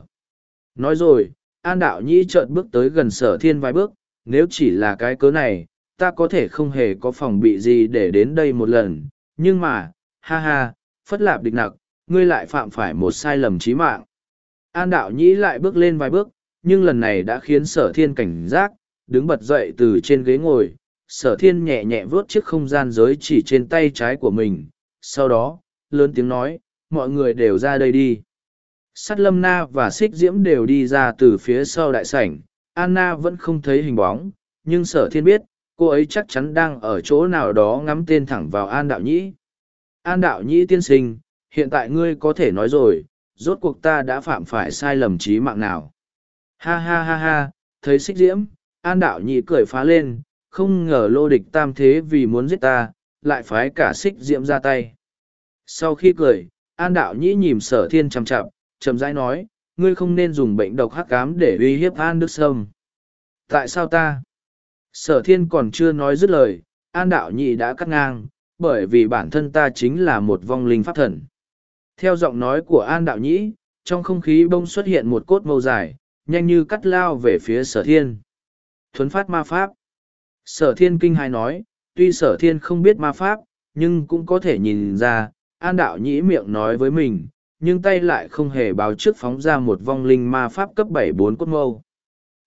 Nói rồi, an đạo nhĩ chợt bước tới gần sở thiên vài bước, nếu chỉ là cái cớ này, ta có thể không hề có phòng bị gì để đến đây một lần, nhưng mà, ha ha, phất lạp địch nặc, ngươi lại phạm phải một sai lầm chí mạng. An đạo nhĩ lại bước lên vài bước nhưng lần này đã khiến sở thiên cảnh giác, đứng bật dậy từ trên ghế ngồi, sở thiên nhẹ nhẹ vớt chiếc không gian giới chỉ trên tay trái của mình, sau đó, lớn tiếng nói, mọi người đều ra đây đi. Sắt lâm na và xích diễm đều đi ra từ phía sau đại sảnh, anna vẫn không thấy hình bóng, nhưng sở thiên biết, cô ấy chắc chắn đang ở chỗ nào đó ngắm tên thẳng vào an đạo nhĩ. An đạo nhĩ tiên sinh, hiện tại ngươi có thể nói rồi, rốt cuộc ta đã phạm phải sai lầm trí mạng nào? Ha ha ha ha, thấy xích diễm, an đạo nhĩ cười phá lên, không ngờ lô địch tam thế vì muốn giết ta, lại phái cả xích diễm ra tay. Sau khi cười, an đạo nhĩ nhìm sở thiên chằm chặp chậm rãi nói, ngươi không nên dùng bệnh độc hắc cám để uy hiếp an đức sâm. Tại sao ta? Sở thiên còn chưa nói dứt lời, an đạo nhị đã cắt ngang, bởi vì bản thân ta chính là một vong linh pháp thần. Theo giọng nói của an đạo nhĩ trong không khí bông xuất hiện một cốt mâu dài nhanh như cắt lao về phía sở thiên thuấn phát ma pháp sở thiên kinh hai nói tuy sở thiên không biết ma pháp nhưng cũng có thể nhìn ra an đạo nhĩ miệng nói với mình nhưng tay lại không hề báo trước phóng ra một vong linh ma pháp cấp bảy bốn cốt mâu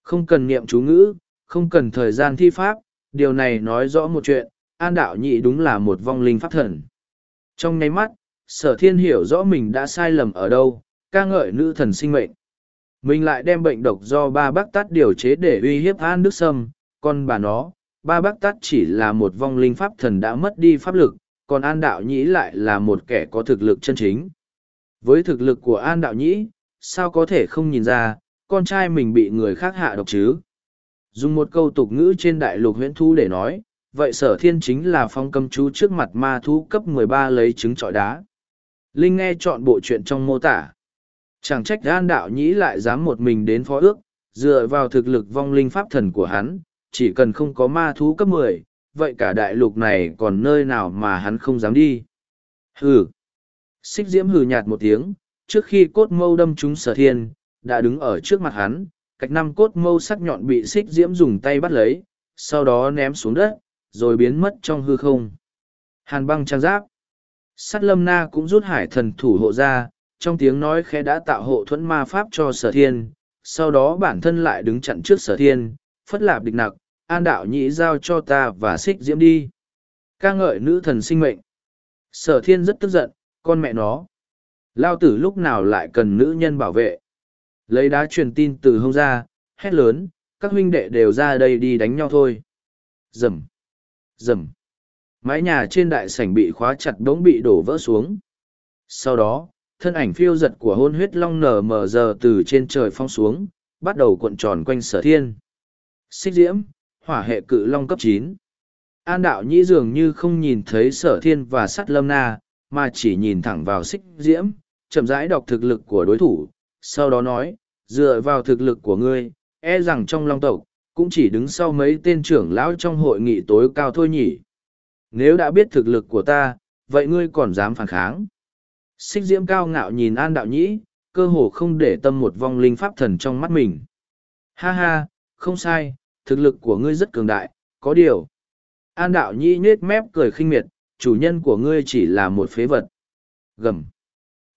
không cần niệm chú ngữ không cần thời gian thi pháp, điều này nói rõ một chuyện, an đạo Nhĩ đúng là một vong linh pháp thần. Trong nháy mắt, sở thiên hiểu rõ mình đã sai lầm ở đâu, ca ngợi nữ thần sinh mệnh. Mình lại đem bệnh độc do ba bác tát điều chế để uy hiếp an đức sâm, còn bà nó, ba bác tát chỉ là một vong linh pháp thần đã mất đi pháp lực, còn an đạo nhĩ lại là một kẻ có thực lực chân chính. Với thực lực của an đạo nhĩ, sao có thể không nhìn ra, con trai mình bị người khác hạ độc chứ? Dùng một câu tục ngữ trên đại lục huyễn thu để nói, vậy sở thiên chính là phong cầm chú trước mặt ma thú cấp 13 lấy trứng trọi đá. Linh nghe chọn bộ chuyện trong mô tả. Chẳng trách gan đạo nhĩ lại dám một mình đến phó ước, dựa vào thực lực vong linh pháp thần của hắn, chỉ cần không có ma thú cấp 10, vậy cả đại lục này còn nơi nào mà hắn không dám đi. Hừ. Xích diễm hừ nhạt một tiếng, trước khi cốt mâu đâm trúng sở thiên, đã đứng ở trước mặt hắn, cách năm cốt mâu sắc nhọn bị xích diễm dùng tay bắt lấy, sau đó ném xuống đất, rồi biến mất trong hư không. Hàn băng trang giáp. Sắt lâm na cũng rút hải thần thủ hộ ra, trong tiếng nói khẽ đã tạo hộ thuẫn ma pháp cho sở thiên, sau đó bản thân lại đứng chặn trước sở thiên, phất lạp địch nặc, an đạo nhĩ giao cho ta và xích diễm đi. ca ngợi nữ thần sinh mệnh. Sở thiên rất tức giận, con mẹ nó. Lao tử lúc nào lại cần nữ nhân bảo vệ lấy đá truyền tin từ hông ra hét lớn các huynh đệ đều ra đây đi đánh nhau thôi dầm, dầm, mái nhà trên đại sảnh bị khóa chặt đống bị đổ vỡ xuống sau đó thân ảnh phiêu giật của hôn huyết long nở mờ giờ từ trên trời phong xuống bắt đầu cuộn tròn quanh sở thiên xích diễm hỏa hệ cự long cấp chín an đạo nhĩ dường như không nhìn thấy sở thiên và sắt lâm na mà chỉ nhìn thẳng vào xích diễm chậm rãi đọc thực lực của đối thủ sau đó nói, dựa vào thực lực của ngươi, e rằng trong long tộc, cũng chỉ đứng sau mấy tên trưởng lão trong hội nghị tối cao thôi nhỉ. Nếu đã biết thực lực của ta, vậy ngươi còn dám phản kháng. Xích diễm cao ngạo nhìn An Đạo Nhĩ, cơ hồ không để tâm một vong linh pháp thần trong mắt mình. Ha ha, không sai, thực lực của ngươi rất cường đại, có điều. An Đạo Nhĩ nết mép cười khinh miệt, chủ nhân của ngươi chỉ là một phế vật. Gầm.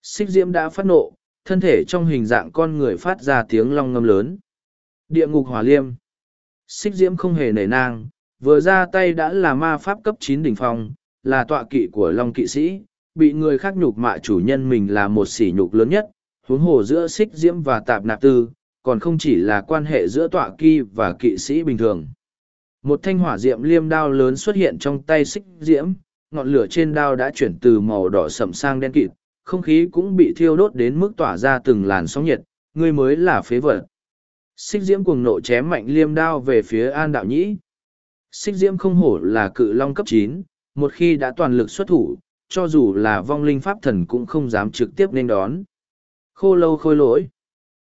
Xích diễm đã phát nộ, thân thể trong hình dạng con người phát ra tiếng long ngâm lớn. Địa ngục hỏa liêm. Xích diễm không hề nể nang, vừa ra tay đã là ma pháp cấp chín đỉnh phong, là tọa kỵ của long kỵ sĩ, bị người khác nhục mạ chủ nhân mình là một sỉ nhục lớn nhất, huống hồ giữa xích diễm và tạp nạp tư, còn không chỉ là quan hệ giữa tọa kỳ và kỵ sĩ bình thường. Một thanh hỏa diệm liêm đao lớn xuất hiện trong tay xích diễm, ngọn lửa trên đao đã chuyển từ màu đỏ sậm sang đen kịt, không khí cũng bị thiêu đốt đến mức tỏa ra từng làn sóng nhiệt, ngươi mới là phế vật. Xích diễm cuồng nộ chém mạnh liêm đao về phía An Đạo Nhĩ. Xích diễm không hổ là cự long cấp chín, một khi đã toàn lực xuất thủ, cho dù là vong linh pháp thần cũng không dám trực tiếp nên đón. Khô lâu khôi lỗi.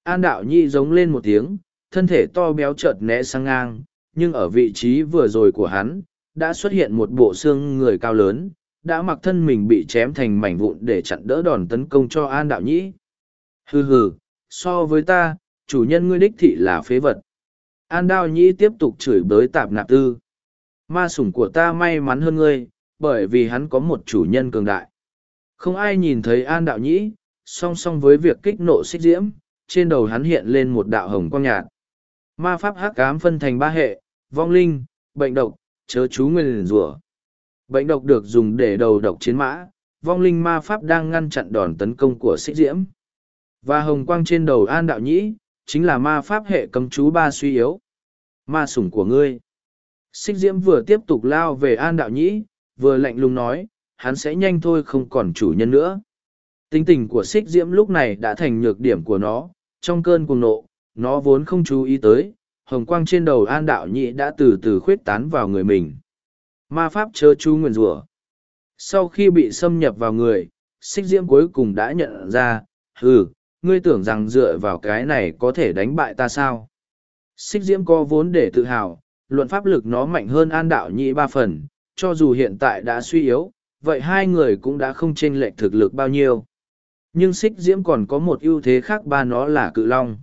An Đạo nhi giống lên một tiếng, thân thể to béo chợt né sang ngang, nhưng ở vị trí vừa rồi của hắn, đã xuất hiện một bộ xương người cao lớn, đã mặc thân mình bị chém thành mảnh vụn để chặn đỡ đòn tấn công cho An Đạo Nhĩ. Hừ hừ, so với ta, chủ nhân ngươi đích thị là phế vật. An Đạo Nhĩ tiếp tục chửi bới tạp nạp tư. Ma sủng của ta may mắn hơn ngươi, bởi vì hắn có một chủ nhân cường đại. Không ai nhìn thấy An Đạo Nhĩ, song song với việc kích nộ xích diễm, trên đầu hắn hiện lên một đạo hồng quang nhạt. Ma pháp hắc ám phân thành ba hệ, vong linh, bệnh độc, chớ chú nguyên rủa. Bệnh độc được dùng để đầu độc chiến mã, vong linh ma pháp đang ngăn chặn đòn tấn công của xích diễm. Và hồng quang trên đầu an đạo nhĩ, chính là ma pháp hệ cấm chú ba suy yếu. Ma sủng của ngươi. Xích diễm vừa tiếp tục lao về an đạo nhĩ, vừa lạnh lùng nói, hắn sẽ nhanh thôi không còn chủ nhân nữa. Tính tình của xích diễm lúc này đã thành nhược điểm của nó, trong cơn cuồng nộ, nó vốn không chú ý tới, hồng quang trên đầu an đạo nhị đã từ từ khuyết tán vào người mình. Ma pháp chớ chú nguyền rủa. Sau khi bị xâm nhập vào người xích diễm cuối cùng đã nhận ra ừ ngươi tưởng rằng dựa vào cái này có thể đánh bại ta sao? Xích diễm có vốn để tự hào luận pháp lực nó mạnh hơn an đạo nhị ba phần cho dù hiện tại đã suy yếu vậy hai người cũng đã không chênh lệch thực lực bao nhiêu nhưng xích diễm còn có một ưu thế khác ba nó là cự long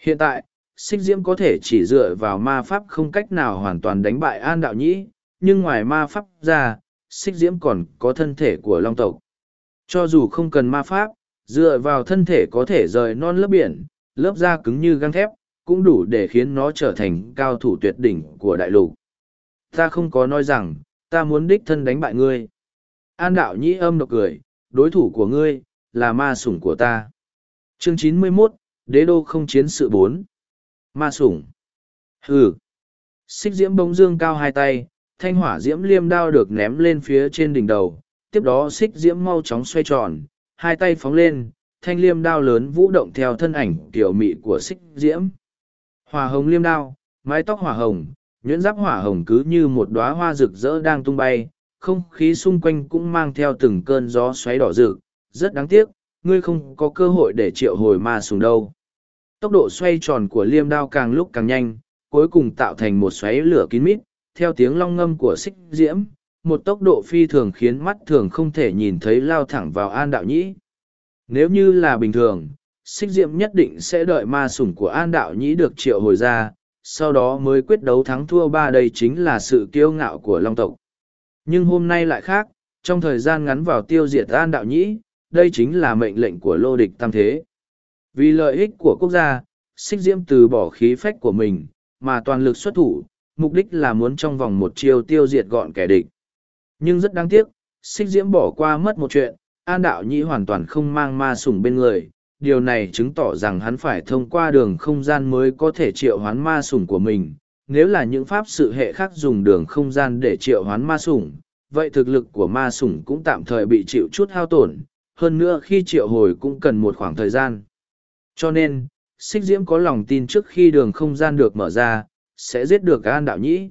hiện tại xích diễm có thể chỉ dựa vào ma pháp không cách nào hoàn toàn đánh bại an đạo nhĩ nhưng ngoài ma pháp ra, xích diễm còn có thân thể của long tộc. Cho dù không cần ma pháp, dựa vào thân thể có thể rời non lớp biển, lớp da cứng như găng thép, cũng đủ để khiến nó trở thành cao thủ tuyệt đỉnh của đại lục. Ta không có nói rằng, ta muốn đích thân đánh bại ngươi. An đạo nhĩ âm độc cười, đối thủ của ngươi, là ma sủng của ta. Chương chín mươi 91, Đế đô không chiến sự bốn Ma sủng. Hừ. Xích diễm bông dương cao hai tay, thanh hỏa diễm liêm đao được ném lên phía trên đỉnh đầu, tiếp đó xích diễm mau chóng xoay tròn, hai tay phóng lên, thanh liêm đao lớn vũ động theo thân ảnh kiểu mị của xích diễm. Hỏa hồng liêm đao, mái tóc hỏa hồng, nhuyễn giáp hỏa hồng cứ như một đóa hoa rực rỡ đang tung bay, không khí xung quanh cũng mang theo từng cơn gió xoáy đỏ rực, rất đáng tiếc, ngươi không có cơ hội để triệu hồi ma sùng đâu. Tốc độ xoay tròn của liêm đao càng lúc càng nhanh, cuối cùng tạo thành một xoáy lửa kín mít, theo tiếng long ngâm của xích diễm, một tốc độ phi thường khiến mắt thường không thể nhìn thấy lao thẳng vào An Đạo Nhĩ. Nếu như là bình thường, xích diễm nhất định sẽ đợi ma sủng của An Đạo Nhĩ được triệu hồi ra, sau đó mới quyết đấu thắng thua ba đây chính là sự kiêu ngạo của Long tộc. Nhưng hôm nay lại khác, trong thời gian ngắn vào tiêu diệt An Đạo Nhĩ, đây chính là mệnh lệnh của lô địch tam thế. Vì lợi ích của quốc gia, xích diễm từ bỏ khí phách của mình, mà toàn lực xuất thủ, mục đích là muốn trong vòng một chiêu tiêu diệt gọn kẻ địch. Nhưng rất đáng tiếc, xích diễm bỏ qua mất một chuyện, an đạo nhĩ hoàn toàn không mang ma sủng bên người. Điều này chứng tỏ rằng hắn phải thông qua đường không gian mới có thể triệu hoán ma sủng của mình. Nếu là những pháp sự hệ khác dùng đường không gian để triệu hoán ma sủng, vậy thực lực của ma sủng cũng tạm thời bị chịu chút hao tổn, hơn nữa khi triệu hồi cũng cần một khoảng thời gian. Cho nên, xích diễm có lòng tin trước khi đường không gian được mở ra, sẽ giết được An Đạo Nhĩ.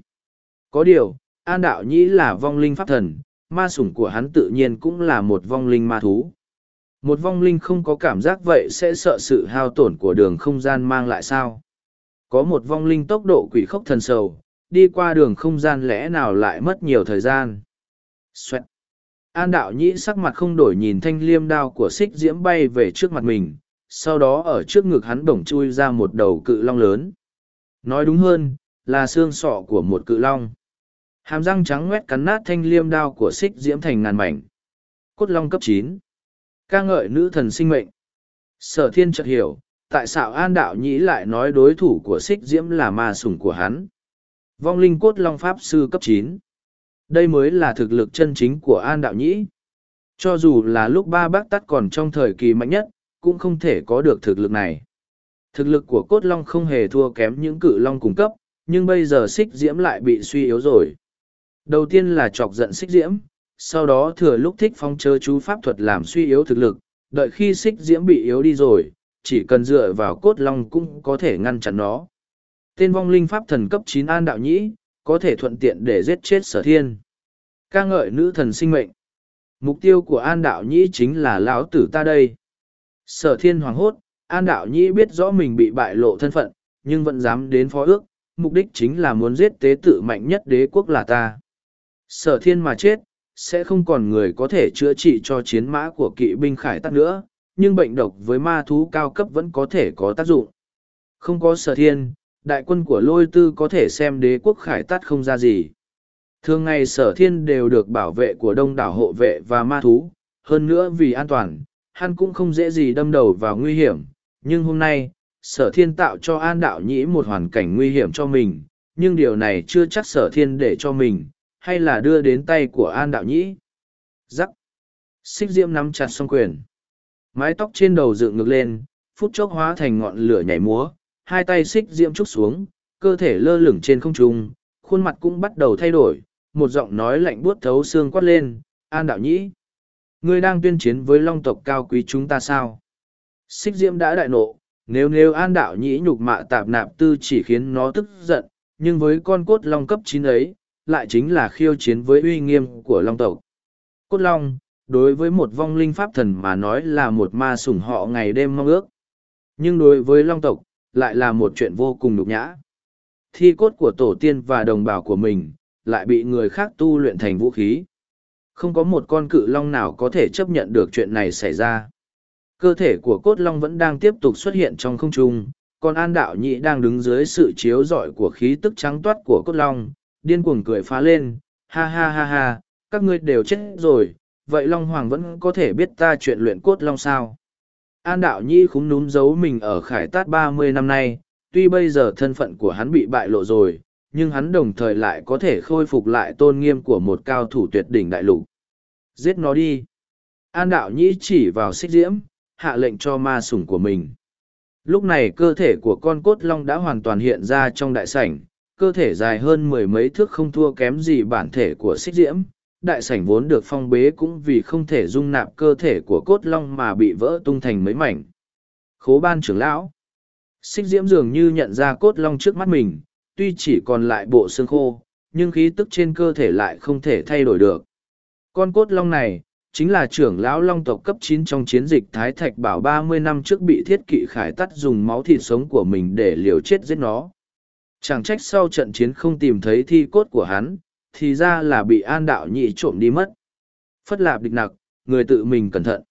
Có điều, An Đạo Nhĩ là vong linh pháp thần, ma sủng của hắn tự nhiên cũng là một vong linh ma thú. Một vong linh không có cảm giác vậy sẽ sợ sự hao tổn của đường không gian mang lại sao? Có một vong linh tốc độ quỷ khốc thần sầu, đi qua đường không gian lẽ nào lại mất nhiều thời gian. Xoẹt. An đạo nhĩ sắc mặt không đổi nhìn thanh liêm đao của xích diễm bay về trước mặt mình, sau đó ở trước ngực hắn bổng chui ra một đầu cự long lớn. Nói đúng hơn, là xương sọ của một cự long. Hàm răng trắng ngoét cắn nát thanh liêm đao của xích diễm thành ngàn mảnh. Cốt long cấp chín ca ngợi nữ thần sinh mệnh. Sở thiên chợt hiểu, tại sao an đạo nhĩ lại nói đối thủ của xích diễm là ma sủng của hắn. Vong linh cốt long pháp sư cấp chín đây mới là thực lực chân chính của An Đạo Nhĩ. Cho dù là lúc ba bác tắt còn trong thời kỳ mạnh nhất, cũng không thể có được thực lực này. Thực lực của Cốt Long không hề thua kém những cự long cung cấp, nhưng bây giờ xích diễm lại bị suy yếu rồi. Đầu tiên là chọc giận xích diễm, sau đó thừa lúc thích phong chớ chú pháp thuật làm suy yếu thực lực, đợi khi xích diễm bị yếu đi rồi, chỉ cần dựa vào cốt long cũng có thể ngăn chặn nó. Tên vong linh pháp thần cấp chín an đạo nhĩ, có thể thuận tiện để giết chết sở thiên. ca ngợi nữ thần sinh mệnh. Mục tiêu của An Đạo Nhĩ chính là lão tử ta đây. Sở thiên hoàng hốt, An Đạo Nhĩ biết rõ mình bị bại lộ thân phận, nhưng vẫn dám đến phó ước, mục đích chính là muốn giết tế tự mạnh nhất đế quốc là ta. Sở thiên mà chết, sẽ không còn người có thể chữa trị cho chiến mã của kỵ binh khải tắc nữa, nhưng bệnh độc với ma thú cao cấp vẫn có thể có tác dụng. Không có sở thiên, đại quân của lôi tư có thể xem đế quốc khải tắt không ra gì. Thường ngày sở thiên đều được bảo vệ của đông đảo hộ vệ và ma thú, hơn nữa vì an toàn, hắn cũng không dễ gì đâm đầu vào nguy hiểm. Nhưng hôm nay, sở thiên tạo cho an đạo nhĩ một hoàn cảnh nguy hiểm cho mình, nhưng điều này chưa chắc sở thiên để cho mình, hay là đưa đến tay của an đạo nhĩ. Giắc! Xích diễm nắm chặt song quyền. Mái tóc trên đầu dựng ngược lên, phút chốc hóa thành ngọn lửa nhảy múa, hai tay xích diễm trúc xuống, cơ thể lơ lửng trên không trung, khuôn mặt cũng bắt đầu thay đổi, một giọng nói lạnh buốt thấu xương quát lên, An Đạo Nhĩ. Ngươi đang tuyên chiến với long tộc cao quý chúng ta sao? Xích diễm đã đại nộ, nếu nếu An Đạo Nhĩ nhục mạ tạp nạp tư chỉ khiến nó tức giận, nhưng với con cốt long cấp chín ấy, lại chính là khiêu chiến với uy nghiêm của long tộc. Cốt long, đối với một vong linh pháp thần mà nói là một ma sủng họ ngày đêm mong ước. Nhưng đối với long tộc, lại là một chuyện vô cùng nhục nhã. Thi cốt của tổ tiên và đồng bào của mình, lại bị người khác tu luyện thành vũ khí. Không có một con cự long nào có thể chấp nhận được chuyện này xảy ra. Cơ thể của cốt long vẫn đang tiếp tục xuất hiện trong không trung, còn an đạo nhị đang đứng dưới sự chiếu rọi của khí tức trắng toát của cốt long, điên cuồng cười phá lên, ha ha ha ha, các ngươi đều chết rồi, vậy long hoàng vẫn có thể biết ta chuyện luyện cốt long sao? An đạo nhi khúng núm giấu mình ở khải tát ba mươi năm nay, tuy bây giờ thân phận của hắn bị bại lộ rồi, nhưng hắn đồng thời lại có thể khôi phục lại tôn nghiêm của một cao thủ tuyệt đỉnh đại lục. Giết nó đi. An đạo nhĩ chỉ vào xích diễm, hạ lệnh cho ma sủng của mình. Lúc này cơ thể của con cốt long đã hoàn toàn hiện ra trong đại sảnh, cơ thể dài hơn mười mấy thước không thua kém gì bản thể của xích diễm, đại sảnh vốn được phong bế cũng vì không thể dung nạp cơ thể của cốt long mà bị vỡ tung thành mấy mảnh. Khố ban trưởng lão. Xích diễm dường như nhận ra cốt long trước mắt mình, tuy chỉ còn lại bộ xương khô, nhưng khí tức trên cơ thể lại không thể thay đổi được. Con cốt long này, chính là trưởng lão long tộc cấp chín trong chiến dịch Thái Thạch Bảo ba mươi năm trước bị thiết kỵ khải tắt dùng máu thịt sống của mình để liều chết giết nó. Chẳng trách sau trận chiến không tìm thấy thi cốt của hắn, thì ra là bị an đạo nhị trộm đi mất. Phất lạp địch nặc, người tự mình cẩn thận.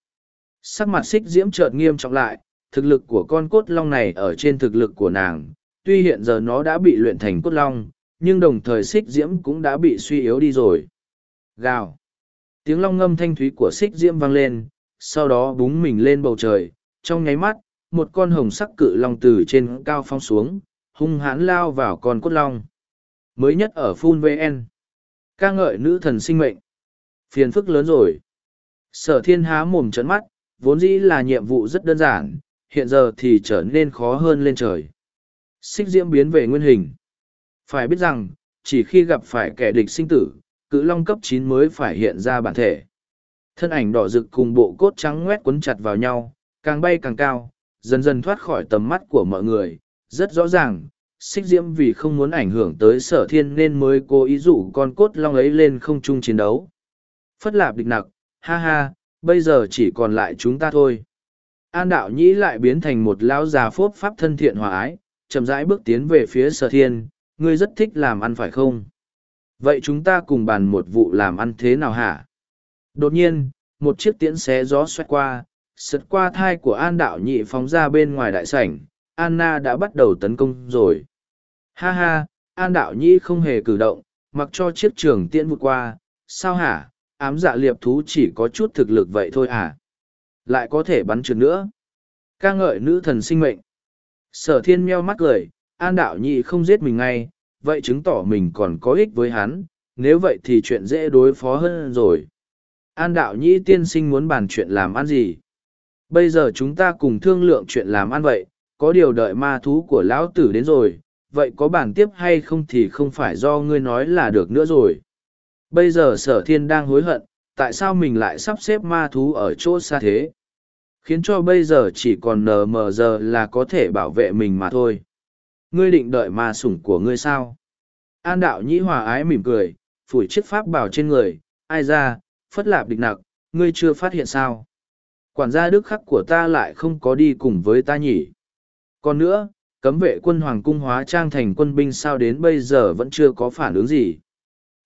Sắc mặt xích diễm chợt nghiêm trọng lại, thực lực của con cốt long này ở trên thực lực của nàng, tuy hiện giờ nó đã bị luyện thành cốt long, nhưng đồng thời xích diễm cũng đã bị suy yếu đi rồi. Gào. Tiếng long ngâm thanh thúy của xích diễm vang lên, sau đó búng mình lên bầu trời, trong nháy mắt, một con hồng sắc cự long từ trên cao phong xuống, hung hãn lao vào con cốt long. Mới nhất ở Phun VN ca ngợi nữ thần sinh mệnh. Phiền phức lớn rồi. Sở thiên há mồm trấn mắt, vốn dĩ là nhiệm vụ rất đơn giản, hiện giờ thì trở nên khó hơn lên trời. Xích diễm biến về nguyên hình. Phải biết rằng, chỉ khi gặp phải kẻ địch sinh tử, cự long cấp chín mới phải hiện ra bản thể. Thân ảnh đỏ rực cùng bộ cốt trắng ngoét quấn chặt vào nhau, càng bay càng cao, dần dần thoát khỏi tầm mắt của mọi người rất rõ ràng xích diễm vì không muốn ảnh hưởng tới sở thiên nên mới cố ý dụ con cốt long ấy lên không chung chiến đấu. Phất lạp địch nặc ha ha bây giờ chỉ còn lại chúng ta thôi. An đạo nhĩ lại biến thành một lão già phốp pháp thân thiện hòa ái chậm rãi bước tiến về phía sở thiên ngươi rất thích làm ăn phải không? Vậy chúng ta cùng bàn một vụ làm ăn thế nào hả? Đột nhiên, một chiếc tiễn xé gió xoét qua, sượt qua thai của An Đạo Nhị phóng ra bên ngoài đại sảnh, Anna đã bắt đầu tấn công rồi. Ha ha, An Đạo Nhĩ không hề cử động, mặc cho chiếc trường tiễn vụt qua, sao hả, ám dạ liệp thú chỉ có chút thực lực vậy thôi à? Lại có thể bắn trượt nữa. ca ngợi nữ thần sinh mệnh. Sở thiên meo mắt cười, An Đạo Nhĩ không giết mình ngay, vậy chứng tỏ mình còn có ích với hắn, nếu vậy thì chuyện dễ đối phó hơn rồi. An đạo nhĩ tiên sinh muốn bàn chuyện làm ăn gì? Bây giờ chúng ta cùng thương lượng chuyện làm ăn vậy, có điều đợi ma thú của lão tử đến rồi, vậy có bàn tiếp hay không thì không phải do ngươi nói là được nữa rồi. Bây giờ sở thiên đang hối hận, tại sao mình lại sắp xếp ma thú ở chỗ xa thế? Khiến cho bây giờ chỉ còn nờ mờ giờ là có thể bảo vệ mình mà thôi. Ngươi định đợi ma sủng của ngươi sao? An đạo nhĩ hòa ái mỉm cười, phủi chiếc pháp bảo trên người, ai ra, phất lạp địch nặc, ngươi chưa phát hiện sao. Quản gia đức khắc của ta lại không có đi cùng với ta nhỉ. Còn nữa, cấm vệ quân hoàng cung hóa trang thành quân binh sao đến bây giờ vẫn chưa có phản ứng gì.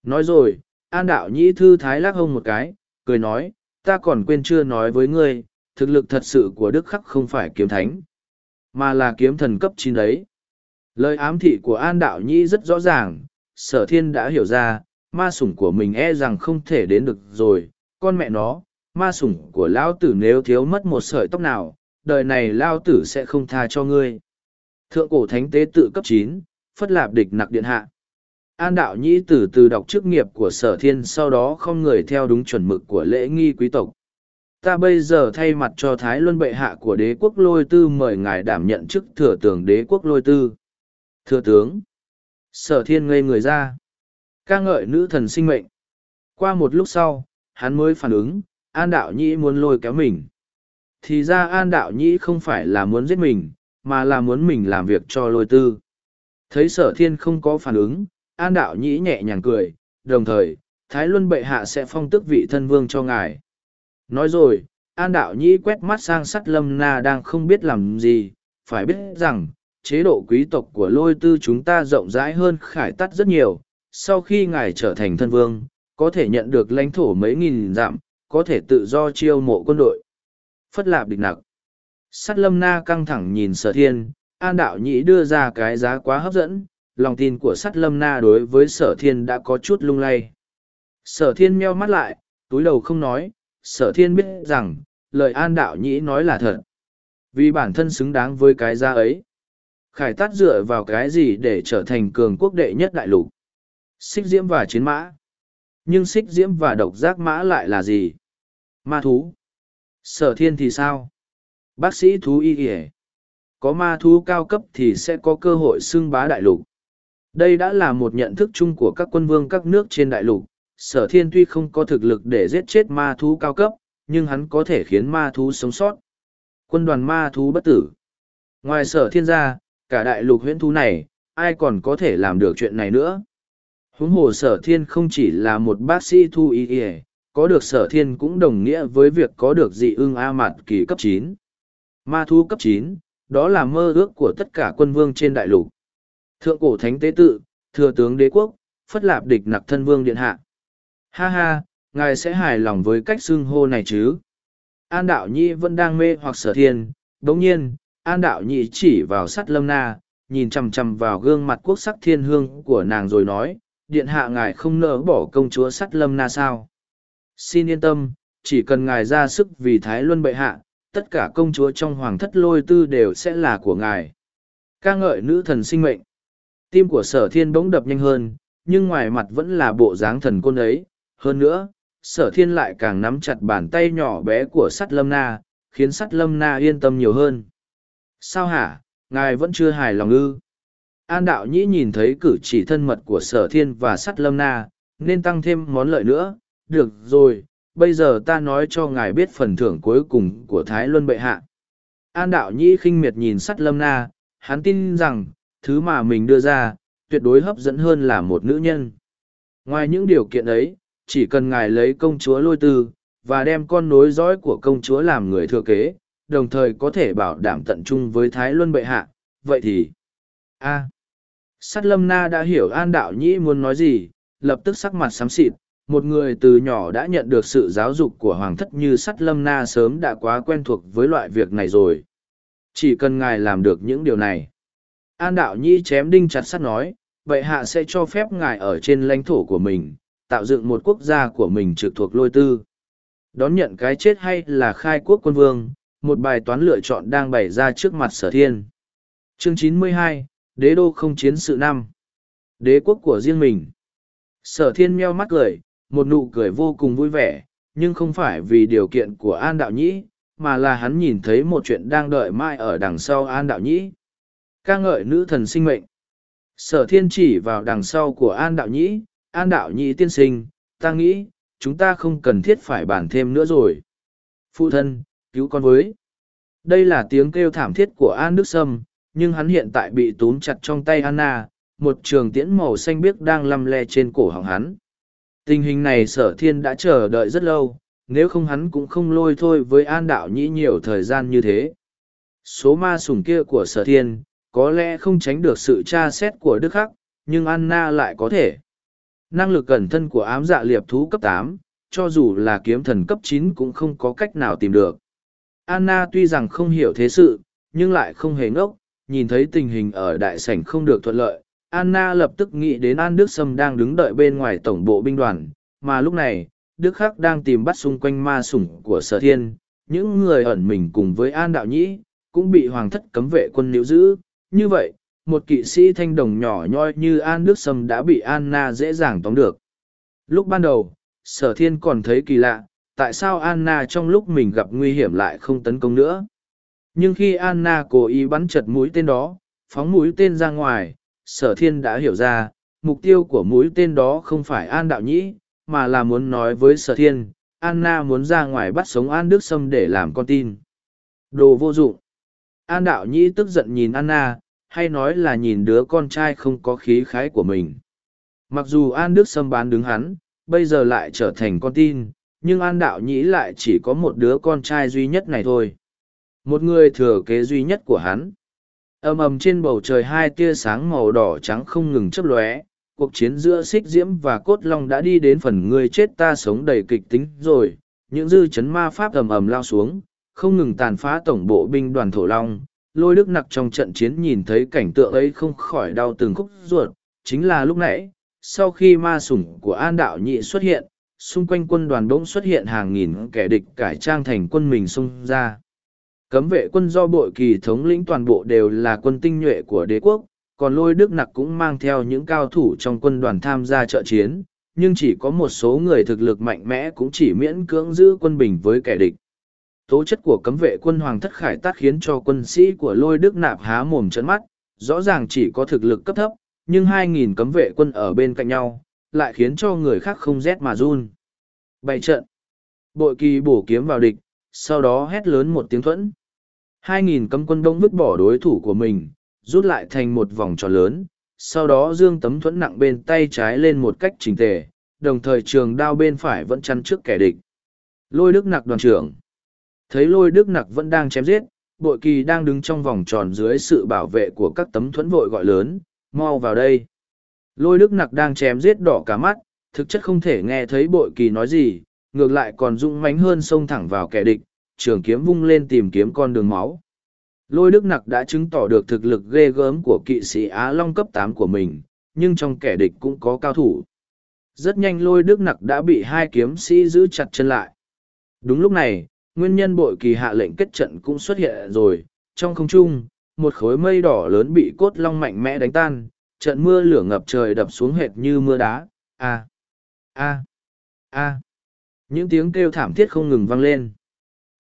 Nói rồi, an đạo nhĩ thư thái lắc hông một cái, cười nói, ta còn quên chưa nói với ngươi, thực lực thật sự của đức khắc không phải kiếm thánh, mà là kiếm thần cấp chín đấy. Lời ám thị của an đạo nhĩ rất rõ ràng, sở thiên đã hiểu ra, ma sủng của mình e rằng không thể đến được rồi con mẹ nó ma sủng của lão tử nếu thiếu mất một sợi tóc nào đời này lao tử sẽ không tha cho ngươi. Thượng cổ thánh tế tự cấp chín phất lạp địch nặc điện hạ. An đạo nhĩ từ từ đọc chức nghiệp của sở thiên sau đó không người theo đúng chuẩn mực của lễ nghi quý tộc. Ta bây giờ thay mặt cho thái luân bệ hạ của đế quốc lôi tư mời ngài đảm nhận chức thừa tướng đế quốc lôi tư. Thừa tướng. Sở thiên ngây người ra. Ca ngợi nữ thần sinh mệnh. Qua một lúc sau, hắn mới phản ứng, An Đạo Nhĩ muốn lôi kéo mình. Thì ra An Đạo Nhĩ không phải là muốn giết mình, mà là muốn mình làm việc cho lôi tư. Thấy sở thiên không có phản ứng, An Đạo Nhĩ nhẹ nhàng cười, đồng thời, Thái Luân bệ hạ sẽ phong tức vị thân vương cho ngài. Nói rồi, An Đạo Nhĩ quét mắt sang sắt lâm na đang không biết làm gì, phải biết rằng, chế độ quý tộc của lôi tư chúng ta rộng rãi hơn khải tắt rất nhiều, sau khi ngài trở thành thân vương, có thể nhận được lãnh thổ mấy nghìn dặm, có thể tự do chiêu mộ quân đội. Phất lạp địch nặc. Sắt lâm na căng thẳng nhìn sở thiên, an đạo nhĩ đưa ra cái giá quá hấp dẫn, lòng tin của sắt lâm na đối với sở thiên đã có chút lung lay. Sở thiên meo mắt lại, túi đầu không nói, sở thiên biết rằng, lời an đạo nhĩ nói là thật. Vì bản thân xứng đáng với cái giá ấy. Khải tát dựa vào cái gì để trở thành cường quốc đệ nhất đại lục. Xích diễm và chiến mã. Nhưng xích diễm và độc giác mã lại là gì? Ma thú. Sở thiên thì sao? Bác sĩ thú y kìa. Có ma thú cao cấp thì sẽ có cơ hội xưng bá đại lục. Đây đã là một nhận thức chung của các quân vương các nước trên đại lục. Sở thiên tuy không có thực lực để giết chết ma thú cao cấp, nhưng hắn có thể khiến ma thú sống sót. Quân đoàn ma thú bất tử. Ngoài sở thiên ra, cả đại lục huyễn thú này, ai còn có thể làm được chuyện này nữa? huống hồ sở thiên không chỉ là một bác sĩ thu y ỉa có được sở thiên cũng đồng nghĩa với việc có được dị ưng a mạt kỳ cấp chín. Ma thu cấp chín, đó là mơ ước của tất cả quân vương trên đại lục. Thượng cổ thánh tế tự, thừa tướng đế quốc, phất lạp địch nặc thân vương điện hạ. Ha ha, ngài sẽ hài lòng với cách xưng hô này chứ? An đạo nhi vẫn đang mê hoặc sở thiên đồng nhiên, an đạo nhi chỉ vào sắt lâm na, nhìn chằm chằm vào gương mặt quốc sắc thiên hương của nàng rồi nói, điện hạ ngài không nỡ bỏ công chúa sắt lâm na sao? Xin yên tâm chỉ cần ngài ra sức vì thái luân bệ hạ tất cả công chúa trong hoàng thất lôi tư đều sẽ là của ngài. Ca ngợi nữ thần sinh mệnh. Tim của sở thiên bỗng đập nhanh hơn nhưng ngoài mặt vẫn là bộ dáng thần côn ấy. Hơn nữa sở thiên lại càng nắm chặt bàn tay nhỏ bé của sắt lâm na khiến sắt lâm na yên tâm nhiều hơn. Sao hả? Ngài vẫn chưa hài lòng ư? An đạo nhĩ nhìn thấy cử chỉ thân mật của sở thiên và sắt lâm na, nên tăng thêm món lợi nữa. Được rồi, bây giờ ta nói cho ngài biết phần thưởng cuối cùng của Thái Luân bệ hạ. An đạo nhĩ khinh miệt nhìn sắt lâm na, hắn tin rằng, thứ mà mình đưa ra, tuyệt đối hấp dẫn hơn là một nữ nhân. Ngoài những điều kiện ấy, chỉ cần ngài lấy công chúa lôi tư, và đem con nối dõi của công chúa làm người thừa kế, đồng thời có thể bảo đảm tận trung với Thái Luân bệ hạ, vậy thì... a Sắt lâm na đã hiểu an đạo nhĩ muốn nói gì, lập tức sắc mặt xám xịt, một người từ nhỏ đã nhận được sự giáo dục của hoàng thất như sắt lâm na sớm đã quá quen thuộc với loại việc này rồi. Chỉ cần ngài làm được những điều này. An đạo nhi chém đinh chặt sắt nói vậy hạ sẽ cho phép ngài ở trên lãnh thổ của mình tạo dựng một quốc gia của mình trực thuộc lôi tư. Đón nhận cái chết hay là khai quốc quân vương một bài toán lựa chọn đang bày ra trước mặt sở thiên. Chương 92, đế đô không chiến sự năm. Đế quốc của riêng mình. Sở thiên meo mắt cười một nụ cười vô cùng vui vẻ, nhưng không phải vì điều kiện của an đạo nhĩ, mà là hắn nhìn thấy một chuyện đang đợi mai ở đằng sau an đạo nhĩ. Ca ngợi nữ thần sinh mệnh. Sở thiên chỉ vào đằng sau của an đạo nhĩ, an đạo nhĩ tiên sinh, ta nghĩ chúng ta không cần thiết phải bàn thêm nữa rồi. Phụ thân, cứu con với. Đây là tiếng kêu thảm thiết của an đức sâm, nhưng hắn hiện tại bị túm chặt trong tay anna, một trường tiễn màu xanh biếc đang lăm le trên cổ họng hắn tình hình này sở thiên đã chờ đợi rất lâu, nếu không hắn cũng không lôi thôi với an đạo nhĩ nhiều thời gian như thế. Số ma sủng kia của sở thiên, có lẽ không tránh được sự tra xét của đức khắc, nhưng anna lại có thể. Năng lực cẩn thân của ám dạ liệp thú cấp tám, cho dù là kiếm thần cấp chín cũng không có cách nào tìm được. Anna tuy rằng không hiểu thế sự, nhưng lại không hề ngốc, nhìn thấy tình hình ở đại sảnh không được thuận lợi anna lập tức nghĩ đến an đức sâm đang đứng đợi bên ngoài tổng bộ binh đoàn, mà lúc này, đức khắc đang tìm bắt xung quanh ma sủng của sở thiên. Những người ẩn mình cùng với an đạo nhĩ cũng bị hoàng thất cấm vệ quân níu giữ. Như vậy, một kỵ sĩ thanh đồng nhỏ nhoi như an đức sâm đã bị anna dễ dàng tóm được. Lúc ban đầu, sở thiên còn thấy kỳ lạ, tại sao anna trong lúc mình gặp nguy hiểm lại không tấn công nữa? Nhưng khi anna cố ý bắn chật mũi tên đó, phóng mũi tên ra ngoài sở thiên đã hiểu ra, mục tiêu của mũi tên đó không phải an đạo nhĩ, mà là muốn nói với sở thiên, anna muốn ra ngoài bắt sống an đức sâm để làm con tin. Đồ vô dụng. An đạo nhĩ tức giận nhìn anna, hay nói là nhìn đứa con trai không có khí khái của mình. Mặc dù an đức sâm bán đứng hắn, bây giờ lại trở thành con tin, nhưng an đạo nhĩ lại chỉ có một đứa con trai duy nhất này thôi. Một người thừa kế duy nhất của hắn ầm ầm trên bầu trời hai tia sáng màu đỏ trắng không ngừng chấp lóe, cuộc chiến giữa xích diễm và cốt long đã đi đến phần người chết ta sống đầy kịch tính rồi. Những dư chấn ma pháp ầm ầm lao xuống, không ngừng tàn phá tổng bộ binh đoàn thổ long. Lôi đức nặc trong trận chiến nhìn thấy cảnh tượng ấy không khỏi đau từng khúc ruột. Chính là lúc nãy, sau khi ma sủng của an đạo nhị xuất hiện, xung quanh quân đoàn bỗng xuất hiện hàng nghìn kẻ địch cải trang thành quân mình xông ra cấm vệ quân do bội kỳ thống lĩnh toàn bộ đều là quân tinh nhuệ của đế quốc, còn lôi đức nặc cũng mang theo những cao thủ trong quân đoàn tham gia trợ chiến, nhưng chỉ có một số người thực lực mạnh mẽ cũng chỉ miễn cưỡng giữ quân bình với kẻ địch. Tố chất của cấm vệ quân hoàng thất khải tát khiến cho quân sĩ của lôi đức nạp há mồm trấn mắt, rõ ràng chỉ có thực lực cấp thấp, nhưng hai nghìn cấm vệ quân ở bên cạnh nhau, lại khiến cho người khác không rét mà run. Bày trận. Bội kỳ bổ kiếm vào địch, sau đó hét lớn một tiếng thuẫn hai nghìn cấm quân đông vứt bỏ đối thủ của mình, rút lại thành một vòng tròn lớn, sau đó dương tấm thuẫn nặng bên tay trái lên một cách trình tề, đồng thời trường đao bên phải vẫn chăn trước kẻ địch. Lôi đức nặc đoàn trưởng. Thấy lôi đức nặc vẫn đang chém giết, bội kỳ đang đứng trong vòng tròn dưới sự bảo vệ của các tấm thuẫn vội gọi lớn, mau vào đây. Lôi đức nặc đang chém giết đỏ cả mắt, thực chất không thể nghe thấy bội kỳ nói gì, ngược lại còn rung mánh hơn xông thẳng vào kẻ địch trường kiếm vung lên tìm kiếm con đường máu. Lôi đức nặc đã chứng tỏ được thực lực ghê gớm của kỵ sĩ á long cấp tám của mình, nhưng trong kẻ địch cũng có cao thủ. Rất nhanh lôi đức nặc đã bị hai kiếm sĩ giữ chặt chân lại. Đúng lúc này, nguyên nhân bội kỳ hạ lệnh kết trận cũng xuất hiện rồi. Trong không trung, một khối mây đỏ lớn bị cốt long mạnh mẽ đánh tan, trận mưa lửa ngập trời đập xuống hệt như mưa đá. A a a. Những tiếng kêu thảm thiết không ngừng vang lên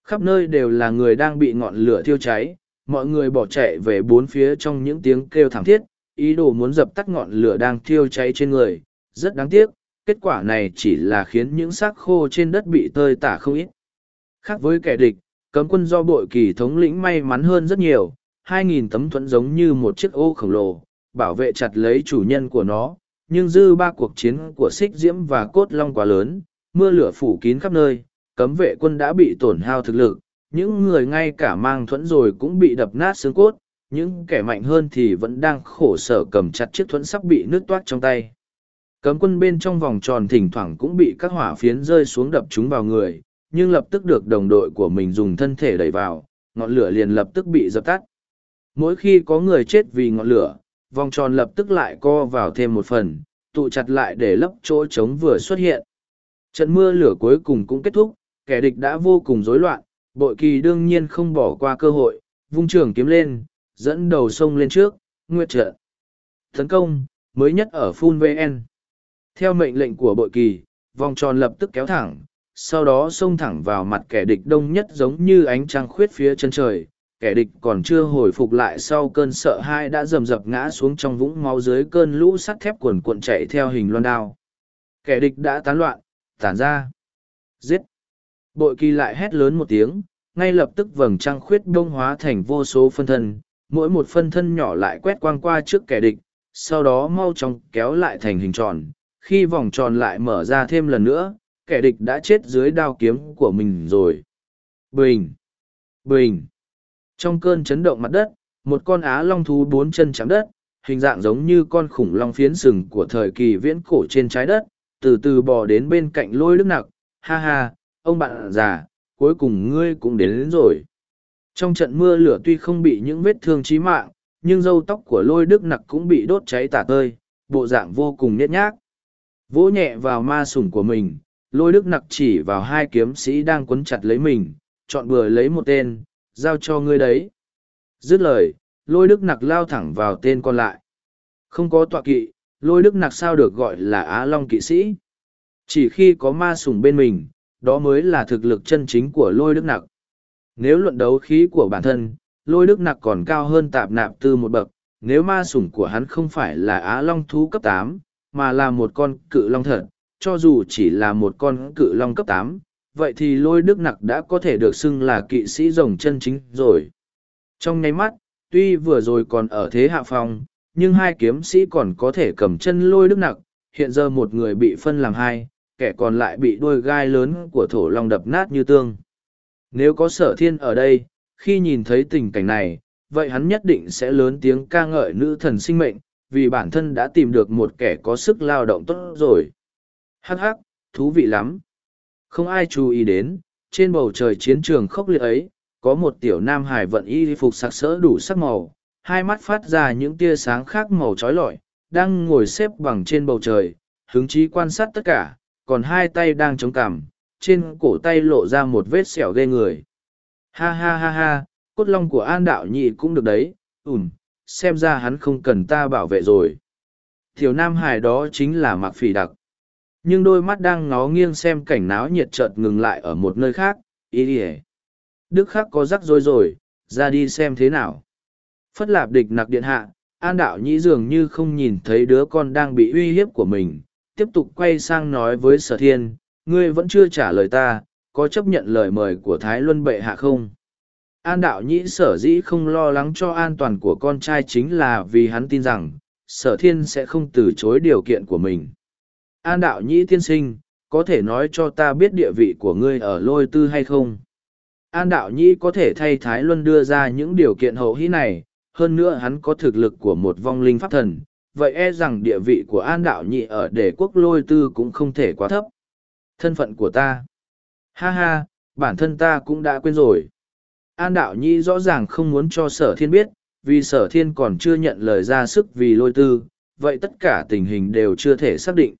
khắp nơi đều là người đang bị ngọn lửa thiêu cháy, mọi người bỏ chạy về bốn phía trong những tiếng kêu thảm thiết, ý đồ muốn dập tắt ngọn lửa đang thiêu cháy trên người. Rất đáng tiếc, kết quả này chỉ là khiến những xác khô trên đất bị tơi tả không ít. Khác với kẻ địch, cấm quân do bội kỳ thống lĩnh may mắn hơn rất nhiều, hai nghìn tấm thuẫn giống như một chiếc ô khổng lồ, bảo vệ chặt lấy chủ nhân của nó, nhưng dư ba cuộc chiến của xích diễm và cốt long quá lớn, mưa lửa phủ kín khắp nơi cấm vệ quân đã bị tổn hao thực lực những người ngay cả mang thuẫn rồi cũng bị đập nát xương cốt những kẻ mạnh hơn thì vẫn đang khổ sở cầm chặt chiếc thuẫn sắp bị nứt toát trong tay Cấm quân bên trong vòng tròn thỉnh thoảng cũng bị các hỏa phiến rơi xuống đập chúng vào người, nhưng lập tức được đồng đội của mình dùng thân thể đẩy vào, ngọn lửa liền lập tức bị dập tắt. Mỗi khi có người chết vì ngọn lửa, vòng tròn lập tức lại co vào thêm một phần, tụ chặt lại để lấp chỗ trống vừa xuất hiện. Trận mưa lửa cuối cùng cũng kết thúc, kẻ địch đã vô cùng rối loạn, bội kỳ đương nhiên không bỏ qua cơ hội, vung trường kiếm lên, dẫn đầu sông lên trước, nguyệt trợ, Tấn công, mới nhất ở Phun VN. Theo mệnh lệnh của bội kỳ, vòng tròn lập tức kéo thẳng, sau đó xông thẳng vào mặt kẻ địch đông nhất giống như ánh trăng khuyết phía chân trời. Kẻ địch còn chưa hồi phục lại sau cơn sợ hai đã rầm rập ngã xuống trong vũng máu dưới cơn lũ sắt thép cuồn cuộn chạy theo hình loan đao. Kẻ địch đã tán loạn, tản ra. Giết! Bội kỳ lại hét lớn một tiếng, ngay lập tức vầng trăng khuyết đông hóa thành vô số phân thân, mỗi một phân thân nhỏ lại quét quang qua trước kẻ địch, sau đó mau chóng kéo lại thành hình tròn. Khi vòng tròn lại mở ra thêm lần nữa, kẻ địch đã chết dưới đao kiếm của mình rồi. Bình! Bình! Trong cơn chấn động mặt đất, một con á long thú bốn chân chạm đất, hình dạng giống như con khủng long phiến sừng của thời kỳ viễn cổ trên trái đất, từ từ bò đến bên cạnh lôi đức nặc. Ha ha, ông bạn già, cuối cùng ngươi cũng đến, đến rồi. Trong trận mưa lửa tuy không bị những vết thương chí mạng, nhưng râu tóc của lôi đức nặc cũng bị đốt cháy tả tơi, bộ dạng vô cùng nhét nhác. Vỗ nhẹ vào ma sủng của mình, lôi đức nặc chỉ vào hai kiếm sĩ đang quấn chặt lấy mình, chọn bừa lấy một tên, giao cho ngươi đấy. Dứt lời, lôi đức nặc lao thẳng vào tên còn lại. Không có tọa kỵ, lôi đức nặc sao được gọi là Á Long kỵ sĩ. Chỉ khi có ma sủng bên mình, đó mới là thực lực chân chính của lôi đức nặc. Nếu luận đấu khí của bản thân, lôi đức nặc còn cao hơn tạp nạp tư một bậc, nếu ma sủng của hắn không phải là Á Long thú cấp tám, mà là một con cự long thật, cho dù chỉ là một con cự long cấp tám, vậy thì lôi đức nặc đã có thể được xưng là kỵ sĩ rồng chân chính rồi. Trong nháy mắt, tuy vừa rồi còn ở thế hạ phong, nhưng hai kiếm sĩ còn có thể cầm chân lôi đức nặc, hiện giờ một người bị phân làm hai, kẻ còn lại bị đôi gai lớn của thổ long đập nát như tương. Nếu có sở thiên ở đây, khi nhìn thấy tình cảnh này, vậy hắn nhất định sẽ lớn tiếng ca ngợi nữ thần sinh mệnh, vì bản thân đã tìm được một kẻ có sức lao động tốt rồi. Hắc hắc, thú vị lắm. Không ai chú ý đến, trên bầu trời chiến trường khốc liệt ấy, có một tiểu nam hải vận y phục sặc sỡ đủ sắc màu, hai mắt phát ra những tia sáng khác màu trói lọi, đang ngồi xếp bằng trên bầu trời, hứng chí quan sát tất cả, còn hai tay đang chống cằm, trên cổ tay lộ ra một vết sẹo ghê người. Ha ha ha ha, cốt long của an đạo nhị cũng được đấy, ủm, xem ra hắn không cần ta bảo vệ rồi. Tiểu nam hải đó chính là Mạc Phỉ Đặc nhưng đôi mắt đang ngó nghiêng xem cảnh náo nhiệt chợt ngừng lại ở một nơi khác ý ỉa đức khắc có rắc rối rồi ra đi xem thế nào phất lạp địch nặc điện hạ an đạo nhĩ dường như không nhìn thấy đứa con đang bị uy hiếp của mình tiếp tục quay sang nói với sở thiên ngươi vẫn chưa trả lời ta có chấp nhận lời mời của thái luân bệ hạ không an đạo nhĩ sở dĩ không lo lắng cho an toàn của con trai chính là vì hắn tin rằng sở thiên sẽ không từ chối điều kiện của mình An đạo nhĩ tiên sinh, có thể nói cho ta biết địa vị của ngươi ở lôi tư hay không? An đạo nhĩ có thể thay Thái Luân đưa ra những điều kiện hậu hĩ này, hơn nữa hắn có thực lực của một vong linh pháp thần, vậy e rằng địa vị của An đạo nhị ở đề quốc lôi tư cũng không thể quá thấp. Thân phận của ta. Ha ha, bản thân ta cũng đã quên rồi. An đạo nhị rõ ràng không muốn cho sở thiên biết, vì sở thiên còn chưa nhận lời ra sức vì lôi tư, vậy tất cả tình hình đều chưa thể xác định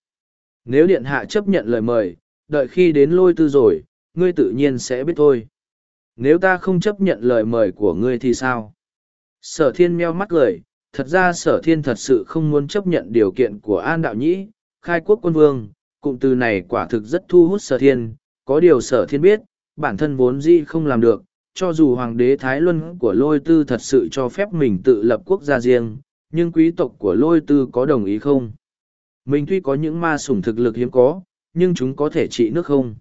nếu điện hạ chấp nhận lời mời, đợi khi đến lôi tư rồi, ngươi tự nhiên sẽ biết thôi. Nếu ta không chấp nhận lời mời của ngươi thì sao? Sở thiên meo mắt cười, thật ra sở thiên thật sự không muốn chấp nhận điều kiện của An Đạo Nhĩ, khai quốc quân vương, cụm từ này quả thực rất thu hút sở thiên, có điều sở thiên biết, bản thân vốn dĩ không làm được, cho dù hoàng đế Thái Luân của lôi tư thật sự cho phép mình tự lập quốc gia riêng, nhưng quý tộc của lôi tư có đồng ý không? Mình tuy có những ma sủng thực lực hiếm có, nhưng chúng có thể trị nước không.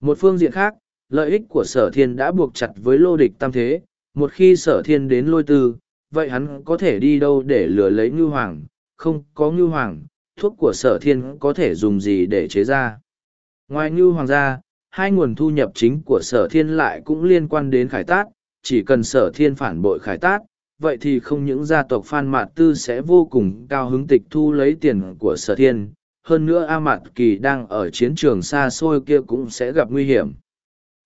Một phương diện khác, lợi ích của sở thiên đã buộc chặt với lô địch tam thế, một khi sở thiên đến lôi tư, vậy hắn có thể đi đâu để lừa lấy ngư hoàng, không có ngư hoàng, thuốc của sở thiên có thể dùng gì để chế ra. Ngoài ngư hoàng ra, hai nguồn thu nhập chính của sở thiên lại cũng liên quan đến khải tát, chỉ cần sở thiên phản bội khải tát, vậy thì không những gia tộc Phan Mạt Tư sẽ vô cùng cao hứng tịch thu lấy tiền của sở thiên, hơn nữa A Mạt Kỳ đang ở chiến trường xa xôi kia cũng sẽ gặp nguy hiểm.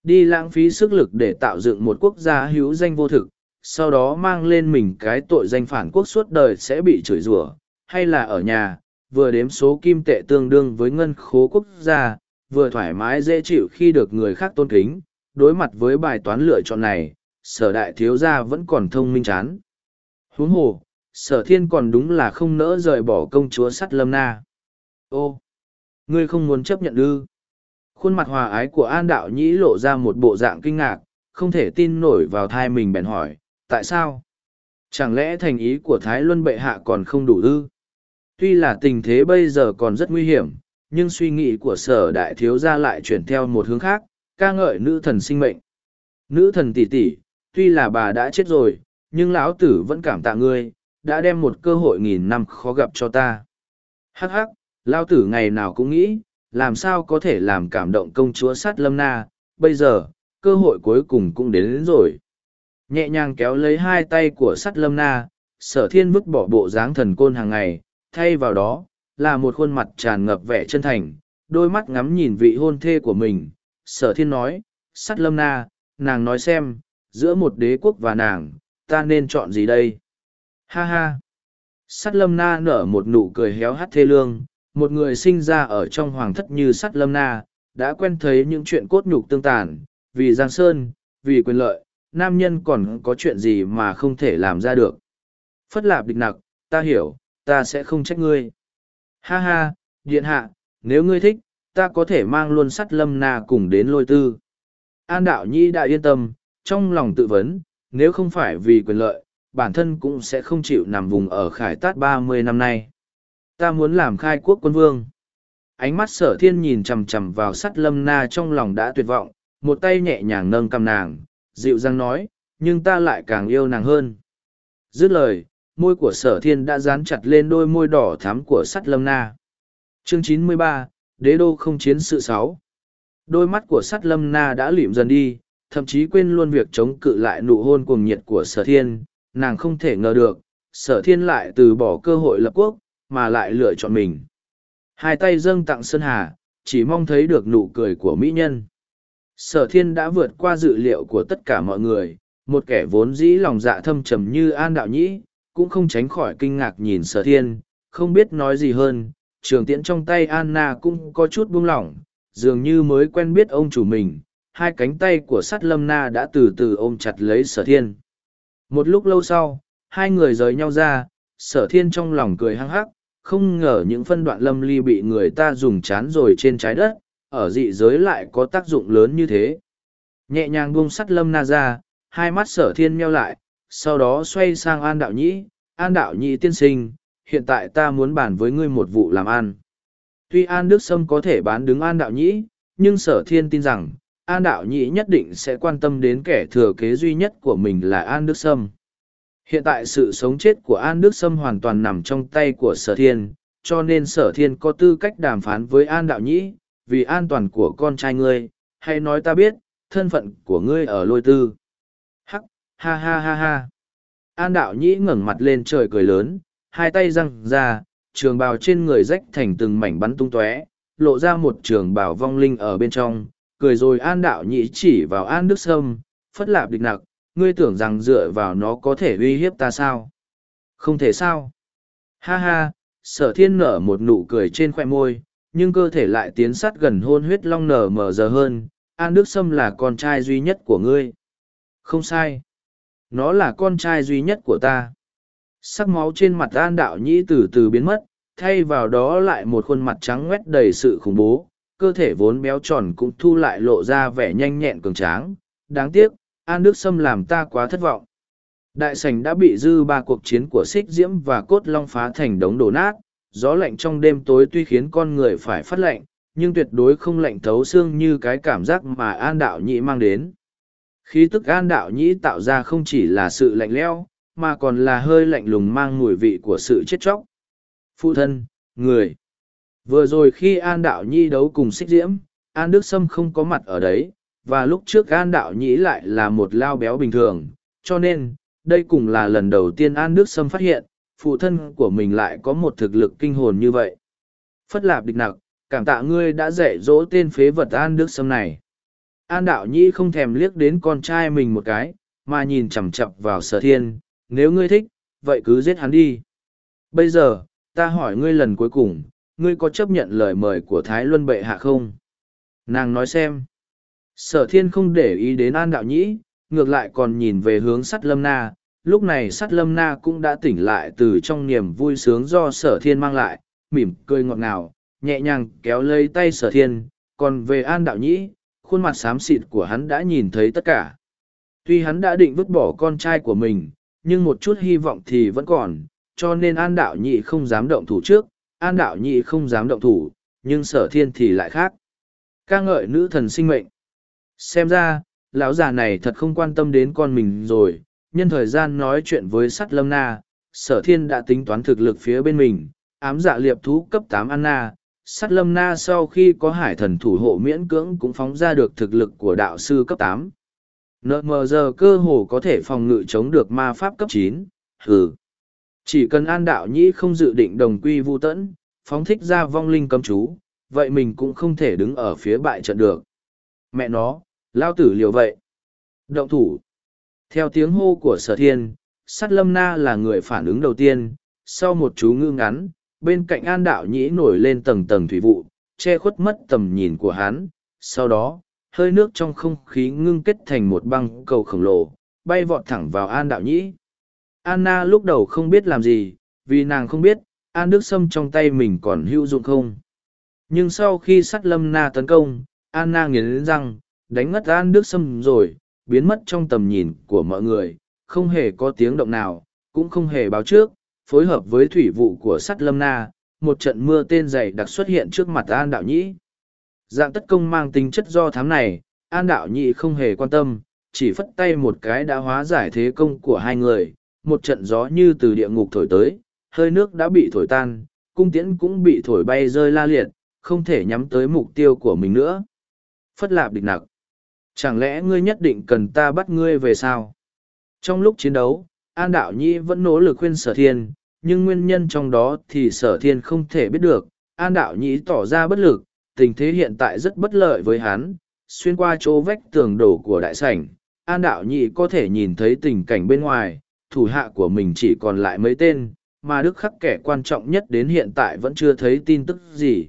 Đi lãng phí sức lực để tạo dựng một quốc gia hữu danh vô thực, sau đó mang lên mình cái tội danh phản quốc suốt đời sẽ bị chửi rủa, hay là ở nhà, vừa đếm số kim tệ tương đương với ngân khố quốc gia, vừa thoải mái dễ chịu khi được người khác tôn kính, đối mặt với bài toán lựa chọn này, sở đại thiếu gia vẫn còn thông minh chán. Huống hồ, sở thiên còn đúng là không nỡ rời bỏ công chúa sắt lâm na. Ô, ngươi không muốn chấp nhận ư. Khuôn mặt hòa ái của An Đạo Nhĩ lộ ra một bộ dạng kinh ngạc, không thể tin nổi vào thai mình bèn hỏi, tại sao? Chẳng lẽ thành ý của Thái Luân bệ hạ còn không đủ ư? Tuy là tình thế bây giờ còn rất nguy hiểm, nhưng suy nghĩ của sở đại thiếu gia lại chuyển theo một hướng khác, ca ngợi nữ thần sinh mệnh. Nữ thần tỷ tỷ, tuy là bà đã chết rồi, nhưng lão tử vẫn cảm tạ ngươi, đã đem một cơ hội nghìn năm khó gặp cho ta. Hắc hắc, lão tử ngày nào cũng nghĩ, làm sao có thể làm cảm động công chúa sát lâm na, bây giờ, cơ hội cuối cùng cũng đến, đến rồi. Nhẹ nhàng kéo lấy hai tay của sắt lâm na, sở thiên vứt bỏ bộ dáng thần côn hàng ngày, thay vào đó, là một khuôn mặt tràn ngập vẻ chân thành, đôi mắt ngắm nhìn vị hôn thê của mình. Sở thiên nói, sắt lâm na, nàng nói xem, giữa một đế quốc và nàng, ta nên chọn gì đây? Ha ha! Sắt lâm na nở một nụ cười héo hắt thê lương, một người sinh ra ở trong hoàng thất như sắt lâm na, đã quen thấy những chuyện cốt nhục tương tàn, vì Giang Sơn, vì quyền lợi, nam nhân còn có chuyện gì mà không thể làm ra được. Phất lạp địch nặc, ta hiểu, ta sẽ không trách ngươi. Ha ha, điện hạ, nếu ngươi thích, ta có thể mang luôn sắt lâm na cùng đến lôi tư. An đạo nhi đã yên tâm, trong lòng tự vấn, nếu không phải vì quyền lợi, bản thân cũng sẽ không chịu nằm vùng ở khải tát ba mươi năm nay. Ta muốn làm khai quốc quân vương. Ánh mắt sở thiên nhìn chầm chầm vào sắt lâm na trong lòng đã tuyệt vọng, một tay nhẹ nhàng nâng cầm nàng, dịu dàng nói, nhưng ta lại càng yêu nàng hơn. Dứt lời, môi của sở thiên đã dán chặt lên đôi môi đỏ thắm của sắt lâm na. Chương chín mươi ba, Đế đô không chiến sự sáu. Đôi mắt của sắt lâm na đã lịm dần đi, thậm chí quên luôn việc chống cự lại nụ hôn cuồng nhiệt của sở thiên, nàng không thể ngờ được, sở thiên lại từ bỏ cơ hội lập quốc, mà lại lựa chọn mình. Hai tay dâng tặng Sơn Hà, chỉ mong thấy được nụ cười của mỹ nhân. Sở thiên đã vượt qua dự liệu của tất cả mọi người, một kẻ vốn dĩ lòng dạ thâm trầm như An Đạo Nhĩ, cũng không tránh khỏi kinh ngạc nhìn sở thiên, không biết nói gì hơn, trường tiễn trong tay Anna cũng có chút buông lỏng, dường như mới quen biết ông chủ mình, hai cánh tay của sắt lâm na đã từ từ ôm chặt lấy sở thiên. Một lúc lâu sau, hai người rời nhau ra, sở thiên trong lòng cười hăng hắc, không ngờ những phân đoạn lâm ly bị người ta dùng chán rồi trên trái đất, ở dị giới lại có tác dụng lớn như thế. Nhẹ nhàng buông sắt lâm na ra, hai mắt sở thiên meo lại, sau đó xoay sang an đạo nhĩ, an đạo nhĩ tiên sinh, hiện tại ta muốn bàn với ngươi một vụ làm ăn. Tuy an đức sâm có thể bán đứng an đạo nhĩ, nhưng sở thiên tin rằng, an đạo nhĩ nhất định sẽ quan tâm đến kẻ thừa kế duy nhất của mình là an đức sâm. Hiện tại sự sống chết của An Đức Sâm hoàn toàn nằm trong tay của Sở Thiên, cho nên Sở Thiên có tư cách đàm phán với An Đạo Nhĩ, vì an toàn của con trai ngươi, hay nói ta biết, thân phận của ngươi ở lôi tư. Hắc, ha ha ha ha. An Đạo Nhĩ ngẩng mặt lên trời cười lớn, hai tay răng ra, trường bào trên người rách thành từng mảnh bắn tung tóe, lộ ra một trường bào vong linh ở bên trong, cười rồi An Đạo Nhĩ chỉ vào An Đức Sâm, phất lạp địch nặc, ngươi tưởng rằng dựa vào nó có thể uy hiếp ta sao? Không thể sao? Ha ha, sở thiên nở một nụ cười trên khoẻ môi, nhưng cơ thể lại tiến sát gần hôn huyết long nở mở giờ hơn. An Đức Sâm là con trai duy nhất của ngươi. Không sai. Nó là con trai duy nhất của ta. Sắc máu trên mặt An Đạo Nhĩ từ từ biến mất, thay vào đó lại một khuôn mặt trắng ngoét đầy sự khủng bố, cơ thể vốn béo tròn cũng thu lại lộ ra vẻ nhanh nhẹn cường tráng. Đáng tiếc, An Đức Sâm làm ta quá thất vọng. Đại sảnh đã bị dư ba cuộc chiến của xích diễm và cốt long phá thành đống đổ nát, gió lạnh trong đêm tối tuy khiến con người phải phát lạnh, nhưng tuyệt đối không lạnh thấu xương như cái cảm giác mà An Đạo Nhĩ mang đến. Khí tức An Đạo Nhĩ tạo ra không chỉ là sự lạnh leo, mà còn là hơi lạnh lùng mang mùi vị của sự chết chóc. Phụ thân, người. Vừa rồi khi An Đạo Nhĩ đấu cùng xích diễm, An Đức Sâm không có mặt ở đấy, và lúc trước An Đạo Nhĩ lại là một lao béo bình thường, cho nên, đây cũng là lần đầu tiên An Đức Sâm phát hiện, phụ thân của mình lại có một thực lực kinh hồn như vậy. Phất lạp địch nặc, cảm tạ ngươi đã dạy dỗ tên phế vật An Đức Sâm này. An đạo nhĩ không thèm liếc đến con trai mình một cái, mà nhìn chằm chặp vào sở thiên, nếu ngươi thích, vậy cứ giết hắn đi. Bây giờ, ta hỏi ngươi lần cuối cùng, ngươi có chấp nhận lời mời của Thái Luân Bệ Hạ không? Nàng nói xem. Sở thiên không để ý đến An đạo nhĩ, ngược lại còn nhìn về hướng sắt lâm na. Lúc này sắt lâm na cũng đã tỉnh lại từ trong niềm vui sướng do sở thiên mang lại, mỉm cười ngọt ngào, nhẹ nhàng kéo lấy tay sở thiên, còn về an đạo nhĩ, khuôn mặt xám xịt của hắn đã nhìn thấy tất cả. Tuy hắn đã định vứt bỏ con trai của mình, nhưng một chút hy vọng thì vẫn còn, cho nên an đạo nhĩ không dám động thủ trước, an đạo nhĩ không dám động thủ, nhưng sở thiên thì lại khác. ca ngợi nữ thần sinh mệnh. Xem ra, lão già này thật không quan tâm đến con mình rồi, nhân thời gian nói chuyện với sắt lâm na, sở thiên đã tính toán thực lực phía bên mình, ám dạ liệp thú cấp tám Anna, sắt lâm na sau khi có hải thần thủ hộ miễn cưỡng cũng phóng ra được thực lực của đạo sư cấp tám. Nợ mờ giờ cơ hồ có thể phòng ngự chống được ma pháp cấp chín. Hừ. Chỉ cần an đạo nhĩ không dự định đồng quy vô tẫn phóng thích ra vong linh cấm chú vậy mình cũng không thể đứng ở phía bại trận được. Mẹ nó lao tử liều vậy. Động thủ theo tiếng hô của sở thiên sắt lâm na là người phản ứng đầu tiên. Sau một chú ngư ngắn, bên cạnh an đạo nhĩ nổi lên tầng tầng thủy vụ, che khuất mất tầm nhìn của hắn. Sau đó, hơi nước trong không khí ngưng kết thành một băng cầu khổng lồ, bay vọt thẳng vào an đạo nhĩ. Anna lúc đầu không biết làm gì, vì nàng không biết, an đức sâm trong tay mình còn hữu dụng không. Nhưng sau khi sắt lâm na tấn công, anna nghiến răng, đánh ngất an đức sâm rồi biến mất trong tầm nhìn của mọi người không hề có tiếng động nào cũng không hề báo trước phối hợp với thủy vụ của sắt lâm na, một trận mưa tên dày đặc xuất hiện trước mặt An Đạo Nhĩ. Dạng tất công mang tính chất do thám này, An Đạo Nhĩ không hề quan tâm, chỉ phất tay một cái đã hóa giải thế công của hai người, một trận gió như từ địa ngục thổi tới, hơi nước đã bị thổi tan, cung tiễn cũng bị thổi bay rơi la liệt, không thể nhắm tới mục tiêu của mình nữa. Phất lạp địch nặc. Chẳng lẽ ngươi nhất định cần ta bắt ngươi về sao? Trong lúc chiến đấu, An Đạo Nhi vẫn nỗ lực khuyên sở thiên, nhưng nguyên nhân trong đó thì sở thiên không thể biết được. An Đạo Nhi tỏ ra bất lực, tình thế hiện tại rất bất lợi với hắn. Xuyên qua chỗ vách tường đổ của đại sảnh, An Đạo Nhi có thể nhìn thấy tình cảnh bên ngoài, thủ hạ của mình chỉ còn lại mấy tên, mà Đức Khắc kẻ quan trọng nhất đến hiện tại vẫn chưa thấy tin tức gì.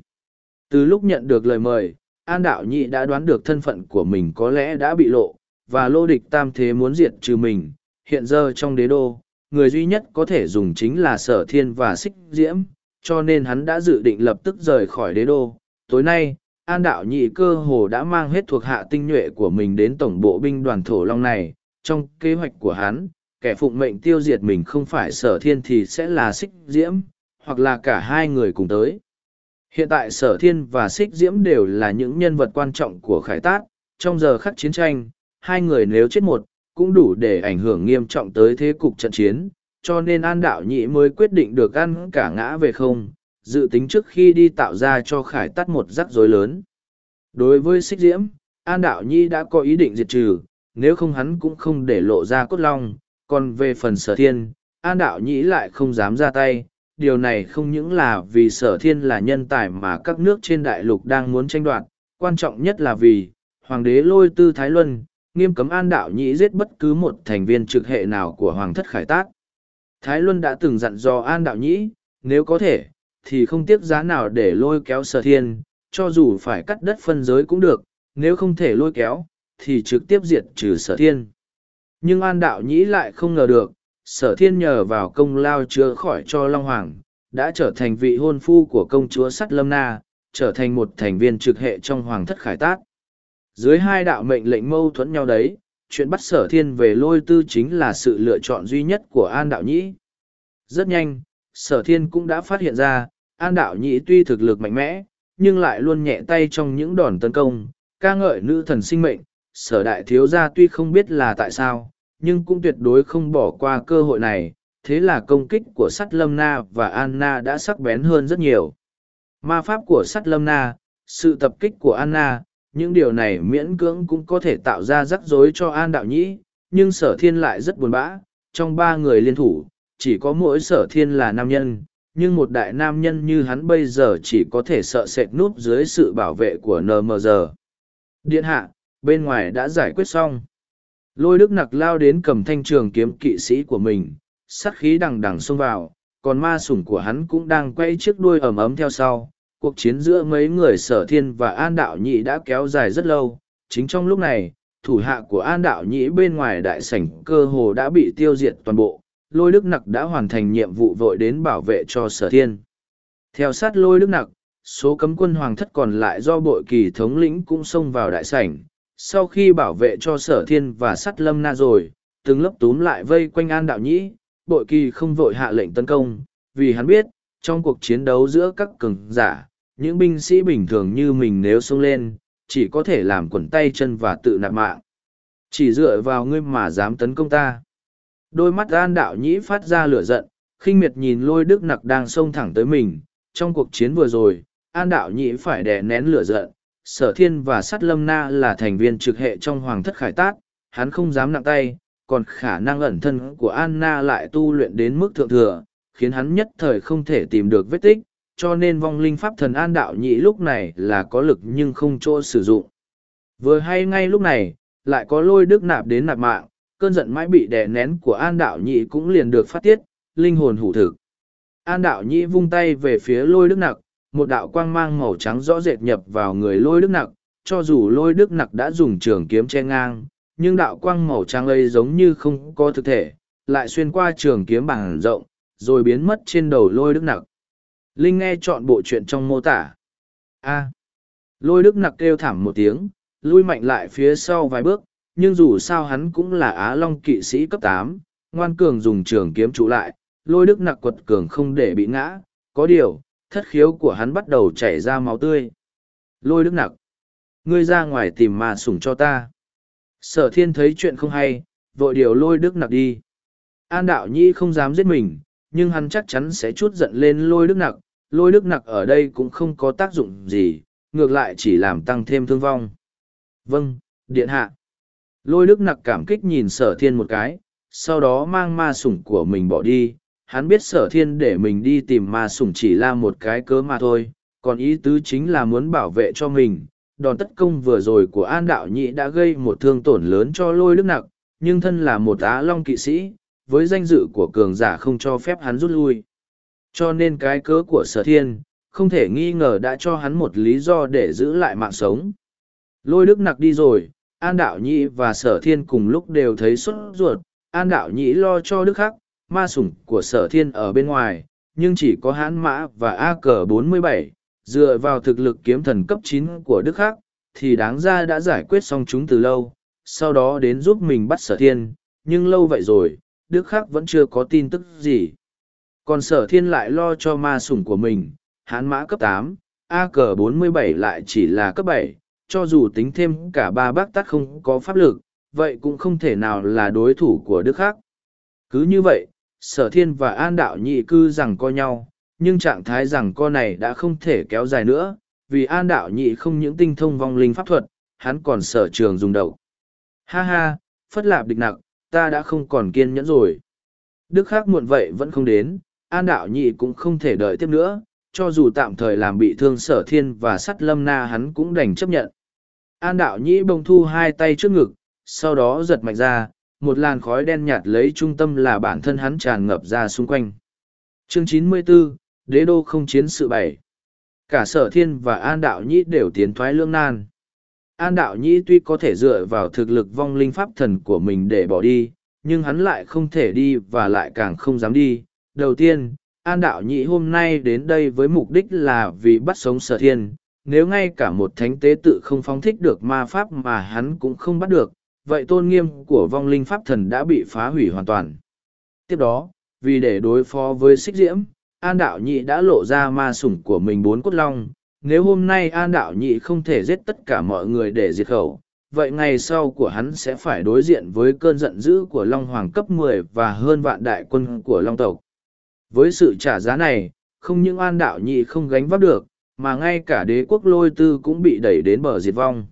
Từ lúc nhận được lời mời, An Đạo Nhị đã đoán được thân phận của mình có lẽ đã bị lộ, và lô địch tam thế muốn diệt trừ mình, hiện giờ trong đế đô, người duy nhất có thể dùng chính là sở thiên và xích diễm, cho nên hắn đã dự định lập tức rời khỏi đế đô. Tối nay, An Đạo Nhị cơ hồ đã mang hết thuộc hạ tinh nhuệ của mình đến tổng bộ binh đoàn thổ long này. Trong kế hoạch của hắn, kẻ phụng mệnh tiêu diệt mình không phải sở thiên thì sẽ là xích diễm, hoặc là cả hai người cùng tới. Hiện tại sở thiên và xích diễm đều là những nhân vật quan trọng của khải tát, trong giờ khắc chiến tranh, hai người nếu chết một, cũng đủ để ảnh hưởng nghiêm trọng tới thế cục trận chiến, cho nên An Đạo Nhĩ mới quyết định được ăn cả ngã về không, dự tính trước khi đi tạo ra cho Khải tát một rắc rối lớn. Đối với Xích Diễm, An Đạo Nhĩ đã có ý định diệt trừ, nếu không hắn cũng không để lộ ra cốt long, còn về phần sở thiên, An Đạo Nhĩ lại không dám ra tay. Điều này không những là vì sở thiên là nhân tài mà các nước trên đại lục đang muốn tranh đoạt, quan trọng nhất là vì, Hoàng đế lôi tư Thái Luân, nghiêm cấm an đạo nhĩ giết bất cứ một thành viên trực hệ nào của hoàng thất khải tác. Thái Luân đã từng dặn dò an đạo nhĩ, nếu có thể, thì không tiếc giá nào để lôi kéo sở thiên, cho dù phải cắt đất phân giới cũng được, nếu không thể lôi kéo, thì trực tiếp diệt trừ sở thiên. Nhưng an đạo nhĩ lại không ngờ được, sở thiên nhờ vào công lao chữa khỏi cho Long Hoàng, đã trở thành vị hôn phu của công chúa Sắt Lâm Na, trở thành một thành viên trực hệ trong Hoàng thất Khải Tác dưới hai đạo mệnh lệnh mâu thuẫn nhau đấy chuyện bắt sở thiên về lôi tư chính là sự lựa chọn duy nhất của an đạo nhĩ. Rất nhanh sở thiên cũng đã phát hiện ra an đạo nhĩ tuy thực lực mạnh mẽ nhưng lại luôn nhẹ tay trong những đòn tấn công ca ngợi nữ thần sinh mệnh. Sở đại thiếu gia tuy không biết là tại sao nhưng cũng tuyệt đối không bỏ qua cơ hội này, thế là công kích của sắt lâm na và anna đã sắc bén hơn rất nhiều. Ma pháp của sắt lâm na, sự tập kích của anna, những điều này miễn cưỡng cũng có thể tạo ra rắc rối cho an đạo nhĩ, nhưng sở thiên lại rất buồn bã. Trong ba người liên thủ, chỉ có mỗi sở thiên là nam nhân, nhưng một đại nam nhân như hắn bây giờ chỉ có thể sợ sệt núp dưới sự bảo vệ của nmg điện hạ, bên ngoài đã giải quyết xong lôi đức nặc lao đến cầm thanh trường kiếm kỵ sĩ của mình sắt khí đằng đằng xông vào, còn ma sủng của hắn cũng đang quay chiếc đuôi ầm ấm theo sau. Cuộc chiến giữa mấy người sở thiên và an đạo nhị đã kéo dài rất lâu. Chính trong lúc này, thủ hạ của an đạo nhị bên ngoài đại sảnh cơ hồ đã bị tiêu diệt toàn bộ. Lôi đức nặc đã hoàn thành nhiệm vụ vội đến bảo vệ cho sở thiên. Theo sát lôi đức nặc, số cấm quân hoàng thất còn lại do bội kỳ thống lĩnh cũng xông vào đại sảnh sau khi bảo vệ cho sở thiên và sắt lâm na rồi từng lớp túm lại vây quanh an đạo nhĩ bội kỳ không vội hạ lệnh tấn công vì hắn biết trong cuộc chiến đấu giữa các cường giả những binh sĩ bình thường như mình nếu xông lên chỉ có thể làm quẩn tay chân và tự nạp mạng. Chỉ dựa vào ngươi mà dám tấn công ta. Đôi mắt an đạo nhĩ phát ra lửa giận, khinh miệt nhìn lôi đức nặc đang xông thẳng tới mình. Trong cuộc chiến vừa rồi, an đạo nhĩ phải đè nén lửa giận. Sở thiên và sắt lâm na là thành viên trực hệ trong hoàng thất khải tát, hắn không dám nặng tay, còn khả năng ẩn thân của Anna lại tu luyện đến mức thượng thừa, khiến hắn nhất thời không thể tìm được vết tích, cho nên vong linh pháp thần an đạo nhị lúc này là có lực nhưng không chỗ sử dụng. Vừa hay ngay lúc này, lại có lôi đức nạp đến nạp mạng, cơn giận mãi bị đè nén của an đạo nhị cũng liền được phát tiết, linh hồn hủ thực. An đạo nhị vung tay về phía lôi đức Nạp một đạo quang mang màu trắng rõ rệt nhập vào người lôi đức nặc, cho dù lôi đức nặc đã dùng trường kiếm che ngang, nhưng đạo quang màu trắng ấy giống như không có thực thể, lại xuyên qua trường kiếm bằng rộng, rồi biến mất trên đầu lôi đức nặc. Linh nghe chọn bộ chuyện trong mô tả. A. Lôi đức nặc kêu thảm một tiếng, lui mạnh lại phía sau vài bước, nhưng dù sao hắn cũng là Á Long kỵ sĩ cấp tám, ngoan cường dùng trường kiếm trụ lại, lôi đức nặc quật cường không để bị ngã, có điều, thất khiếu của hắn bắt đầu chảy ra máu tươi. Lôi đức nặc, ngươi ra ngoài tìm mà sủng cho ta. Sở thiên thấy chuyện không hay, vội điều lôi đức nặc đi. An đạo nhi không dám giết mình, nhưng hắn chắc chắn sẽ chút giận lên lôi đức nặc, lôi đức nặc ở đây cũng không có tác dụng gì, ngược lại chỉ làm tăng thêm thương vong. Vâng, điện hạ. Lôi đức nặc cảm kích nhìn sở thiên một cái, sau đó mang ma sủng của mình bỏ đi. Hắn biết sở thiên để mình đi tìm ma sủng chỉ là một cái cớ mà thôi, còn ý tứ chính là muốn bảo vệ cho mình. Đòn tất công vừa rồi của An Đạo Nhị đã gây một thương tổn lớn cho lôi đức nặc, nhưng thân là một á long kỵ sĩ, với danh dự của cường giả không cho phép hắn rút lui. Cho nên cái cớ của sở thiên, không thể nghi ngờ đã cho hắn một lý do để giữ lại mạng sống. Lôi đức nặc đi rồi, An Đạo Nhĩ và sở thiên cùng lúc đều thấy sốt ruột, An Đạo Nhĩ lo cho Đức Khắc, ma sủng của sở thiên ở bên ngoài, nhưng chỉ có hãn mã và A cờ 47, dựa vào thực lực kiếm thần cấp chín của Đức Khắc, thì đáng ra đã giải quyết xong chúng từ lâu, sau đó đến giúp mình bắt sở thiên, nhưng lâu vậy rồi, Đức Khắc vẫn chưa có tin tức gì còn sở thiên lại lo cho ma sủng của mình hán mã cấp tám a cờ bốn mươi bảy lại chỉ là cấp bảy cho dù tính thêm cả ba bác tắt không có pháp lực vậy cũng không thể nào là đối thủ của đức Khắc. cứ như vậy sở thiên và an đạo nhị cư rằng co nhau nhưng trạng thái rằng co này đã không thể kéo dài nữa vì an đạo nhị không những tinh thông vong linh pháp thuật hắn còn sở trường dùng đậu ha ha phất lạp địch nặc ta đã không còn kiên nhẫn rồi đức khác muộn vậy vẫn không đến An đạo nhị cũng không thể đợi tiếp nữa, cho dù tạm thời làm bị thương sở thiên và sắt lâm na hắn cũng đành chấp nhận. An đạo nhị bông thu hai tay trước ngực, sau đó giật mạnh ra, một làn khói đen nhạt lấy trung tâm là bản thân hắn tràn ngập ra xung quanh. Chương 94, Đế đô không chiến sự bảy. Cả sở thiên và an đạo nhị đều tiến thoái lương nan. An đạo nhị tuy có thể dựa vào thực lực vong linh pháp thần của mình để bỏ đi, nhưng hắn lại không thể đi và lại càng không dám đi, đầu tiên, An Đạo Nhị hôm nay đến đây với mục đích là vì bắt sống sở thiên. Nếu ngay cả một thánh tế tự không phóng thích được ma pháp mà hắn cũng không bắt được, vậy tôn nghiêm của vong linh pháp thần đã bị phá hủy hoàn toàn. Tiếp đó, vì để đối phó với xích diễm, An Đạo Nhị đã lộ ra ma sủng của mình bốn cốt long. Nếu hôm nay An Đạo Nhị không thể giết tất cả mọi người để diệt khẩu, vậy ngày sau của hắn sẽ phải đối diện với cơn giận dữ của Long Hoàng cấp 10 và hơn vạn đại quân của Long tộc. Với sự trả giá này, không những an đạo nhị không gánh vác được, mà ngay cả đế quốc lôi tư cũng bị đẩy đến bờ diệt vong.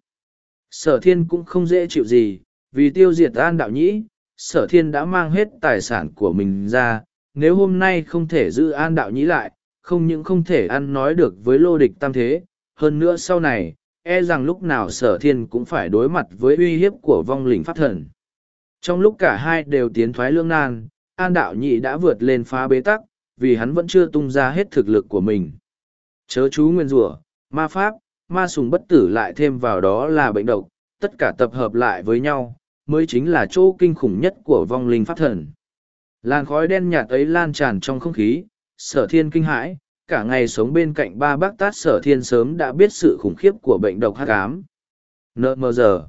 Sở thiên cũng không dễ chịu gì, vì tiêu diệt an đạo nhĩ, sở thiên đã mang hết tài sản của mình ra, nếu hôm nay không thể giữ an đạo nhĩ lại, không những không thể ăn nói được với lô địch tam thế, hơn nữa sau này, e rằng lúc nào sở thiên cũng phải đối mặt với uy hiếp của vong linh pháp thần. Trong lúc cả hai đều tiến thoái lương nan, an đạo nhị đã vượt lên phá bế tắc, vì hắn vẫn chưa tung ra hết thực lực của mình. Chớ chú nguyên rủa ma pháp, ma sùng bất tử lại thêm vào đó là bệnh độc, tất cả tập hợp lại với nhau, mới chính là chỗ kinh khủng nhất của vong linh pháp thần. Làn khói đen nhạt ấy lan tràn trong không khí, sở thiên kinh hãi, cả ngày sống bên cạnh ba bác tát sở thiên sớm đã biết sự khủng khiếp của bệnh độc hắc ám. Nợ mờ giờ.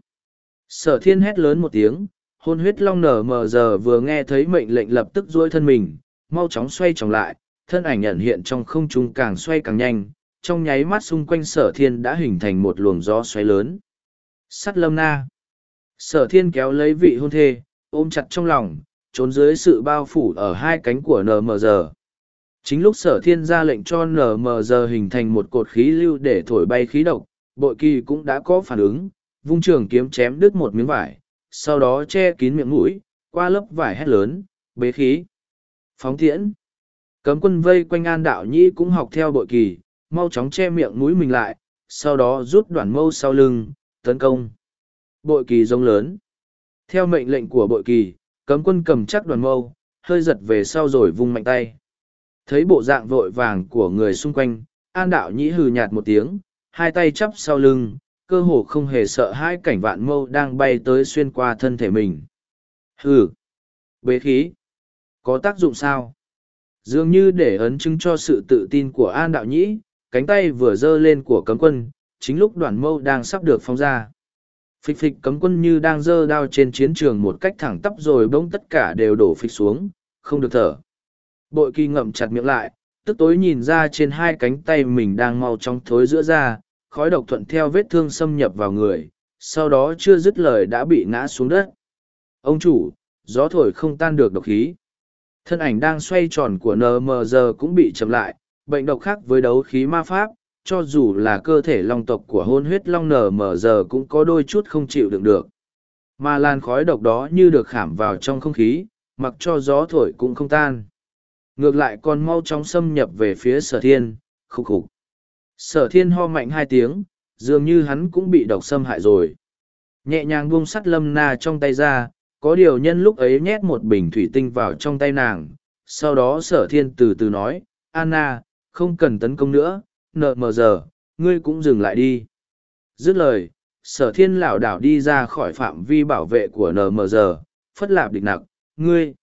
Sở thiên hét lớn một tiếng, hôn huyết long nở mờ giờ vừa nghe thấy mệnh lệnh lập tức duỗi thân mình, mau chóng xoay tròng lại, thân ảnh nhận hiện trong không trung càng xoay càng nhanh, trong nháy mắt xung quanh sở thiên đã hình thành một luồng gió xoáy lớn. Sắt lâm na. Sở thiên kéo lấy vị hôn thê, ôm chặt trong lòng, trốn dưới sự bao phủ ở hai cánh của NMG. Chính lúc sở thiên ra lệnh cho NMG hình thành một cột khí lưu để thổi bay khí độc, bội kỳ cũng đã có phản ứng, vung trường kiếm chém đứt một miếng vải, sau đó che kín miệng mũi, qua lớp vải hét lớn, bế khí. Phóng tiễn. Cấm quân vây quanh an đạo nhĩ cũng học theo bội kỳ, mau chóng che miệng mũi mình lại, sau đó rút đoạn mâu sau lưng, tấn công. Bội kỳ giống lớn. Theo mệnh lệnh của bội kỳ, cấm quân cầm chắc đoàn mâu, hơi giật về sau rồi vung mạnh tay. Thấy bộ dạng vội vàng của người xung quanh, an đạo nhĩ hừ nhạt một tiếng, hai tay chắp sau lưng, cơ hồ không hề sợ hai cảnh vạn mâu đang bay tới xuyên qua thân thể mình. Hừ! Bế khí! Có tác dụng sao? Dường như để ấn chứng cho sự tự tin của an đạo nhĩ, cánh tay vừa giơ lên của cấm quân, chính lúc đoàn mâu đang sắp được phóng ra. Phịch phịch cấm quân như đang giơ đao trên chiến trường một cách thẳng tắp rồi bỗng tất cả đều đổ phịch xuống, không được thở. Bội kỳ ngậm chặt miệng lại, tức tối nhìn ra trên hai cánh tay mình đang mau trong thối giữa ra, khói độc thuận theo vết thương xâm nhập vào người, sau đó chưa dứt lời đã bị ngã xuống đất. Ông chủ, gió thổi không tan được độc khí. Thân ảnh đang xoay tròn của NMG cũng bị chậm lại, bệnh độc khác với đấu khí ma pháp, cho dù là cơ thể long tộc của hôn huyết long nở mở giờ cũng có đôi chút không chịu đựng được. Mà làn khói độc đó như được khảm vào trong không khí, mặc cho gió thổi cũng không tan. Ngược lại còn mau chóng xâm nhập về phía sở thiên, khúc khục. Sở thiên ho mạnh hai tiếng, dường như hắn cũng bị độc xâm hại rồi. Nhẹ nhàng buông sắt lâm na trong tay ra, có điều nhân lúc ấy nhét một bình thủy tinh vào trong tay nàng. Sau đó sở thiên từ từ nói, Anna, không cần tấn công nữa, nợ mờ giờ, ngươi cũng dừng lại đi. Dứt lời, sở thiên lảo đảo đi ra khỏi phạm vi bảo vệ của NMG, phất lạp địch nặc, ngươi.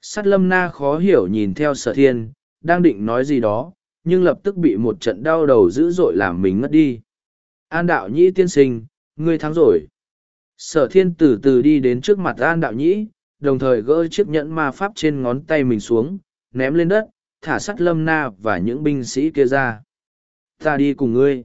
Sắt lâm na khó hiểu nhìn theo sở thiên, đang định nói gì đó, nhưng lập tức bị một trận đau đầu dữ dội làm mình ngất đi. An đạo nhĩ tiên sinh, ngươi thắng rồi. Sở thiên từ từ đi đến trước mặt an đạo nhĩ, đồng thời gỡ chiếc nhẫn ma pháp trên ngón tay mình xuống, ném lên đất, thả sắt lâm na và những binh sĩ kia ra ta đi cùng ngươi.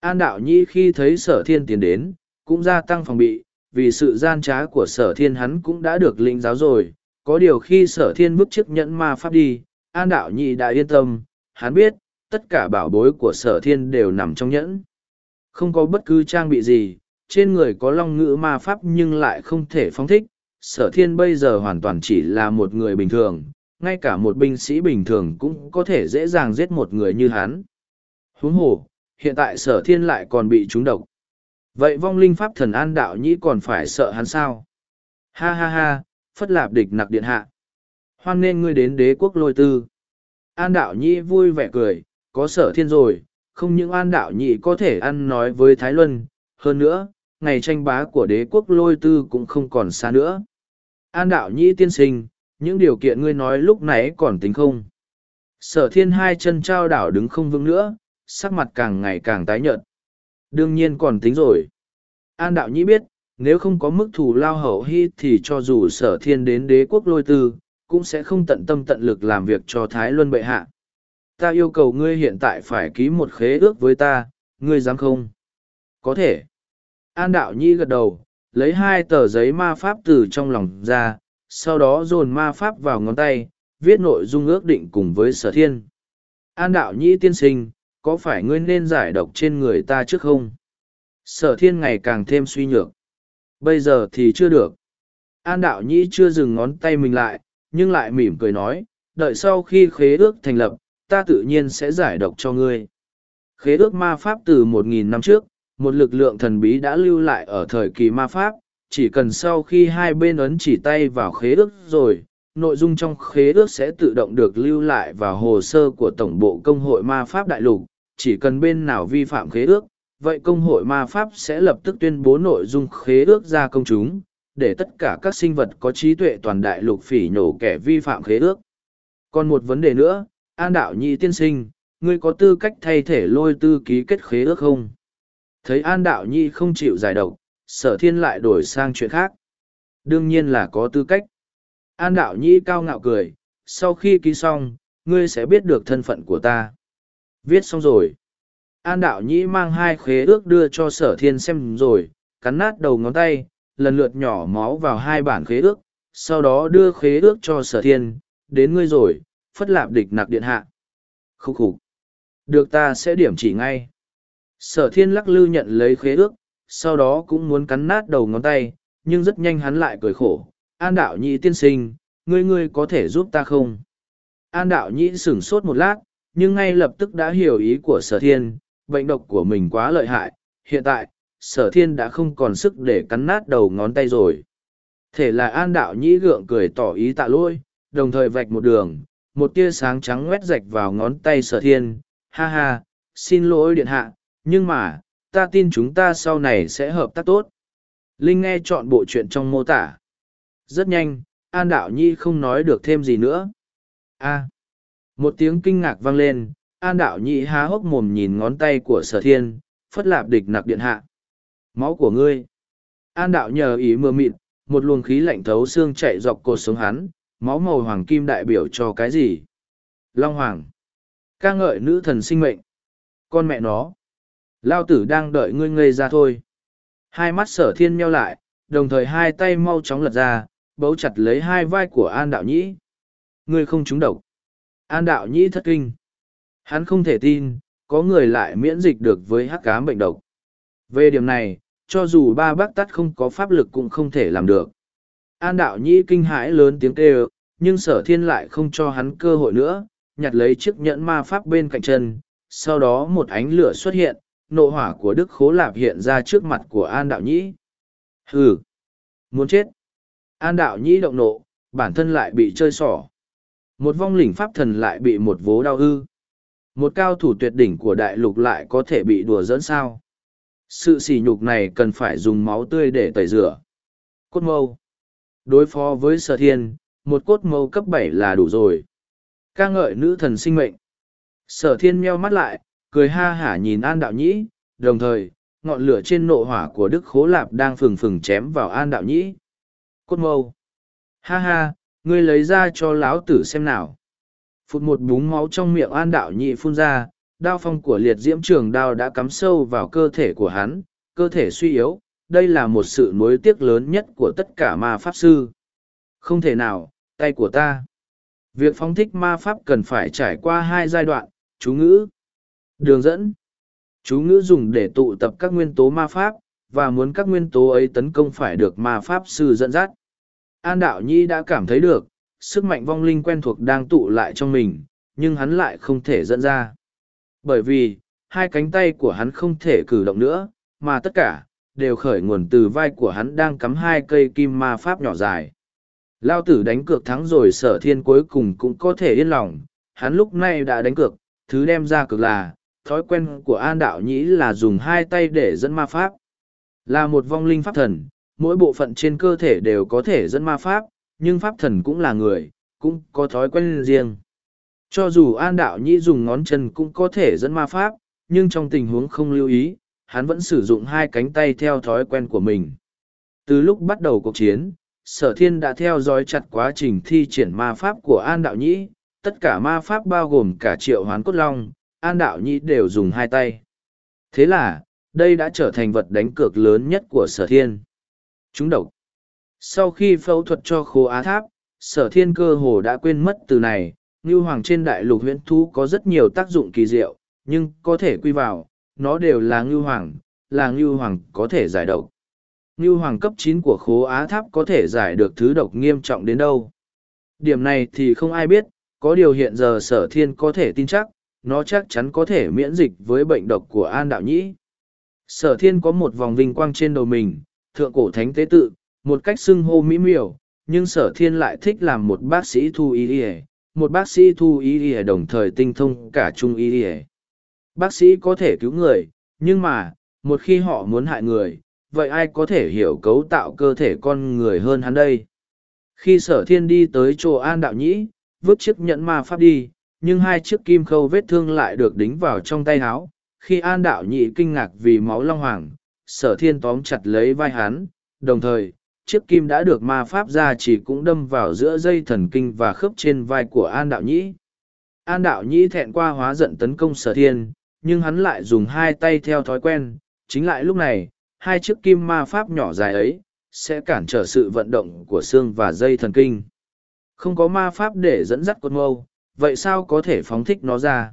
An đạo nhĩ khi thấy sở thiên tiến đến, cũng gia tăng phòng bị, vì sự gian trá của sở thiên hắn cũng đã được lĩnh giáo rồi. Có điều khi sở thiên bước chiếc nhẫn ma pháp đi, an đạo nhĩ đã yên tâm. Hắn biết, tất cả bảo bối của sở thiên đều nằm trong nhẫn. Không có bất cứ trang bị gì, trên người có long ngữ ma pháp nhưng lại không thể phóng thích. Sở thiên bây giờ hoàn toàn chỉ là một người bình thường, ngay cả một binh sĩ bình thường cũng có thể dễ dàng giết một người như hắn huống hồ, hiện tại sở thiên lại còn bị trúng độc. Vậy vong linh pháp thần an đạo nhĩ còn phải sợ hắn sao? Ha ha ha, phất lạp địch nặc điện hạ. Hoan nên ngươi đến đế quốc lôi tư. An đạo nhĩ vui vẻ cười, có sở thiên rồi, không những an đạo nhĩ có thể ăn nói với thái luân, hơn nữa, ngày tranh bá của đế quốc lôi tư cũng không còn xa nữa. An đạo nhĩ tiên sinh, những điều kiện ngươi nói lúc nãy còn tính không? Sở thiên hai chân trao đảo đứng không vững nữa sắc mặt càng ngày càng tái nhợt. Đương nhiên còn tính rồi. An đạo nhĩ biết, nếu không có mức thù lao hậu hy thì cho dù sở thiên đến đế quốc lôi tư, cũng sẽ không tận tâm tận lực làm việc cho Thái Luân bệ hạ. Ta yêu cầu ngươi hiện tại phải ký một khế ước với ta, ngươi dám không? Có thể. An đạo nhĩ gật đầu, lấy hai tờ giấy ma pháp từ trong lòng ra, sau đó dồn ma pháp vào ngón tay, viết nội dung ước định cùng với sở thiên. An đạo nhĩ tiên sinh, có phải ngươi nên giải độc trên người ta trước không? Sở thiên ngày càng thêm suy nhược. Bây giờ thì chưa được. An đạo nhĩ chưa dừng ngón tay mình lại, nhưng lại mỉm cười nói, đợi sau khi khế ước thành lập, ta tự nhiên sẽ giải độc cho ngươi. Khế ước ma pháp từ một nghìn năm trước, một lực lượng thần bí đã lưu lại ở thời kỳ ma pháp, chỉ cần sau khi hai bên ấn chỉ tay vào khế ước rồi, nội dung trong khế ước sẽ tự động được lưu lại vào hồ sơ của Tổng bộ Công hội Ma Pháp Đại Lục, chỉ cần bên nào vi phạm khế ước, vậy Công hội Ma Pháp sẽ lập tức tuyên bố nội dung khế ước ra công chúng, để tất cả các sinh vật có trí tuệ toàn đại lục phỉ nhổ kẻ vi phạm khế ước. Còn một vấn đề nữa, An Đạo Nhị Tiên Sinh, ngươi có tư cách thay thể lôi tư ký kết khế ước không? Thấy An Đạo Nhi không chịu giải độc, sở thiên lại đổi sang chuyện khác. Đương nhiên là có tư cách. An Đạo Nhi cao ngạo cười, sau khi ký xong, ngươi sẽ biết được thân phận của ta. Viết xong rồi. An Đạo Nhĩ mang hai khế ước đưa cho sở thiên xem rồi, cắn nát đầu ngón tay, lần lượt nhỏ máu vào hai bản khế ước, sau đó đưa khế ước cho sở thiên, đến ngươi rồi, phất lạp địch nặc điện hạ. Khúc khục. Được ta sẽ điểm chỉ ngay. Sở thiên lắc lư nhận lấy khế ước, sau đó cũng muốn cắn nát đầu ngón tay, nhưng rất nhanh hắn lại cười khổ. An đạo nhị tiên sinh, ngươi ngươi có thể giúp ta không? An đạo nhị sửng sốt một lát, nhưng ngay lập tức đã hiểu ý của sở thiên, bệnh độc của mình quá lợi hại. Hiện tại, sở thiên đã không còn sức để cắn nát đầu ngón tay rồi. Thể là an đạo nhĩ gượng cười tỏ ý tạ lỗi, đồng thời vạch một đường, một tia sáng trắng ngoét rạch vào ngón tay sở thiên. Ha ha, xin lỗi điện hạ, nhưng mà, ta tin chúng ta sau này sẽ hợp tác tốt. Linh nghe chọn bộ chuyện trong mô tả. Rất nhanh, An Đạo Nhi không nói được thêm gì nữa. a một tiếng kinh ngạc vang lên, An Đạo nhị há hốc mồm nhìn ngón tay của sở thiên, phất lạp địch nặc điện hạ. Máu của ngươi. An Đạo nhờ ý mưa mịt, một luồng khí lạnh thấu xương chạy dọc cột sống hắn, máu màu hoàng kim đại biểu cho cái gì? Long Hoàng. ca ngợi nữ thần sinh mệnh. Con mẹ nó. Lao tử đang đợi ngươi ngây ra thôi. Hai mắt sở thiên meo lại, đồng thời hai tay mau chóng lật ra, bấu chặt lấy hai vai của An Đạo Nhĩ. Ngươi không trúng độc. An Đạo Nhĩ thất kinh. Hắn không thể tin, có người lại miễn dịch được với hắc cám bệnh độc. Về điểm này, cho dù ba bác tắt không có pháp lực cũng không thể làm được. An Đạo Nhĩ kinh hãi lớn tiếng kêu, nhưng sở thiên lại không cho hắn cơ hội nữa, nhặt lấy chiếc nhẫn ma pháp bên cạnh chân, sau đó một ánh lửa xuất hiện, nộ hỏa của Đức Khố Lạp hiện ra trước mặt của An Đạo Nhĩ. Hừ! Muốn chết! An Đạo Nhĩ động nộ, bản thân lại bị chơi xỏ. Một vong lĩnh pháp thần lại bị một vố đau ư? Một cao thủ tuyệt đỉnh của đại lục lại có thể bị đùa dẫn sao. Sự sỉ nhục này cần phải dùng máu tươi để tẩy rửa. Cốt mâu. Đối phó với sở thiên, một cốt mâu cấp bảy là đủ rồi. ca ngợi nữ thần sinh mệnh. Sở thiên meo mắt lại, cười ha hả nhìn An Đạo Nhĩ, đồng thời, ngọn lửa trên nộ hỏa của Đức Khố Lạp đang phừng phừng chém vào An Đạo Nhĩ. Cốt mâu. Ha ha, ngươi lấy ra cho lão tử xem nào. Phụt một búng máu trong miệng An Đạo nhị phun ra, đao phong của liệt diễm trường đao đã cắm sâu vào cơ thể của hắn, cơ thể suy yếu. Đây là một sự nối tiếc lớn nhất của tất cả ma pháp sư. Không thể nào, tay của ta. Việc phóng thích ma pháp cần phải trải qua hai giai đoạn, chú ngữ, Đường dẫn Chú ngữ dùng để tụ tập các nguyên tố ma pháp, và muốn các nguyên tố ấy tấn công phải được ma pháp sư dẫn dắt. An Đạo Nhi đã cảm thấy được, sức mạnh vong linh quen thuộc đang tụ lại trong mình, nhưng hắn lại không thể dẫn ra. Bởi vì, hai cánh tay của hắn không thể cử động nữa, mà tất cả, đều khởi nguồn từ vai của hắn đang cắm hai cây kim ma pháp nhỏ dài. Lao tử đánh cược thắng rồi sở thiên cuối cùng cũng có thể yên lòng, hắn lúc này đã đánh cược, thứ đem ra cực là, thói quen của An Đạo Nhĩ là dùng hai tay để dẫn ma pháp. Là một vong linh pháp thần, mỗi bộ phận trên cơ thể đều có thể dẫn ma pháp, nhưng pháp thần cũng là người, cũng có thói quen riêng. Cho dù An Đạo Nhĩ dùng ngón chân cũng có thể dẫn ma pháp, nhưng trong tình huống không lưu ý, hắn vẫn sử dụng hai cánh tay theo thói quen của mình. Từ lúc bắt đầu cuộc chiến, sở thiên đã theo dõi chặt quá trình thi triển ma pháp của An Đạo Nhĩ, tất cả ma pháp bao gồm cả triệu hoán cốt long, An Đạo Nhĩ đều dùng hai tay. Thế là, đây đã trở thành vật đánh cược lớn nhất của sở thiên. Chúng độc. Sau khi phẫu thuật cho khô á tháp, sở thiên cơ hồ đã quên mất từ này, như Hoàng trên đại lục huyễn thú có rất nhiều tác dụng kỳ diệu, nhưng có thể quy vào, nó đều là Ngưu Hoàng, là Ngưu Hoàng có thể giải độc. Ngưu Hoàng cấp chín của khố á tháp có thể giải được thứ độc nghiêm trọng đến đâu. Điểm này thì không ai biết, có điều hiện giờ sở thiên có thể tin chắc, nó chắc chắn có thể miễn dịch với bệnh độc của An Đạo Nhĩ. Sở thiên có một vòng vinh quang trên đầu mình, thượng cổ thánh tế tự, một cách xưng hô mỹ miều, nhưng sở thiên lại thích làm một bác sĩ thu y y một bác sĩ thu y y đồng thời tinh thông cả trung y y Bác sĩ có thể cứu người, nhưng mà, một khi họ muốn hại người, vậy ai có thể hiểu cấu tạo cơ thể con người hơn hắn đây? Khi sở thiên đi tới chỗ an đạo nhĩ, vứt chiếc nhẫn ma pháp đi, nhưng hai chiếc kim khâu vết thương lại được đính vào trong tay áo. Khi an đạo nhĩ kinh ngạc vì máu long hoàng, sở thiên tóm chặt lấy vai hắn, đồng thời, chiếc kim đã được ma pháp ra chỉ cũng đâm vào giữa dây thần kinh và khớp trên vai của an đạo nhĩ. An đạo nhĩ thẹn qua hóa giận tấn công sở thiên, nhưng hắn lại dùng hai tay theo thói quen, chính lại lúc này, hai chiếc kim ma pháp nhỏ dài ấy, sẽ cản trở sự vận động của xương và dây thần kinh. Không có ma pháp để dẫn dắt con mâu, vậy sao có thể phóng thích nó ra?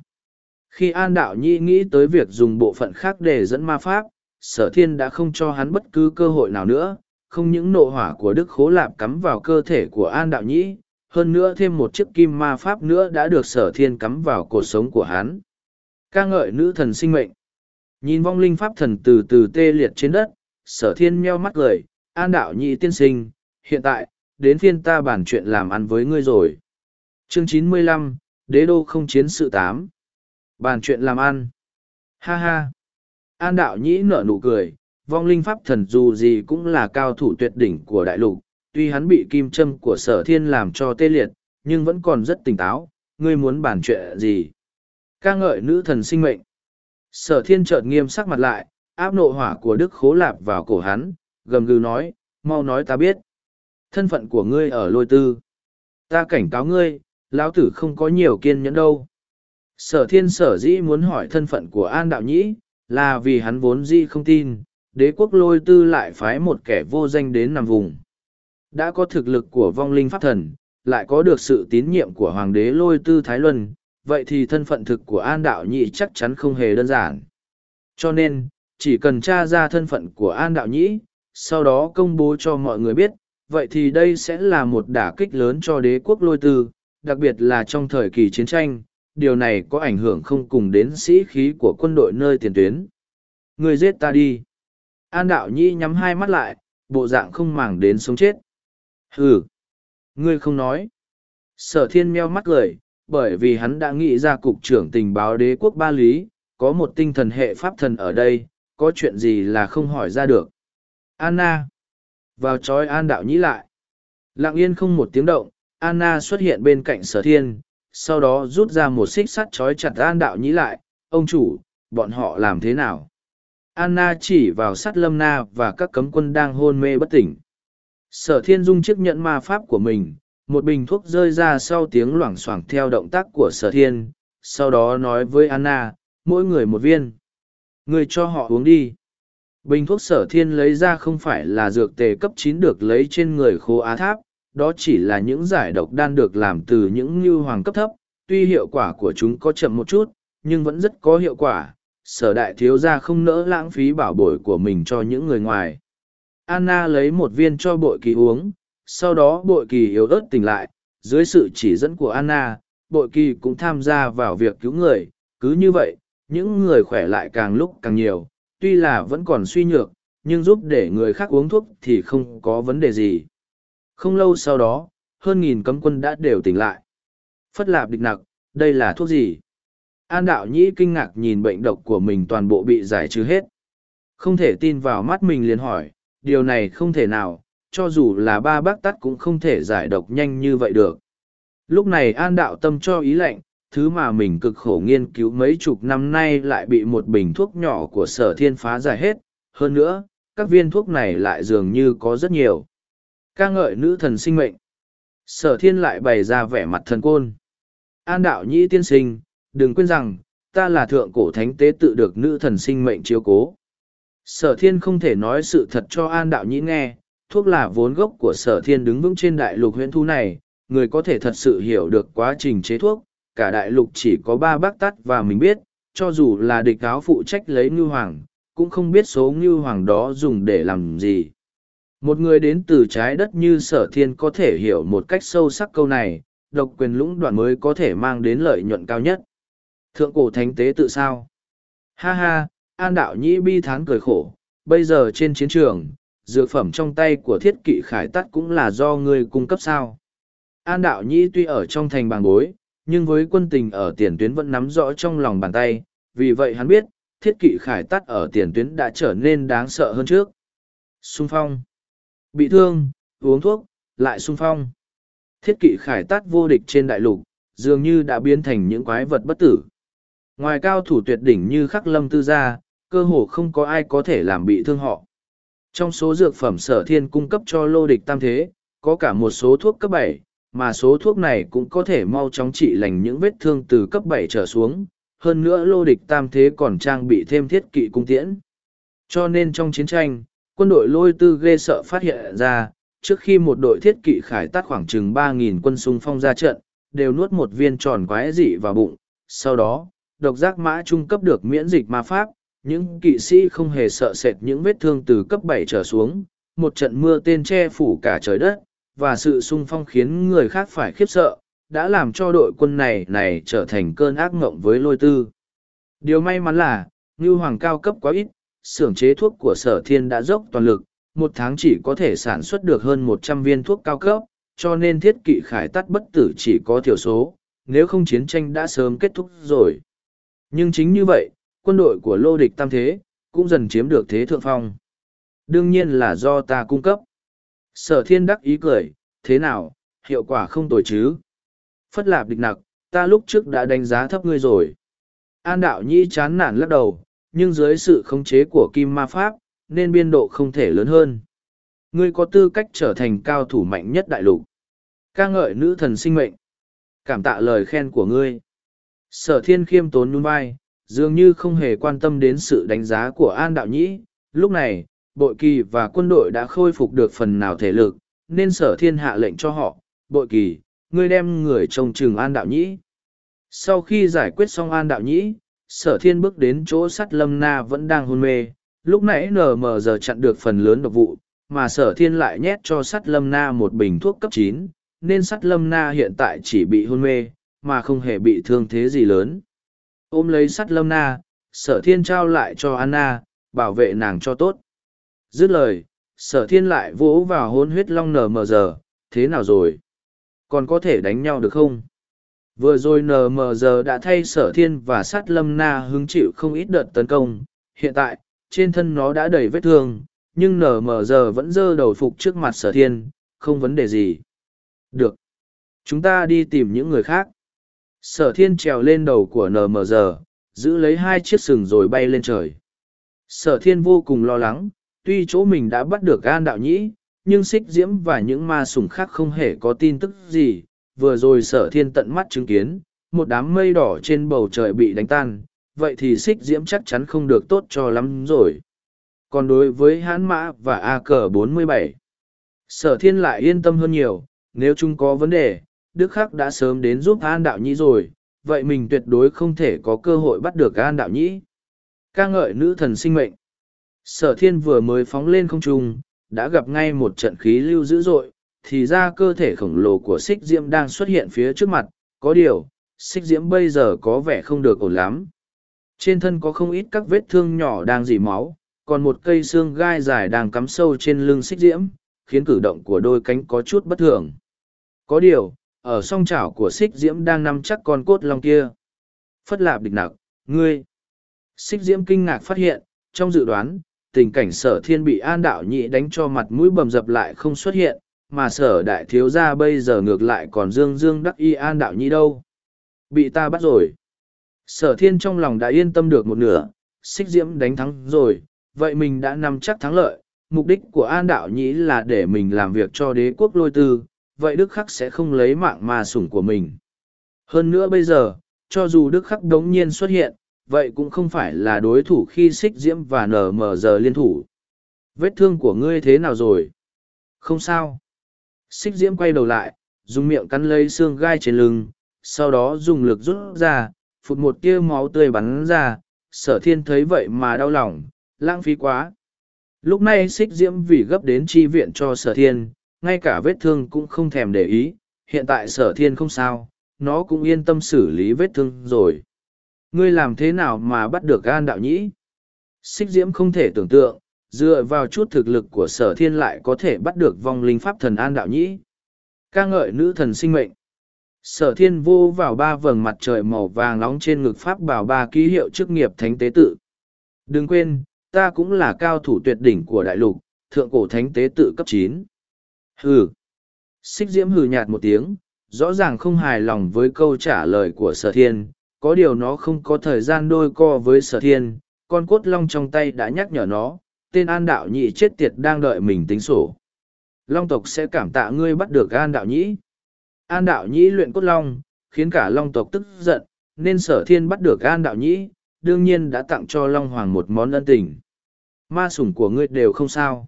Khi An Đạo Nhi nghĩ tới việc dùng bộ phận khác để dẫn ma pháp, sở thiên đã không cho hắn bất cứ cơ hội nào nữa, không những nộ hỏa của Đức Khố Lạp cắm vào cơ thể của An Đạo Nhĩ, hơn nữa thêm một chiếc kim ma pháp nữa đã được sở thiên cắm vào cuộc sống của hắn. ca ngợi nữ thần sinh mệnh. Nhìn vong linh pháp thần từ từ tê liệt trên đất, sở thiên meo mắt cười, An Đạo Nhĩ tiên sinh, hiện tại, đến phiên ta bàn chuyện làm ăn với ngươi rồi. Chương chín mươi lăm Đế đô không chiến sự tám Bàn chuyện làm ăn. Ha ha. An đạo nhĩ nở nụ cười, vong linh pháp thần dù gì cũng là cao thủ tuyệt đỉnh của đại lục, tuy hắn bị kim châm của sở thiên làm cho tê liệt, nhưng vẫn còn rất tỉnh táo, ngươi muốn bàn chuyện gì? ca ngợi nữ thần sinh mệnh. Sở thiên chợt nghiêm sắc mặt lại, áp nộ hỏa của Đức Khố Lạp vào cổ hắn, gầm gừ nói, mau nói ta biết. Thân phận của ngươi ở lôi tư. Ta cảnh cáo ngươi, lão tử không có nhiều kiên nhẫn đâu. Sở thiên sở dĩ muốn hỏi thân phận của An Đạo Nhĩ, là vì hắn vốn dĩ không tin, đế quốc lôi tư lại phái một kẻ vô danh đến nằm vùng. Đã có thực lực của vong linh pháp thần, lại có được sự tín nhiệm của hoàng đế lôi tư Thái Luân, vậy thì thân phận thực của An Đạo Nhĩ chắc chắn không hề đơn giản. Cho nên, chỉ cần tra ra thân phận của An Đạo Nhĩ, sau đó công bố cho mọi người biết, vậy thì đây sẽ là một đả kích lớn cho đế quốc lôi tư, đặc biệt là trong thời kỳ chiến tranh, điều này có ảnh hưởng không cùng đến sĩ khí của quân đội nơi tiền tuyến. Người giết ta đi. An đạo nhi nhắm hai mắt lại, bộ dạng không màng đến sống chết. Hừ. Ngươi không nói. Sở thiên meo mắt cười, bởi vì hắn đã nghĩ ra cục trưởng tình báo đế quốc ba lý, có một tinh thần hệ pháp thần ở đây, có chuyện gì là không hỏi ra được. Anna. Vào trói An đạo nhĩ lại. Lặng yên không một tiếng động, Anna xuất hiện bên cạnh sở thiên, sau đó rút ra một xích sắt trói chặt An đạo nhĩ lại. Ông chủ, bọn họ làm thế nào? Anna chỉ vào sắt lâm na và các cấm quân đang hôn mê bất tỉnh. Sở thiên dung chiếc nhận ma pháp của mình, một bình thuốc rơi ra sau tiếng loảng xoảng theo động tác của sở thiên, sau đó nói với Anna, mỗi người một viên. Người cho họ uống đi. Bình thuốc sở thiên lấy ra không phải là dược tề cấp chín được lấy trên người Khô á tháp, đó chỉ là những giải độc đan được làm từ những như hoàng cấp thấp, tuy hiệu quả của chúng có chậm một chút, nhưng vẫn rất có hiệu quả. Sở đại thiếu gia không nỡ lãng phí bảo bối của mình cho những người ngoài. Anna lấy một viên cho bội kỳ uống, sau đó bội kỳ yếu ớt tỉnh lại, dưới sự chỉ dẫn của Anna, bội kỳ cũng tham gia vào việc cứu người, cứ như vậy, những người khỏe lại càng lúc càng nhiều, tuy là vẫn còn suy nhược, nhưng giúp để người khác uống thuốc thì không có vấn đề gì. Không lâu sau đó, hơn nghìn cấm quân đã đều tỉnh lại. Phất lạp địch nặc, đây là thuốc gì? An đạo nhĩ kinh ngạc nhìn bệnh độc của mình toàn bộ bị giải trừ hết. Không thể tin vào mắt mình liền hỏi, điều này không thể nào, cho dù là ba bác tắt cũng không thể giải độc nhanh như vậy được. Lúc này an đạo tâm cho ý lệnh, thứ mà mình cực khổ nghiên cứu mấy chục năm nay lại bị một bình thuốc nhỏ của sở thiên phá giải hết. Hơn nữa, các viên thuốc này lại dường như có rất nhiều ca ngợi nữ thần sinh mệnh. Sở thiên lại bày ra vẻ mặt thần côn. An đạo nhĩ tiên sinh, đừng quên rằng, ta là thượng cổ thánh tế tự được nữ thần sinh mệnh chiếu cố. Sở thiên không thể nói sự thật cho an đạo nhĩ nghe, thuốc là vốn gốc của sở thiên đứng vững trên đại lục huyện thu này, người có thể thật sự hiểu được quá trình chế thuốc, cả đại lục chỉ có ba bác tắt và mình biết, cho dù là địch cáo phụ trách lấy ngư hoàng, cũng không biết số ngư hoàng đó dùng để làm gì một người đến từ trái đất như sở thiên có thể hiểu một cách sâu sắc câu này độc quyền lũng đoạn mới có thể mang đến lợi nhuận cao nhất. Thượng cổ thánh tế tự sao? Ha ha, an đạo nhĩ bi thán cười khổ, bây giờ trên chiến trường, dược phẩm trong tay của thiết kỵ khải tắt cũng là do ngươi cung cấp sao. An đạo nhĩ tuy ở trong thành bàng bối, nhưng với quân tình ở tiền tuyến vẫn nắm rõ trong lòng bàn tay, vì vậy hắn biết, thiết kỵ khải tắt ở tiền tuyến đã trở nên đáng sợ hơn trước. Xung phong. Bị thương, uống thuốc, lại sung phong. Thiết kỵ khải tát vô địch trên đại lục, dường như đã biến thành những quái vật bất tử. Ngoài cao thủ tuyệt đỉnh như khắc lâm tư gia, cơ hồ không có ai có thể làm bị thương họ. Trong số dược phẩm sở thiên cung cấp cho lô địch tam thế, có cả một số thuốc cấp bảy, mà số thuốc này cũng có thể mau chóng trị lành những vết thương từ cấp bảy trở xuống. Hơn nữa lô địch tam thế còn trang bị thêm thiết kỵ cung tiễn. Cho nên trong chiến tranh, quân đội lôi tư ghê sợ phát hiện ra, trước khi một đội thiết kỵ khải tắt khoảng chừng ba nghìn quân xung phong ra trận, đều nuốt một viên tròn quái dị vào bụng. Sau đó, độc giác mã trung cấp được miễn dịch ma pháp, những kỵ sĩ không hề sợ sệt những vết thương từ cấp bảy trở xuống, một trận mưa tên che phủ cả trời đất, và sự sung phong khiến người khác phải khiếp sợ, đã làm cho đội quân này này trở thành cơn ác ngộng với lôi tư. Điều may mắn là, ngư hoàng cao cấp quá ít, xưởng chế thuốc của sở thiên đã dốc toàn lực, một tháng chỉ có thể sản xuất được hơn một trăm viên thuốc cao cấp, cho nên thiết kỵ khải tắt bất tử chỉ có thiểu số, nếu không chiến tranh đã sớm kết thúc rồi. Nhưng chính như vậy, quân đội của lô địch tam thế, cũng dần chiếm được thế thượng phong. Đương nhiên là do ta cung cấp. Sở thiên đắc ý cười, thế nào, hiệu quả không tồi chứ. Phất lạp địch nặc, ta lúc trước đã đánh giá thấp ngươi rồi. An đạo nhi chán nản lắc đầu, nhưng dưới sự khống chế của kim ma pháp, nên biên độ không thể lớn hơn. Ngươi có tư cách trở thành cao thủ mạnh nhất đại lục. ca ngợi nữ thần sinh mệnh. Cảm tạ lời khen của ngươi. Sở thiên khiêm tốn nhún vai, dường như không hề quan tâm đến sự đánh giá của An Đạo Nhĩ. Lúc này, bội kỳ và quân đội đã khôi phục được phần nào thể lực, nên sở thiên hạ lệnh cho họ, bội kỳ, ngươi đem người trông chừng An Đạo Nhĩ. Sau khi giải quyết xong An Đạo Nhĩ, sở thiên bước đến chỗ sắt lâm na vẫn đang hôn mê, lúc nãy nờ mờ giờ chặn được phần lớn độc vụ, mà sở thiên lại nhét cho sắt lâm na một bình thuốc cấp chín, nên sắt lâm na hiện tại chỉ bị hôn mê, mà không hề bị thương thế gì lớn. Ôm lấy sắt lâm na, sở thiên trao lại cho Anna, bảo vệ nàng cho tốt. Dứt lời, sở thiên lại vỗ vào hôn huyết long nờ mờ giờ, thế nào rồi? Còn có thể đánh nhau được không? Vừa rồi nmg đã thay sở thiên và sát lâm na hứng chịu không ít đợt tấn công. Hiện tại, trên thân nó đã đầy vết thương, nhưng nmg vẫn dơ đầu phục trước mặt sở thiên, không vấn đề gì. Được. Chúng ta đi tìm những người khác sở thiên trèo lên đầu của nmg giữ lấy hai chiếc sừng rồi bay lên trời sở thiên vô cùng lo lắng tuy chỗ mình đã bắt được gan đạo nhĩ nhưng xích diễm và những ma sùng khác không hề có tin tức gì vừa rồi sở thiên tận mắt chứng kiến một đám mây đỏ trên bầu trời bị đánh tan vậy thì xích diễm chắc chắn không được tốt cho lắm rồi còn đối với hãn mã và a cờ 47, sở thiên lại yên tâm hơn nhiều nếu chúng có vấn đề Đức Khắc đã sớm đến giúp An Đạo Nhĩ rồi, vậy mình tuyệt đối không thể có cơ hội bắt được An Đạo Nhĩ. ca ngợi nữ thần sinh mệnh. Sở thiên vừa mới phóng lên không trung, đã gặp ngay một trận khí lưu dữ dội, thì ra cơ thể khổng lồ của xích diễm đang xuất hiện phía trước mặt, có điều, xích diễm bây giờ có vẻ không được ổn lắm. Trên thân có không ít các vết thương nhỏ đang dỉ máu, còn một cây xương gai dài đang cắm sâu trên lưng xích diễm, khiến cử động của đôi cánh có chút bất thường. Có điều, ở song chảo của xích diễm đang nắm chắc con cốt long kia phất lạp địch nặc ngươi xích diễm kinh ngạc phát hiện trong dự đoán tình cảnh sở thiên bị an đạo nhị đánh cho mặt mũi bầm dập lại không xuất hiện mà sở đại thiếu gia bây giờ ngược lại còn dương dương đắc y an đạo nhi đâu bị ta bắt rồi sở thiên trong lòng đã yên tâm được một nửa xích diễm đánh thắng rồi vậy mình đã nắm chắc thắng lợi mục đích của an đạo nhĩ là để mình làm việc cho đế quốc lôi tư vậy Đức Khắc sẽ không lấy mạng mà sủng của mình. Hơn nữa bây giờ, cho dù Đức Khắc đống nhiên xuất hiện, vậy cũng không phải là đối thủ khi xích diễm và nở mở giờ liên thủ. Vết thương của ngươi thế nào rồi? Không sao. Xích diễm quay đầu lại, dùng miệng cắn lấy xương gai trên lưng, sau đó dùng lực rút ra, phụt một tia máu tươi bắn ra, sở thiên thấy vậy mà đau lòng, lãng phí quá. Lúc này xích diễm vì gấp đến chi viện cho sở thiên, ngay cả vết thương cũng không thèm để ý, hiện tại sở thiên không sao, nó cũng yên tâm xử lý vết thương rồi. Ngươi làm thế nào mà bắt được Gan đạo nhĩ? Xích diễm không thể tưởng tượng, dựa vào chút thực lực của sở thiên lại có thể bắt được vong linh pháp thần an đạo nhĩ. ca ngợi nữ thần sinh mệnh. Sở thiên vô vào ba vầng mặt trời màu vàng nóng trên ngực pháp bảo ba ký hiệu chức nghiệp thánh tế tự. Đừng quên, ta cũng là cao thủ tuyệt đỉnh của đại lục, thượng cổ thánh tế tự cấp chín. Hừ. Xích diễm hừ nhạt một tiếng, rõ ràng không hài lòng với câu trả lời của sở thiên, có điều nó không có thời gian đôi co với sở thiên, con cốt long trong tay đã nhắc nhở nó, tên an đạo nhị chết tiệt đang đợi mình tính sổ. Long tộc sẽ cảm tạ ngươi bắt được an đạo nhĩ. An đạo nhĩ luyện cốt long, khiến cả long tộc tức giận, nên sở thiên bắt được an đạo nhĩ, đương nhiên đã tặng cho long hoàng một món ân tình. Ma sủng của ngươi đều không sao.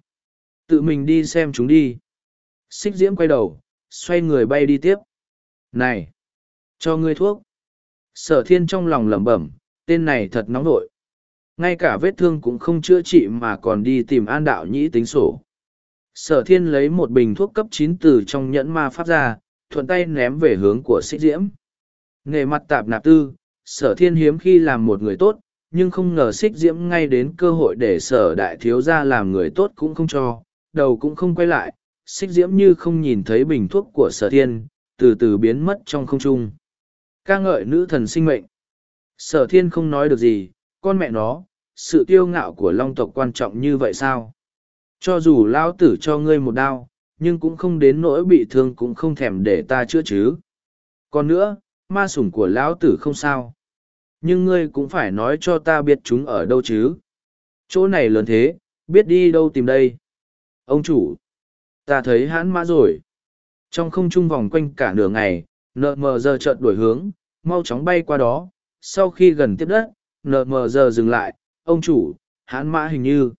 Tự mình đi xem chúng đi. Xích diễm quay đầu, xoay người bay đi tiếp. Này! Cho ngươi thuốc. Sở thiên trong lòng lẩm bẩm, tên này thật nóng vội. Ngay cả vết thương cũng không chữa trị mà còn đi tìm an đạo nhĩ tính sổ. Sở thiên lấy một bình thuốc cấp chín từ trong nhẫn ma pháp ra, thuận tay ném về hướng của xích diễm. Nghề mặt tạp nạp tư, sở thiên hiếm khi làm một người tốt, nhưng không ngờ xích diễm ngay đến cơ hội để sở đại thiếu gia làm người tốt cũng không cho, đầu cũng không quay lại, xích diễm như không nhìn thấy bình thuốc của sở thiên, từ từ biến mất trong không trung. ca ngợi nữ thần sinh mệnh. Sở thiên không nói được gì, con mẹ nó, sự kiêu ngạo của long tộc quan trọng như vậy sao? Cho dù lão tử cho ngươi một đao, nhưng cũng không đến nỗi bị thương cũng không thèm để ta chữa chứ. Còn nữa, ma sủng của lão tử không sao. Nhưng ngươi cũng phải nói cho ta biết chúng ở đâu chứ. Chỗ này lớn thế, biết đi đâu tìm đây. Ông chủ, ta thấy hãn mã rồi. Trong không trung vòng quanh cả nửa ngày, nợ mờ giờ chợt đổi hướng, mau chóng bay qua đó. Sau khi gần tiếp đất, nợ mờ giờ dừng lại, ông chủ, hãn mã hình như.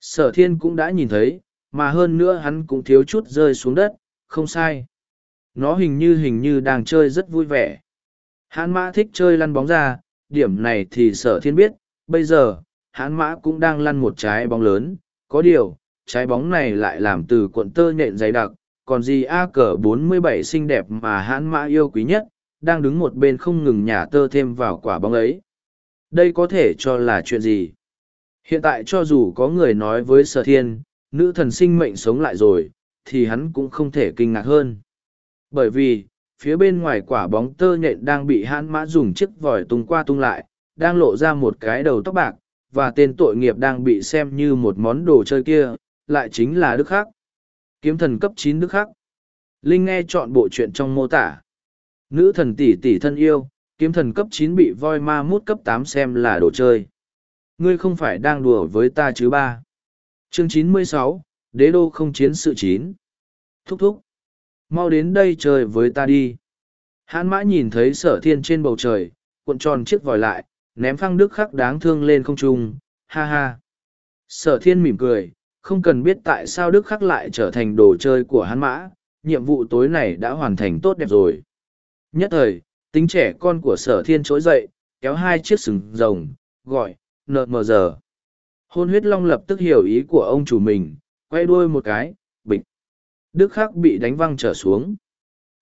Sở thiên cũng đã nhìn thấy, mà hơn nữa hắn cũng thiếu chút rơi xuống đất, không sai. Nó hình như hình như đang chơi rất vui vẻ. Hãn mã thích chơi lăn bóng ra, điểm này thì sở thiên biết, bây giờ, hãn mã cũng đang lăn một trái bóng lớn, có điều, trái bóng này lại làm từ cuộn tơ nhện dày đặc, còn gì A cờ 47 xinh đẹp mà hãn mã yêu quý nhất, đang đứng một bên không ngừng nhả tơ thêm vào quả bóng ấy. Đây có thể cho là chuyện gì? Hiện tại cho dù có người nói với sở thiên, nữ thần sinh mệnh sống lại rồi, thì hắn cũng không thể kinh ngạc hơn. Bởi vì, phía bên ngoài quả bóng tơ nhện đang bị hãn mã dùng chiếc vòi tung qua tung lại, đang lộ ra một cái đầu tóc bạc, và tên tội nghiệp đang bị xem như một món đồ chơi kia, lại chính là Đức Khắc. Kiếm thần cấp chín Đức Khắc. Linh nghe chọn bộ chuyện trong mô tả. Nữ thần tỷ tỷ thân yêu, kiếm thần cấp chín bị voi ma mút cấp tám xem là đồ chơi. Ngươi không phải đang đùa với ta chứ ba. Chương chín mươi sáu, Đế đô không chiến sự chín. Thúc thúc. Mau đến đây chơi với ta đi. Hãn mã nhìn thấy sở thiên trên bầu trời, cuộn tròn chiếc vòi lại, ném phăng đức khắc đáng thương lên không trung, ha ha. Sở thiên mỉm cười, không cần biết tại sao đức khắc lại trở thành đồ chơi của hãn mã, nhiệm vụ tối này đã hoàn thành tốt đẹp rồi. Nhất thời, tính trẻ con của sở thiên trỗi dậy, kéo hai chiếc sừng rồng, gọi, nợ mờ giờ. Hôn huyết long lập tức hiểu ý của ông chủ mình, quay đuôi một cái, bịch. Đức khắc bị đánh văng trở xuống.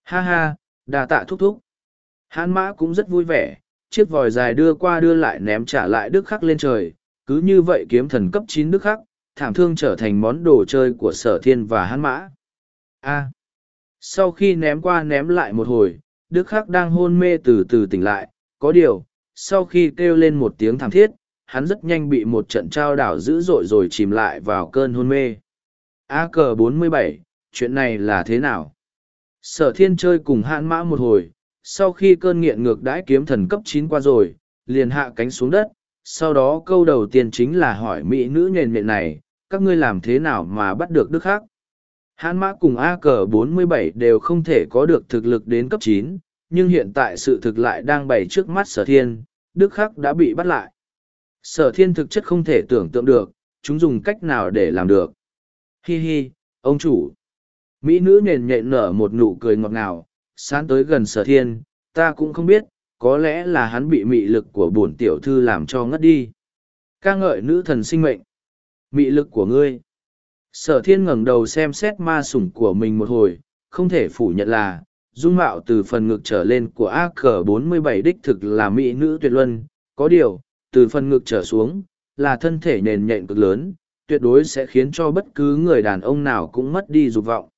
Ha ha, đà tạ thúc thúc. Hán mã cũng rất vui vẻ, chiếc vòi dài đưa qua đưa lại ném trả lại đức khắc lên trời. Cứ như vậy kiếm thần cấp chín đức khắc, thảm thương trở thành món đồ chơi của sở thiên và hán mã. A. Sau khi ném qua ném lại một hồi, đức khắc đang hôn mê từ từ tỉnh lại, có điều, sau khi kêu lên một tiếng thảm thiết, hắn rất nhanh bị một trận trao đảo dữ dội rồi chìm lại vào cơn hôn mê. A cờ 47, chuyện này là thế nào? Sở thiên chơi cùng hãn mã một hồi, sau khi cơn nghiện ngược đãi kiếm thần cấp chín qua rồi, liền hạ cánh xuống đất, sau đó câu đầu tiên chính là hỏi mỹ nữ nhền miệng này, các ngươi làm thế nào mà bắt được đức khắc? Hán mã cùng A cờ 47 đều không thể có được thực lực đến cấp chín, nhưng hiện tại sự thực lại đang bày trước mắt sở thiên, đức khắc đã bị bắt lại. Sở thiên thực chất không thể tưởng tượng được, chúng dùng cách nào để làm được. Hi hi, ông chủ. Mỹ nữ nền nhện nở một nụ cười ngọt ngào, sán tới gần sở thiên, ta cũng không biết, có lẽ là hắn bị mị lực của bổn tiểu thư làm cho ngất đi. ca ngợi nữ thần sinh mệnh. Mị lực của ngươi. Sở thiên ngẩng đầu xem xét ma sủng của mình một hồi, không thể phủ nhận là, dung mạo từ phần ngực trở lên của a cờ 47 đích thực là mỹ nữ tuyệt luân. Có điều từ phần ngực trở xuống là thân thể nền nhện cực lớn tuyệt đối sẽ khiến cho bất cứ người đàn ông nào cũng mất đi dục vọng.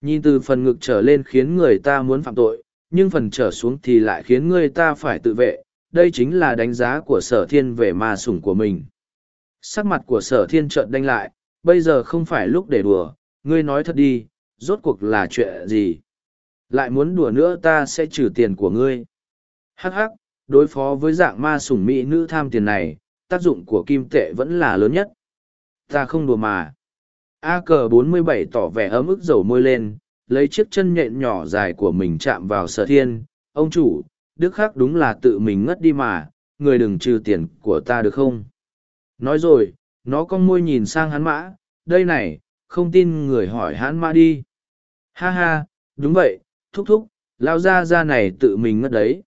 Nhìn từ phần ngực trở lên khiến người ta muốn phạm tội nhưng phần trở xuống thì lại khiến người ta phải tự vệ. Đây chính là đánh giá của sở thiên về ma sủng của mình. Sắc mặt của sở thiên trợn đanh lại bây giờ không phải lúc để đùa, ngươi nói thật đi, rốt cuộc là chuyện gì? Lại muốn đùa nữa ta sẽ trừ tiền của ngươi. Hắc hắc, đối phó với dạng ma sủng mỹ nữ tham tiền này, tác dụng của kim tệ vẫn là lớn nhất. Ta không đùa mà. A cờ 47 tỏ vẻ ấm ức dầu môi lên, lấy chiếc chân nhện nhỏ dài của mình chạm vào sở thiên. Ông chủ, đức khắc đúng là tự mình ngất đi mà, người đừng trừ tiền của ta được không? Nói rồi nó cong môi nhìn sang hắn mã, đây này, không tin người hỏi hắn mã đi. Ha ha, đúng vậy, thúc thúc, lao ra ra này tự mình ngất đấy.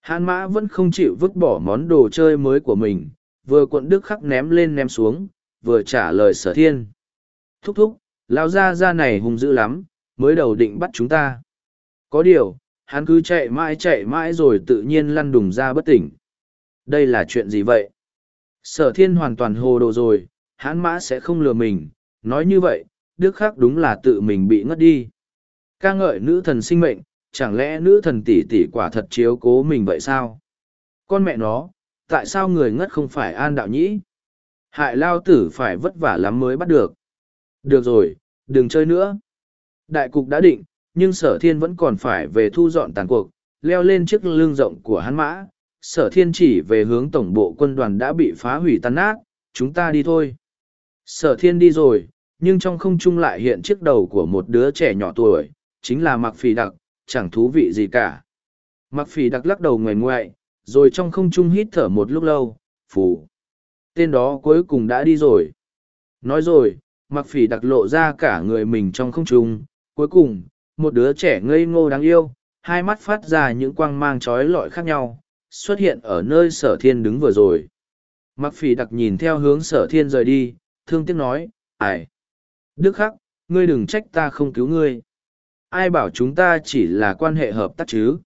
Hắn mã vẫn không chịu vứt bỏ món đồ chơi mới của mình, vừa cuộn đức khắc ném lên ném xuống, vừa trả lời sở thiên. Thúc thúc, lao ra ra này hung dữ lắm, mới đầu định bắt chúng ta. Có điều, hắn cứ chạy mãi chạy mãi rồi tự nhiên lăn đùng ra bất tỉnh. Đây là chuyện gì vậy? Sở thiên hoàn toàn hồ đồ rồi, hãn mã sẽ không lừa mình. Nói như vậy, đức khắc đúng là tự mình bị ngất đi. Ca ngợi nữ thần sinh mệnh, chẳng lẽ nữ thần tỷ tỷ quả thật chiếu cố mình vậy sao? Con mẹ nó, tại sao người ngất không phải an đạo nhĩ? Hại lao tử phải vất vả lắm mới bắt được. Được rồi, đừng chơi nữa. Đại cục đã định, nhưng sở thiên vẫn còn phải về thu dọn tàn cuộc, leo lên chiếc lưng rộng của hắn mã sở thiên chỉ về hướng tổng bộ quân đoàn đã bị phá hủy tan nát, chúng ta đi thôi. Sở thiên đi rồi, nhưng trong không trung lại hiện chiếc đầu của một đứa trẻ nhỏ tuổi, chính là mặc phì đặc, chẳng thú vị gì cả. Mặc phì đặc lắc đầu ngoài ngoại, rồi trong không trung hít thở một lúc lâu, phù. Tên đó cuối cùng đã đi rồi. Nói rồi mặc phì đặc lộ ra cả người mình trong không trung, cuối cùng, một đứa trẻ ngây ngô đáng yêu, hai mắt phát ra những quang mang trói lọi khác nhau xuất hiện ở nơi sở thiên đứng vừa rồi. Mặc phỉ đặc nhìn theo hướng sở thiên rời đi, thương tiếc nói, ai? Đức khắc, ngươi đừng trách ta không cứu ngươi. Ai bảo chúng ta chỉ là quan hệ hợp tác chứ?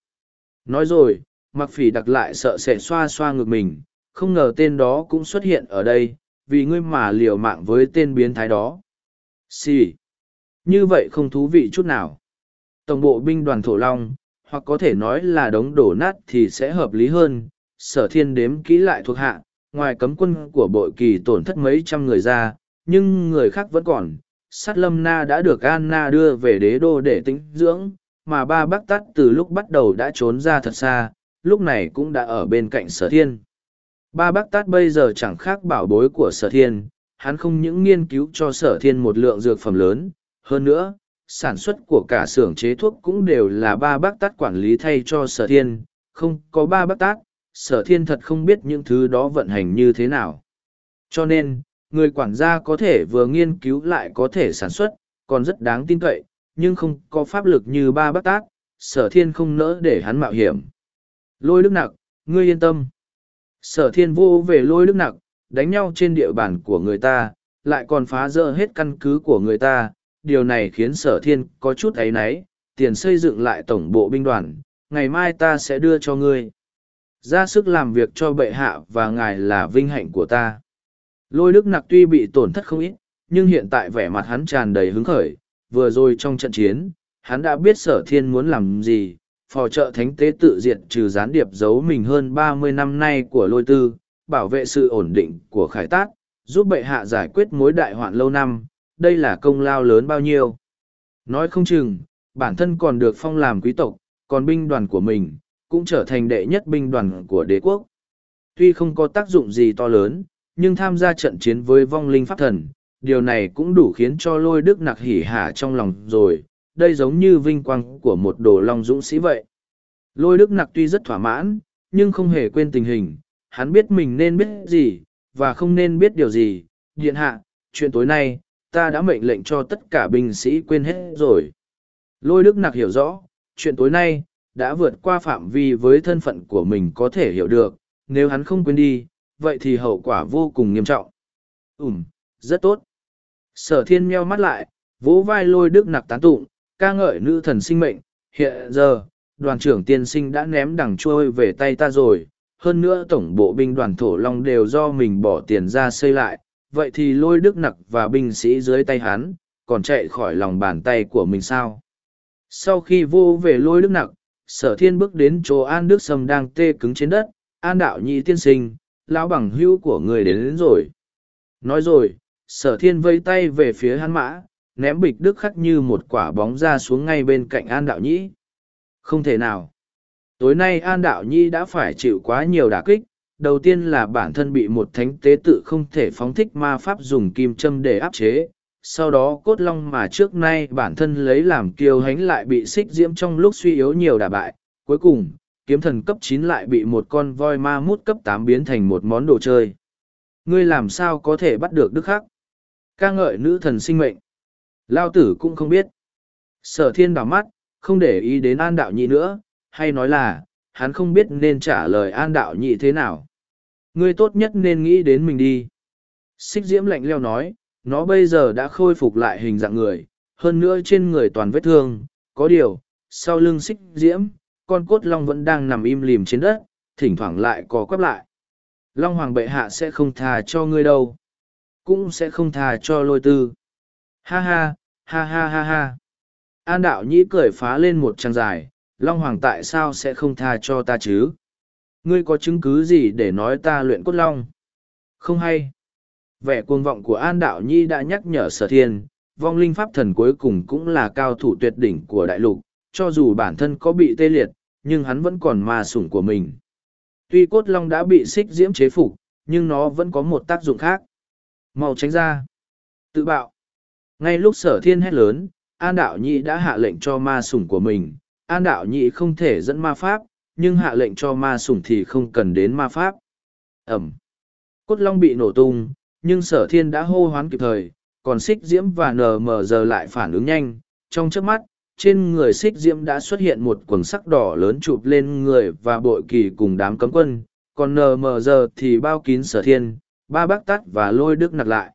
Nói rồi mặc phỉ đặc lại sợ sẽ xoa xoa ngực mình, không ngờ tên đó cũng xuất hiện ở đây, vì ngươi mà liều mạng với tên biến thái đó. Xì、sì. như vậy không thú vị chút nào. Tổng bộ binh đoàn thổ long hoặc có thể nói là đống đổ nát thì sẽ hợp lý hơn. Sở thiên đếm kỹ lại thuộc hạ, ngoài cấm quân của bội kỳ tổn thất mấy trăm người ra, nhưng người khác vẫn còn. Sát lâm na đã được anna đưa về đế đô để tĩnh dưỡng, mà ba bác tắt từ lúc bắt đầu đã trốn ra thật xa, lúc này cũng đã ở bên cạnh sở thiên. Ba bác tát bây giờ chẳng khác bảo bối của sở thiên, hắn không những nghiên cứu cho sở thiên một lượng dược phẩm lớn, hơn nữa sản xuất của cả xưởng chế thuốc cũng đều là ba bác tát quản lý thay cho sở thiên, không có ba bác tát, sở thiên thật không biết những thứ đó vận hành như thế nào. Cho nên, người quản gia có thể vừa nghiên cứu lại có thể sản xuất, còn rất đáng tin cậy, nhưng không có pháp lực như ba bác tát, sở thiên không nỡ để hắn mạo hiểm. Lôi đức nặc, ngươi yên tâm. Sở thiên vô về lôi đức nặc, đánh nhau trên địa bàn của người ta, lại còn phá rỡ hết căn cứ của người ta, điều này khiến sở thiên có chút áy náy, tiền xây dựng lại tổng bộ binh đoàn, ngày mai ta sẽ đưa cho ngươi. Ra sức làm việc cho bệ hạ và ngài là vinh hạnh của ta. Lôi đức nặc tuy bị tổn thất không ít, nhưng hiện tại vẻ mặt hắn tràn đầy hứng khởi, vừa rồi trong trận chiến, hắn đã biết sở thiên muốn làm gì, phò trợ thánh tế tự diệt trừ gián điệp giấu mình hơn ba mươi năm nay của lôi tư, bảo vệ sự ổn định của khải tát, giúp bệ hạ giải quyết mối đại hoạn lâu năm, đây là công lao lớn bao nhiêu. Nói không chừng, bản thân còn được phong làm quý tộc, còn binh đoàn của mình, cũng trở thành đệ nhất binh đoàn của đế quốc. Tuy không có tác dụng gì to lớn, nhưng tham gia trận chiến với vong linh pháp thần, điều này cũng đủ khiến cho lôi đức nặc hỉ hả trong lòng rồi, đây giống như vinh quang của một đồ long dũng sĩ vậy. Lôi đức nặc tuy rất thỏa mãn, nhưng không hề quên tình hình, hắn biết mình nên biết gì, và không nên biết điều gì. Điện hạ, chuyện tối nay, ta đã mệnh lệnh cho tất cả binh sĩ quên hết rồi. Lôi Đức Nặc hiểu rõ, chuyện tối nay, đã vượt qua phạm vi với thân phận của mình có thể hiểu được, nếu hắn không quên đi, vậy thì hậu quả vô cùng nghiêm trọng. Ừm, rất tốt. Sở thiên meo mắt lại, vỗ vai lôi Đức Nặc tán tụng, ca ngợi nữ thần sinh mệnh, Hiện giờ, đoàn trưởng tiên sinh đã ném đằng trôi về tay ta rồi, hơn nữa tổng bộ binh đoàn thổ long đều do mình bỏ tiền ra xây lại, vậy thì lôi đức nặc và binh sĩ dưới tay hắn, còn chạy khỏi lòng bàn tay của mình sao? Sau khi vô về lôi đức nặc, sở thiên bước đến chỗ An Đức Sâm đang tê cứng trên đất, An đạo nhị tiên sinh, lão bằng hữu của người đến, đến rồi. Nói rồi, sở thiên vây tay về phía hắn mã, ném bịch đức khắc như một quả bóng ra xuống ngay bên cạnh An đạo nhĩ. Không thể nào. Tối nay An đạo Nhi đã phải chịu quá nhiều đả kích, đầu tiên là bản thân bị một thánh tế tự không thể phóng thích ma pháp dùng kim châm để áp chế, sau đó cốt long mà trước nay bản thân lấy làm kiêu hãnh lại bị xích diễm trong lúc suy yếu nhiều đả bại. Cuối cùng, kiếm thần cấp chín lại bị một con voi ma mút cấp tám biến thành một món đồ chơi. Ngươi làm sao có thể bắt được đức khắc? Ca ngợi nữ thần sinh mệnh. Lao tử cũng không biết. Sở thiên đảo mắt, không để ý đến an đạo nhị nữa, hay nói là, hắn không biết nên trả lời an đạo nhị thế nào ngươi tốt nhất nên nghĩ đến mình đi. Xích diễm lạnh leo nói, nó bây giờ đã khôi phục lại hình dạng người, hơn nữa trên người toàn vết thương. Có điều, sau lưng xích diễm, con cốt long vẫn đang nằm im lìm trên đất, thỉnh thoảng lại có quắp lại. Long hoàng bệ hạ sẽ không thà cho ngươi đâu. Cũng sẽ không thà cho lôi tư. Ha ha ha ha ha ha. An đạo nhĩ cười phá lên một trang dài, long hoàng tại sao sẽ không tha cho ta chứ? Ngươi có chứng cứ gì để nói ta luyện cốt long? Không hay. Vẻ cuồng vọng của an đạo nhi đã nhắc nhở sở thiên, vong linh pháp thần cuối cùng cũng là cao thủ tuyệt đỉnh của đại lục, cho dù bản thân có bị tê liệt, nhưng hắn vẫn còn ma sủng của mình. Tuy cốt long đã bị xích diễm chế phục, nhưng nó vẫn có một tác dụng khác. Mau tránh ra. Tự bạo. Ngay lúc sở thiên hét lớn, an đạo nhi đã hạ lệnh cho ma sủng của mình. An đạo nhi không thể dẫn ma pháp nhưng hạ lệnh cho ma sủng thì không cần đến ma pháp ẩm cốt long bị nổ tung nhưng sở thiên đã hô hoán kịp thời, còn xích diễm và nờ mờ giờ lại phản ứng nhanh. Trong trước mắt, trên người xích diễm đã xuất hiện một quần sắc đỏ lớn chụp lên người và bội kỳ cùng đám cấm quân, còn nờ mờ giờ thì bao kín sở thiên, ba bác tắt và lôi đức nặt lại.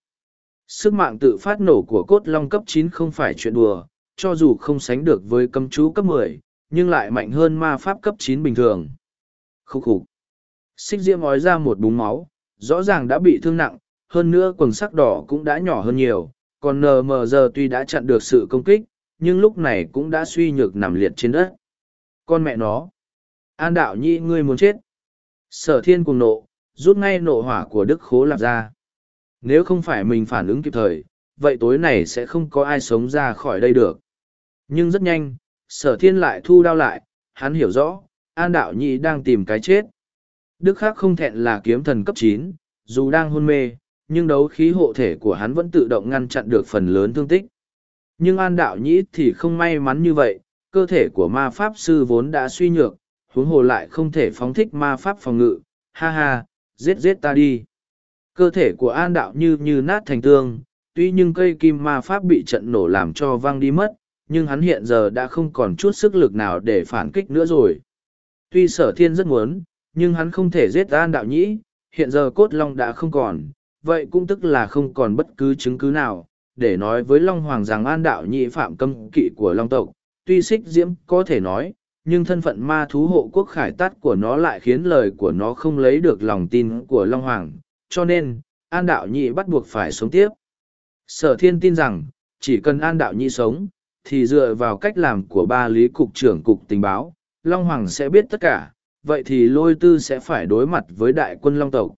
Sức mạng tự phát nổ của cốt long cấp chín không phải chuyện đùa, cho dù không sánh được với cấm chú cấp mười, nhưng lại mạnh hơn ma pháp cấp chín bình thường. Khúc khục. Xích diễm ói ra một búng máu, rõ ràng đã bị thương nặng, hơn nữa quần sắc đỏ cũng đã nhỏ hơn nhiều, còn nờ mờ giờ tuy đã chặn được sự công kích, nhưng lúc này cũng đã suy nhược nằm liệt trên đất. Con mẹ nó! An đạo nhi ngươi muốn chết! Sở thiên cùng nộ, rút ngay nộ hỏa của Đức Khố Lạp ra. Nếu không phải mình phản ứng kịp thời, vậy tối này sẽ không có ai sống ra khỏi đây được. Nhưng rất nhanh, sở thiên lại thu đao lại, hắn hiểu rõ, An đạo nhị đang tìm cái chết. Đức khác không thẹn là kiếm thần cấp chín, dù đang hôn mê, nhưng đấu khí hộ thể của hắn vẫn tự động ngăn chặn được phần lớn thương tích. Nhưng An Đạo Nhĩ thì không may mắn như vậy, cơ thể của ma pháp sư vốn đã suy nhược, huống hồ lại không thể phóng thích ma pháp phòng ngự, ha ha, giết giết ta đi. Cơ thể của An Đạo như như nát thành tương, tuy nhưng cây kim ma pháp bị trận nổ làm cho văng đi mất, nhưng hắn hiện giờ đã không còn chút sức lực nào để phản kích nữa rồi. Tuy sở thiên rất muốn, nhưng hắn không thể giết An Đạo Nhĩ, hiện giờ cốt long đã không còn, vậy cũng tức là không còn bất cứ chứng cứ nào, để nói với Long Hoàng rằng an đạo nhĩ phạm cấm kỵ của Long tộc, tuy xích diễm có thể nói, nhưng thân phận ma thú hộ quốc khải tát của nó lại khiến lời của nó không lấy được lòng tin của Long Hoàng, cho nên, an đạo nhĩ bắt buộc phải sống tiếp. Sở thiên tin rằng, chỉ cần an đạo nhĩ sống, thì dựa vào cách làm của ba lý cục trưởng cục tình báo, Long Hoàng sẽ biết tất cả, vậy thì lôi tư sẽ phải đối mặt với đại quân Long tộc.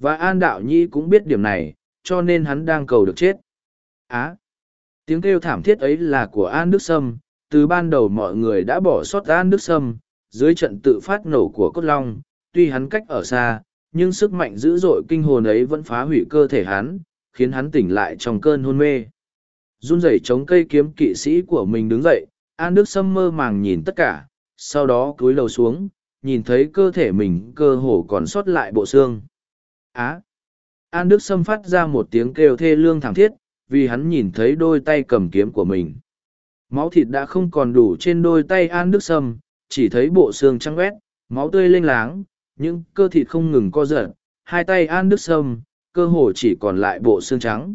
Và An Đạo Nhi cũng biết điểm này, cho nên hắn đang cầu được chết. Á! tiếng kêu thảm thiết ấy là của An Đức Sâm, từ ban đầu mọi người đã bỏ sót An Đức Sâm, dưới trận tự phát nổ của Cốt Long, tuy hắn cách ở xa, nhưng sức mạnh dữ dội kinh hồn ấy vẫn phá hủy cơ thể hắn, khiến hắn tỉnh lại trong cơn hôn mê. Run rẩy chống cây kiếm kỵ sĩ của mình đứng dậy, An Đức Sâm mơ màng nhìn tất cả, sau đó cúi đầu xuống, nhìn thấy cơ thể mình cơ hồ còn sót lại bộ xương. Á! An Đức Sâm phát ra một tiếng kêu thê lương thảm thiết, vì hắn nhìn thấy đôi tay cầm kiếm của mình. Máu thịt đã không còn đủ trên đôi tay An Đức Sâm, chỉ thấy bộ xương trắng quét, máu tươi lênh láng, những cơ thịt không ngừng co giật, hai tay An Đức Sâm, cơ hồ chỉ còn lại bộ xương trắng.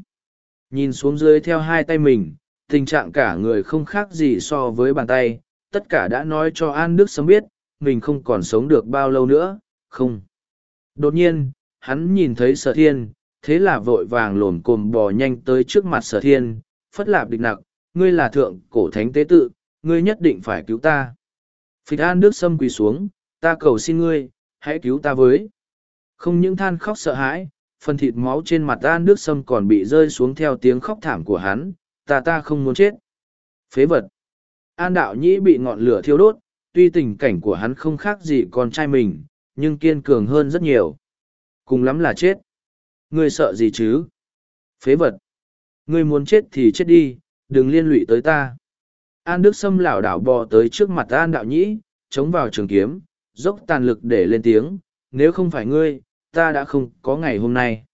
Nhìn xuống dưới theo hai tay mình, tình trạng cả người không khác gì so với bàn tay, tất cả đã nói cho An Đức Sâm biết, mình không còn sống được bao lâu nữa, không. Đột nhiên, hắn nhìn thấy sở thiên, thế là vội vàng lồn cồm bò nhanh tới trước mặt sở thiên, phất lạp địch nặc, ngươi là thượng cổ thánh tế tự, ngươi nhất định phải cứu ta. Phịch An Đức Sâm quỳ xuống, ta cầu xin ngươi, hãy cứu ta với. Không những than khóc sợ hãi, phần thịt máu trên mặt ta Đức Sâm còn bị rơi xuống theo tiếng khóc thảm của hắn, ta ta không muốn chết. Phế vật. An đạo nhĩ bị ngọn lửa thiêu đốt, tuy tình cảnh của hắn không khác gì con trai mình, nhưng kiên cường hơn rất nhiều. Cùng lắm là chết. Ngươi sợ gì chứ? Phế vật. Ngươi muốn chết thì chết đi, đừng liên lụy tới ta. An Đức Sâm lảo đảo bò tới trước mặt An Đạo Nhĩ, chống vào trường kiếm, dốc tàn lực để lên tiếng, nếu không phải ngươi, ta đã không có ngày hôm nay.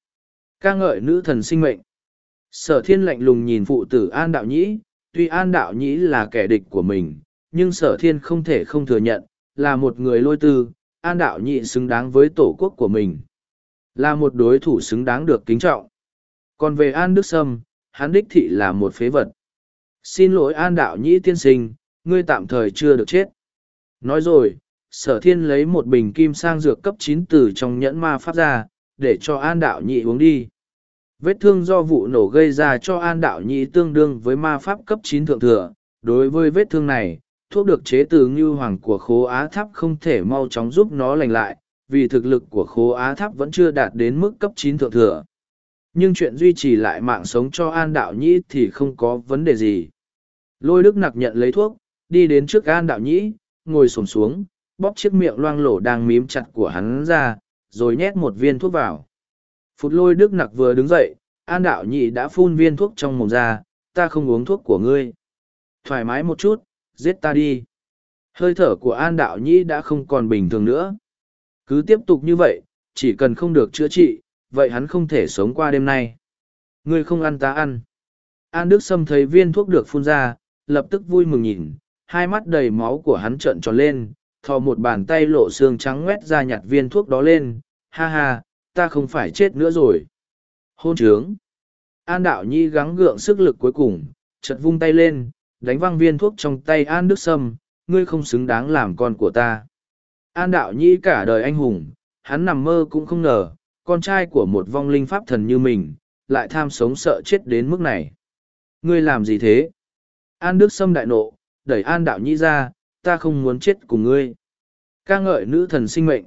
ca ngợi nữ thần sinh mệnh. Sở thiên lạnh lùng nhìn phụ tử An Đạo Nhĩ, tuy An Đạo Nhĩ là kẻ địch của mình, nhưng sở thiên không thể không thừa nhận, là một người lôi tư, An Đạo Nhĩ xứng đáng với tổ quốc của mình. Là một đối thủ xứng đáng được kính trọng. Còn về An Đức Sâm, hắn đích thị là một phế vật. Xin lỗi An Đạo Nhĩ tiên sinh, ngươi tạm thời chưa được chết. Nói rồi, sở thiên lấy một bình kim sang dược cấp chín từ trong nhẫn ma pháp ra, để cho An Đạo Nhị uống đi. Vết thương do vụ nổ gây ra cho An Đạo Nhị tương đương với ma pháp cấp chín thượng thừa. Đối với vết thương này, thuốc được chế từ ngưu hoàng của khố á tháp không thể mau chóng giúp nó lành lại, vì thực lực của khố á tháp vẫn chưa đạt đến mức cấp chín thượng thừa. Nhưng chuyện duy trì lại mạng sống cho An Đạo Nhĩ thì không có vấn đề gì. Lôi Đức Nặc nhận lấy thuốc, đi đến trước An Đạo Nhĩ, ngồi xổm xuống, bóp chiếc miệng loang lổ đang mím chặt của hắn ra, rồi nhét một viên thuốc vào. Phút lôi Đức Nặc vừa đứng dậy, An Đạo Nhị đã phun viên thuốc trong mồm ra, ta không uống thuốc của ngươi. Thoải mái một chút, giết ta đi. Hơi thở của An Đạo Nhị đã không còn bình thường nữa. Cứ tiếp tục như vậy, chỉ cần không được chữa trị, vậy hắn không thể sống qua đêm nay. Ngươi không ăn ta ăn. An Đức Sâm thấy viên thuốc được phun ra, lập tức vui mừng nhìn, hai mắt đầy máu của hắn trợn tròn lên, thò một bàn tay lộ xương trắng ngoét ra nhặt viên thuốc đó lên, ha ha, ta không phải chết nữa rồi. Hôn trướng. An Đạo Nhi gắng gượng sức lực cuối cùng, chợt vung tay lên, đánh văng viên thuốc trong tay An Đức Sâm, ngươi không xứng đáng làm con của ta. An Đạo Nhi cả đời anh hùng, hắn nằm mơ cũng không ngờ, con trai của một vong linh pháp thần như mình, lại tham sống sợ chết đến mức này. Ngươi làm gì thế? An Đức Sâm đại nộ, đẩy An Đạo Nhĩ ra, ta không muốn chết cùng ngươi. ca ngợi nữ thần sinh mệnh.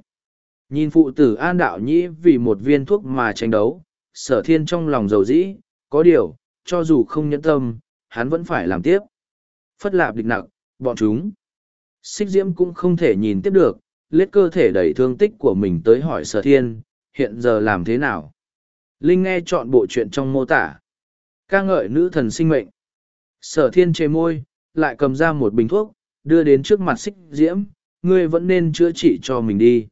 Nhìn phụ tử An Đạo Nhĩ vì một viên thuốc mà tranh đấu, sở thiên trong lòng dầu dĩ, có điều, cho dù không nhẫn tâm, hắn vẫn phải làm tiếp. Phất lạp địch nặng, bọn chúng. Xích diễm cũng không thể nhìn tiếp được, lết cơ thể đẩy thương tích của mình tới hỏi sở thiên, hiện giờ làm thế nào? Linh nghe chọn bộ chuyện trong mô tả. ca ngợi nữ thần sinh mệnh. Sở thiên chê môi, lại cầm ra một bình thuốc, đưa đến trước mặt xích diễm, ngươi vẫn nên chữa trị cho mình đi.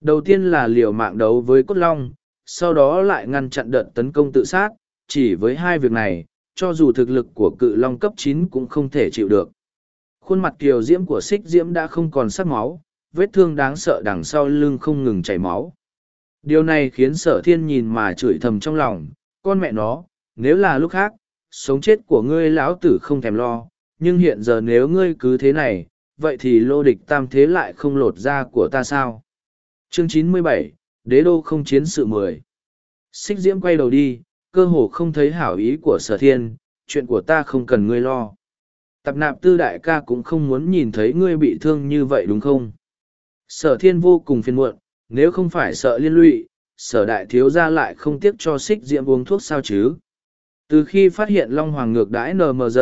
Đầu tiên là liều mạng đấu với cốt long, sau đó lại ngăn chặn đợt tấn công tự sát, chỉ với hai việc này, cho dù thực lực của cự long cấp chín cũng không thể chịu được. Khuôn mặt kiều diễm của xích diễm đã không còn sắc máu, vết thương đáng sợ đằng sau lưng không ngừng chảy máu. Điều này khiến sở thiên nhìn mà chửi thầm trong lòng, con mẹ nó, nếu là lúc khác, sống chết của ngươi lão tử không thèm lo, nhưng hiện giờ nếu ngươi cứ thế này, vậy thì lô địch tam thế lại không lột ra của ta sao? Chương chín mươi bảy, Đế đô không chiến sự mười. Xích diễm quay đầu đi, cơ hồ không thấy hảo ý của sở thiên, chuyện của ta không cần ngươi lo. Tập nạp tư đại ca cũng không muốn nhìn thấy ngươi bị thương như vậy đúng không? Sở thiên vô cùng phiền muộn, nếu không phải sợ liên lụy, sở đại thiếu ra lại không tiếc cho xích diễm uống thuốc sao chứ. Từ khi phát hiện Long Hoàng ngược đãi NMG,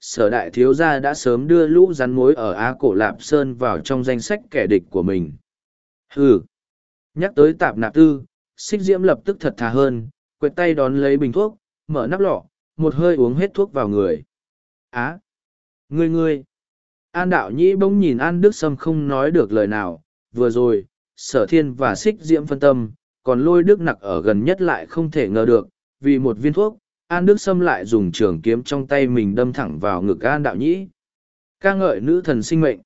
sở đại thiếu gia đã sớm đưa lũ rắn mối ở Á Cổ Lạp Sơn vào trong danh sách kẻ địch của mình. Hừ! Nhắc tới tạp nạp tư, xích diễm lập tức thật thà hơn, quẹt tay đón lấy bình thuốc, mở nắp lọ, một hơi uống hết thuốc vào người. Á! Ngươi ngươi! An đạo nhĩ bỗng nhìn An Đức Sâm không nói được lời nào, vừa rồi, sở thiên và xích diễm phân tâm, còn lôi đức nặc ở gần nhất lại không thể ngờ được, vì một viên thuốc, An Đức Sâm lại dùng trường kiếm trong tay mình đâm thẳng vào ngực An Đạo Nhĩ. ca ngợi nữ thần sinh mệnh.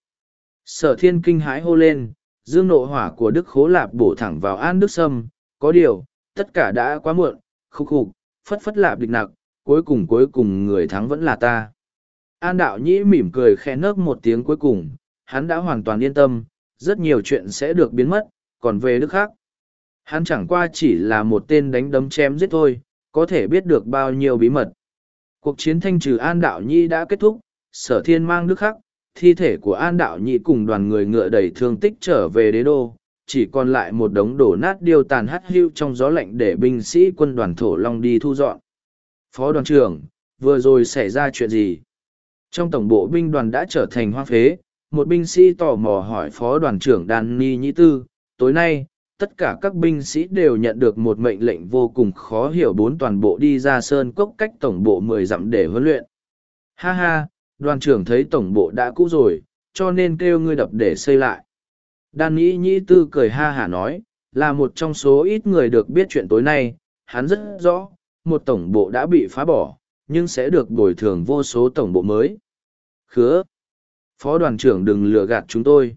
Sở thiên kinh hãi hô lên, dương nộ hỏa của Đức Khố Lạp bổ thẳng vào An Đức Sâm, có điều, tất cả đã quá muộn, khúc khục, phất phất lạp địch nặc, cuối cùng cuối cùng người thắng vẫn là ta. An đạo nhĩ mỉm cười khẽ nấc một tiếng cuối cùng, hắn đã hoàn toàn yên tâm, rất nhiều chuyện sẽ được biến mất, còn về đức khác. Hắn chẳng qua chỉ là một tên đánh đấm chém giết thôi, có thể biết được bao nhiêu bí mật. Cuộc chiến thanh trừ An Đạo Nhi đã kết thúc, sở thiên mang đức khắc, thi thể của An Đạo Nhi cùng đoàn người ngựa đầy thương tích trở về đế đô, chỉ còn lại một đống đổ nát điêu tàn hắt hưu trong gió lạnh để binh sĩ quân đoàn Thổ Long đi thu dọn. Phó đoàn trưởng, vừa rồi xảy ra chuyện gì? Trong tổng bộ binh đoàn đã trở thành hoang phế, một binh sĩ tò mò hỏi phó đoàn trưởng Đan Ni Nhĩ Tư, tối nay, tất cả các binh sĩ đều nhận được một mệnh lệnh vô cùng khó hiểu bốn toàn bộ đi ra sơn cốc cách tổng bộ mười dặm để huấn luyện. Ha ha, đoàn trưởng thấy tổng bộ đã cũ rồi, cho nên kêu ngươi đập để xây lại. Đan Nhĩ Nhĩ Tư cười ha hả nói, là một trong số ít người được biết chuyện tối nay, hắn rất rõ, một tổng bộ đã bị phá bỏ, nhưng sẽ được bồi thường vô số tổng bộ mới. Khứa! Phó đoàn trưởng đừng lừa gạt chúng tôi.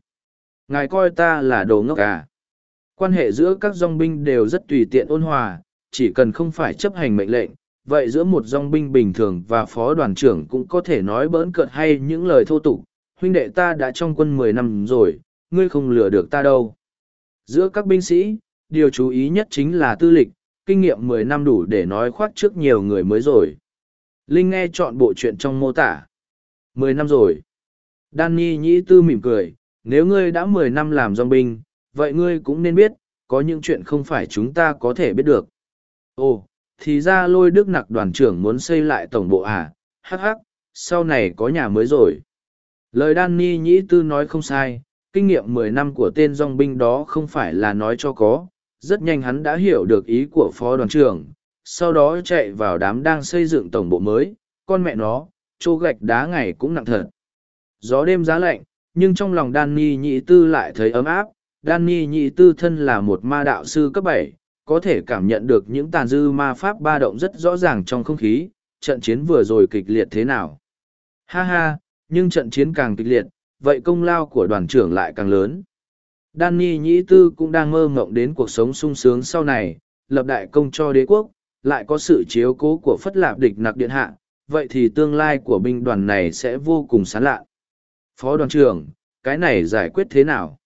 Ngài coi ta là đồ ngốc à. Quan hệ giữa các dòng binh đều rất tùy tiện ôn hòa, chỉ cần không phải chấp hành mệnh lệnh, vậy giữa một dòng binh bình thường và phó đoàn trưởng cũng có thể nói bỡn cợt hay những lời thô tục. Huynh đệ ta đã trong quân mười năm rồi, ngươi không lừa được ta đâu. Giữa các binh sĩ, điều chú ý nhất chính là tư lịch, kinh nghiệm mười năm đủ để nói khoác trước nhiều người mới rồi. Linh nghe chọn bộ chuyện trong mô tả. Mười năm rồi. Danny nhĩ tư mỉm cười, nếu ngươi đã mười năm làm dòng binh, vậy ngươi cũng nên biết, có những chuyện không phải chúng ta có thể biết được. Ồ, thì ra lôi đức nặc đoàn trưởng muốn xây lại tổng bộ à, hắc hắc, sau này có nhà mới rồi. Lời Danny nhĩ tư nói không sai, kinh nghiệm mười năm của tên dòng binh đó không phải là nói cho có, rất nhanh hắn đã hiểu được ý của phó đoàn trưởng, sau đó chạy vào đám đang xây dựng tổng bộ mới, con mẹ nó, chô gạch đá ngày cũng nặng thật. Gió đêm giá lạnh, nhưng trong lòng Danny nhĩ tư lại thấy ấm áp, Danny nhị tư thân là một ma đạo sư cấp bảy, có thể cảm nhận được những tàn dư ma pháp ba động rất rõ ràng trong không khí, trận chiến vừa rồi kịch liệt thế nào. Ha ha, nhưng trận chiến càng kịch liệt, vậy công lao của đoàn trưởng lại càng lớn. Danny nhị tư cũng đang mơ mộng đến cuộc sống sung sướng sau này, lập đại công cho đế quốc, lại có sự chiếu cố của phất lạp địch nặc điện hạ, vậy thì tương lai của binh đoàn này sẽ vô cùng sán lạ. Phó đoàn trưởng, cái này giải quyết thế nào?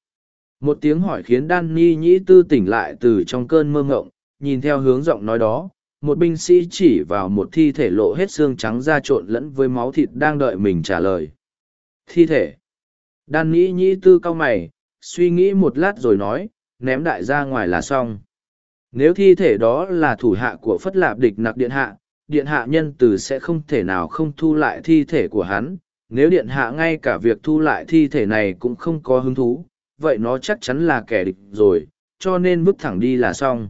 Một tiếng hỏi khiến Đan Ni Nhĩ Tư tỉnh lại từ trong cơn mơ ngộng, nhìn theo hướng giọng nói đó, một binh sĩ chỉ vào một thi thể lộ hết xương trắng ra trộn lẫn với máu thịt đang đợi mình trả lời. Thi thể. Đan Nhĩ Nhĩ Tư cau mày, suy nghĩ một lát rồi nói, ném đại ra ngoài là xong. Nếu thi thể đó là thủ hạ của Phất Lạp địch nặc điện hạ, điện hạ nhân từ sẽ không thể nào không thu lại thi thể của hắn. Nếu điện hạ ngay cả việc thu lại thi thể này cũng không có hứng thú, vậy nó chắc chắn là kẻ địch rồi, cho nên vứt thẳng đi là xong.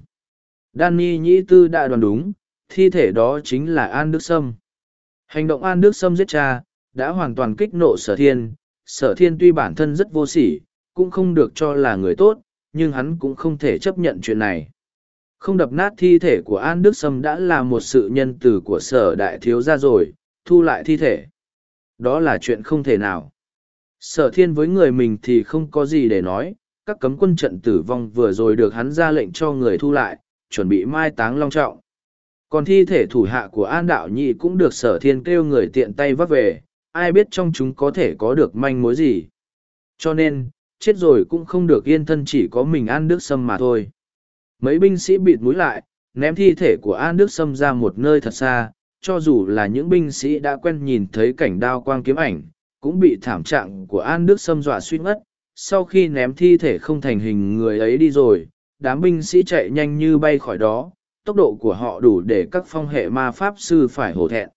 Danny Nhĩ Tư đã đoán đúng, thi thể đó chính là An Đức Sâm. Hành động An Đức Sâm giết cha, đã hoàn toàn kích nộ sở thiên. Sở thiên tuy bản thân rất vô sỉ, cũng không được cho là người tốt, nhưng hắn cũng không thể chấp nhận chuyện này. Không đập nát thi thể của An Đức Sâm đã là một sự nhân từ của sở đại thiếu gia rồi, thu lại thi thể. Đó là chuyện không thể nào. Sở thiên với người mình thì không có gì để nói, các cấm quân trận tử vong vừa rồi được hắn ra lệnh cho người thu lại, chuẩn bị mai táng long trọng. Còn thi thể thủ hạ của An Đạo Nhị cũng được sở thiên kêu người tiện tay vắt về, ai biết trong chúng có thể có được manh mối gì. Cho nên, chết rồi cũng không được yên thân chỉ có mình An Đức Sâm mà thôi. Mấy binh sĩ bịt mũi lại, ném thi thể của An Đức Sâm ra một nơi thật xa, cho dù là những binh sĩ đã quen nhìn thấy cảnh đao quang kiếm ảnh, cũng bị thảm trạng của An Đức Sâm dọa suy ngất. Sau khi ném thi thể không thành hình người ấy đi rồi, đám binh sĩ chạy nhanh như bay khỏi đó, tốc độ của họ đủ để các phong hệ ma pháp sư phải hổ thẹn.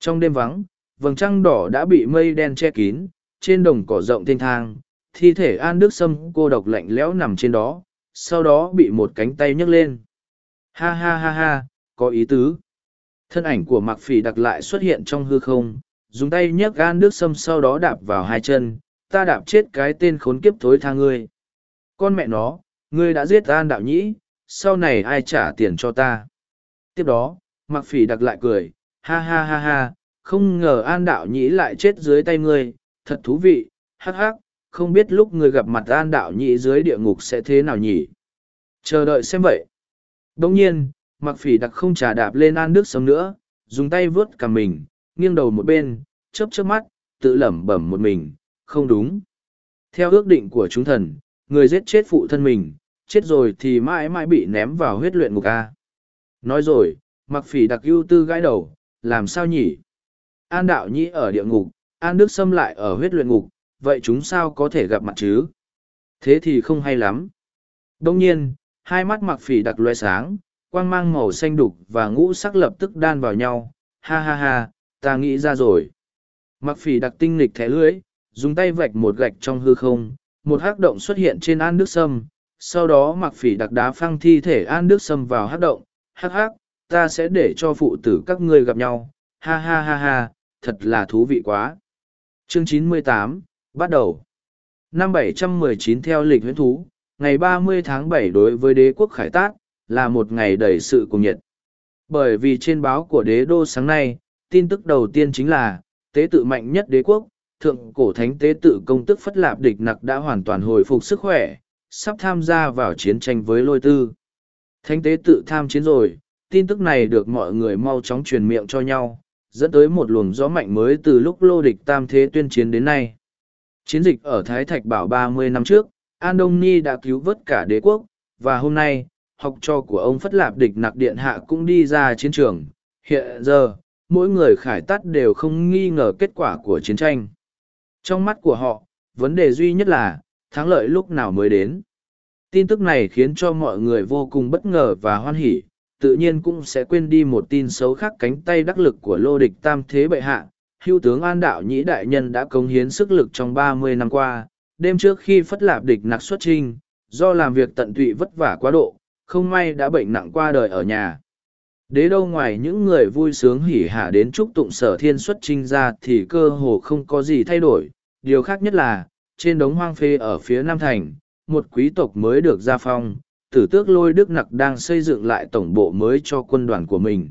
Trong đêm vắng, vầng trăng đỏ đã bị mây đen che kín, trên đồng cỏ rộng thênh thang, thi thể An Đức Sâm cô độc lạnh lẽo nằm trên đó, sau đó bị một cánh tay nhấc lên. Ha ha ha ha, có ý tứ. Thân ảnh của Mạc Phỉ đặc lại xuất hiện trong hư không, dùng tay nhấc gan nước sâm sau đó đạp vào hai chân, ta đạp chết cái tên khốn kiếp thối tha ngươi. Con mẹ nó, ngươi đã giết An đạo nhĩ, sau này ai trả tiền cho ta. Tiếp đó, mặc Phỉ đặc lại cười, ha ha ha ha, không ngờ An đạo nhĩ lại chết dưới tay ngươi, thật thú vị, hắc hắc, không biết lúc ngươi gặp mặt An đạo nhĩ dưới địa ngục sẽ thế nào nhỉ. Chờ đợi xem vậy. Đồng nhiên, mặc Phỉ đặc không trả đạp lên An Đức Sâm nữa, dùng tay vớt cả mình, nghiêng đầu một bên, chớp chớp mắt, tự lẩm bẩm một mình, không đúng. Theo ước định của chúng thần, người giết chết phụ thân mình, chết rồi thì mãi mãi bị ném vào huyết luyện ngục A. Nói rồi, mặc phỉ đặc ưu tư gãi đầu, làm sao nhỉ? An đạo nhĩ ở địa ngục, An Đức Sâm lại ở huyết luyện ngục, vậy chúng sao có thể gặp mặt chứ? Thế thì không hay lắm. Đông nhiên, hai mắt mặc phỉ đặc loe sáng, quang mang màu xanh đục và ngũ sắc lập tức đan vào nhau. Ha ha ha, ta nghĩ ra rồi. Mặc phỉ đặc tinh lịch thẻ lưới, dùng tay vạch một gạch trong hư không, một hắc động xuất hiện trên An Đức Sâm. Sau đó mặc phỉ đặc đá phăng thi thể An Đức Sâm vào hắc động. Hắc hắc, ta sẽ để cho phụ tử các ngươi gặp nhau. Ha ha ha ha, thật là thú vị quá. Chương 98, bắt đầu. Năm 719 theo lịch huyến thú, ngày 30 tháng 7 đối với đế quốc Khải Tát, là một ngày đầy sự cùng nhiệt. Bởi vì trên báo của đế đô sáng nay, tin tức đầu tiên chính là, tế tự mạnh nhất đế quốc, thượng cổ thánh tế tự công tức Phất Lạp Địch Nặc đã hoàn toàn hồi phục sức khỏe, sắp tham gia vào chiến tranh với lôi tư. Thánh tế tự tham chiến rồi, tin tức này được mọi người mau chóng truyền miệng cho nhau, dẫn tới một luồng gió mạnh mới từ lúc lô địch tam thế tuyên chiến đến nay. Chiến dịch ở Thái Thạch Bảo ba mươi năm trước, An Đông Ni đã cứu vớt cả đế quốc, và hôm nay, học trò của ông Phất Lạp Địch Nặc Điện Hạ cũng đi ra chiến trường. Hiện giờ, mỗi người khải tắt đều không nghi ngờ kết quả của chiến tranh. Trong mắt của họ, vấn đề duy nhất là, thắng lợi lúc nào mới đến. Tin tức này khiến cho mọi người vô cùng bất ngờ và hoan hỉ, tự nhiên cũng sẽ quên đi một tin xấu khác cánh tay đắc lực của lô địch tam thế bệ hạ. Hưu tướng An Đạo Nhĩ Đại Nhân đã cống hiến sức lực trong ba mươi năm qua, đêm trước khi phất lạp địch nặc xuất trinh, do làm việc tận tụy vất vả quá độ, không may đã bệnh nặng qua đời ở nhà. Đế đâu ngoài những người vui sướng hỉ hả đến chúc tụng sở thiên xuất trinh ra thì cơ hồ không có gì thay đổi. Điều khác nhất là, trên đống hoang phê ở phía Nam Thành, một quý tộc mới được gia phong, tử tước lôi đức nặc đang xây dựng lại tổng bộ mới cho quân đoàn của mình.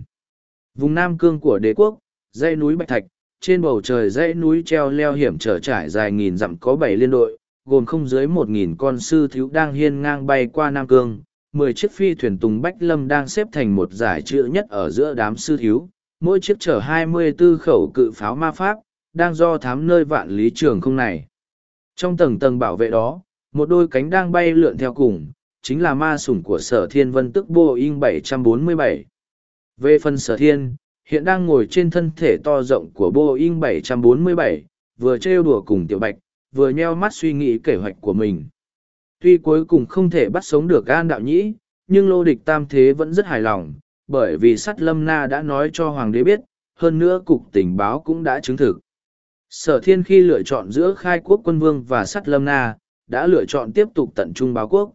Vùng Nam Cương của đế quốc, dãy núi Bạch Thạch, trên bầu trời dãy núi treo leo hiểm trở trải dài nghìn dặm có bảy liên đội, gồm không dưới một nghìn con sư thiếu đang hiên ngang bay qua Nam Cương. Mười chiếc phi thuyền tùng Bách Lâm đang xếp thành một giải chữ nhất ở giữa đám sư thiếu, mỗi chiếc chở hai mươi 24 khẩu cự pháo ma pháp, đang do thám nơi vạn lý trường không này. Trong tầng tầng bảo vệ đó, một đôi cánh đang bay lượn theo cùng, chính là ma sủng của sở thiên vân tức Boeing 747. Về phần sở thiên, hiện đang ngồi trên thân thể to rộng của Boeing 747, vừa trêu đùa cùng tiểu bạch, vừa nheo mắt suy nghĩ kế hoạch của mình. Tuy cuối cùng không thể bắt sống được An Đạo Nhĩ, nhưng Lô Địch Tam Thế vẫn rất hài lòng, bởi vì sắt lâm na đã nói cho Hoàng đế biết, hơn nữa Cục Tình báo cũng đã chứng thực. Sở thiên khi lựa chọn giữa khai quốc quân vương và sắt lâm na, đã lựa chọn tiếp tục tận trung báo quốc.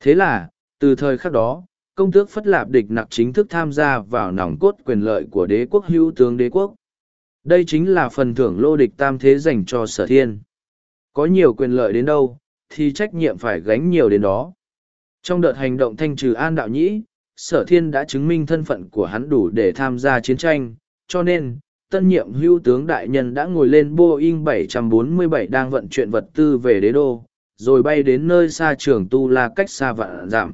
Thế là, từ thời khắc đó, công tước phất lạp địch nặc chính thức tham gia vào nòng cốt quyền lợi của đế quốc hữu tướng đế quốc. Đây chính là phần thưởng lô địch tam thế dành cho sở thiên. Có nhiều quyền lợi đến đâu, thì trách nhiệm phải gánh nhiều đến đó. Trong đợt hành động thanh trừ an đạo nhĩ, sở thiên đã chứng minh thân phận của hắn đủ để tham gia chiến tranh, cho nên, tân nhiệm hưu tướng đại nhân đã ngồi lên Boeing 747 đang vận chuyển vật tư về đế đô, rồi bay đến nơi xa trường tu la cách xa vạn giảm.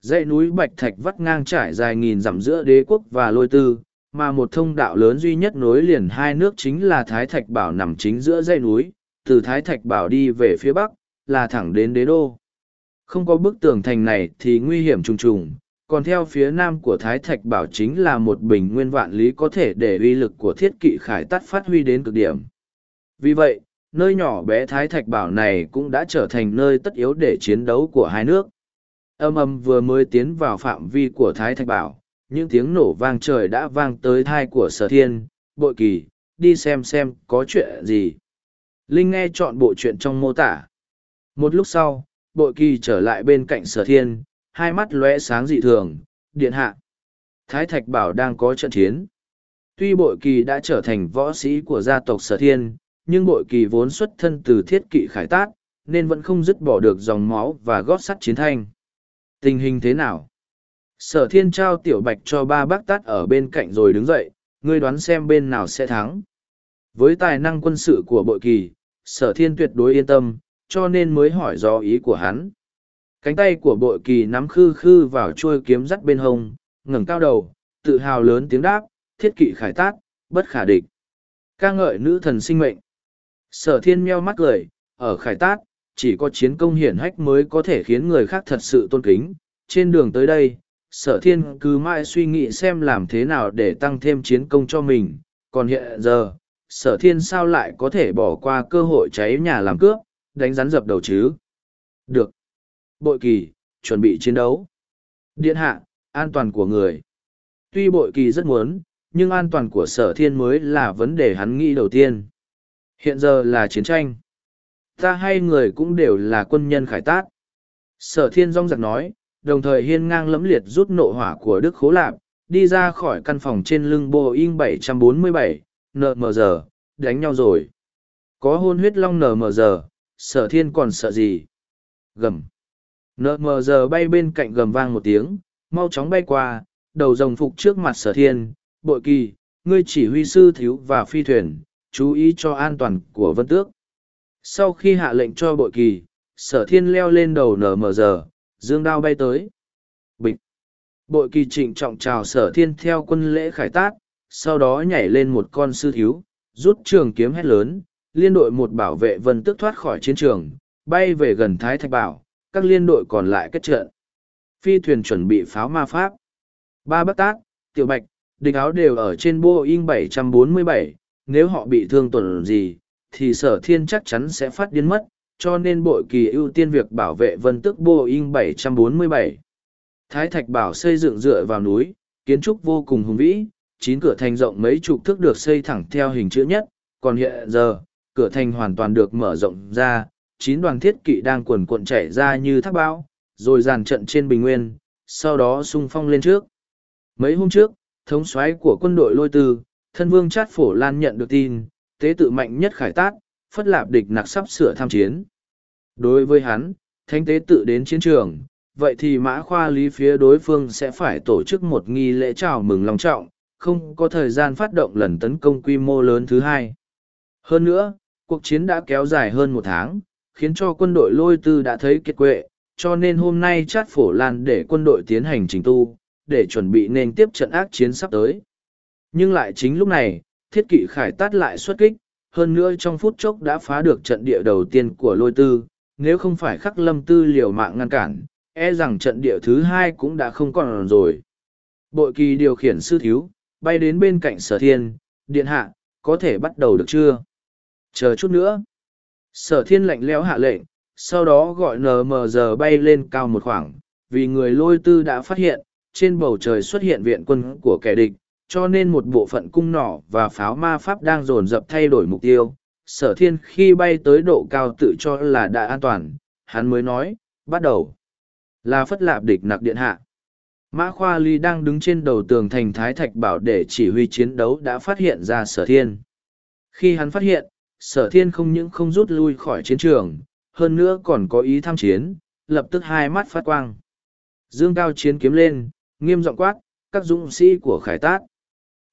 Dãy núi Bạch Thạch vắt ngang trải dài nghìn dặm giữa đế quốc và lôi tư, mà một thông đạo lớn duy nhất nối liền hai nước chính là Thái Thạch Bảo nằm chính giữa dãy núi, từ Thái Thạch Bảo đi về phía bắc, là thẳng đến đế đô. Không có bức tường thành này thì nguy hiểm trùng trùng, còn theo phía nam của Thái Thạch Bảo chính là một bình nguyên vạn lý có thể để uy lực của thiết kỵ khải tắt phát huy đến cực điểm. Vì vậy, nơi nhỏ bé Thái Thạch Bảo này cũng đã trở thành nơi tất yếu để chiến đấu của hai nước. Âm âm vừa mới tiến vào phạm vi của Thái Thạch Bảo, những tiếng nổ vang trời đã vang tới thai của sở thiên, bội kỳ, đi xem xem có chuyện gì. Linh nghe chọn bộ chuyện trong mô tả. Một lúc sau, bội kỳ trở lại bên cạnh sở thiên, hai mắt lóe sáng dị thường, điện hạ. Thái Thạch Bảo đang có trận chiến. Tuy bội kỳ đã trở thành võ sĩ của gia tộc sở thiên, nhưng bội kỳ vốn xuất thân từ thiết kỵ khải tát, nên vẫn không dứt bỏ được dòng máu và gót sắt chiến thanh. Tình hình thế nào? Sở thiên trao tiểu bạch cho ba bác tát ở bên cạnh rồi đứng dậy, ngươi đoán xem bên nào sẽ thắng. Với tài năng quân sự của bội kỳ, sở thiên tuyệt đối yên tâm, cho nên mới hỏi do ý của hắn. Cánh tay của bội kỳ nắm khư khư vào chuôi kiếm dắt bên hông, ngẩng cao đầu, tự hào lớn tiếng đáp, thiết kỵ khải tát, bất khả địch. ca ngợi nữ thần sinh mệnh sở thiên meo mắt cười ở khải tát chỉ có chiến công hiển hách mới có thể khiến người khác thật sự tôn kính trên đường tới đây sở thiên cứ mãi suy nghĩ xem làm thế nào để tăng thêm chiến công cho mình còn hiện giờ sở thiên sao lại có thể bỏ qua cơ hội cháy nhà làm cướp đánh rắn dập đầu chứ? Được. Bội kỳ chuẩn bị chiến đấu. Điện hạ an toàn của người. Tuy bội kỳ rất muốn nhưng an toàn của sở thiên mới là vấn đề hắn nghĩ đầu tiên. Hiện giờ là chiến tranh. Ta hay người cũng đều là quân nhân khải tát. Sở thiên rong giặc nói đồng thời hiên ngang lẫm liệt rút nộ hỏa của đức khố lạp đi ra khỏi căn phòng trên lưng boeing 747, nmg đánh nhau rồi. Có hôn huyết long nmg sở thiên còn sợ gì? Gầm. Nmg bay bên cạnh gầm vang một tiếng, mau chóng bay qua, đầu rồng phục trước mặt sở thiên. Bội kỳ, ngươi chỉ huy sư thiếu và phi thuyền, chú ý cho an toàn của vân tước. Sau khi hạ lệnh cho bội kỳ, sở thiên leo lên đầu nmg dương đao bay tới. Bịch. Bội kỳ trịnh trọng chào sở thiên theo quân lễ khải tát, sau đó nhảy lên một con sư thiếu, rút trường kiếm hét lớn liên đội một bảo vệ vân tước thoát khỏi chiến trường bay về gần thái thạch bảo các liên đội còn lại kết trận phi thuyền chuẩn bị pháo ma pháp ba bắc tác tiểu bạch địch áo đều ở trên boeing 747, nếu họ bị thương tuần gì thì sở thiên chắc chắn sẽ phát điên mất cho nên bội kỳ ưu tiên việc bảo vệ vân tức boeing 747. thái thạch bảo xây dựng dựa vào núi kiến trúc vô cùng hùng vĩ chín cửa thành rộng mấy chục thước được xây thẳng theo hình chữ nhất còn hiện giờ cửa thành hoàn toàn được mở rộng ra, chín đoàn thiết kỵ đang cuồn cuộn chảy ra như thác bão, rồi dàn trận trên bình nguyên, sau đó sung phong lên trước. Mấy hôm trước, thống soái của quân đội lôi tư, thân vương chát phổ lan nhận được tin, tế tự mạnh nhất khải tát, phất lạp địch nặc sắp sửa tham chiến. Đối với hắn, thánh tế tự đến chiến trường, vậy thì mã khoa lý phía đối phương sẽ phải tổ chức một nghi lễ chào mừng lòng trọng, không có thời gian phát động lần tấn công quy mô lớn thứ hai. Hơn nữa cuộc chiến đã kéo dài hơn một tháng, khiến cho quân đội lôi tư đã thấy kiệt quệ, cho nên hôm nay chát phổ lan để quân đội tiến hành trình tu, để chuẩn bị nên tiếp trận ác chiến sắp tới. Nhưng lại chính lúc này, thiết kỵ khải tát lại xuất kích, hơn nữa trong phút chốc đã phá được trận địa đầu tiên của lôi tư, nếu không phải khắc lâm tư liều mạng ngăn cản e rằng trận địa thứ hai cũng đã không còn rồi. Bội kỳ điều khiển sư thiếu, bay đến bên cạnh sở thiên, điện hạ, có thể bắt đầu được chưa? Chờ chút nữa. Sở thiên lạnh lẽo hạ lệnh, sau đó gọi nmg bay lên cao một khoảng, vì người lôi tư đã phát hiện, trên bầu trời xuất hiện viện quân của kẻ địch, cho nên một bộ phận cung nỏ và pháo ma pháp đang dồn dập thay đổi mục tiêu. Sở thiên khi bay tới độ cao tự cho là đã an toàn, hắn mới nói, bắt đầu. Là phất lạp địch nặc điện hạ. Mã khoa ly đang đứng trên đầu tường thành thái thạch bảo để chỉ huy chiến đấu đã phát hiện ra sở thiên. Khi hắn phát hiện sở thiên không những không rút lui khỏi chiến trường, hơn nữa còn có ý tham chiến, lập tức hai mắt phát quang. Dương cao chiến kiếm lên, nghiêm giọng quát, các dũng sĩ của khải tát.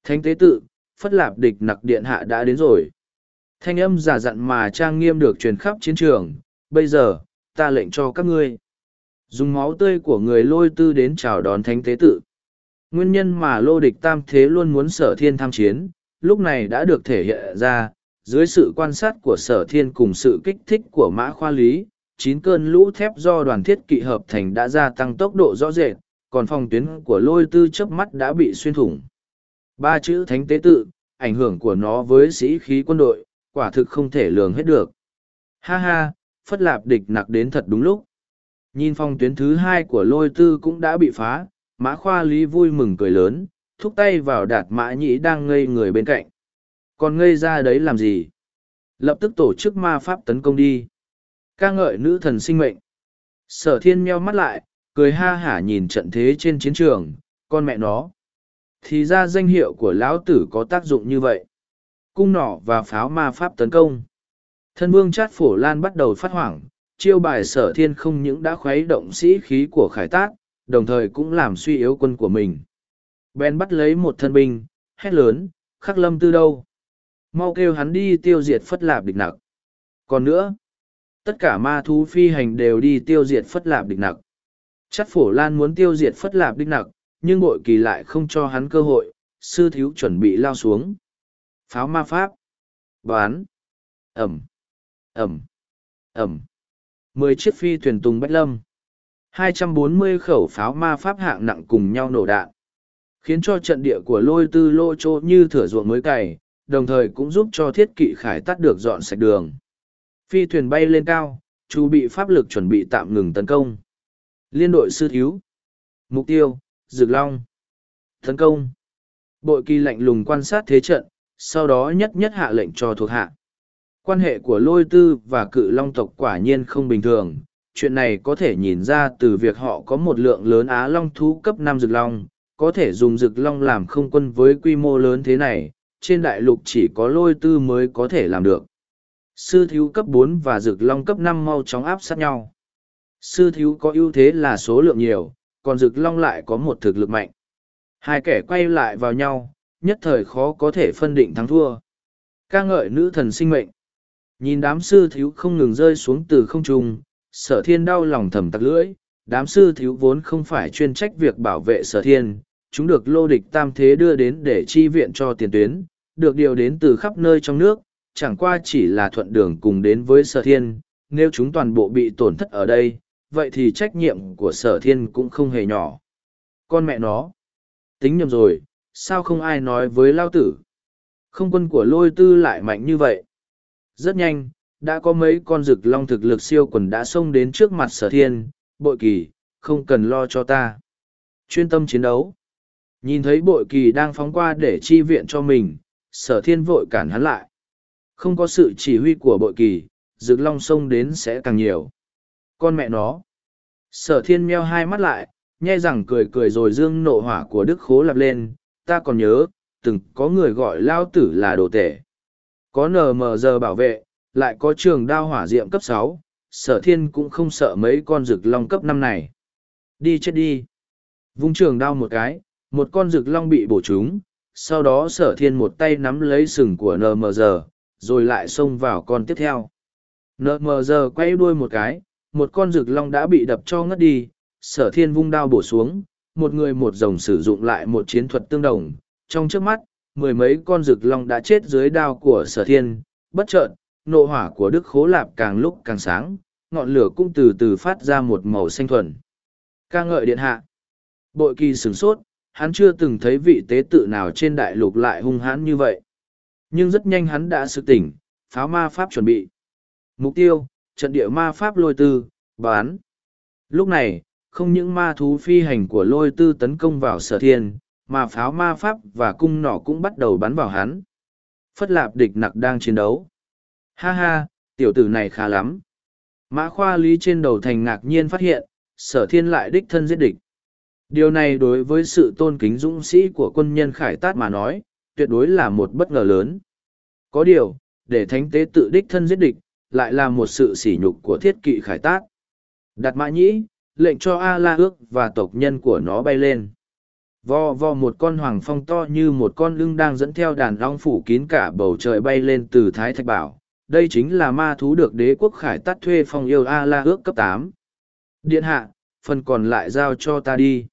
Thánh tế tự, phất lạp địch nặc điện hạ đã đến rồi. Thanh âm giả dặn mà trang nghiêm được truyền khắp chiến trường, bây giờ, ta lệnh cho các ngươi. Dùng máu tươi của người lôi tư đến chào đón thánh tế tự. Nguyên nhân mà lô địch tam thế luôn muốn sở thiên tham chiến, lúc này đã được thể hiện ra dưới sự quan sát của sở thiên cùng sự kích thích của mã khoa lý, chín cơn lũ thép do đoàn thiết kỵ hợp thành đã gia tăng tốc độ rõ rệt, còn phòng tuyến của lôi tư chớp mắt đã bị xuyên thủng. Ba chữ thánh tế tự, ảnh hưởng của nó với sĩ khí quân đội, quả thực không thể lường hết được. Ha ha, phất lạp địch nặc đến thật đúng lúc. Nhìn phòng tuyến thứ hai của lôi tư cũng đã bị phá, mã khoa lý vui mừng cười lớn, thúc tay vào đạt mã nhĩ đang ngây người bên cạnh còn ngây ra đấy làm gì? Lập tức tổ chức ma pháp tấn công đi. Ca ngợi nữ thần sinh mệnh. Sở thiên meo mắt lại, cười ha hả nhìn trận thế trên chiến trường, con mẹ nó. Thì ra danh hiệu của lão tử có tác dụng như vậy. Cung nỏ và pháo ma pháp tấn công. Thân vương chát phổ lan bắt đầu phát hoảng, chiêu bài sở thiên không những đã khuấy động sĩ khí của khải tác, đồng thời cũng làm suy yếu quân của mình. Ben bắt lấy một thân binh, hét lớn, khắc lâm tư đâu? Mau kêu hắn đi tiêu diệt phất lạp địch nặc. Còn nữa tất cả ma thú phi hành đều đi tiêu diệt phất lạp địch nặc. Chắc phổ lan muốn tiêu diệt phất lạp địch nặc nhưng bội kỳ lại không cho hắn cơ hội sư thiếu chuẩn bị lao xuống. Pháo ma pháp. Bán, ẩm, ẩm, ẩm. Mười chiếc phi thuyền tùng bách lâm. hai trăm bốn mươi khẩu pháo ma pháp hạng nặng cùng nhau nổ đạn. Khiến cho trận địa của lôi tư lô trô như thửa ruộng mới cày, đồng thời cũng giúp cho thiết kỵ khải tắt được dọn sạch đường. Phi thuyền bay lên cao, chu bị pháp lực chuẩn bị tạm ngừng tấn công. Liên đội sư thiếu. Mục tiêu, Dược Long. Tấn công. Bội kỳ lạnh lùng quan sát thế trận, sau đó nhất nhất hạ lệnh cho thuộc hạ. Quan hệ của lôi tư và cự long tộc quả nhiên không bình thường. Chuyện này có thể nhìn ra từ việc họ có một lượng lớn á long thú cấp năm rực long, có thể dùng rực long làm không quân với quy mô lớn thế này, trên đại lục chỉ có lôi tư mới có thể làm được. Sư thiếu cấp bốn và rực long cấp năm mau chóng áp sát nhau. Sư thiếu có ưu thế là số lượng nhiều, còn rực long lại có một thực lực mạnh. Hai kẻ quay lại vào nhau, nhất thời khó có thể phân định thắng thua. ca ngợi nữ thần sinh mệnh. Nhìn đám sư thiếu không ngừng rơi xuống từ không trung, sở thiên đau lòng thầm tặc lưỡi, đám sư thiếu vốn không phải chuyên trách việc bảo vệ sở thiên, chúng được lô địch tam thế đưa đến để chi viện cho tiền tuyến, được điều đến từ khắp nơi trong nước, chẳng qua chỉ là thuận đường cùng đến với sở thiên, nếu chúng toàn bộ bị tổn thất ở đây, vậy thì trách nhiệm của sở thiên cũng không hề nhỏ. Con mẹ nó, tính nhầm rồi, sao không ai nói với lao tử? Không quân của lôi tư lại mạnh như vậy. Rất nhanh, đã có mấy con rực long thực lực siêu quần đã xông đến trước mặt sở thiên, bội kỳ, không cần lo cho ta. Chuyên tâm chiến đấu. Nhìn thấy bội kỳ đang phóng qua để chi viện cho mình, sở thiên vội cản hắn lại. Không có sự chỉ huy của bội kỳ, rực long xông đến sẽ càng nhiều. Con mẹ nó. Sở thiên meo hai mắt lại, nhe rằng cười cười rồi dương nộ hỏa của đức khố lặp lên, ta còn nhớ, từng có người gọi lao tử là đồ tể. Có nờ mờ giờ bảo vệ, lại có trường đao hỏa diệm cấp sáu, sở thiên cũng không sợ mấy con rực long cấp năm này. Đi chết đi. Vung trường đao một cái, một con rực long bị bổ trúng, sau đó sở thiên một tay nắm lấy sừng của NMG, rồi lại xông vào con tiếp theo. NMG quay đuôi một cái, một con rực long đã bị đập cho ngất đi, sở thiên vung đao bổ xuống, một người một rồng sử dụng lại một chiến thuật tương đồng. Trong trước mắt, mười mấy con rực long đã chết dưới đao của sở thiên, bất chợt, nộ hỏa của Đức Khố Lạp càng lúc càng sáng, ngọn lửa cũng từ từ phát ra một màu xanh thuần. ca ngợi điện hạ. Bội kỳ sửng sốt, hắn chưa từng thấy vị tế tự nào trên đại lục lại hung hãn như vậy. Nhưng rất nhanh hắn đã sự tỉnh, pháo ma pháp chuẩn bị. Mục tiêu, trận địa ma pháp lôi tư, bán. Lúc này, không những ma thú phi hành của lôi tư tấn công vào sở thiên, mà pháo ma pháp và cung nỏ cũng bắt đầu bắn vào hắn. Phất lạp địch nặc đang chiến đấu. Ha ha, tiểu tử này khá lắm. Mã khoa lý trên đầu thành ngạc nhiên phát hiện, sở thiên lại đích thân giết địch. Điều này đối với sự tôn kính dũng sĩ của quân nhân khải tát mà nói, tuyệt đối là một bất ngờ lớn. Có điều, để thánh tế tự đích thân giết địch, lại là một sự sỉ nhục của thiết kỵ khải tát. Đặt mã nhĩ, lệnh cho A-la ước và tộc nhân của nó bay lên. Vo vo một con hoàng phong to như một con lưng đang dẫn theo đàn long phủ kín cả bầu trời bay lên từ Thái Thạch Bảo. Đây chính là ma thú được đế quốc khải tát thuê phong yêu A-la ước cấp tám. Điện hạ, phần còn lại giao cho ta đi.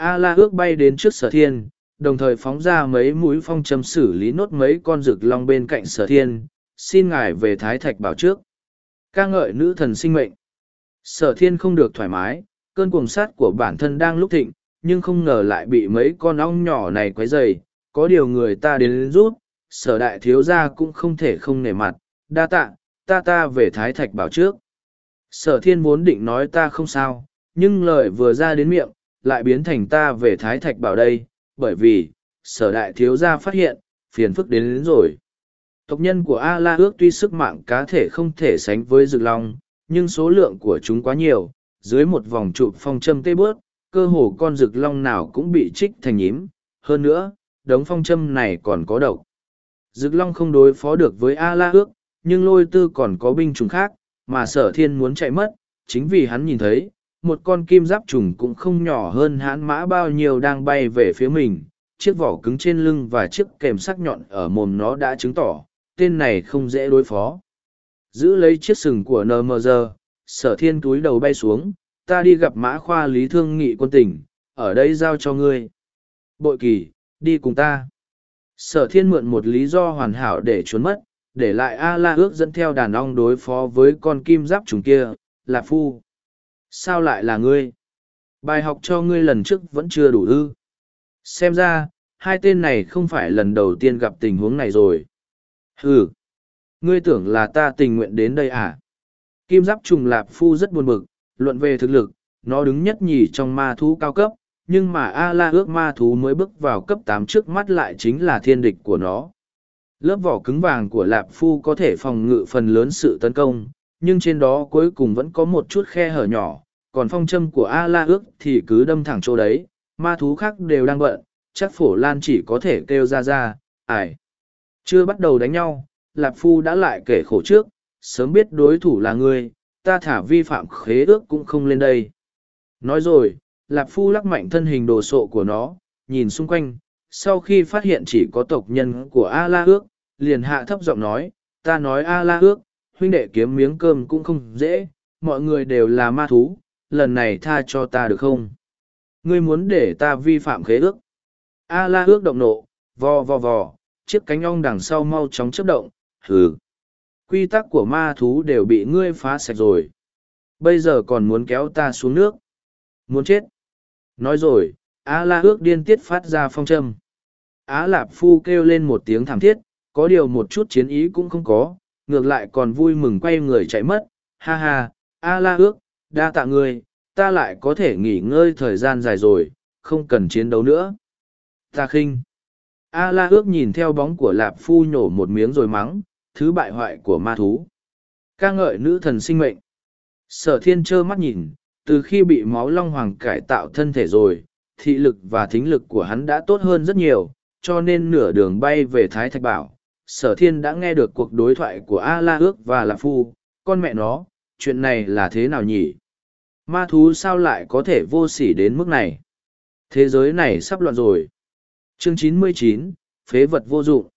A-la ước bay đến trước sở thiên, đồng thời phóng ra mấy mũi phong châm xử lý nốt mấy con rực long bên cạnh sở thiên, xin ngài về Thái Thạch Bảo trước. ca ngợi nữ thần sinh mệnh. Sở thiên không được thoải mái, cơn cuồng sát của bản thân đang lúc thịnh, nhưng không ngờ lại bị mấy con ong nhỏ này quấy dày, có điều người ta đến rút, sở đại thiếu gia cũng không thể không nể mặt, đa tạ, ta ta về Thái Thạch Bảo trước. Sở thiên vốn định nói ta không sao, nhưng lời vừa ra đến miệng, lại biến thành ta về Thái Thạch Bảo đây, bởi vì, sở đại thiếu gia phát hiện, phiền phức đến, đến rồi. Tộc nhân của A-La ước tuy sức mạng cá thể không thể sánh với rực long, nhưng số lượng của chúng quá nhiều, dưới một vòng chụp phong châm tê bớt, cơ hồ con rực long nào cũng bị trích thành nhím. Hơn nữa, đống phong châm này còn có độc. Rực long không đối phó được với A-La ước, nhưng lôi tư còn có binh chủng khác, mà sở thiên muốn chạy mất, chính vì hắn nhìn thấy, một con kim giáp trùng cũng không nhỏ hơn hãn mã bao nhiêu đang bay về phía mình, chiếc vỏ cứng trên lưng và chiếc kèm sắc nhọn ở mồm nó đã chứng tỏ, tên này không dễ đối phó. Giữ lấy chiếc sừng của nmg sở thiên túi đầu bay xuống, ta đi gặp mã khoa lý thương nghị quân tỉnh, ở đây giao cho ngươi. Bội kỳ, đi cùng ta. Sở thiên mượn một lý do hoàn hảo để trốn mất, để lại a la ước dẫn theo đàn ong đối phó với con kim giáp trùng kia, Là phu sao lại là ngươi? Bài học cho ngươi lần trước vẫn chưa đủ ư? Xem ra, hai tên này không phải lần đầu tiên gặp tình huống này rồi. Ừ ngươi tưởng là ta tình nguyện đến đây à? Kim giáp trùng lạp phu rất buồn bực, luận về thực lực, nó đứng nhất nhì trong ma thú cao cấp, nhưng mà a la ước ma thú mới bước vào cấp tám trước mắt lại chính là thiên địch của nó. Lớp vỏ cứng vàng của lạp phu có thể phòng ngự phần lớn sự tấn công nhưng trên đó cuối cùng vẫn có một chút khe hở nhỏ, còn phong châm của a la ước thì cứ đâm thẳng chỗ đấy, ma thú khác đều đang bận, chắc phổ lan chỉ có thể kêu ra ra ải chưa bắt đầu đánh nhau, lạp phu đã lại kể khổ trước, sớm biết đối thủ là ngươi, ta thả vi phạm khế ước cũng không lên đây. Nói rồi, lạp phu lắc mạnh thân hình đồ sộ của nó, nhìn xung quanh, sau khi phát hiện chỉ có tộc nhân của a la ước liền hạ thấp giọng nói, ta nói a la ước huynh đệ kiếm miếng cơm cũng không dễ, mọi người đều là ma thú, lần này tha cho ta được không? Ngươi muốn để ta vi phạm khế ước. A la ước động nộ, vò vò vò, chiếc cánh ong đằng sau mau chóng chấp động, hừ. Quy tắc của ma thú đều bị ngươi phá sạch rồi. Bây giờ còn muốn kéo ta xuống nước. Muốn chết. Nói rồi á la ước điên tiết phát ra phong châm. Á lạp phu kêu lên một tiếng thảm thiết, có điều một chút chiến ý cũng không có ngược lại còn vui mừng quay người chạy mất. Ha ha a la ước, đa tạ ngươi, ta lại có thể nghỉ ngơi thời gian dài rồi, không cần chiến đấu nữa. Ta khinh. A la ước nhìn theo bóng của lạp phu nhổ một miếng rồi mắng, thứ bại hoại của ma thú. Ca ngợi nữ thần sinh mệnh. Sở thiên trơ mắt nhìn, từ khi bị máu long hoàng cải tạo thân thể rồi, thị lực và thính lực của hắn đã tốt hơn rất nhiều, cho nên nửa đường bay về thái thạch bảo sở thiên đã nghe được cuộc đối thoại của a la ước và lạp phu. Con mẹ nó chuyện này là thế nào nhỉ? Ma thú sao lại có thể vô sỉ đến mức này? Thế giới này sắp loạn rồi. Chương 99, phế vật vô dụng.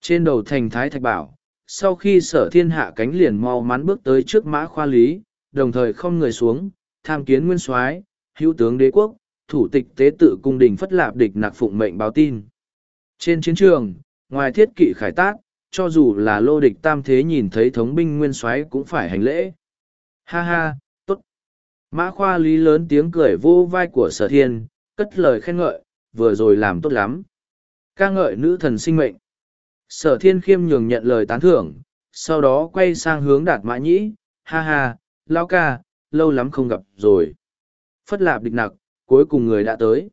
Trên đầu thành thái thạch bảo sau khi sở thiên hạ cánh liền mau mắn bước tới trước mã khoa lý đồng thời không người xuống tham kiến nguyên soái hữu tướng đế quốc thủ tịch tế tự cung đình phất lạp địch nặc phụng mệnh báo tin. Trên chiến trường ngoài thiết kỵ khải tác cho dù là lô địch tam thế nhìn thấy thống binh nguyên soái cũng phải hành lễ. Ha ha t ố t mã khoa lý lớn tiếng cười vô vai của sở thiên, cất lời khen ngợi, vừa rồi làm tốt lắm. Ca ngợi nữ thần sinh mệnh. Sở thiên khiêm nhường nhận lời tán thưởng, sau đó quay sang hướng đạt mã nhĩ. Ha ha, lao ca, lâu lắm không gặp rồi. Phất lạp địch nặc, cuối cùng người đã tới.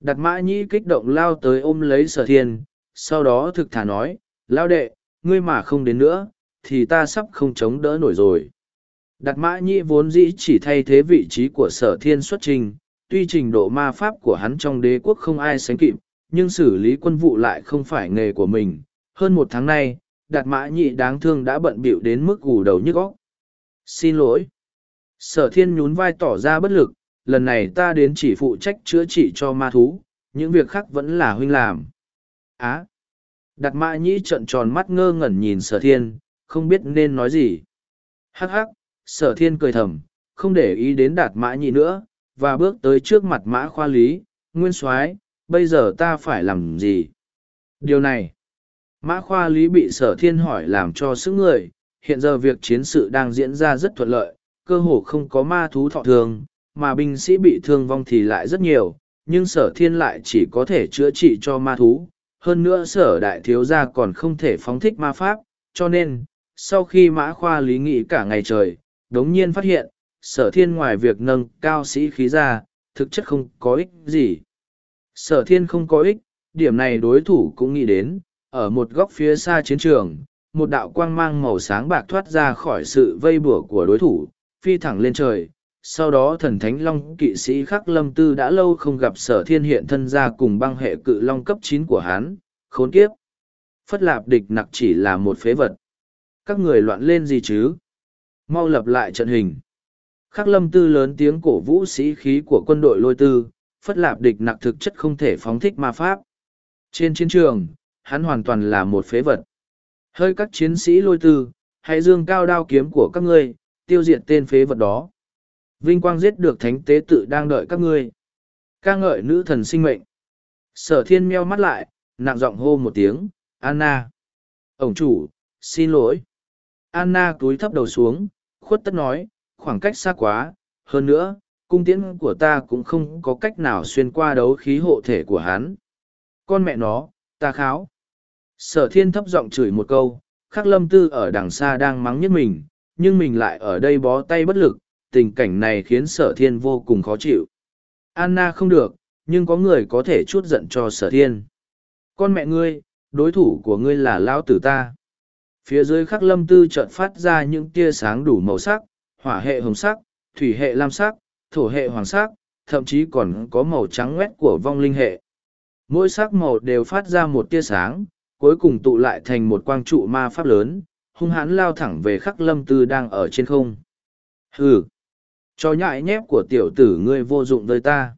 Đạt mã nhĩ kích động lao tới ôm lấy sở thiên sau đó thực thà nói lao đệ, ngươi mà không đến nữa, thì ta sắp không chống đỡ nổi rồi. Đạt mã nhĩ vốn dĩ chỉ thay thế vị trí của sở thiên xuất trình, tuy trình độ ma pháp của hắn trong đế quốc không ai sánh kịp, nhưng xử lý quân vụ lại không phải nghề của mình. Hơn một tháng nay, đạt mã nhị đáng thương đã bận bịu đến mức gù đầu nhức óc. Xin lỗi. Sở thiên nhún vai tỏ ra bất lực, lần này ta đến chỉ phụ trách chữa trị cho ma thú, những việc khác vẫn là huynh làm á à. đạt mã nhĩ trợn tròn mắt ngơ ngẩn nhìn sở thiên không biết nên nói gì hắc hắc sở thiên cười thầm không để ý đến đạt mã nhĩ nữa và bước tới trước mặt mã khoa lý nguyên soái bây giờ ta phải làm gì điều này Mã khoa lý bị sở thiên hỏi làm cho sức người, hiện giờ việc chiến sự đang diễn ra rất thuận lợi, cơ hồ không có ma thú thọ thương, mà binh sĩ bị thương vong thì lại rất nhiều, nhưng sở thiên lại chỉ có thể chữa trị cho ma thú. Hơn nữa sở đại thiếu gia còn không thể phóng thích ma pháp, cho nên, sau khi mã khoa lý nghĩ cả ngày trời, đống nhiên phát hiện, sở thiên ngoài việc nâng cao sĩ khí ra, thực chất không có ích gì. Sở thiên không có ích, điểm này đối thủ cũng nghĩ đến, ở một góc phía xa chiến trường một đạo quang mang màu sáng bạc thoát ra khỏi sự vây bủa của đối thủ phi thẳng lên trời sau đó thần thánh long kỵ sĩ khắc lâm tư đã lâu không gặp sở thiên hiện thân ra cùng băng hệ cự long cấp chín của hán khốn kiếp. Phất lạp địch nặc chỉ là một phế vật. Các người loạn lên gì chứ? Mau lập lại trận hình. Khắc lâm tư lớn tiếng cổ vũ sĩ khí của quân đội lôi tư phất lạp địch nặc thực chất không thể phóng thích ma pháp. Trên chiến trường hắn hoàn toàn là một phế vật. Hơi các chiến sĩ lôi tư, hãy dương cao đao kiếm của các ngươi, tiêu diệt tên phế vật đó. Vinh quang giết được thánh tế tự đang đợi các ngươi. ca ngợi nữ thần sinh mệnh. Sở thiên meo mắt lại, nặng giọng hô một tiếng, Anna. Ổng chủ, xin lỗi. Anna cúi thấp đầu xuống, khuất tất nói, khoảng cách xa quá, hơn nữa, cung tiễn của ta cũng không có cách nào xuyên qua đấu khí hộ thể của hắn. Con mẹ nó, ta kháo. Sở thiên thấp giọng chửi một câu, khắc lâm tư ở đằng xa đang mắng nhất mình, nhưng mình lại ở đây bó tay bất lực, tình cảnh này khiến sở thiên vô cùng khó chịu. Anna không được, nhưng có người có thể chút giận cho sở thiên. Con mẹ ngươi, đối thủ của ngươi là lão tử ta. Phía dưới khắc lâm tư chợt phát ra những tia sáng đủ màu sắc, hỏa hệ hồng sắc, thủy hệ lam sắc, thổ hệ hoàng sắc, thậm chí còn có màu trắng ngoét của vong linh hệ. Mỗi sắc màu đều phát ra một tia sáng, cuối cùng tụ lại thành một quang trụ ma pháp lớn, hung hãn lao thẳng về khắc lâm tư đang ở trên không. Hừ! Cho nhại nhép của tiểu tử ngươi vô dụng với ta.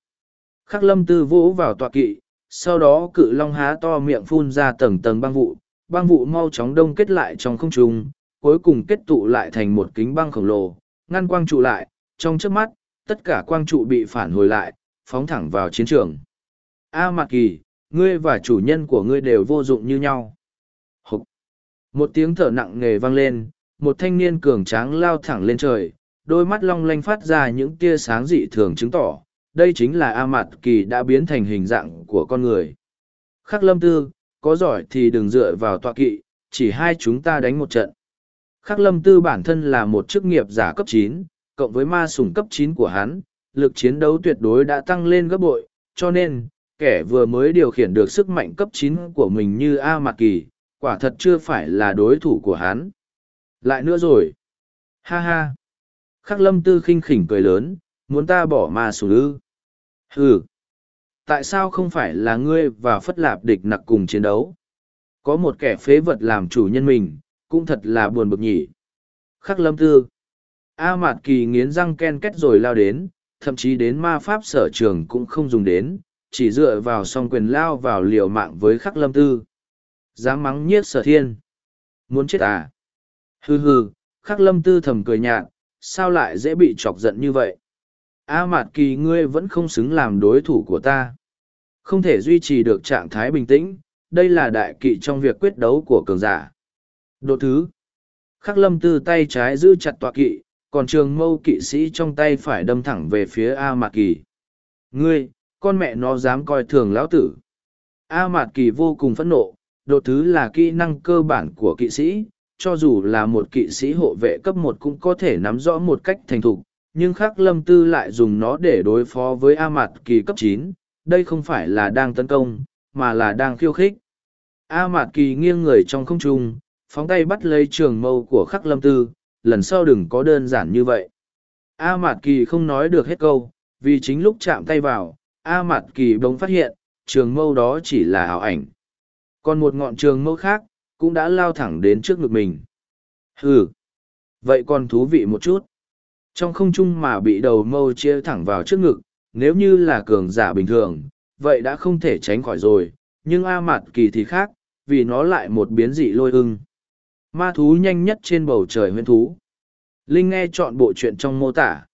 Khắc lâm tư vỗ vào tọa kỵ, sau đó cự long há to miệng phun ra tầng tầng băng vụ, băng vụ mau chóng đông kết lại trong không trung, cuối cùng kết tụ lại thành một kính băng khổng lồ, ngăn quang trụ lại, trong trước mắt, tất cả quang trụ bị phản hồi lại, phóng thẳng vào chiến trường. A à, Mạc Kỳ, ngươi và chủ nhân của ngươi đều vô dụng như nhau. Hục. Một tiếng thở nặng nề vang lên, một thanh niên cường tráng lao thẳng lên trời, đôi mắt long lanh phát ra những tia sáng dị thường chứng tỏ, đây chính là A Mạt Kỳ đã biến thành hình dạng của con người. Khắc lâm tư, có giỏi thì đừng dựa vào tọa kỵ, chỉ hai chúng ta đánh một trận. Khắc lâm tư bản thân là một chức nghiệp giả cấp chín, cộng với ma sủng cấp chín của hắn, lực chiến đấu tuyệt đối đã tăng lên gấp bội, cho nên, kẻ vừa mới điều khiển được sức mạnh cấp chín của mình như A Mạc Kỳ, quả thật chưa phải là đối thủ của hắn. Lại nữa rồi. Ha ha. Khắc lâm tư khinh khỉnh cười lớn, muốn ta bỏ ma sủng ư. Hừ. Tại sao không phải là ngươi và phất lạp địch nặc cùng chiến đấu? Có một kẻ phế vật làm chủ nhân mình, cũng thật là buồn bực nhỉ. Khắc lâm tư. A Mạt Kỳ nghiến răng ken kết rồi lao đến, thậm chí đến ma pháp sở trường cũng không dùng đến, chỉ dựa vào song quyền lao vào liều mạng với khắc lâm tư. Dám mắng nhiếc sở thiên. Muốn chết à? Hừ hừ, khắc lâm tư thầm cười nhạt, sao lại dễ bị chọc giận như vậy? A Mạt Kỳ ngươi vẫn không xứng làm đối thủ của ta. Không thể duy trì được trạng thái bình tĩnh, đây là đại kỵ trong việc quyết đấu của cường giả. đột thứ. Khắc lâm tư tay trái giữ chặt tọa kỵ, còn trường mâu kỵ sĩ trong tay phải đâm thẳng về phía A Mạt Kỳ. Ngươi, con mẹ nó dám coi thường lão tử. A Mạt Kỳ vô cùng phẫn nộ, đột thứ là kỹ năng cơ bản của kỵ sĩ, cho dù là một kỵ sĩ hộ vệ cấp một cũng có thể nắm rõ một cách thành thục, nhưng khắc lâm tư lại dùng nó để đối phó với A Mạt Kỳ cấp chín. đây không phải là đang tấn công, mà là đang khiêu khích. A Mạt Kỳ nghiêng người trong không trung, phóng tay bắt lấy trường mâu của khắc lâm tư, lần sau đừng có đơn giản như vậy. A Mạt Kỳ không nói được hết câu, vì chính lúc chạm tay vào, A Mạt Kỳ bỗng phát hiện, trường mâu đó chỉ là ảo ảnh. Còn một ngọn trường mâu khác, cũng đã lao thẳng đến trước ngực mình. Hừ, vậy còn thú vị một chút. Trong không trung mà bị đầu mâu chia thẳng vào trước ngực, nếu như là cường giả bình thường, vậy đã không thể tránh khỏi rồi, nhưng A Mạt Kỳ thì khác, vì nó lại một biến dị lôi ưng. Ma thú nhanh nhất trên bầu trời huyên thú. Linh nghe chọn bộ chuyện trong mô tả.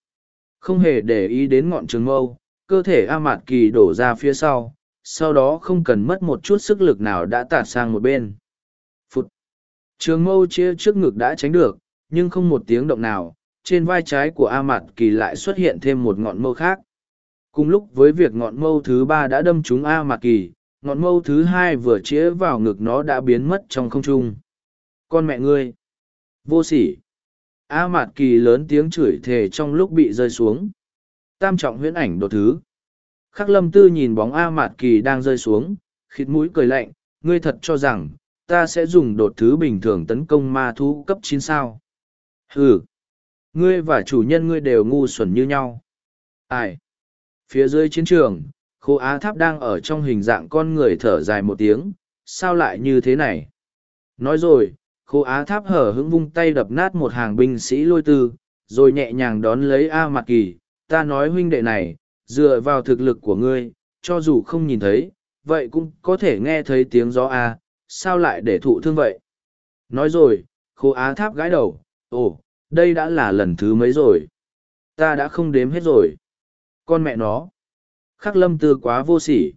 Không hề để ý đến ngọn trường mâu, cơ thể A Mạt Kỳ đổ ra phía sau, sau đó không cần mất một chút sức lực nào đã tạt sang một bên. Trường mâu chia trước ngực đã tránh được, nhưng không một tiếng động nào, trên vai trái của A Mạt Kỳ lại xuất hiện thêm một ngọn mâu khác. Cùng lúc với việc ngọn mâu thứ ba đã đâm trúng A Mạt Kỳ, ngọn mâu thứ hai vừa chĩa vào ngực nó đã biến mất trong không trung. Con mẹ ngươi! Vô sỉ! A Mạt Kỳ lớn tiếng chửi thề trong lúc bị rơi xuống. Tam trọng huyễn ảnh đột thứ. Khắc lâm tư nhìn bóng A Mạt Kỳ đang rơi xuống, khịt mũi cười lạnh, ngươi thật cho rằng, ta sẽ dùng đột thứ bình thường tấn công ma thú cấp chín sao. Hừ! Ngươi và chủ nhân ngươi đều ngu xuẩn như nhau. Ai? Phía dưới chiến trường, khô á tháp đang ở trong hình dạng con người thở dài một tiếng, sao lại như thế này? Nói rồi, khô á tháp hở hững vung tay đập nát một hàng binh sĩ lôi tư, rồi nhẹ nhàng đón lấy A Mạc Kỳ, ta nói huynh đệ này, dựa vào thực lực của ngươi, cho dù không nhìn thấy, vậy cũng có thể nghe thấy tiếng gió A, sao lại để thụ thương vậy? Nói rồi, khô á tháp gãi đầu, ồ, đây đã là lần thứ mấy rồi? Ta đã không đếm hết rồi. Con mẹ nó. Khắc lâm tư quá vô sỉ.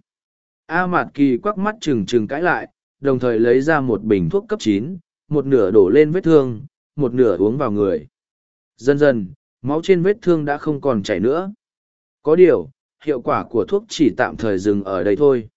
A Mạt Kỳ quắc mắt trừng trừng cãi lại, đồng thời lấy ra một bình thuốc cấp chín, một nửa đổ lên vết thương, một nửa uống vào người. Dần dần, máu trên vết thương đã không còn chảy nữa. Có điều, hiệu quả của thuốc chỉ tạm thời dừng ở đây thôi.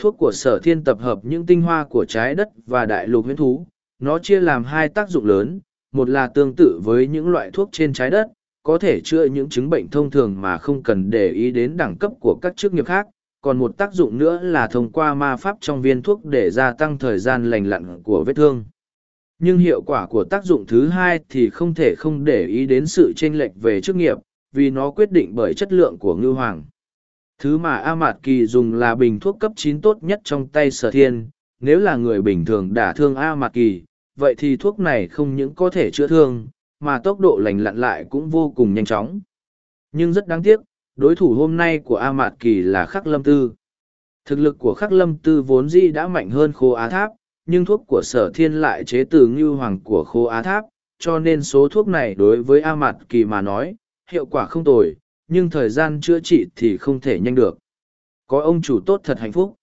Thuốc của sở thiên tập hợp những tinh hoa của trái đất và đại lục huyễn thú, nó chia làm hai tác dụng lớn, một là tương tự với những loại thuốc trên trái đất, có thể chữa những chứng bệnh thông thường mà không cần để ý đến đẳng cấp của các chức nghiệp khác, còn một tác dụng nữa là thông qua ma pháp trong viên thuốc để gia tăng thời gian lành lặn của vết thương. Nhưng hiệu quả của tác dụng thứ hai thì không thể không để ý đến sự chênh lệch về chức nghiệp, vì nó quyết định bởi chất lượng của ngư hoàng. Thứ mà A Mạt Kỳ dùng là bình thuốc cấp chín tốt nhất trong tay sở thiên, nếu là người bình thường đả thương A Mạt Kỳ, vậy thì thuốc này không những có thể chữa thương, mà tốc độ lành lặn lại cũng vô cùng nhanh chóng. Nhưng rất đáng tiếc, đối thủ hôm nay của A Mạt Kỳ là Khắc Lâm Tư. Thực lực của Khắc Lâm Tư vốn dĩ đã mạnh hơn Khô Á Tháp, nhưng thuốc của sở thiên lại chế từ ngưu hoàng của Khô Á Tháp, cho nên số thuốc này đối với A Mạt Kỳ mà nói, hiệu quả không tồi, nhưng thời gian chữa trị thì không thể nhanh được. Có ông chủ tốt thật hạnh phúc.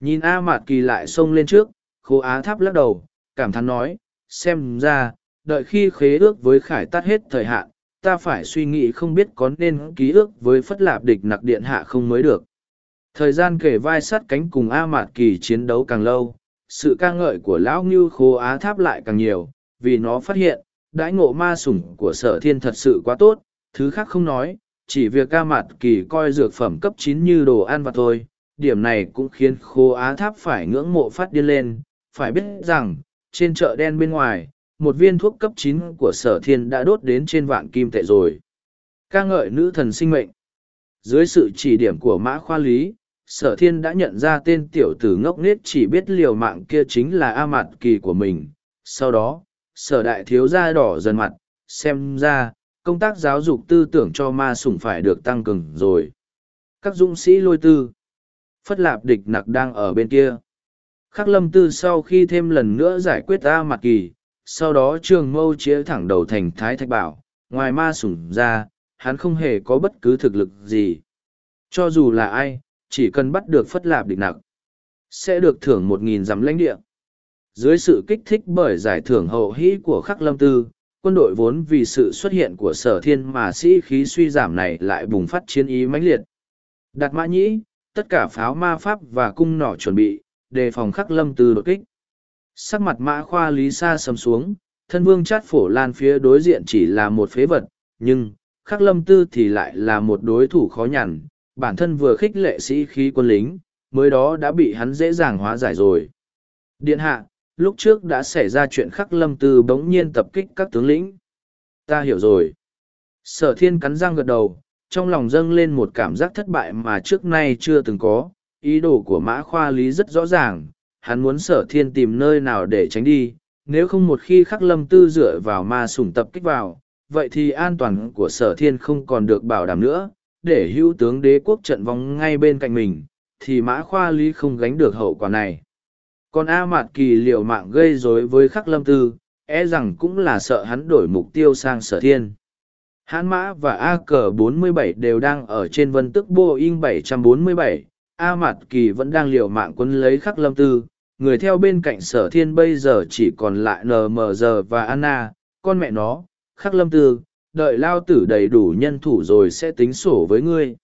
Nhìn A Mạt Kỳ lại xông lên trước, Khô Á Tháp lắc đầu, cảm thán nói, xem ra, đợi khi khế ước với khải tắt hết thời hạn, ta phải suy nghĩ không biết có nên ký ước với phất lạp địch nặc điện hạ không mới được. Thời gian kể vai sát cánh cùng A Mạt Kỳ chiến đấu càng lâu, sự ca ngợi của lão ngưu khô á tháp lại càng nhiều, vì nó phát hiện, đãi ngộ ma sủng của sở thiên thật sự quá tốt, thứ khác không nói, chỉ việc ca mặt Kỳ coi dược phẩm cấp chín như đồ ăn và thôi. Điểm này cũng khiến khô á tháp phải ngưỡng mộ phát điên lên, phải biết rằng, trên chợ đen bên ngoài, một viên thuốc cấp chín của sở thiên đã đốt đến trên vạn kim tệ rồi. ca ngợi nữ thần sinh mệnh. Dưới sự chỉ điểm của mã khoa lý, sở thiên đã nhận ra tên tiểu tử ngốc nghếch chỉ biết liều mạng kia chính là A Mạt Kỳ của mình. Sau đó, sở đại thiếu gia đỏ dần mặt, xem ra, công tác giáo dục tư tưởng cho ma sủng phải được tăng cường rồi. Các dũng sĩ lôi tư, phất lạp địch nặc đang ở bên kia. Khắc lâm tư sau khi thêm lần nữa giải quyết A Mạt Kỳ, sau đó trường mâu chĩa thẳng đầu thành thái thạch bảo ngoài ma sủng ra hắn không hề có bất cứ thực lực gì cho dù là ai chỉ cần bắt được phất lạp địch nặc sẽ được thưởng một nghìn dặm lãnh địa dưới sự kích thích bởi giải thưởng hậu hĩ của khắc lâm tư quân đội vốn vì sự xuất hiện của sở thiên mà sĩ khí suy giảm này lại bùng phát chiến ý mãnh liệt đặt mã nhĩ tất cả pháo ma pháp và cung nỏ chuẩn bị đề phòng khắc lâm tư đột kích Sắc mặt mã khoa lý sa sầm xuống, thân vương chát phổ lan phía đối diện chỉ là một phế vật, nhưng, khắc lâm tư thì lại là một đối thủ khó nhằn, bản thân vừa khích lệ sĩ khí quân lính, mới đó đã bị hắn dễ dàng hóa giải rồi. Điện hạ, lúc trước đã xảy ra chuyện khắc lâm tư bỗng nhiên tập kích các tướng lĩnh. Ta hiểu rồi. Sở thiên cắn răng gật đầu, trong lòng dâng lên một cảm giác thất bại mà trước nay chưa từng có. Ý đồ của mã khoa lý rất rõ ràng, hắn muốn sở thiên tìm nơi nào để tránh đi, nếu không một khi khắc lâm tư dựa vào ma sủng tập kích vào, vậy thì an toàn của sở thiên không còn được bảo đảm nữa, để hữu tướng đế quốc trận vong ngay bên cạnh mình, thì mã khoa lý không gánh được hậu quả này. Còn A Mạt Kỳ liều mạng gây rối với khắc lâm tư, e rằng cũng là sợ hắn đổi mục tiêu sang sở thiên. Hán Mã và A Cờ 47 đều đang ở trên vân tức Boeing 747, A Mạt Kỳ vẫn đang liều mạng quân lấy khắc lâm tư, người theo bên cạnh sở thiên bây giờ chỉ còn lại nmg và anna. Con mẹ nó khắc lâm tư đợi lao tử đầy đủ nhân thủ rồi sẽ tính sổ với ngươi.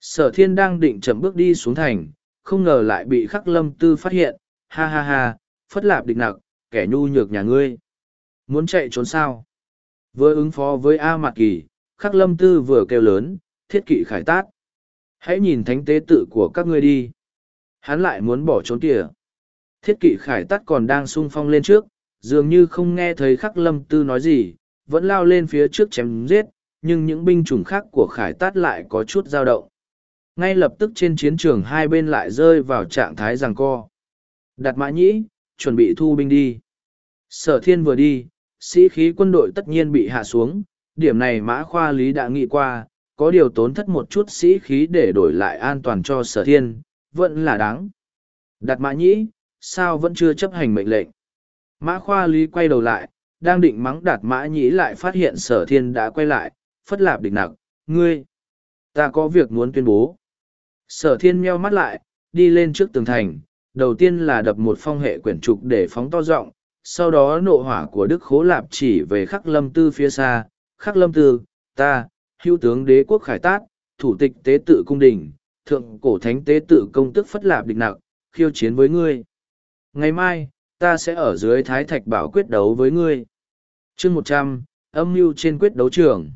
Sở thiên đang định chậm bước đi xuống thành không ngờ lại bị khắc lâm tư phát hiện ha ha ha phất lạp địch nặc kẻ nhu nhược nhà ngươi. Muốn chạy trốn sao? Vừa ứng phó với a mạc kỳ khắc lâm tư vừa kêu lớn thiết kỵ khải tát. Hãy nhìn thánh tế tự của các ngươi đi. Hắn lại muốn bỏ trốn kìa. Thiết kỵ khải tát còn đang sung phong lên trước, dường như không nghe thấy khắc lâm tư nói gì, vẫn lao lên phía trước chém giết, nhưng những binh chủng khác của khải tát lại có chút dao động. Ngay lập tức trên chiến trường hai bên lại rơi vào trạng thái giằng co. Đặt mã nhĩ, chuẩn bị thu binh đi. Sở thiên vừa đi, sĩ khí quân đội tất nhiên bị hạ xuống, điểm này mã khoa lý đã nghĩ qua, có điều tốn thất một chút sĩ khí để đổi lại an toàn cho sở thiên, vẫn là đáng. Đặt mã nhĩ, sao vẫn chưa chấp hành mệnh lệnh. Mã khoa lý quay đầu lại, đang định mắng đạt mã nhĩ lại phát hiện sở thiên đã quay lại, phất lạp địch nặc, ngươi, ta có việc muốn tuyên bố. Sở thiên meo mắt lại, đi lên trước tường thành, đầu tiên là đập một phong hệ quyển trục để phóng to rộng, sau đó nộ hỏa của đức khố lạp chỉ về khắc lâm tư phía xa. Khắc lâm tư ta hữu tướng đế quốc khải tát thủ tịch tế tự cung đình thượng cổ thánh tế tự công tức phất lạp địch nặng khiêu chiến với ngươi. Ngày mai ta sẽ ở dưới thái thạch bảo quyết đấu với ngươi. Chương một trăm âm mưu trên quyết đấu trường.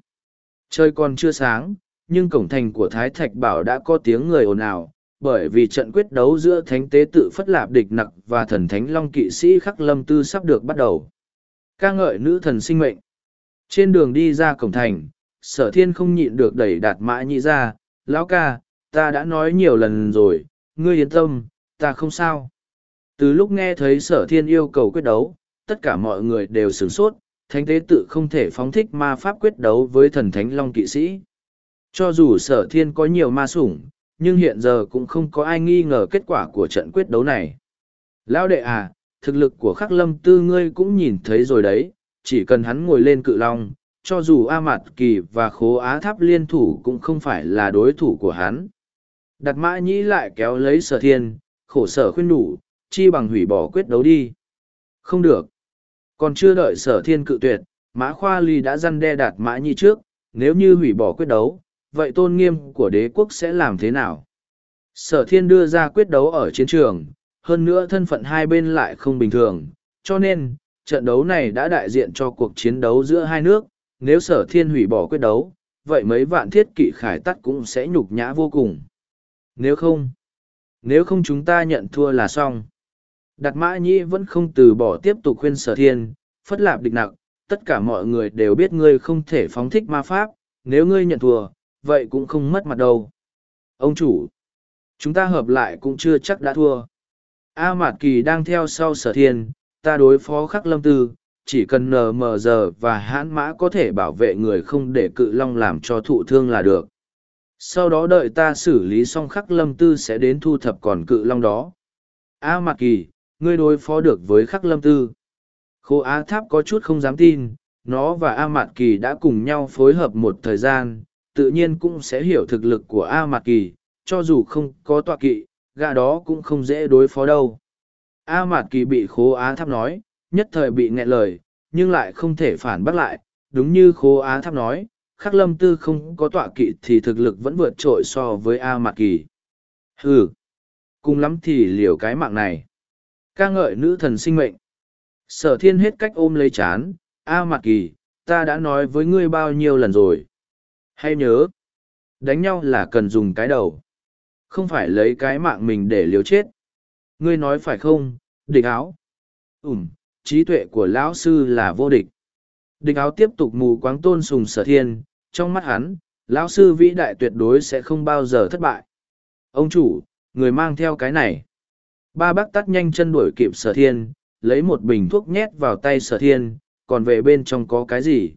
Trời còn chưa sáng nhưng cổng thành của thái thạch bảo đã có tiếng người ồn ào bởi vì trận quyết đấu giữa thánh tế tự phất lạp địch nặc và thần thánh long kỵ sĩ khắc lâm tư sắp được bắt đầu. Ca ngợi nữ thần sinh mệnh. Trên đường đi ra cổng thành, sở thiên không nhịn được đẩy đạt mã nhĩ ra, lão ca, ta đã nói nhiều lần rồi, ngươi yên tâm, ta không sao. Từ lúc nghe thấy sở thiên yêu cầu quyết đấu, tất cả mọi người đều sửng sốt, thánh tế tự không thể phóng thích ma pháp quyết đấu với thần thánh long kỵ sĩ. Cho dù sở thiên có nhiều ma sủng nhưng hiện giờ cũng không có ai nghi ngờ kết quả của trận quyết đấu này lão đệ à thực lực của khắc lâm tư ngươi cũng nhìn thấy rồi đấy chỉ cần hắn ngồi lên cự long cho dù A Mạt Kỳ và Khố Á Tháp liên thủ cũng không phải là đối thủ của hắn. Đặt mã nhĩ lại kéo lấy sở thiên, khổ sở khuyên đủ, chi bằng hủy bỏ quyết đấu đi. Không được. Còn chưa đợi sở thiên cự tuyệt, mã khoa ly đã răn đe đạt mã nhĩ trước, nếu như hủy bỏ quyết đấu, vậy tôn nghiêm của đế quốc sẽ làm thế nào? Sở thiên đưa ra quyết đấu ở chiến trường, hơn nữa thân phận hai bên lại không bình thường, cho nên, trận đấu này đã đại diện cho cuộc chiến đấu giữa hai nước, nếu sở thiên hủy bỏ quyết đấu, vậy mấy vạn thiết kỵ khải tắt cũng sẽ nhục nhã vô cùng. Nếu không, nếu không chúng ta nhận thua là xong. Đạt mã nhĩ vẫn không từ bỏ tiếp tục khuyên sở thiên, phất lạp địch nặng, tất cả mọi người đều biết ngươi không thể phóng thích ma pháp, nếu ngươi nhận thua, vậy cũng không mất mặt đâu. Ông chủ, chúng ta hợp lại cũng chưa chắc đã thua. A Mạt Kỳ đang theo sau sở thiên, ta đối phó khắc lâm tư, chỉ cần nờ mờ giờ và hãn mã có thể bảo vệ người không để cự long làm cho thụ thương là được sau đó đợi ta xử lý xong khắc lâm tư sẽ đến thu thập còn cự long đó a mạc kỳ ngươi đối phó được với khắc lâm tư khô á tháp có chút không dám tin nó và a mạt kỳ đã cùng nhau phối hợp một thời gian tự nhiên cũng sẽ hiểu thực lực của a mạt kỳ cho dù không có tọa kỵ gã đó cũng không dễ đối phó đâu a mạt kỳ bị khố á tháp nói nhất thời bị nghẹn lời, nhưng lại không thể phản bác lại, đúng như khố á tháp nói, khắc lâm tư không có tọa kỵ thì thực lực vẫn vượt trội so với A Mạc Kỳ. Hừ, cùng lắm thì liều cái mạng này. ca ngợi nữ thần sinh mệnh. Sở thiên hết cách ôm lấy chán, A Mạc Kỳ, ta đã nói với ngươi bao nhiêu lần rồi. Hay nhớ, đánh nhau là cần dùng cái đầu. Không phải lấy cái mạng mình để liều chết. Ngươi nói phải không, địch áo. Ừm, trí tuệ của lão sư là vô địch địch áo tiếp tục mù quáng tôn sùng sở thiên trong mắt hắn lão sư vĩ đại tuyệt đối sẽ không bao giờ thất bại ông chủ người mang theo cái này ba bác tắt nhanh chân đuổi kịp sở thiên lấy một bình thuốc nhét vào tay sở thiên còn về bên trong có cái gì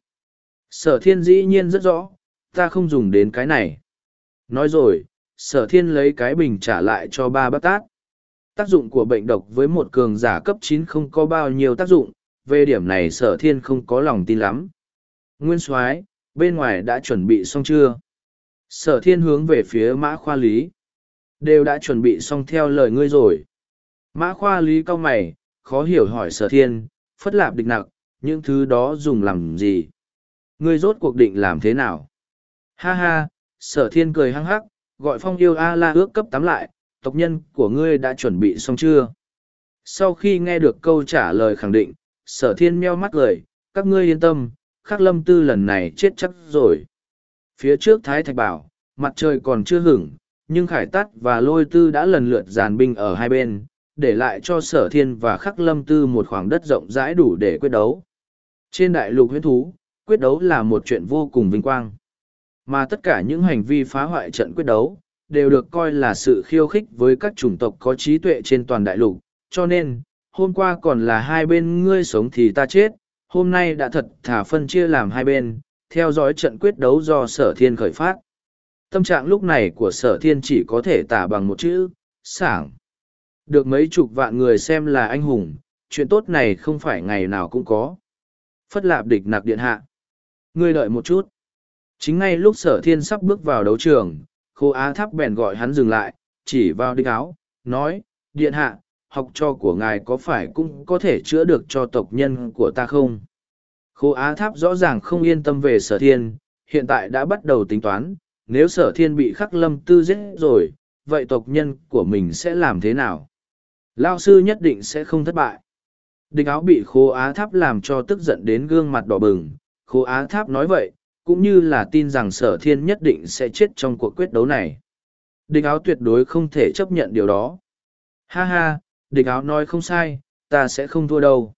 sở thiên dĩ nhiên rất rõ ta không dùng đến cái này nói rồi sở thiên lấy cái bình trả lại cho ba bác tát tác dụng của bệnh độc với một cường giả cấp chín không có bao nhiêu tác dụng, về điểm này sở thiên không có lòng tin lắm. Nguyên soái bên ngoài đã chuẩn bị xong chưa? Sở thiên hướng về phía mã khoa lý. Đều đã chuẩn bị xong theo lời ngươi rồi. Mã khoa lý cao mày, khó hiểu hỏi sở thiên, phất lạp địch nặc, những thứ đó dùng làm gì? Ngươi rốt cuộc định làm thế nào? Ha ha, sở thiên cười hăng hắc, gọi phong yêu A-la ước cấp tám lại, tộc nhân của ngươi đã chuẩn bị xong chưa? Sau khi nghe được câu trả lời khẳng định, sở thiên meo mắt cười, các ngươi yên tâm, khắc lâm tư lần này chết chắc rồi. Phía trước Thái Thạch bảo, mặt trời còn chưa hửng, nhưng khải tắt và lôi tư đã lần lượt dàn binh ở hai bên, để lại cho sở thiên và khắc lâm tư một khoảng đất rộng rãi đủ để quyết đấu. Trên đại lục huyết thú, quyết đấu là một chuyện vô cùng vinh quang. Mà tất cả những hành vi phá hoại trận quyết đấu, đều được coi là sự khiêu khích với các chủng tộc có trí tuệ trên toàn đại lục, cho nên, hôm qua còn là hai bên ngươi sống thì ta chết, hôm nay đã thật thả phân chia làm hai bên, theo dõi trận quyết đấu do sở thiên khởi phát. Tâm trạng lúc này của sở thiên chỉ có thể tả bằng một chữ, sảng. Được mấy chục vạn người xem là anh hùng, chuyện tốt này không phải ngày nào cũng có. Phất lạp địch nặc điện hạ. Ngươi đợi một chút. Chính ngay lúc sở thiên sắp bước vào đấu trường, khô á tháp bèn gọi hắn dừng lại chỉ vào đinh áo nói điện hạ học trò của ngài có phải cũng có thể chữa được cho tộc nhân của ta không? Khô Á Tháp rõ ràng không yên tâm về sở thiên, hiện tại đã bắt đầu tính toán, nếu sở thiên bị khắc lâm tư giết rồi, vậy tộc nhân của mình sẽ làm thế nào? Lao sư nhất định sẽ không thất bại. Địch áo bị khô Á Tháp làm cho tức giận đến gương mặt đỏ bừng, khô Á Tháp nói vậy, cũng như là tin rằng sở thiên nhất định sẽ chết trong cuộc quyết đấu này. Địch áo tuyệt đối không thể chấp nhận điều đó. Ha ha, địch áo nói không sai, ta sẽ không thua đâu.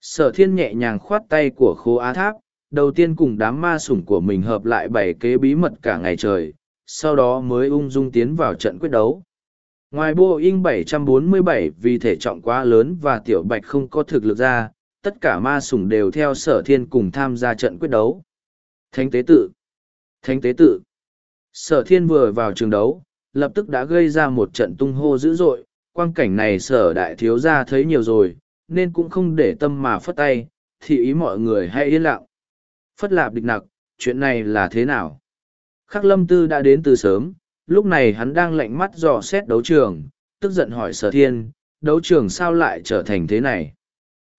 Sở thiên nhẹ nhàng khoát tay của khô á tháp, đầu tiên cùng đám ma sủng của mình hợp lại bảy kế bí mật cả ngày trời, sau đó mới ung dung tiến vào trận quyết đấu. Ngoài Boeing 747 vì thể trọng quá lớn và tiểu bạch không có thực lực ra, tất cả ma sủng đều theo sở thiên cùng tham gia trận quyết đấu. Thánh tế tự Thánh tế tự Sở thiên vừa vào trường đấu, lập tức đã gây ra một trận tung hô dữ dội, quang cảnh này sở đại thiếu gia thấy nhiều rồi, nên cũng không để tâm mà phất tay, thì ý mọi người hãy yên lặng. Phất lạp địch nặc, chuyện này là thế nào? Khắc lâm tư đã đến từ sớm, lúc này hắn đang lạnh mắt dò xét đấu trường, tức giận hỏi sở thiên, đấu trường sao lại trở thành thế này?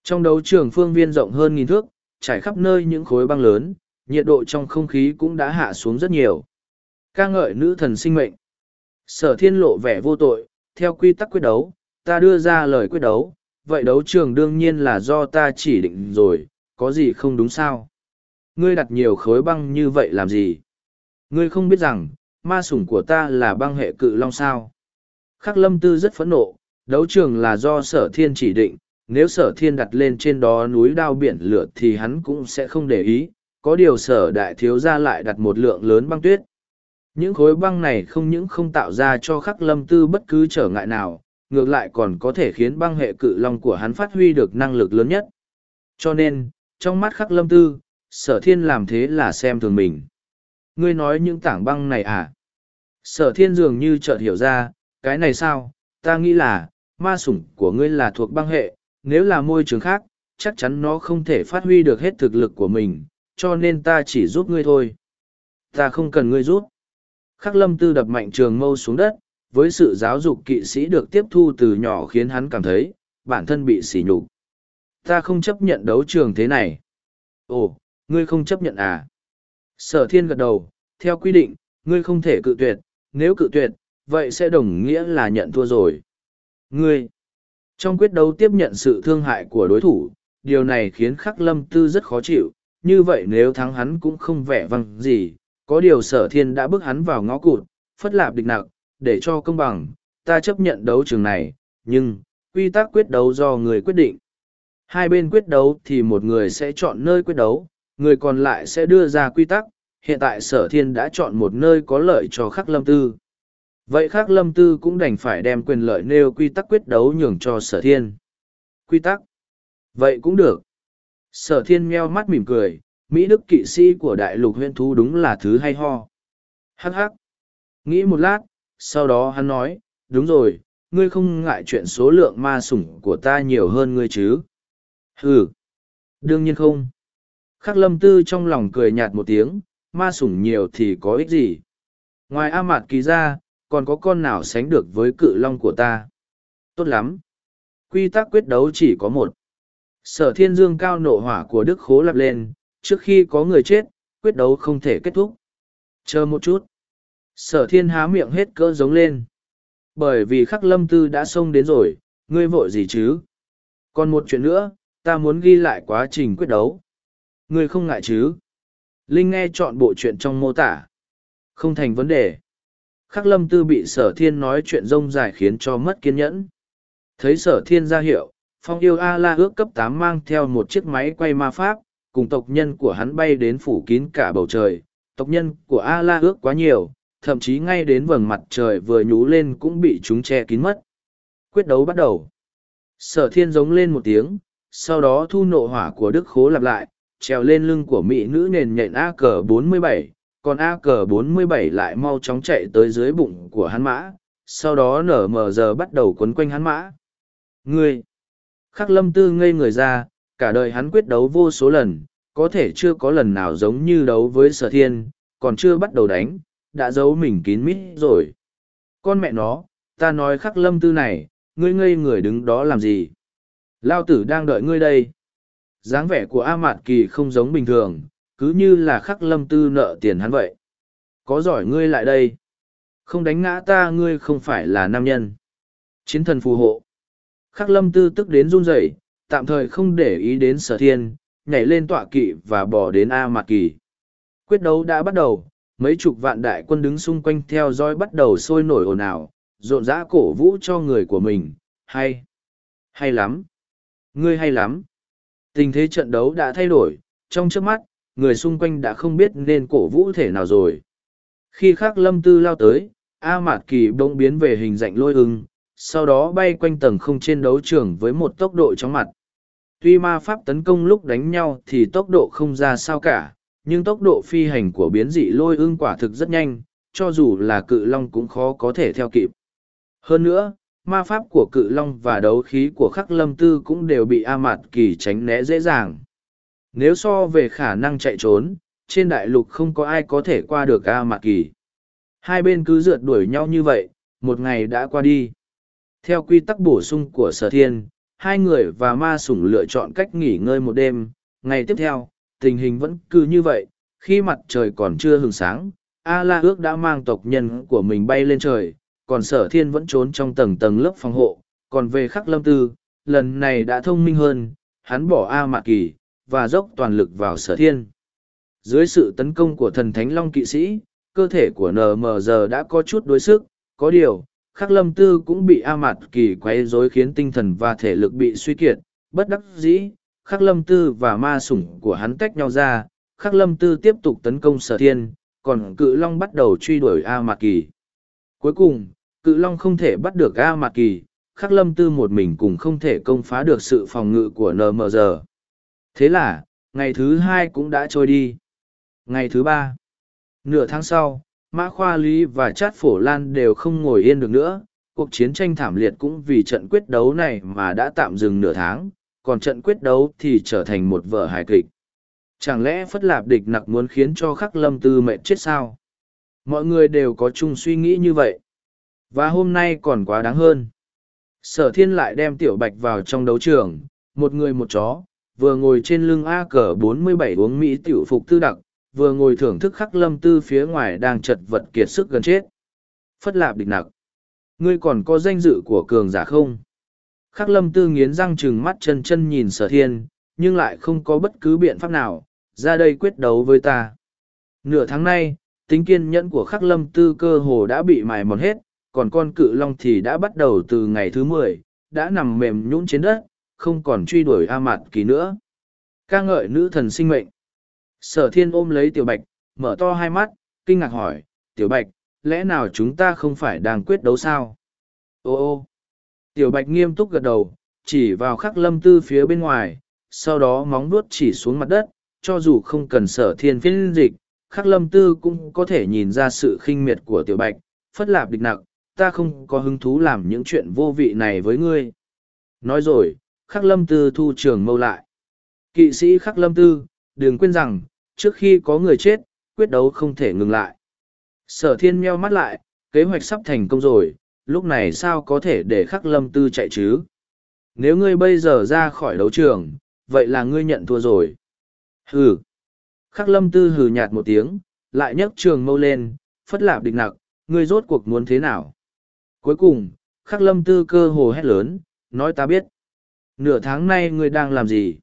Trong đấu trường phương viên rộng hơn nghìn thước, trải khắp nơi những khối băng lớn, nhiệt độ trong không khí cũng đã hạ xuống rất nhiều. ca ngợi nữ thần sinh mệnh. Sở thiên lộ vẻ vô tội, theo quy tắc quyết đấu, ta đưa ra lời quyết đấu, vậy đấu trường đương nhiên là do ta chỉ định rồi, có gì không đúng sao? Ngươi đặt nhiều khối băng như vậy làm gì? Ngươi không biết rằng, ma sủng của ta là băng hệ cự long sao? Khắc lâm tư rất phẫn nộ, đấu trường là do sở thiên chỉ định, nếu sở thiên đặt lên trên đó núi đao biển lửa thì hắn cũng sẽ không để ý, có điều sở đại thiếu gia lại đặt một lượng lớn băng tuyết. Những khối băng này không những không tạo ra cho khắc lâm tư bất cứ trở ngại nào, ngược lại còn có thể khiến băng hệ cự long của hắn phát huy được năng lực lớn nhất. Cho nên, trong mắt khắc lâm tư, sở thiên làm thế là xem thường mình. Ngươi nói những tảng băng này à? Sở thiên dường như chợt hiểu ra, cái này sao, ta nghĩ là, ma sủng của ngươi là thuộc băng hệ, nếu là môi trường khác, chắc chắn nó không thể phát huy được hết thực lực của mình, cho nên ta chỉ giúp ngươi thôi. Ta không cần ngươi giúp. Khắc lâm tư đập mạnh trường mâu xuống đất, với sự giáo dục kỵ sĩ được tiếp thu từ nhỏ khiến hắn cảm thấy, bản thân bị sỉ nhục. Ta không chấp nhận đấu trường thế này. Ồ, ngươi không chấp nhận à? Sở thiên gật đầu, theo quy định, ngươi không thể cự tuyệt, nếu cự tuyệt, vậy sẽ đồng nghĩa là nhận thua rồi. Ngươi, trong quyết đấu tiếp nhận sự thương hại của đối thủ, điều này khiến khắc lâm tư rất khó chịu, như vậy nếu thắng hắn cũng không vẻ văng gì, có điều sở thiên đã bước hắn vào ngõ cụt, phất lạp địch nặng, để cho công bằng, ta chấp nhận đấu trường này, nhưng, quy tắc quyết đấu do người quyết định. Hai bên quyết đấu thì một người sẽ chọn nơi quyết đấu, người còn lại sẽ đưa ra quy tắc, hiện tại sở thiên đã chọn một nơi có lợi cho khắc lâm tư. Vậy khắc lâm tư cũng đành phải đem quyền lợi nêu quy tắc quyết đấu nhường cho sở thiên. Quy tắc. Vậy cũng được. Sở thiên meo mắt mỉm cười, Mỹ Đức kỵ sĩ của đại lục huyện thú đúng là thứ hay ho. Hắc hắc. Nghĩ một lát, sau đó hắn nói, đúng rồi, ngươi không ngại chuyện số lượng ma sủng của ta nhiều hơn ngươi chứ? Ừ. Đương nhiên không. Khắc lâm tư trong lòng cười nhạt một tiếng, ma sủng nhiều thì có ích gì? Ngoài A Mạt Kỳ ra, còn có con nào sánh được với cự long của ta? Tốt lắm. Quy tắc quyết đấu chỉ có một. Sở thiên dương cao nộ hỏa của Đức Khố lập lên, trước khi có người chết, quyết đấu không thể kết thúc. Chờ một chút. Sở thiên há miệng hết cỡ giống lên. Bởi vì khắc lâm tư đã xông đến rồi, ngươi vội gì chứ? Còn một chuyện nữa, ta muốn ghi lại quá trình quyết đấu. Ngươi không ngại chứ? Linh nghe chọn bộ chuyện trong mô tả. Không thành vấn đề. Khắc lâm tư bị sở thiên nói chuyện rông dài khiến cho mất kiên nhẫn. Thấy sở thiên ra hiệu, phong yêu A-la ước cấp tám mang theo một chiếc máy quay ma pháp, cùng tộc nhân của hắn bay đến phủ kín cả bầu trời. Tộc nhân của A-la ước quá nhiều, thậm chí ngay đến vầng mặt trời vừa nhú lên cũng bị chúng che kín mất. Quyết đấu bắt đầu. Sở thiên giống lên một tiếng, sau đó thu nộ hỏa của Đức Khố lặp lại, trèo lên lưng của mỹ nữ nền nhện A cờ 47, còn A cờ 47 lại mau chóng chạy tới dưới bụng của hắn mã, sau đó nở mờ giờ bắt đầu quấn quanh hắn mã. Ngươi! Khắc lâm tư ngây người ra, cả đời hắn quyết đấu vô số lần, có thể chưa có lần nào giống như đấu với sở thiên, còn chưa bắt đầu đánh, đã giấu mình kín mít rồi. Con mẹ nó, ta nói khắc lâm tư này, ngươi ngây người đứng đó làm gì? Lao tử đang đợi ngươi đây. dáng vẻ của A Mạt Kỳ không giống bình thường, cứ như là khắc lâm tư nợ tiền hắn vậy. Có giỏi ngươi lại đây. Không đánh ngã ta ngươi không phải là nam nhân. Chiến thần phù hộ. Khắc lâm tư tức đến run rẩy, tạm thời không để ý đến sở thiên, nhảy lên tọa kỵ và bỏ đến A Mạt Kỳ. Quyết đấu đã bắt đầu, mấy chục vạn đại quân đứng xung quanh theo dõi bắt đầu sôi nổi ồn ào, rộn rã cổ vũ cho người của mình. Hay! Hay lắm! Ngươi hay lắm! Tình thế trận đấu đã thay đổi, trong trước mắt, người xung quanh đã không biết nên cổ vũ thể nào rồi. Khi khắc lâm tư lao tới, A Mạt Kỳ bỗng biến về hình dạng lôi ưng, sau đó bay quanh tầng không trên đấu trường với một tốc độ chóng mặt. Tuy ma pháp tấn công lúc đánh nhau thì tốc độ không ra sao cả, nhưng tốc độ phi hành của biến dị lôi ưng quả thực rất nhanh, cho dù là cự long cũng khó có thể theo kịp. Hơn nữa, ma pháp của cự long và đấu khí của khắc lâm tư cũng đều bị A Mạt Kỳ tránh né dễ dàng. Nếu so về khả năng chạy trốn, trên đại lục không có ai có thể qua được A Mạt Kỳ. Hai bên cứ rượt đuổi nhau như vậy, một ngày đã qua đi. Theo quy tắc bổ sung của sở thiên, hai người và ma sủng lựa chọn cách nghỉ ngơi một đêm. Ngày tiếp theo, tình hình vẫn cứ như vậy, khi mặt trời còn chưa hừng sáng, A-la ước đã mang tộc nhân của mình bay lên trời, còn sở thiên vẫn trốn trong tầng tầng lớp phòng hộ. Còn về khắc lâm tư, lần này đã thông minh hơn, hắn bỏ A Mạc Kỳ, và dốc toàn lực vào sở thiên. Dưới sự tấn công của thần Thánh Long kỵ sĩ, cơ thể của NMG đã có chút đối sức, có điều, khắc lâm tư cũng bị A Mạt Kỳ quấy rối khiến tinh thần và thể lực bị suy kiệt, bất đắc dĩ, khắc lâm tư và ma sủng của hắn tách nhau ra, khắc lâm tư tiếp tục tấn công sở thiên, còn cự long bắt đầu truy đuổi A Mạt Kỳ. Cuối cùng, cự long không thể bắt được A Mạt Kỳ, khắc lâm tư một mình cũng không thể công phá được sự phòng ngự của NMG. Thế là, ngày thứ hai cũng đã trôi đi. Ngày thứ ba, nửa tháng sau, Mã Khoa Lý và Chát Phổ Lan đều không ngồi yên được nữa. Cuộc chiến tranh thảm liệt cũng vì trận quyết đấu này mà đã tạm dừng nửa tháng, còn trận quyết đấu thì trở thành một vở hài kịch. Chẳng lẽ Phất Lạp địch nặc muốn khiến cho khắc lâm tư mệt chết sao? Mọi người đều có chung suy nghĩ như vậy. Và hôm nay còn quá đáng hơn. Sở thiên lại đem tiểu bạch vào trong đấu trường, một người một chó, vừa ngồi trên lưng A cờ 47 uống Mỹ tiểu phục tư đặc, vừa ngồi thưởng thức khắc lâm tư phía ngoài đang chật vật kiệt sức gần chết. Phất lạp địch nặc. Ngươi còn có danh dự của cường giả không? Khắc lâm tư nghiến răng trừng mắt chân chân nhìn sở thiên, nhưng lại không có bất cứ biện pháp nào, ra đây quyết đấu với ta. Nửa tháng nay, tính kiên nhẫn của khắc lâm tư cơ hồ đã bị mài mòn hết, còn con cự long thì đã bắt đầu từ ngày thứ mười, đã nằm mềm nhũn trên đất, không còn truy đuổi A Mạt Kỳ nữa. ca ngợi nữ thần sinh mệnh. Sở thiên ôm lấy tiểu bạch, mở to hai mắt, kinh ngạc hỏi, tiểu bạch, lẽ nào chúng ta không phải đang quyết đấu sao? Ô ô! Tiểu bạch nghiêm túc gật đầu, chỉ vào khắc lâm tư phía bên ngoài, sau đó móng vuốt chỉ xuống mặt đất, cho dù không cần sở thiên phiên dịch, khắc lâm tư cũng có thể nhìn ra sự khinh miệt của tiểu bạch, phất lạp địch nặng, ta không có hứng thú làm những chuyện vô vị này với ngươi. Nói rồi, khắc lâm tư thu trường mâu lại. Kỵ sĩ khắc lâm tư, đừng quên rằng, trước khi có người chết, quyết đấu không thể ngừng lại. Sở thiên meo mắt lại, kế hoạch sắp thành công rồi, lúc này sao có thể để khắc lâm tư chạy chứ? Nếu ngươi bây giờ ra khỏi đấu trường, vậy là ngươi nhận thua rồi. Hừ. Khắc lâm tư hừ nhạt một tiếng, lại nhấc trường mâu lên, phất lạp địch nặc, ngươi rốt cuộc muốn thế nào? Cuối cùng, khắc lâm tư cơ hồ hét lớn, nói ta biết. Nửa tháng nay ngươi đang làm gì?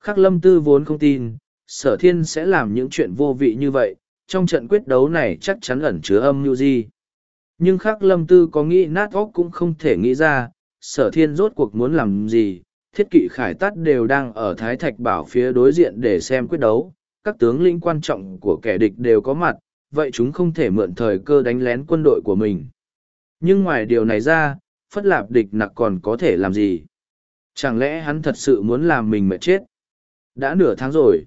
Khắc lâm tư vốn không tin, sở thiên sẽ làm những chuyện vô vị như vậy, trong trận quyết đấu này chắc chắn ẩn chứa âm mưu gì. Nhưng khắc lâm tư có nghĩ nát óc cũng không thể nghĩ ra, sở thiên rốt cuộc muốn làm gì, thiết kỵ khải tắt đều đang ở Thái Thạch Bảo phía đối diện để xem quyết đấu, các tướng lĩnh quan trọng của kẻ địch đều có mặt, vậy chúng không thể mượn thời cơ đánh lén quân đội của mình. Nhưng ngoài điều này ra, Phất Lạp địch nặc còn có thể làm gì? Chẳng lẽ hắn thật sự muốn làm mình mệt chết? Đã nửa tháng rồi.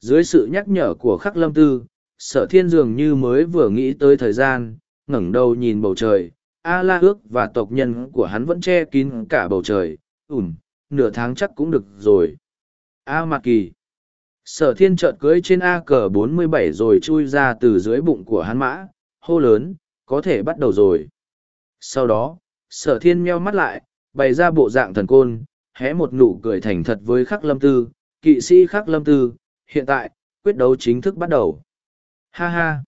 Dưới sự nhắc nhở của khắc lâm tư, sở thiên dường như mới vừa nghĩ tới thời gian, ngẩng đầu nhìn bầu trời. A La ước và tộc nhân của hắn vẫn che kín cả bầu trời. Ủm, nửa tháng chắc cũng được rồi. A Mạc Kỳ. Sở thiên trợt cưới trên A cờ 47 rồi chui ra từ dưới bụng của hắn mã, hô lớn, có thể bắt đầu rồi. Sau đó, sở thiên meo mắt lại, bày ra bộ dạng thần côn, hé một nụ cười thành thật với khắc lâm tư, kỵ sĩ khắc lâm tư, hiện tại, quyết đấu chính thức bắt đầu. Ha ha!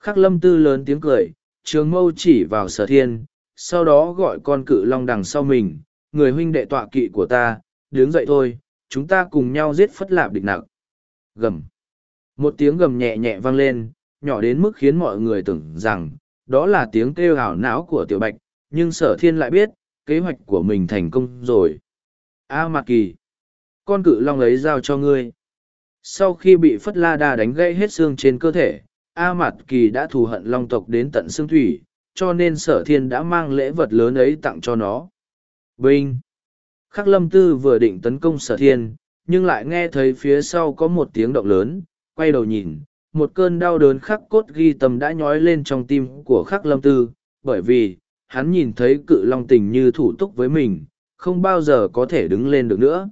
Khắc lâm tư lớn tiếng cười, trường mâu chỉ vào sở thiên, sau đó gọi con cự long đằng sau mình, người huynh đệ tọa kỵ của ta, đứng dậy thôi, chúng ta cùng nhau giết phất lạp địch nặng. Gầm! Một tiếng gầm nhẹ nhẹ vang lên, nhỏ đến mức khiến mọi người tưởng rằng, đó là tiếng kêu hào não của tiểu bạch, nhưng sở thiên lại biết, kế hoạch của mình thành công rồi. A Mạc Kỳ! Con cự long ấy giao cho ngươi. Sau khi bị Phất La Đa đánh gãy hết xương trên cơ thể, A Mạt Kỳ đã thù hận long tộc đến tận xương thủy, cho nên sở thiên đã mang lễ vật lớn ấy tặng cho nó. Vinh! Khắc lâm tư vừa định tấn công sở thiên, nhưng lại nghe thấy phía sau có một tiếng động lớn, quay đầu nhìn, một cơn đau đớn khắc cốt ghi tâm đã nhói lên trong tim của khắc lâm tư, bởi vì, hắn nhìn thấy cự long tình như thủ túc với mình, không bao giờ có thể đứng lên được nữa.